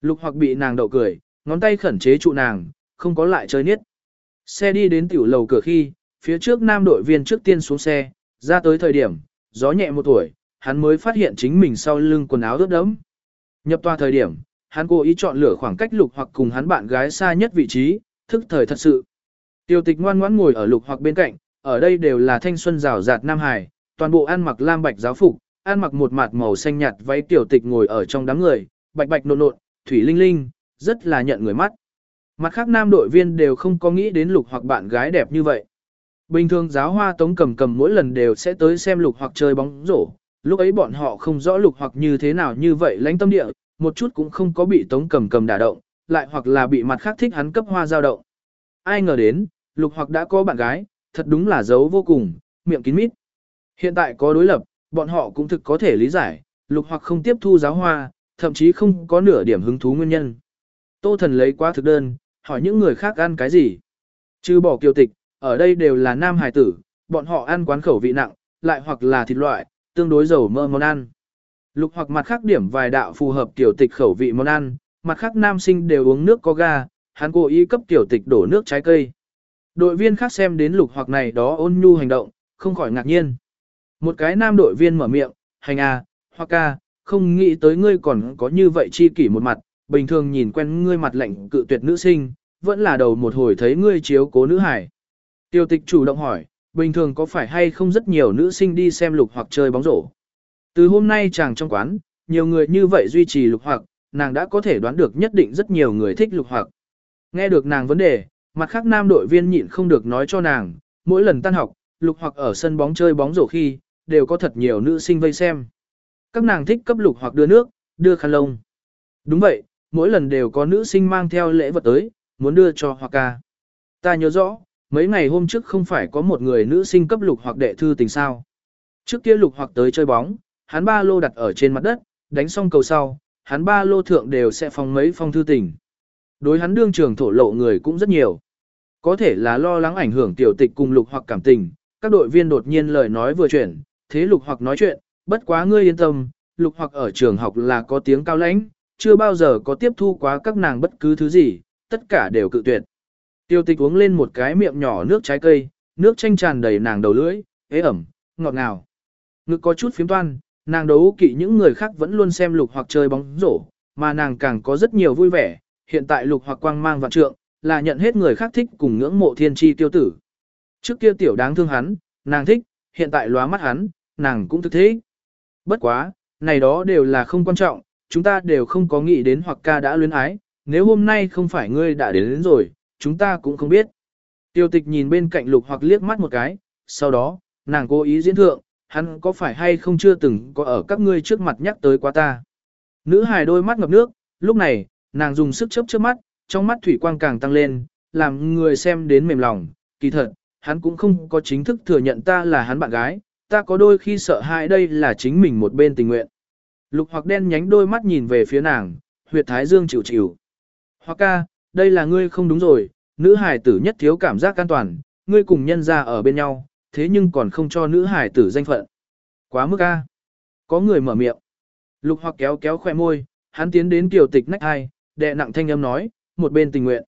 Lục hoặc bị nàng đậu cười, ngón tay khẩn chế trụ nàng, không có lại chơi niết. Xe đi đến tiểu lầu cửa khi, phía trước nam đội viên trước tiên xuống xe, ra tới thời điểm, gió nhẹ một tuổi, hắn mới phát hiện chính mình sau lưng quần áo ướt đẫm. Nhập toa thời điểm, hắn cố ý chọn lựa khoảng cách lục hoặc cùng hắn bạn gái xa nhất vị trí, thức thời thật sự. Tiêu tịch ngoan ngoãn ngồi ở lục hoặc bên cạnh, ở đây đều là thanh xuân rào rạt Nam Hải, toàn bộ ăn mặc lam bạch giáo phục, ăn mặc một mặt màu xanh nhạt váy tiểu tịch ngồi ở trong đám người, bạch bạch nộn nộn, thủy linh linh, rất là nhận người mắt. Mặt khác nam đội viên đều không có nghĩ đến lục hoặc bạn gái đẹp như vậy. Bình thường giáo hoa tống cầm cầm mỗi lần đều sẽ tới xem lục hoặc chơi bóng rổ, lúc ấy bọn họ không rõ lục hoặc như thế nào như vậy lãnh tâm địa, một chút cũng không có bị tống cầm cầm đả động, lại hoặc là bị mặt khác thích hắn cấp hoa giao động. Ai ngờ đến, lục hoặc đã có bạn gái, thật đúng là giấu vô cùng, miệng kín mít. Hiện tại có đối lập, bọn họ cũng thực có thể lý giải, lục hoặc không tiếp thu giáo hoa, thậm chí không có nửa điểm hứng thú nguyên nhân. Tô thần lấy quá thực đơn, hỏi những người khác ăn cái gì. Chứ bỏ kiều tịch, ở đây đều là nam hải tử, bọn họ ăn quán khẩu vị nặng, lại hoặc là thịt loại, tương đối dầu mỡ món ăn. Lục hoặc mặt khác điểm vài đạo phù hợp tiểu tịch khẩu vị món ăn, mặt khác nam sinh đều uống nước có ga, hắn cố ý cấp tiểu tịch đổ nước trái cây. Đội viên khác xem đến lục hoặc này đó ôn nhu hành động, không khỏi ngạc nhiên. Một cái nam đội viên mở miệng, hành à, hoặc ca, không nghĩ tới ngươi còn có như vậy chi kỷ một mặt, bình thường nhìn quen ngươi mặt lạnh cự tuyệt nữ sinh, vẫn là đầu một hồi thấy ngươi chiếu cố nữ hải. Tiêu tịch chủ động hỏi, bình thường có phải hay không rất nhiều nữ sinh đi xem lục hoặc chơi bóng rổ. Từ hôm nay chàng trong quán, nhiều người như vậy duy trì lục hoặc, nàng đã có thể đoán được nhất định rất nhiều người thích lục hoặc. Nghe được nàng vấn đề, mặt khác nam đội viên nhịn không được nói cho nàng, mỗi lần tan học, lục hoặc ở sân bóng chơi bóng rổ khi, đều có thật nhiều nữ sinh vây xem. Các nàng thích cấp lục hoặc đưa nước, đưa khăn lông. Đúng vậy, mỗi lần đều có nữ sinh mang theo lễ vật tới, muốn đưa cho hoặc ca. Ta nhớ rõ, mấy ngày hôm trước không phải có một người nữ sinh cấp lục hoặc đệ thư tình sao. Trước kia lục hoặc tới chơi bóng, hắn ba lô đặt ở trên mặt đất, đánh xong cầu sau, hắn ba lô thượng đều sẽ phong mấy phong thư tình. Đối hắn đương trường thổ lộ người cũng rất nhiều. Có thể là lo lắng ảnh hưởng tiểu tịch cùng lục hoặc cảm tình, các đội viên đột nhiên lời nói vừa chuyển, thế lục hoặc nói chuyện, bất quá ngươi yên tâm, lục hoặc ở trường học là có tiếng cao lãnh, chưa bao giờ có tiếp thu quá các nàng bất cứ thứ gì, tất cả đều cự tuyệt. Tiêu tịch uống lên một cái miệng nhỏ nước trái cây, nước chanh tràn đầy nàng đầu lưỡi, ế ẩm, ngọt ngào. Ngực có chút phiếm toan, nàng đấu kỵ những người khác vẫn luôn xem lục hoặc chơi bóng rổ, mà nàng càng có rất nhiều vui vẻ, hiện tại lục hoặc quang mang vạn trượng, là nhận hết người khác thích cùng ngưỡng mộ thiên tri tiêu tử. Trước kia tiểu đáng thương hắn, nàng thích, hiện tại lóa mắt hắn, nàng cũng thực thế. Bất quá, này đó đều là không quan trọng, chúng ta đều không có nghĩ đến hoặc ca đã luyến ái, nếu hôm nay không phải ngươi đã đến, đến rồi, chúng ta cũng không biết. Tiêu tịch nhìn bên cạnh lục hoặc liếc mắt một cái, sau đó, nàng cố ý diễn thượng, hắn có phải hay không chưa từng có ở các ngươi trước mặt nhắc tới quá ta. Nữ hài đôi mắt ngập nước, lúc này, nàng dùng sức chớp chớp mắt, trong mắt thủy quang càng tăng lên, làm người xem đến mềm lòng, kỳ thật, hắn cũng không có chính thức thừa nhận ta là hắn bạn gái, ta có đôi khi sợ hãi đây là chính mình một bên tình nguyện. Lục hoặc đen nhánh đôi mắt nhìn về phía nàng, huyệt thái dương chịu chịu. Hoặc ca, đây là ngươi không đúng rồi, nữ Hải tử nhất thiếu cảm giác an toàn, ngươi cùng nhân ra ở bên nhau, thế nhưng còn không cho nữ Hải tử danh phận. Quá mức ca. Có người mở miệng. Lục hoặc kéo kéo khoe môi, hắn tiến đến tiểu tịch nách hai, đệ nặng thanh âm nói, một bên tình nguyện.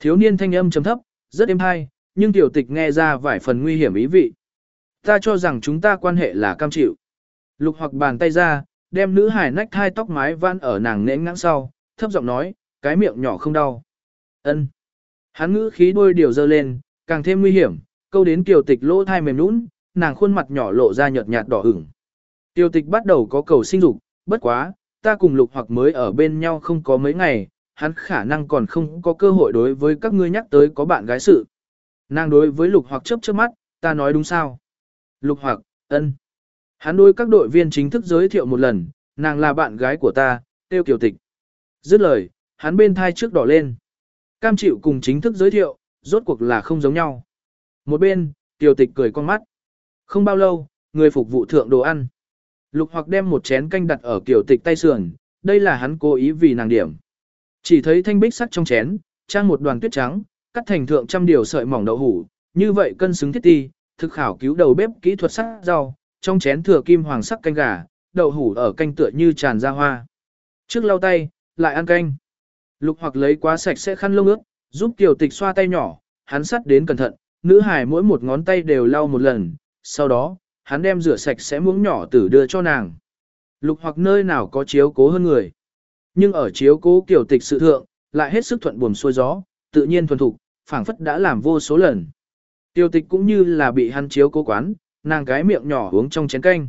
Thiếu niên thanh âm trầm thấp, rất êm hay, nhưng tiểu tịch nghe ra vài phần nguy hiểm ý vị. Ta cho rằng chúng ta quan hệ là cam chịu. Lục hoặc bàn tay ra, đem nữ hải nách hai tóc mái van ở nàng nễn ngãng sau, thấp giọng nói, cái miệng nhỏ không đau. ân Hắn ngữ khí đôi điều dơ lên, càng thêm nguy hiểm, câu đến tiểu tịch lỗ thai mềm nũng, nàng khuôn mặt nhỏ lộ ra nhợt nhạt đỏ ửng. Tiểu tịch bắt đầu có cầu sinh dục, bất quá, ta cùng lục hoặc mới ở bên nhau không có mấy ngày, hắn khả năng còn không có cơ hội đối với các ngươi nhắc tới có bạn gái sự. Nàng đối với lục hoặc chớp chớp mắt, ta nói đúng sao? Lục hoặc, ân. Hắn đối các đội viên chính thức giới thiệu một lần, nàng là bạn gái của ta, tiêu kiều tịch. Dứt lời, hắn bên thai trước đỏ lên. Cam chịu cùng chính thức giới thiệu, rốt cuộc là không giống nhau. Một bên, tiểu tịch cười con mắt. Không bao lâu, người phục vụ thượng đồ ăn. Lục hoặc đem một chén canh đặt ở kiểu tịch tay sườn, đây là hắn cố ý vì nàng điểm. Chỉ thấy thanh bích sắt trong chén, trang một đoàn tuyết trắng, cắt thành thượng trăm điều sợi mỏng đậu hủ, như vậy cân xứng thiết ti, thực khảo cứu đầu bếp kỹ thuật sắc rau, trong chén thừa kim hoàng sắc canh gà, đậu hủ ở canh tựa như tràn ra hoa. Trước lau tay, lại ăn canh. Lục hoặc lấy quá sạch sẽ khăn lông ướt, giúp tiểu tịch xoa tay nhỏ, hắn sắt đến cẩn thận, nữ hải mỗi một ngón tay đều lau một lần, sau đó, hắn đem rửa sạch sẽ muỗng nhỏ tử đưa cho nàng. Lục hoặc nơi nào có chiếu cố hơn người. Nhưng ở chiếu cố kiểu tịch sự thượng, lại hết sức thuận buồm xuôi gió, tự nhiên thuần thục, phảng phất đã làm vô số lần. Tiêu tịch cũng như là bị hắn chiếu cố quán, nàng cái miệng nhỏ uống trong chén canh.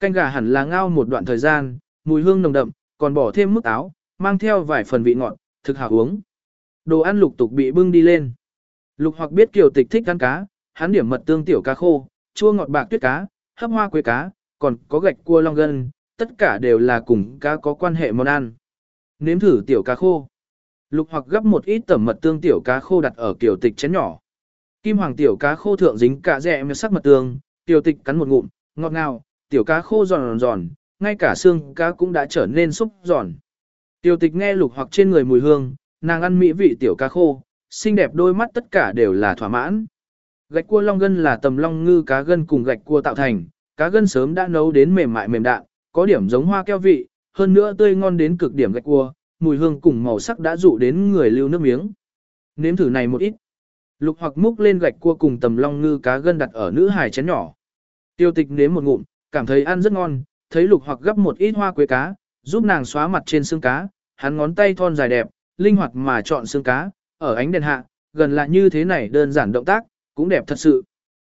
Canh gà hẳn là ngao một đoạn thời gian, mùi hương nồng đậm, còn bỏ thêm mức áo, mang theo vài phần vị ngọt, thực hảo uống. Đồ ăn lục tục bị bưng đi lên. Lục hoặc biết kiều tịch thích ăn cá, hắn điểm mật tương tiểu cá khô, chua ngọt bạc tuyết cá, hấp hoa quế cá, còn có gạch cua long gân, tất cả đều là cùng cá có quan hệ món ăn. Nếm thử tiểu cá khô. Lục hoặc gấp một ít tẩm mật tương tiểu cá khô đặt ở kiểu tịch chén nhỏ. Kim hoàng tiểu cá khô thượng dính cả rẻ mê sắc mật tương, tiểu tịch cắn một ngụm, ngọt ngào, tiểu cá khô giòn giòn, ngay cả xương cá cũng đã trở nên xúc giòn. Tiểu tịch nghe lục hoặc trên người mùi hương, nàng ăn mỹ vị tiểu cá khô, xinh đẹp đôi mắt tất cả đều là thỏa mãn. Gạch cua long gân là tầm long ngư cá gân cùng gạch cua tạo thành, cá gân sớm đã nấu đến mềm mại mềm đạn, có điểm giống hoa keo vị, hơn nữa tươi ngon đến cực điểm gạch cua, mùi hương cùng màu sắc đã dụ đến người lưu nước miếng. Nếm thử này một ít. Lục hoặc múc lên gạch cua cùng tầm long ngư cá gân đặt ở nữ hài chén nhỏ. Tiêu tịch nếm một ngụm, cảm thấy ăn rất ngon, thấy lục hoặc gấp một ít hoa quế cá, giúp nàng xóa mặt trên xương cá, hắn ngón tay thon dài đẹp, linh hoạt mà chọn xương cá, ở ánh đèn hạ, gần là như thế này đơn giản động tác, cũng đẹp thật sự.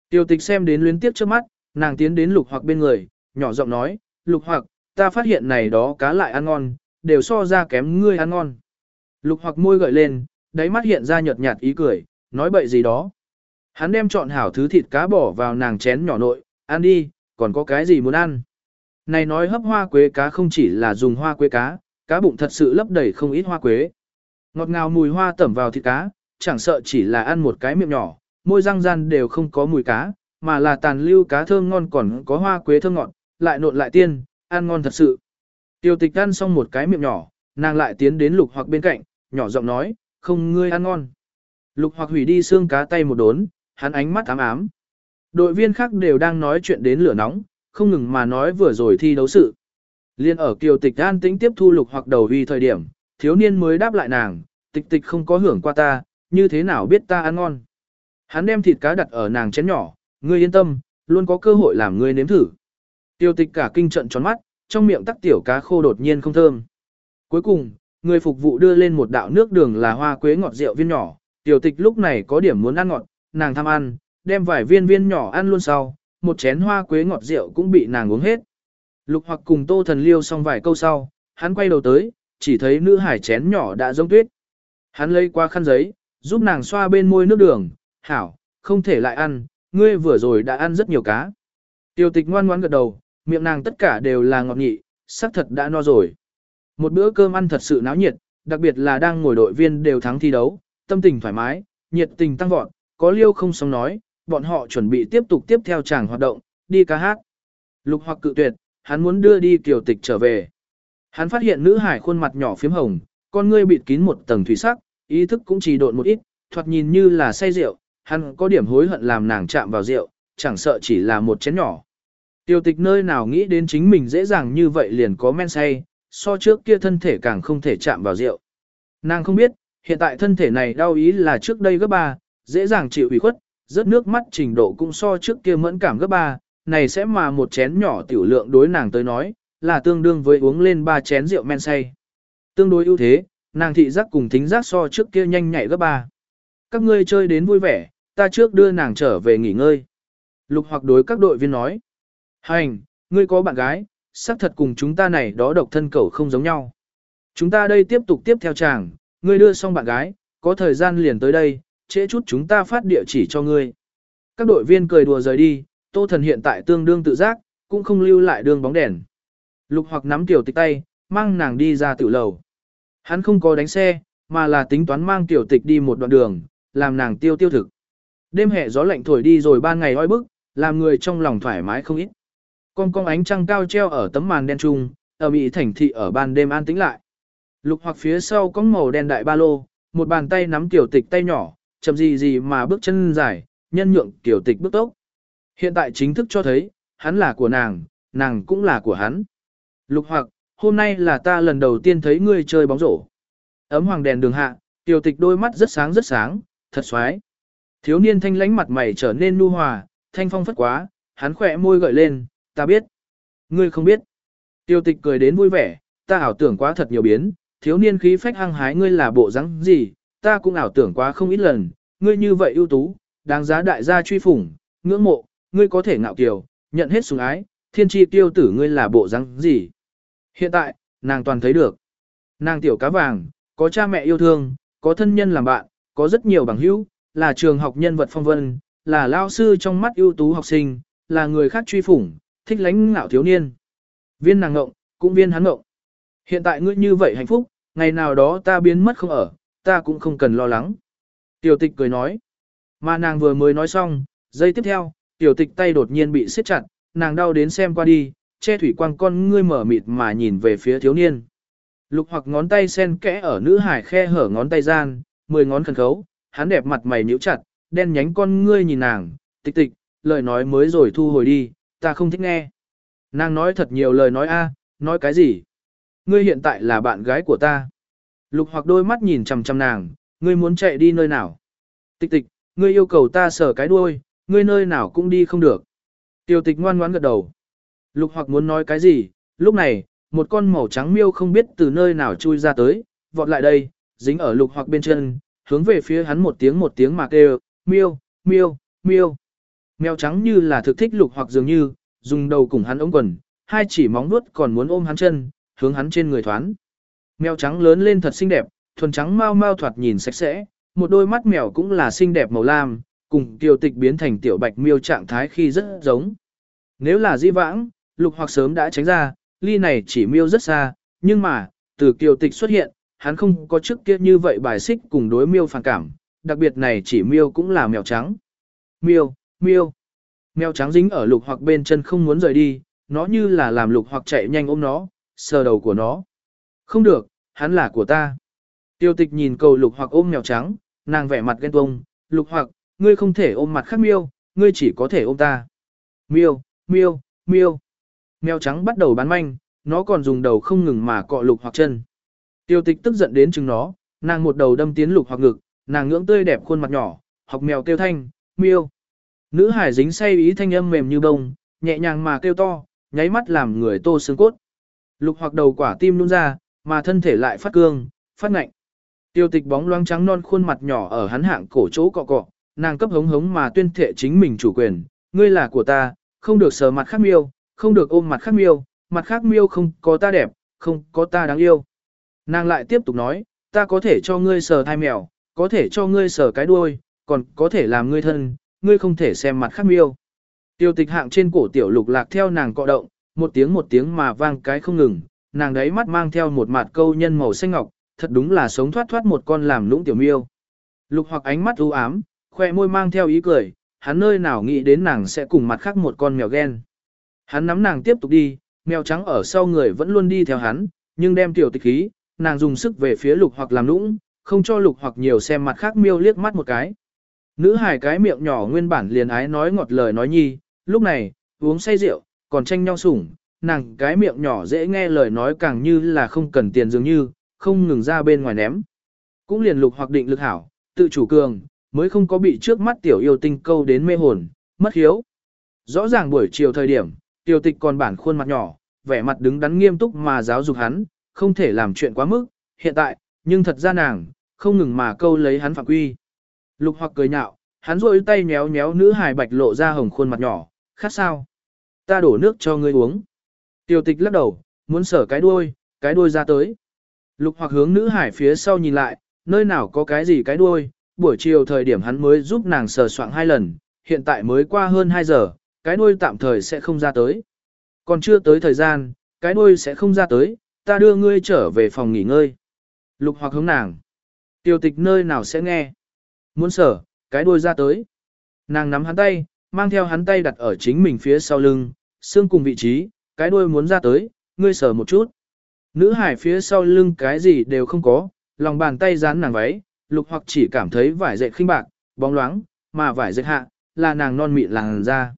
Tiêu tịch xem đến luyến tiếp trước mắt, nàng tiến đến lục hoặc bên người, nhỏ giọng nói, lục hoặc, ta phát hiện này đó cá lại ăn ngon, đều so ra kém ngươi ăn ngon. Lục hoặc môi gợi lên, đáy mắt hiện ra nhợt nhạt ý cười, nói bậy gì đó. Hắn đem chọn hảo thứ thịt cá bỏ vào nàng chén nhỏ nội, ăn đi, còn có cái gì muốn ăn. Này nói hấp hoa quế cá không chỉ là dùng hoa quế cá, cá bụng thật sự lấp đầy không ít hoa quế. Ngọt ngào mùi hoa tẩm vào thịt cá, chẳng sợ chỉ là ăn một cái miệng nhỏ, môi răng gian đều không có mùi cá, mà là tàn lưu cá thơm ngon còn có hoa quế thơm ngọt, lại nộn lại tiên, ăn ngon thật sự. Tiêu tịch ăn xong một cái miệng nhỏ, nàng lại tiến đến lục hoặc bên cạnh, nhỏ giọng nói, không ngươi ăn ngon. Lục hoặc hủy đi xương cá tay một đốn, hắn ánh mắt ám ám. Đội viên khác đều đang nói chuyện đến lửa nóng, không ngừng mà nói vừa rồi thi đấu sự. Liên ở kiều tịch an tĩnh tiếp thu lục hoặc đầu huy thời điểm, thiếu niên mới đáp lại nàng, tịch tịch không có hưởng qua ta, như thế nào biết ta ăn ngon. Hắn đem thịt cá đặt ở nàng chén nhỏ, ngươi yên tâm, luôn có cơ hội làm ngươi nếm thử. Tiêu tịch cả kinh trận tròn mắt, trong miệng tắc tiểu cá khô đột nhiên không thơm. Cuối cùng, người phục vụ đưa lên một đạo nước đường là hoa quế ngọt rượu viên nhỏ, tiểu tịch lúc này có điểm muốn ăn ngọt, nàng tham ăn, đem vài viên viên nhỏ ăn luôn sau, một chén hoa quế ngọt rượu cũng bị nàng uống hết. Lục hoặc cùng tô thần liêu xong vài câu sau, hắn quay đầu tới, chỉ thấy nữ hải chén nhỏ đã giống tuyết. Hắn lấy qua khăn giấy, giúp nàng xoa bên môi nước đường, hảo, không thể lại ăn, ngươi vừa rồi đã ăn rất nhiều cá. Tiểu tịch ngoan ngoãn gật đầu, miệng nàng tất cả đều là ngọt nhị, sắc thật đã no rồi. Một bữa cơm ăn thật sự náo nhiệt, đặc biệt là đang ngồi đội viên đều thắng thi đấu, tâm tình thoải mái, nhiệt tình tăng vọt, có liêu không sống nói, bọn họ chuẩn bị tiếp tục tiếp theo chàng hoạt động, đi ca hát. Lục hoặc cự tuyệt, hắn muốn đưa đi kiều tịch trở về. Hắn phát hiện nữ hải khuôn mặt nhỏ phím hồng, con ngươi bịt kín một tầng thủy sắc, ý thức cũng chỉ độn một ít, thoạt nhìn như là say rượu, hắn có điểm hối hận làm nàng chạm vào rượu, chẳng sợ chỉ là một chén nhỏ. Tiêu tịch nơi nào nghĩ đến chính mình dễ dàng như vậy liền có men say, so trước kia thân thể càng không thể chạm vào rượu. Nàng không biết, hiện tại thân thể này đau ý là trước đây gấp ba, dễ dàng chịu ủy khuất, rớt nước mắt trình độ cũng so trước kia mẫn cảm gấp ba, này sẽ mà một chén nhỏ tiểu lượng đối nàng tới nói, là tương đương với uống lên ba chén rượu men say. Tương đối ưu thế, nàng thị giác cùng thính giác so trước kia nhanh nhạy gấp ba. Các ngươi chơi đến vui vẻ, ta trước đưa nàng trở về nghỉ ngơi. Lục hoặc đối các đội viên nói. Hành, ngươi có bạn gái, xác thật cùng chúng ta này đó độc thân cầu không giống nhau. Chúng ta đây tiếp tục tiếp theo chàng, ngươi đưa xong bạn gái, có thời gian liền tới đây, trễ chút chúng ta phát địa chỉ cho ngươi. Các đội viên cười đùa rời đi, tô thần hiện tại tương đương tự giác, cũng không lưu lại đường bóng đèn. Lục hoặc nắm tiểu tịch tay, mang nàng đi ra tiểu lầu. Hắn không có đánh xe, mà là tính toán mang tiểu tịch đi một đoạn đường, làm nàng tiêu tiêu thực. Đêm hè gió lạnh thổi đi rồi ban ngày oi bức, làm người trong lòng thoải mái không ít. Con con ánh trăng cao treo ở tấm màn đen trung, ở bị thành thị ở ban đêm an tĩnh lại. Lục hoặc phía sau có màu đen đại ba lô, một bàn tay nắm tiểu tịch tay nhỏ, chậm gì gì mà bước chân dài, nhân nhượng tiểu tịch bước tốc. Hiện tại chính thức cho thấy, hắn là của nàng, nàng cũng là của hắn. Lục hoặc, hôm nay là ta lần đầu tiên thấy ngươi chơi bóng rổ. Ấm hoàng đèn đường hạ, tiểu tịch đôi mắt rất sáng rất sáng, thật xoái. Thiếu niên thanh lánh mặt mày trở nên nu hòa, thanh phong phất quá, hắn khỏe môi gợi lên, ta biết. Ngươi không biết. Tiêu tịch cười đến vui vẻ, ta ảo tưởng quá thật nhiều biến, thiếu niên khí phách hăng hái ngươi là bộ rắn gì, ta cũng ảo tưởng quá không ít lần, ngươi như vậy ưu tú, đáng giá đại gia truy phủng, ngưỡng mộ, ngươi có thể ngạo kiều, nhận hết sủng ái, thiên tri tiêu tử ngươi là bộ rắn gì. Hiện tại, nàng toàn thấy được. Nàng tiểu cá vàng, có cha mẹ yêu thương, có thân nhân làm bạn, có rất nhiều bằng hữu, là trường học nhân vật phong vân, là lao sư trong mắt ưu tú học sinh, là người khác truy phủng, thích lánh ngạo thiếu niên. Viên nàng ngộng, cũng viên hắn ngộng. Hiện tại ngươi như vậy hạnh phúc, ngày nào đó ta biến mất không ở, ta cũng không cần lo lắng. Tiểu tịch cười nói. Mà nàng vừa mới nói xong, giây tiếp theo, tiểu tịch tay đột nhiên bị siết chặt, nàng đau đến xem qua đi, che thủy quang con ngươi mở mịt mà nhìn về phía thiếu niên. Lục hoặc ngón tay sen kẽ ở nữ hải khe hở ngón tay gian, mười ngón khẩn khấu, hắn đẹp mặt mày nhíu chặt, đen nhánh con ngươi nhìn nàng, tịch tịch, lời nói mới rồi thu hồi đi, ta không thích nghe. Nàng nói thật nhiều lời nói a, à, nói cái gì? Ngươi hiện tại là bạn gái của ta. Lục hoặc đôi mắt nhìn chằm chằm nàng, ngươi muốn chạy đi nơi nào? Tịch tịch, ngươi yêu cầu ta sờ cái đuôi, ngươi nơi nào cũng đi không được. Tiêu tịch ngoan ngoãn gật đầu. Lục hoặc muốn nói cái gì, lúc này, một con màu trắng miêu không biết từ nơi nào chui ra tới, vọt lại đây, dính ở lục hoặc bên chân, hướng về phía hắn một tiếng một tiếng mà kêu, miêu, miêu, miêu. Mèo trắng như là thực thích lục hoặc dường như, dùng đầu cùng hắn ống quần, hai chỉ móng nuốt còn muốn ôm hắn chân, hướng hắn trên người thoán. Mèo trắng lớn lên thật xinh đẹp, thuần trắng mau mau thoạt nhìn sạch sẽ, một đôi mắt mèo cũng là xinh đẹp màu lam, cùng tiểu tịch biến thành tiểu bạch miêu trạng thái khi rất giống. Nếu là di vãng, lục hoặc sớm đã tránh ra, ly này chỉ miêu rất xa, nhưng mà, từ kiều tịch xuất hiện, hắn không có trước kia như vậy bài xích cùng đối miêu phản cảm, đặc biệt này chỉ miêu cũng là mèo trắng. Miêu, miêu. Mèo trắng dính ở lục hoặc bên chân không muốn rời đi, nó như là làm lục hoặc chạy nhanh ôm nó, sờ đầu của nó. Không được, hắn là của ta. Tiêu tịch nhìn cầu lục hoặc ôm mèo trắng, nàng vẻ mặt ghen tuông, lục hoặc, ngươi không thể ôm mặt khác miêu, ngươi chỉ có thể ôm ta. Miêu, miêu, miêu. Mèo trắng bắt đầu bán manh, nó còn dùng đầu không ngừng mà cọ lục hoặc chân. Tiêu tịch tức giận đến chừng nó, nàng một đầu đâm tiến lục hoặc ngực, nàng ngưỡng tươi đẹp khuôn mặt nhỏ, học mèo kêu thanh, miêu. Nữ hải dính say ý thanh âm mềm như bông, nhẹ nhàng mà kêu to, nháy mắt làm người tô xương cốt. Lục hoặc đầu quả tim nôn ra, mà thân thể lại phát cương, phát ngạnh. Tiêu tịch bóng loáng trắng non khuôn mặt nhỏ ở hắn hạng cổ chỗ cọ cọ, nàng cấp hống hống mà tuyên thệ chính mình chủ quyền, ngươi là của ta, không được sờ mặt khác miêu, không được ôm mặt khác miêu, mặt khác miêu không có ta đẹp, không có ta đáng yêu. Nàng lại tiếp tục nói, ta có thể cho ngươi sờ thai mèo, có thể cho ngươi sờ cái đuôi, còn có thể làm ngươi thân, ngươi không thể xem mặt khác miêu. Tiêu tịch hạng trên cổ tiểu lục lạc theo nàng cọ động, một tiếng một tiếng mà vang cái không ngừng, nàng đấy mắt mang theo một mặt câu nhân màu xanh ngọc, thật đúng là sống thoát thoát một con làm lũng tiểu miêu. Lục hoặc ánh mắt u ám, khoe môi mang theo ý cười, hắn nơi nào nghĩ đến nàng sẽ cùng mặt khác một con mèo ghen. Hắn nắm nàng tiếp tục đi, mèo trắng ở sau người vẫn luôn đi theo hắn, nhưng đem tiểu tịch khí, nàng dùng sức về phía lục hoặc làm lũng, không cho lục hoặc nhiều xem mặt khác miêu liếc mắt một cái. Nữ hài cái miệng nhỏ nguyên bản liền ái nói ngọt lời nói nhi, lúc này, uống say rượu, còn tranh nhau sủng, nàng cái miệng nhỏ dễ nghe lời nói càng như là không cần tiền dường như, không ngừng ra bên ngoài ném. Cũng liền lục hoặc định lực hảo, tự chủ cường, mới không có bị trước mắt tiểu yêu tinh câu đến mê hồn, mất hiếu. Rõ ràng buổi chiều thời điểm, tiểu tịch còn bản khuôn mặt nhỏ, vẻ mặt đứng đắn nghiêm túc mà giáo dục hắn, không thể làm chuyện quá mức, hiện tại, nhưng thật ra nàng, không ngừng mà câu lấy hắn phạm quy. Lục hoặc cười nhạo, hắn rôi tay nhéo nhéo nữ hài bạch lộ ra hồng khuôn mặt nhỏ, khác sao? Ta đổ nước cho ngươi uống. Tiểu tịch lắc đầu, muốn sở cái đuôi, cái đuôi ra tới. Lục hoặc hướng nữ hải phía sau nhìn lại, nơi nào có cái gì cái đuôi, buổi chiều thời điểm hắn mới giúp nàng sờ soạn hai lần, hiện tại mới qua hơn 2 giờ, cái đuôi tạm thời sẽ không ra tới. Còn chưa tới thời gian, cái đuôi sẽ không ra tới, ta đưa ngươi trở về phòng nghỉ ngơi. Lục hoặc hướng nàng. Tiểu tịch nơi nào sẽ nghe. Muốn sở, cái đuôi ra tới. Nàng nắm hắn tay, mang theo hắn tay đặt ở chính mình phía sau lưng, xương cùng vị trí, cái đuôi muốn ra tới, ngươi sờ một chút. Nữ hải phía sau lưng cái gì đều không có, lòng bàn tay dán nàng váy, lục hoặc chỉ cảm thấy vải dệt khinh bạc, bóng loáng, mà vải dệt hạ, là nàng non mịn làng ra.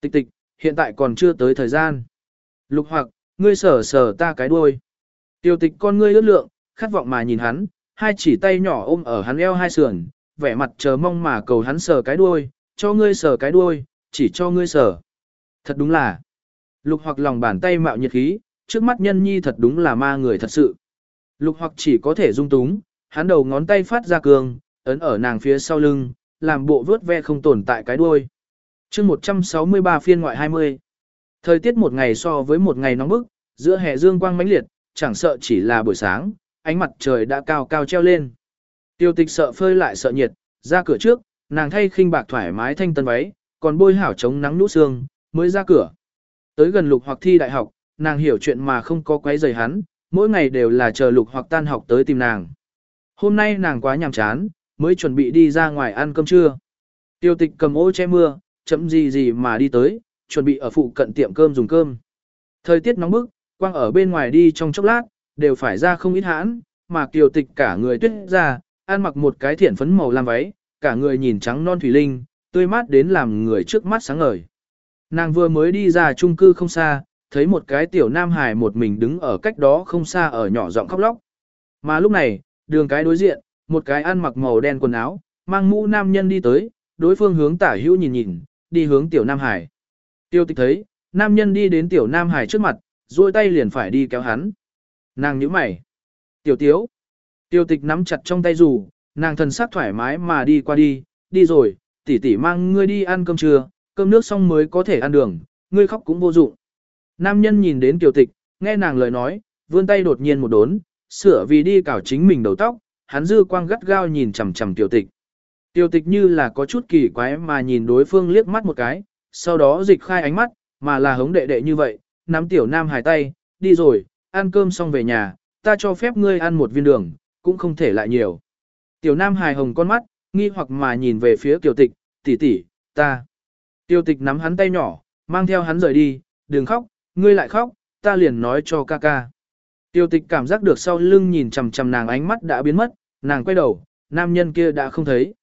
Tịch tịch, hiện tại còn chưa tới thời gian. Lục hoặc, ngươi sờ sờ ta cái đuôi. Tiêu tịch con ngươi ước lượng, khát vọng mà nhìn hắn, hai chỉ tay nhỏ ôm ở hắn eo hai sườn, vẻ mặt chờ mong mà cầu hắn sờ cái đuôi, cho ngươi sờ cái đuôi, chỉ cho ngươi sờ. Thật đúng là, lục hoặc lòng bàn tay mạo nhiệt khí, trước mắt nhân nhi thật đúng là ma người thật sự. Lục hoặc chỉ có thể dung túng, hắn đầu ngón tay phát ra cường, ấn ở nàng phía sau lưng, làm bộ vớt ve không tồn tại cái đuôi. chương 163 phiên ngoại 20. Thời tiết một ngày so với một ngày nóng bức, giữa hè dương quang mãnh liệt, chẳng sợ chỉ là buổi sáng, ánh mặt trời đã cao cao treo lên. Tiêu tịch sợ phơi lại sợ nhiệt, ra cửa trước, nàng thay khinh bạc thoải mái thanh tân váy, còn bôi hảo chống nắng nũ xương, mới ra cửa. Tới gần lục hoặc thi đại học, nàng hiểu chuyện mà không có quấy rầy hắn, mỗi ngày đều là chờ lục hoặc tan học tới tìm nàng. Hôm nay nàng quá nhàm chán, mới chuẩn bị đi ra ngoài ăn cơm trưa. Tiêu tịch cầm ô che mưa, chậm gì gì mà đi tới, chuẩn bị ở phụ cận tiệm cơm dùng cơm. Thời tiết nóng bức, quang ở bên ngoài đi trong chốc lát, đều phải ra không ít hãn, mà kiều tịch cả người tuyết ra, ăn mặc một cái thiển phấn màu lam váy, cả người nhìn trắng non thủy linh, tươi mát đến làm người trước mắt sáng ngời. Nàng vừa mới đi ra chung cư không xa, thấy một cái tiểu nam hài một mình đứng ở cách đó không xa ở nhỏ giọng khóc lóc. Mà lúc này, đường cái đối diện, một cái ăn mặc màu đen quần áo, mang mũ nam nhân đi tới, đối phương hướng tả hữu nhìn nhìn, đi hướng tiểu nam hải. Tiêu tịch thấy, nam nhân đi đến tiểu nam hải trước mặt, duỗi tay liền phải đi kéo hắn. Nàng nhíu mày. Tiểu tiếu. Tiêu tịch nắm chặt trong tay dù, nàng thần sắc thoải mái mà đi qua đi, đi rồi, tỷ tỷ mang ngươi đi ăn cơm trưa, cơm nước xong mới có thể ăn đường, ngươi khóc cũng vô dụng. Nam nhân nhìn đến tiểu tịch, nghe nàng lời nói, vươn tay đột nhiên một đốn, sửa vì đi cào chính mình đầu tóc, hắn dư quang gắt gao nhìn chằm chằm tiểu tịch. Tiểu tịch như là có chút kỳ quái mà nhìn đối phương liếc mắt một cái, sau đó dịch khai ánh mắt, mà là hống đệ đệ như vậy, nắm tiểu nam hài tay, đi rồi, ăn cơm xong về nhà, ta cho phép ngươi ăn một viên đường, cũng không thể lại nhiều. Tiểu nam hài hồng con mắt, nghi hoặc mà nhìn về phía Kiều tịch, tỷ tỷ, ta. Kiều tịch nắm hắn tay nhỏ, mang theo hắn rời đi, đừng khóc, ngươi lại khóc, ta liền nói cho ca ca. Tiêu tịch cảm giác được sau lưng nhìn chằm chằm nàng ánh mắt đã biến mất, nàng quay đầu, nam nhân kia đã không thấy.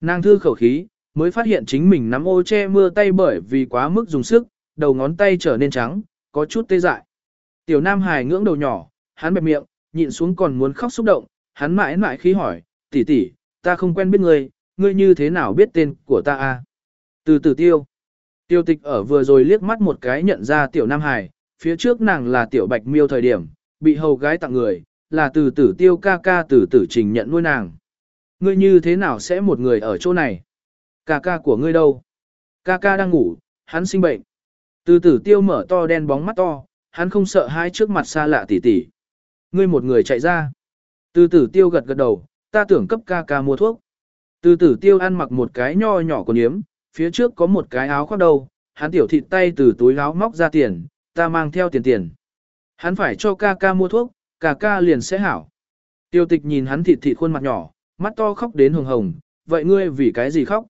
Nàng thư khẩu khí, mới phát hiện chính mình nắm ô che mưa tay bởi vì quá mức dùng sức, đầu ngón tay trở nên trắng, có chút tê dại. Tiểu Nam Hải ngưỡng đầu nhỏ, hắn bẹp miệng, nhịn xuống còn muốn khóc xúc động, hắn mãi mãi khí hỏi, tỷ tỷ, ta không quen biết ngươi, ngươi như thế nào biết tên của ta a? Từ từ tiêu. Tiêu tịch ở vừa rồi liếc mắt một cái nhận ra tiểu Nam Hải, phía trước nàng là tiểu bạch miêu thời điểm, bị hầu gái tặng người, là từ tử tiêu ca ca từ tử trình nhận nuôi nàng. Ngươi như thế nào sẽ một người ở chỗ này? Ca ca của ngươi đâu? Ca ca đang ngủ, hắn sinh bệnh. Từ tử tiêu mở to đen bóng mắt to, hắn không sợ hai trước mặt xa lạ tỷ tỷ. Ngươi một người chạy ra. Từ tử tiêu gật gật đầu, ta tưởng cấp ca ca mua thuốc. Từ tử tiêu ăn mặc một cái nho nhỏ của yếm, phía trước có một cái áo khoác đầu, hắn tiểu thịt tay từ túi áo móc ra tiền, ta mang theo tiền tiền. Hắn phải cho ca ca mua thuốc, ca ca liền sẽ hảo. Tiêu tịch nhìn hắn thịt thịt khuôn mặt nhỏ, mắt to khóc đến hồng hồng, vậy ngươi vì cái gì khóc?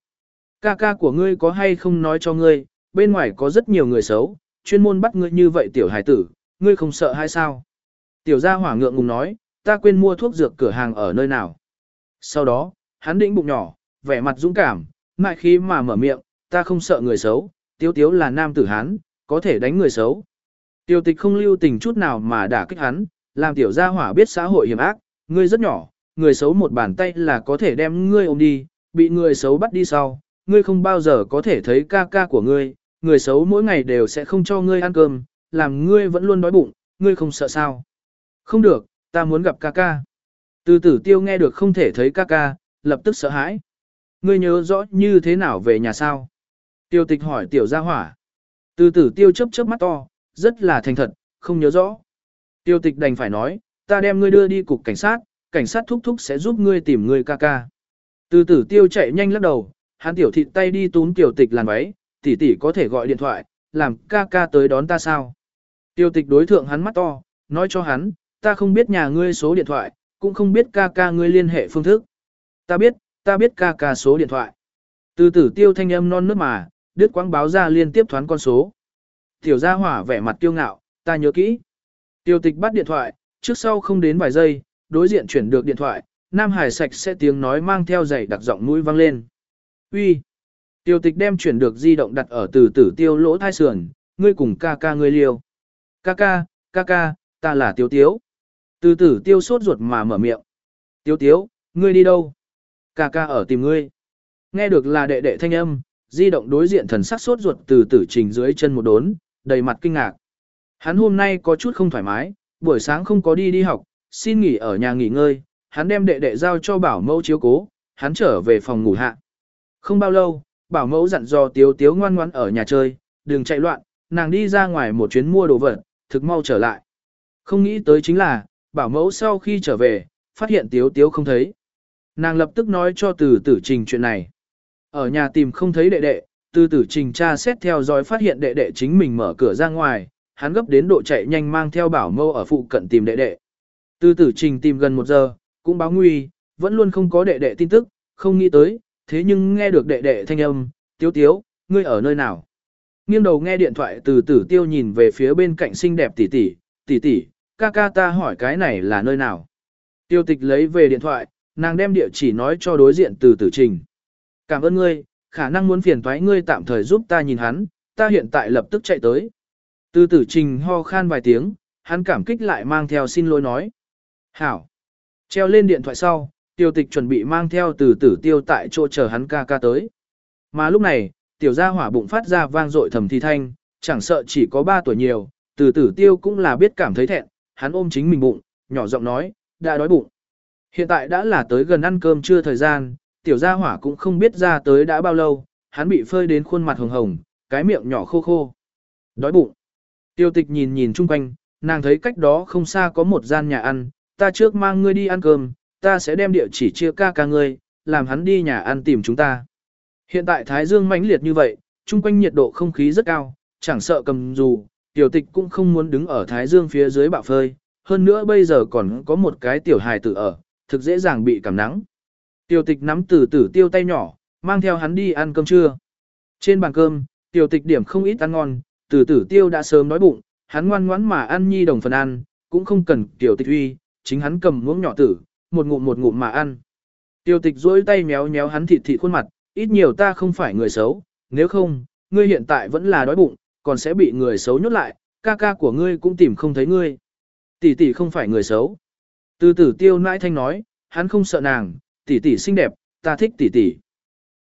Ca ca của ngươi có hay không nói cho ngươi, bên ngoài có rất nhiều người xấu, chuyên môn bắt ngươi như vậy tiểu hải tử, ngươi không sợ hay sao? Tiểu gia hỏa ngượng ngùng nói, ta quên mua thuốc dược cửa hàng ở nơi nào. Sau đó, hắn đĩnh bụng nhỏ, vẻ mặt dũng cảm, mại khí mà mở miệng, ta không sợ người xấu, tiếu tiếu là nam tử hán, có thể đánh người xấu. Tiêu tịch không lưu tình chút nào mà đả kích hắn, làm tiểu gia hỏa biết xã hội hiểm ác, ngươi rất nhỏ, người xấu một bàn tay là có thể đem ngươi ôm đi, bị người xấu bắt đi sau, ngươi không bao giờ có thể thấy ca ca của ngươi, người xấu mỗi ngày đều sẽ không cho ngươi ăn cơm, làm ngươi vẫn luôn đói bụng, ngươi không sợ sao. Không được, ta muốn gặp ca ca. Từ tử tiêu nghe được không thể thấy ca ca, lập tức sợ hãi. Ngươi nhớ rõ như thế nào về nhà sao? Tiêu tịch hỏi tiểu gia hỏa. Từ tử tiêu chấp chớp mắt to, rất là thành thật, không nhớ rõ. Tiêu tịch đành phải nói, ta đem ngươi đưa đi cục cảnh sát, cảnh sát thúc thúc sẽ giúp ngươi tìm ngươi ca ca. Từ tử tiêu chạy nhanh lắc đầu, hắn tiểu thịt tay đi túm tiểu tịch làn váy, tỷ tỷ có thể gọi điện thoại, làm ca ca tới đón ta sao. Tiêu tịch đối thượng hắn mắt to, nói cho hắn, ta không biết nhà ngươi số điện thoại, cũng không biết ca ca ngươi liên hệ phương thức. Ta biết, ta biết ca ca số điện thoại. Từ tử tiêu thanh âm non nước mà, đứt quãng báo ra liên tiếp thoán con số. Tiểu gia hỏa vẻ mặt tiêu ngạo, ta nhớ kỹ. Tiêu tịch bắt điện thoại, trước sau không đến vài giây, đối diện chuyển được điện thoại, Nam Hải sạch sẽ tiếng nói mang theo giày đặc giọng mũi vang lên. Uy. Tiêu tịch đem chuyển được di động đặt ở từ tử tiêu lỗ thai sườn, ngươi cùng ca ca ngươi liêu. Ca ca, ca ca, ta là tiêu tiếu. Từ tử tiêu sốt ruột mà mở miệng. Tiêu tiếu, ngươi đi đâu? Ca ca ở tìm ngươi. Nghe được là đệ đệ thanh âm, di động đối diện thần sắc sốt ruột từ tử trình dưới chân một đốn, đầy mặt kinh ngạc. Hắn hôm nay có chút không thoải mái, buổi sáng không có đi đi học, xin nghỉ ở nhà nghỉ ngơi, hắn đem đệ đệ giao cho bảo mẫu chiếu cố, hắn trở về phòng ngủ hạ. Không bao lâu, bảo mẫu dặn dò tiếu tiếu ngoan ngoan ở nhà chơi, đừng chạy loạn, nàng đi ra ngoài một chuyến mua đồ vật, thực mau trở lại. Không nghĩ tới chính là, bảo mẫu sau khi trở về, phát hiện tiếu tiếu không thấy. Nàng lập tức nói cho từ tử trình chuyện này. Ở nhà tìm không thấy đệ đệ, từ tử trình tra xét theo dõi phát hiện đệ đệ chính mình mở cửa ra ngoài, hắn gấp đến độ chạy nhanh mang theo bảo mâu ở phụ cận tìm đệ đệ. Từ tử trình tìm gần một giờ, cũng báo nguy, vẫn luôn không có đệ đệ tin tức, không nghĩ tới, thế nhưng nghe được đệ đệ thanh âm, tiếu tiếu, ngươi ở nơi nào? Nghiêng đầu nghe điện thoại từ tử tiêu nhìn về phía bên cạnh xinh đẹp tỷ tỷ, tỷ tỷ, ca ca ta hỏi cái này là nơi nào? Tiêu tịch lấy về điện thoại, nàng đem địa chỉ nói cho đối diện từ tử trình. Cảm ơn ngươi, khả năng muốn phiền thoái ngươi tạm thời giúp ta nhìn hắn, ta hiện tại lập tức chạy tới. Từ tử trình ho khan vài tiếng, hắn cảm kích lại mang theo xin lỗi nói. Hảo. Treo lên điện thoại sau, tiêu tịch chuẩn bị mang theo từ tử tiêu tại chỗ chờ hắn ca ca tới. Mà lúc này, tiểu gia hỏa bụng phát ra vang dội thầm thi thanh, chẳng sợ chỉ có 3 tuổi nhiều, từ tử tiêu cũng là biết cảm thấy thẹn, hắn ôm chính mình bụng, nhỏ giọng nói, đã đói bụng. Hiện tại đã là tới gần ăn cơm trưa thời gian, tiểu gia hỏa cũng không biết ra tới đã bao lâu, hắn bị phơi đến khuôn mặt hồng hồng, cái miệng nhỏ khô khô. Đói bụng. Tiêu tịch nhìn nhìn chung quanh, nàng thấy cách đó không xa có một gian nhà ăn, ta trước mang ngươi đi ăn cơm, ta sẽ đem địa chỉ chia ca ca ngươi, làm hắn đi nhà ăn tìm chúng ta. Hiện tại Thái Dương mãnh liệt như vậy, chung quanh nhiệt độ không khí rất cao, chẳng sợ cầm dù, tiểu tịch cũng không muốn đứng ở Thái Dương phía dưới bạo phơi, hơn nữa bây giờ còn có một cái tiểu hài tử ở, thực dễ dàng bị cảm nắng. Tiểu tịch nắm từ tử tiêu tay nhỏ, mang theo hắn đi ăn cơm trưa. Trên bàn cơm, tiểu tịch điểm không ít ăn ngon, từ tử tiêu đã sớm đói bụng, hắn ngoan ngoãn mà ăn nhi đồng phần ăn, cũng không cần tiểu tịch uy, chính hắn cầm muỗng nhỏ tử, một ngụm một ngụm mà ăn. Tiểu tịch duỗi tay méo méo hắn thịt thịt khuôn mặt, ít nhiều ta không phải người xấu, nếu không, ngươi hiện tại vẫn là đói bụng, còn sẽ bị người xấu nhốt lại, ca ca của ngươi cũng tìm không thấy ngươi. Tỷ tỷ không phải người xấu. Từ tử tiêu nãi thanh nói, hắn không sợ nàng, tỷ tỷ xinh đẹp, ta thích tỷ tỷ.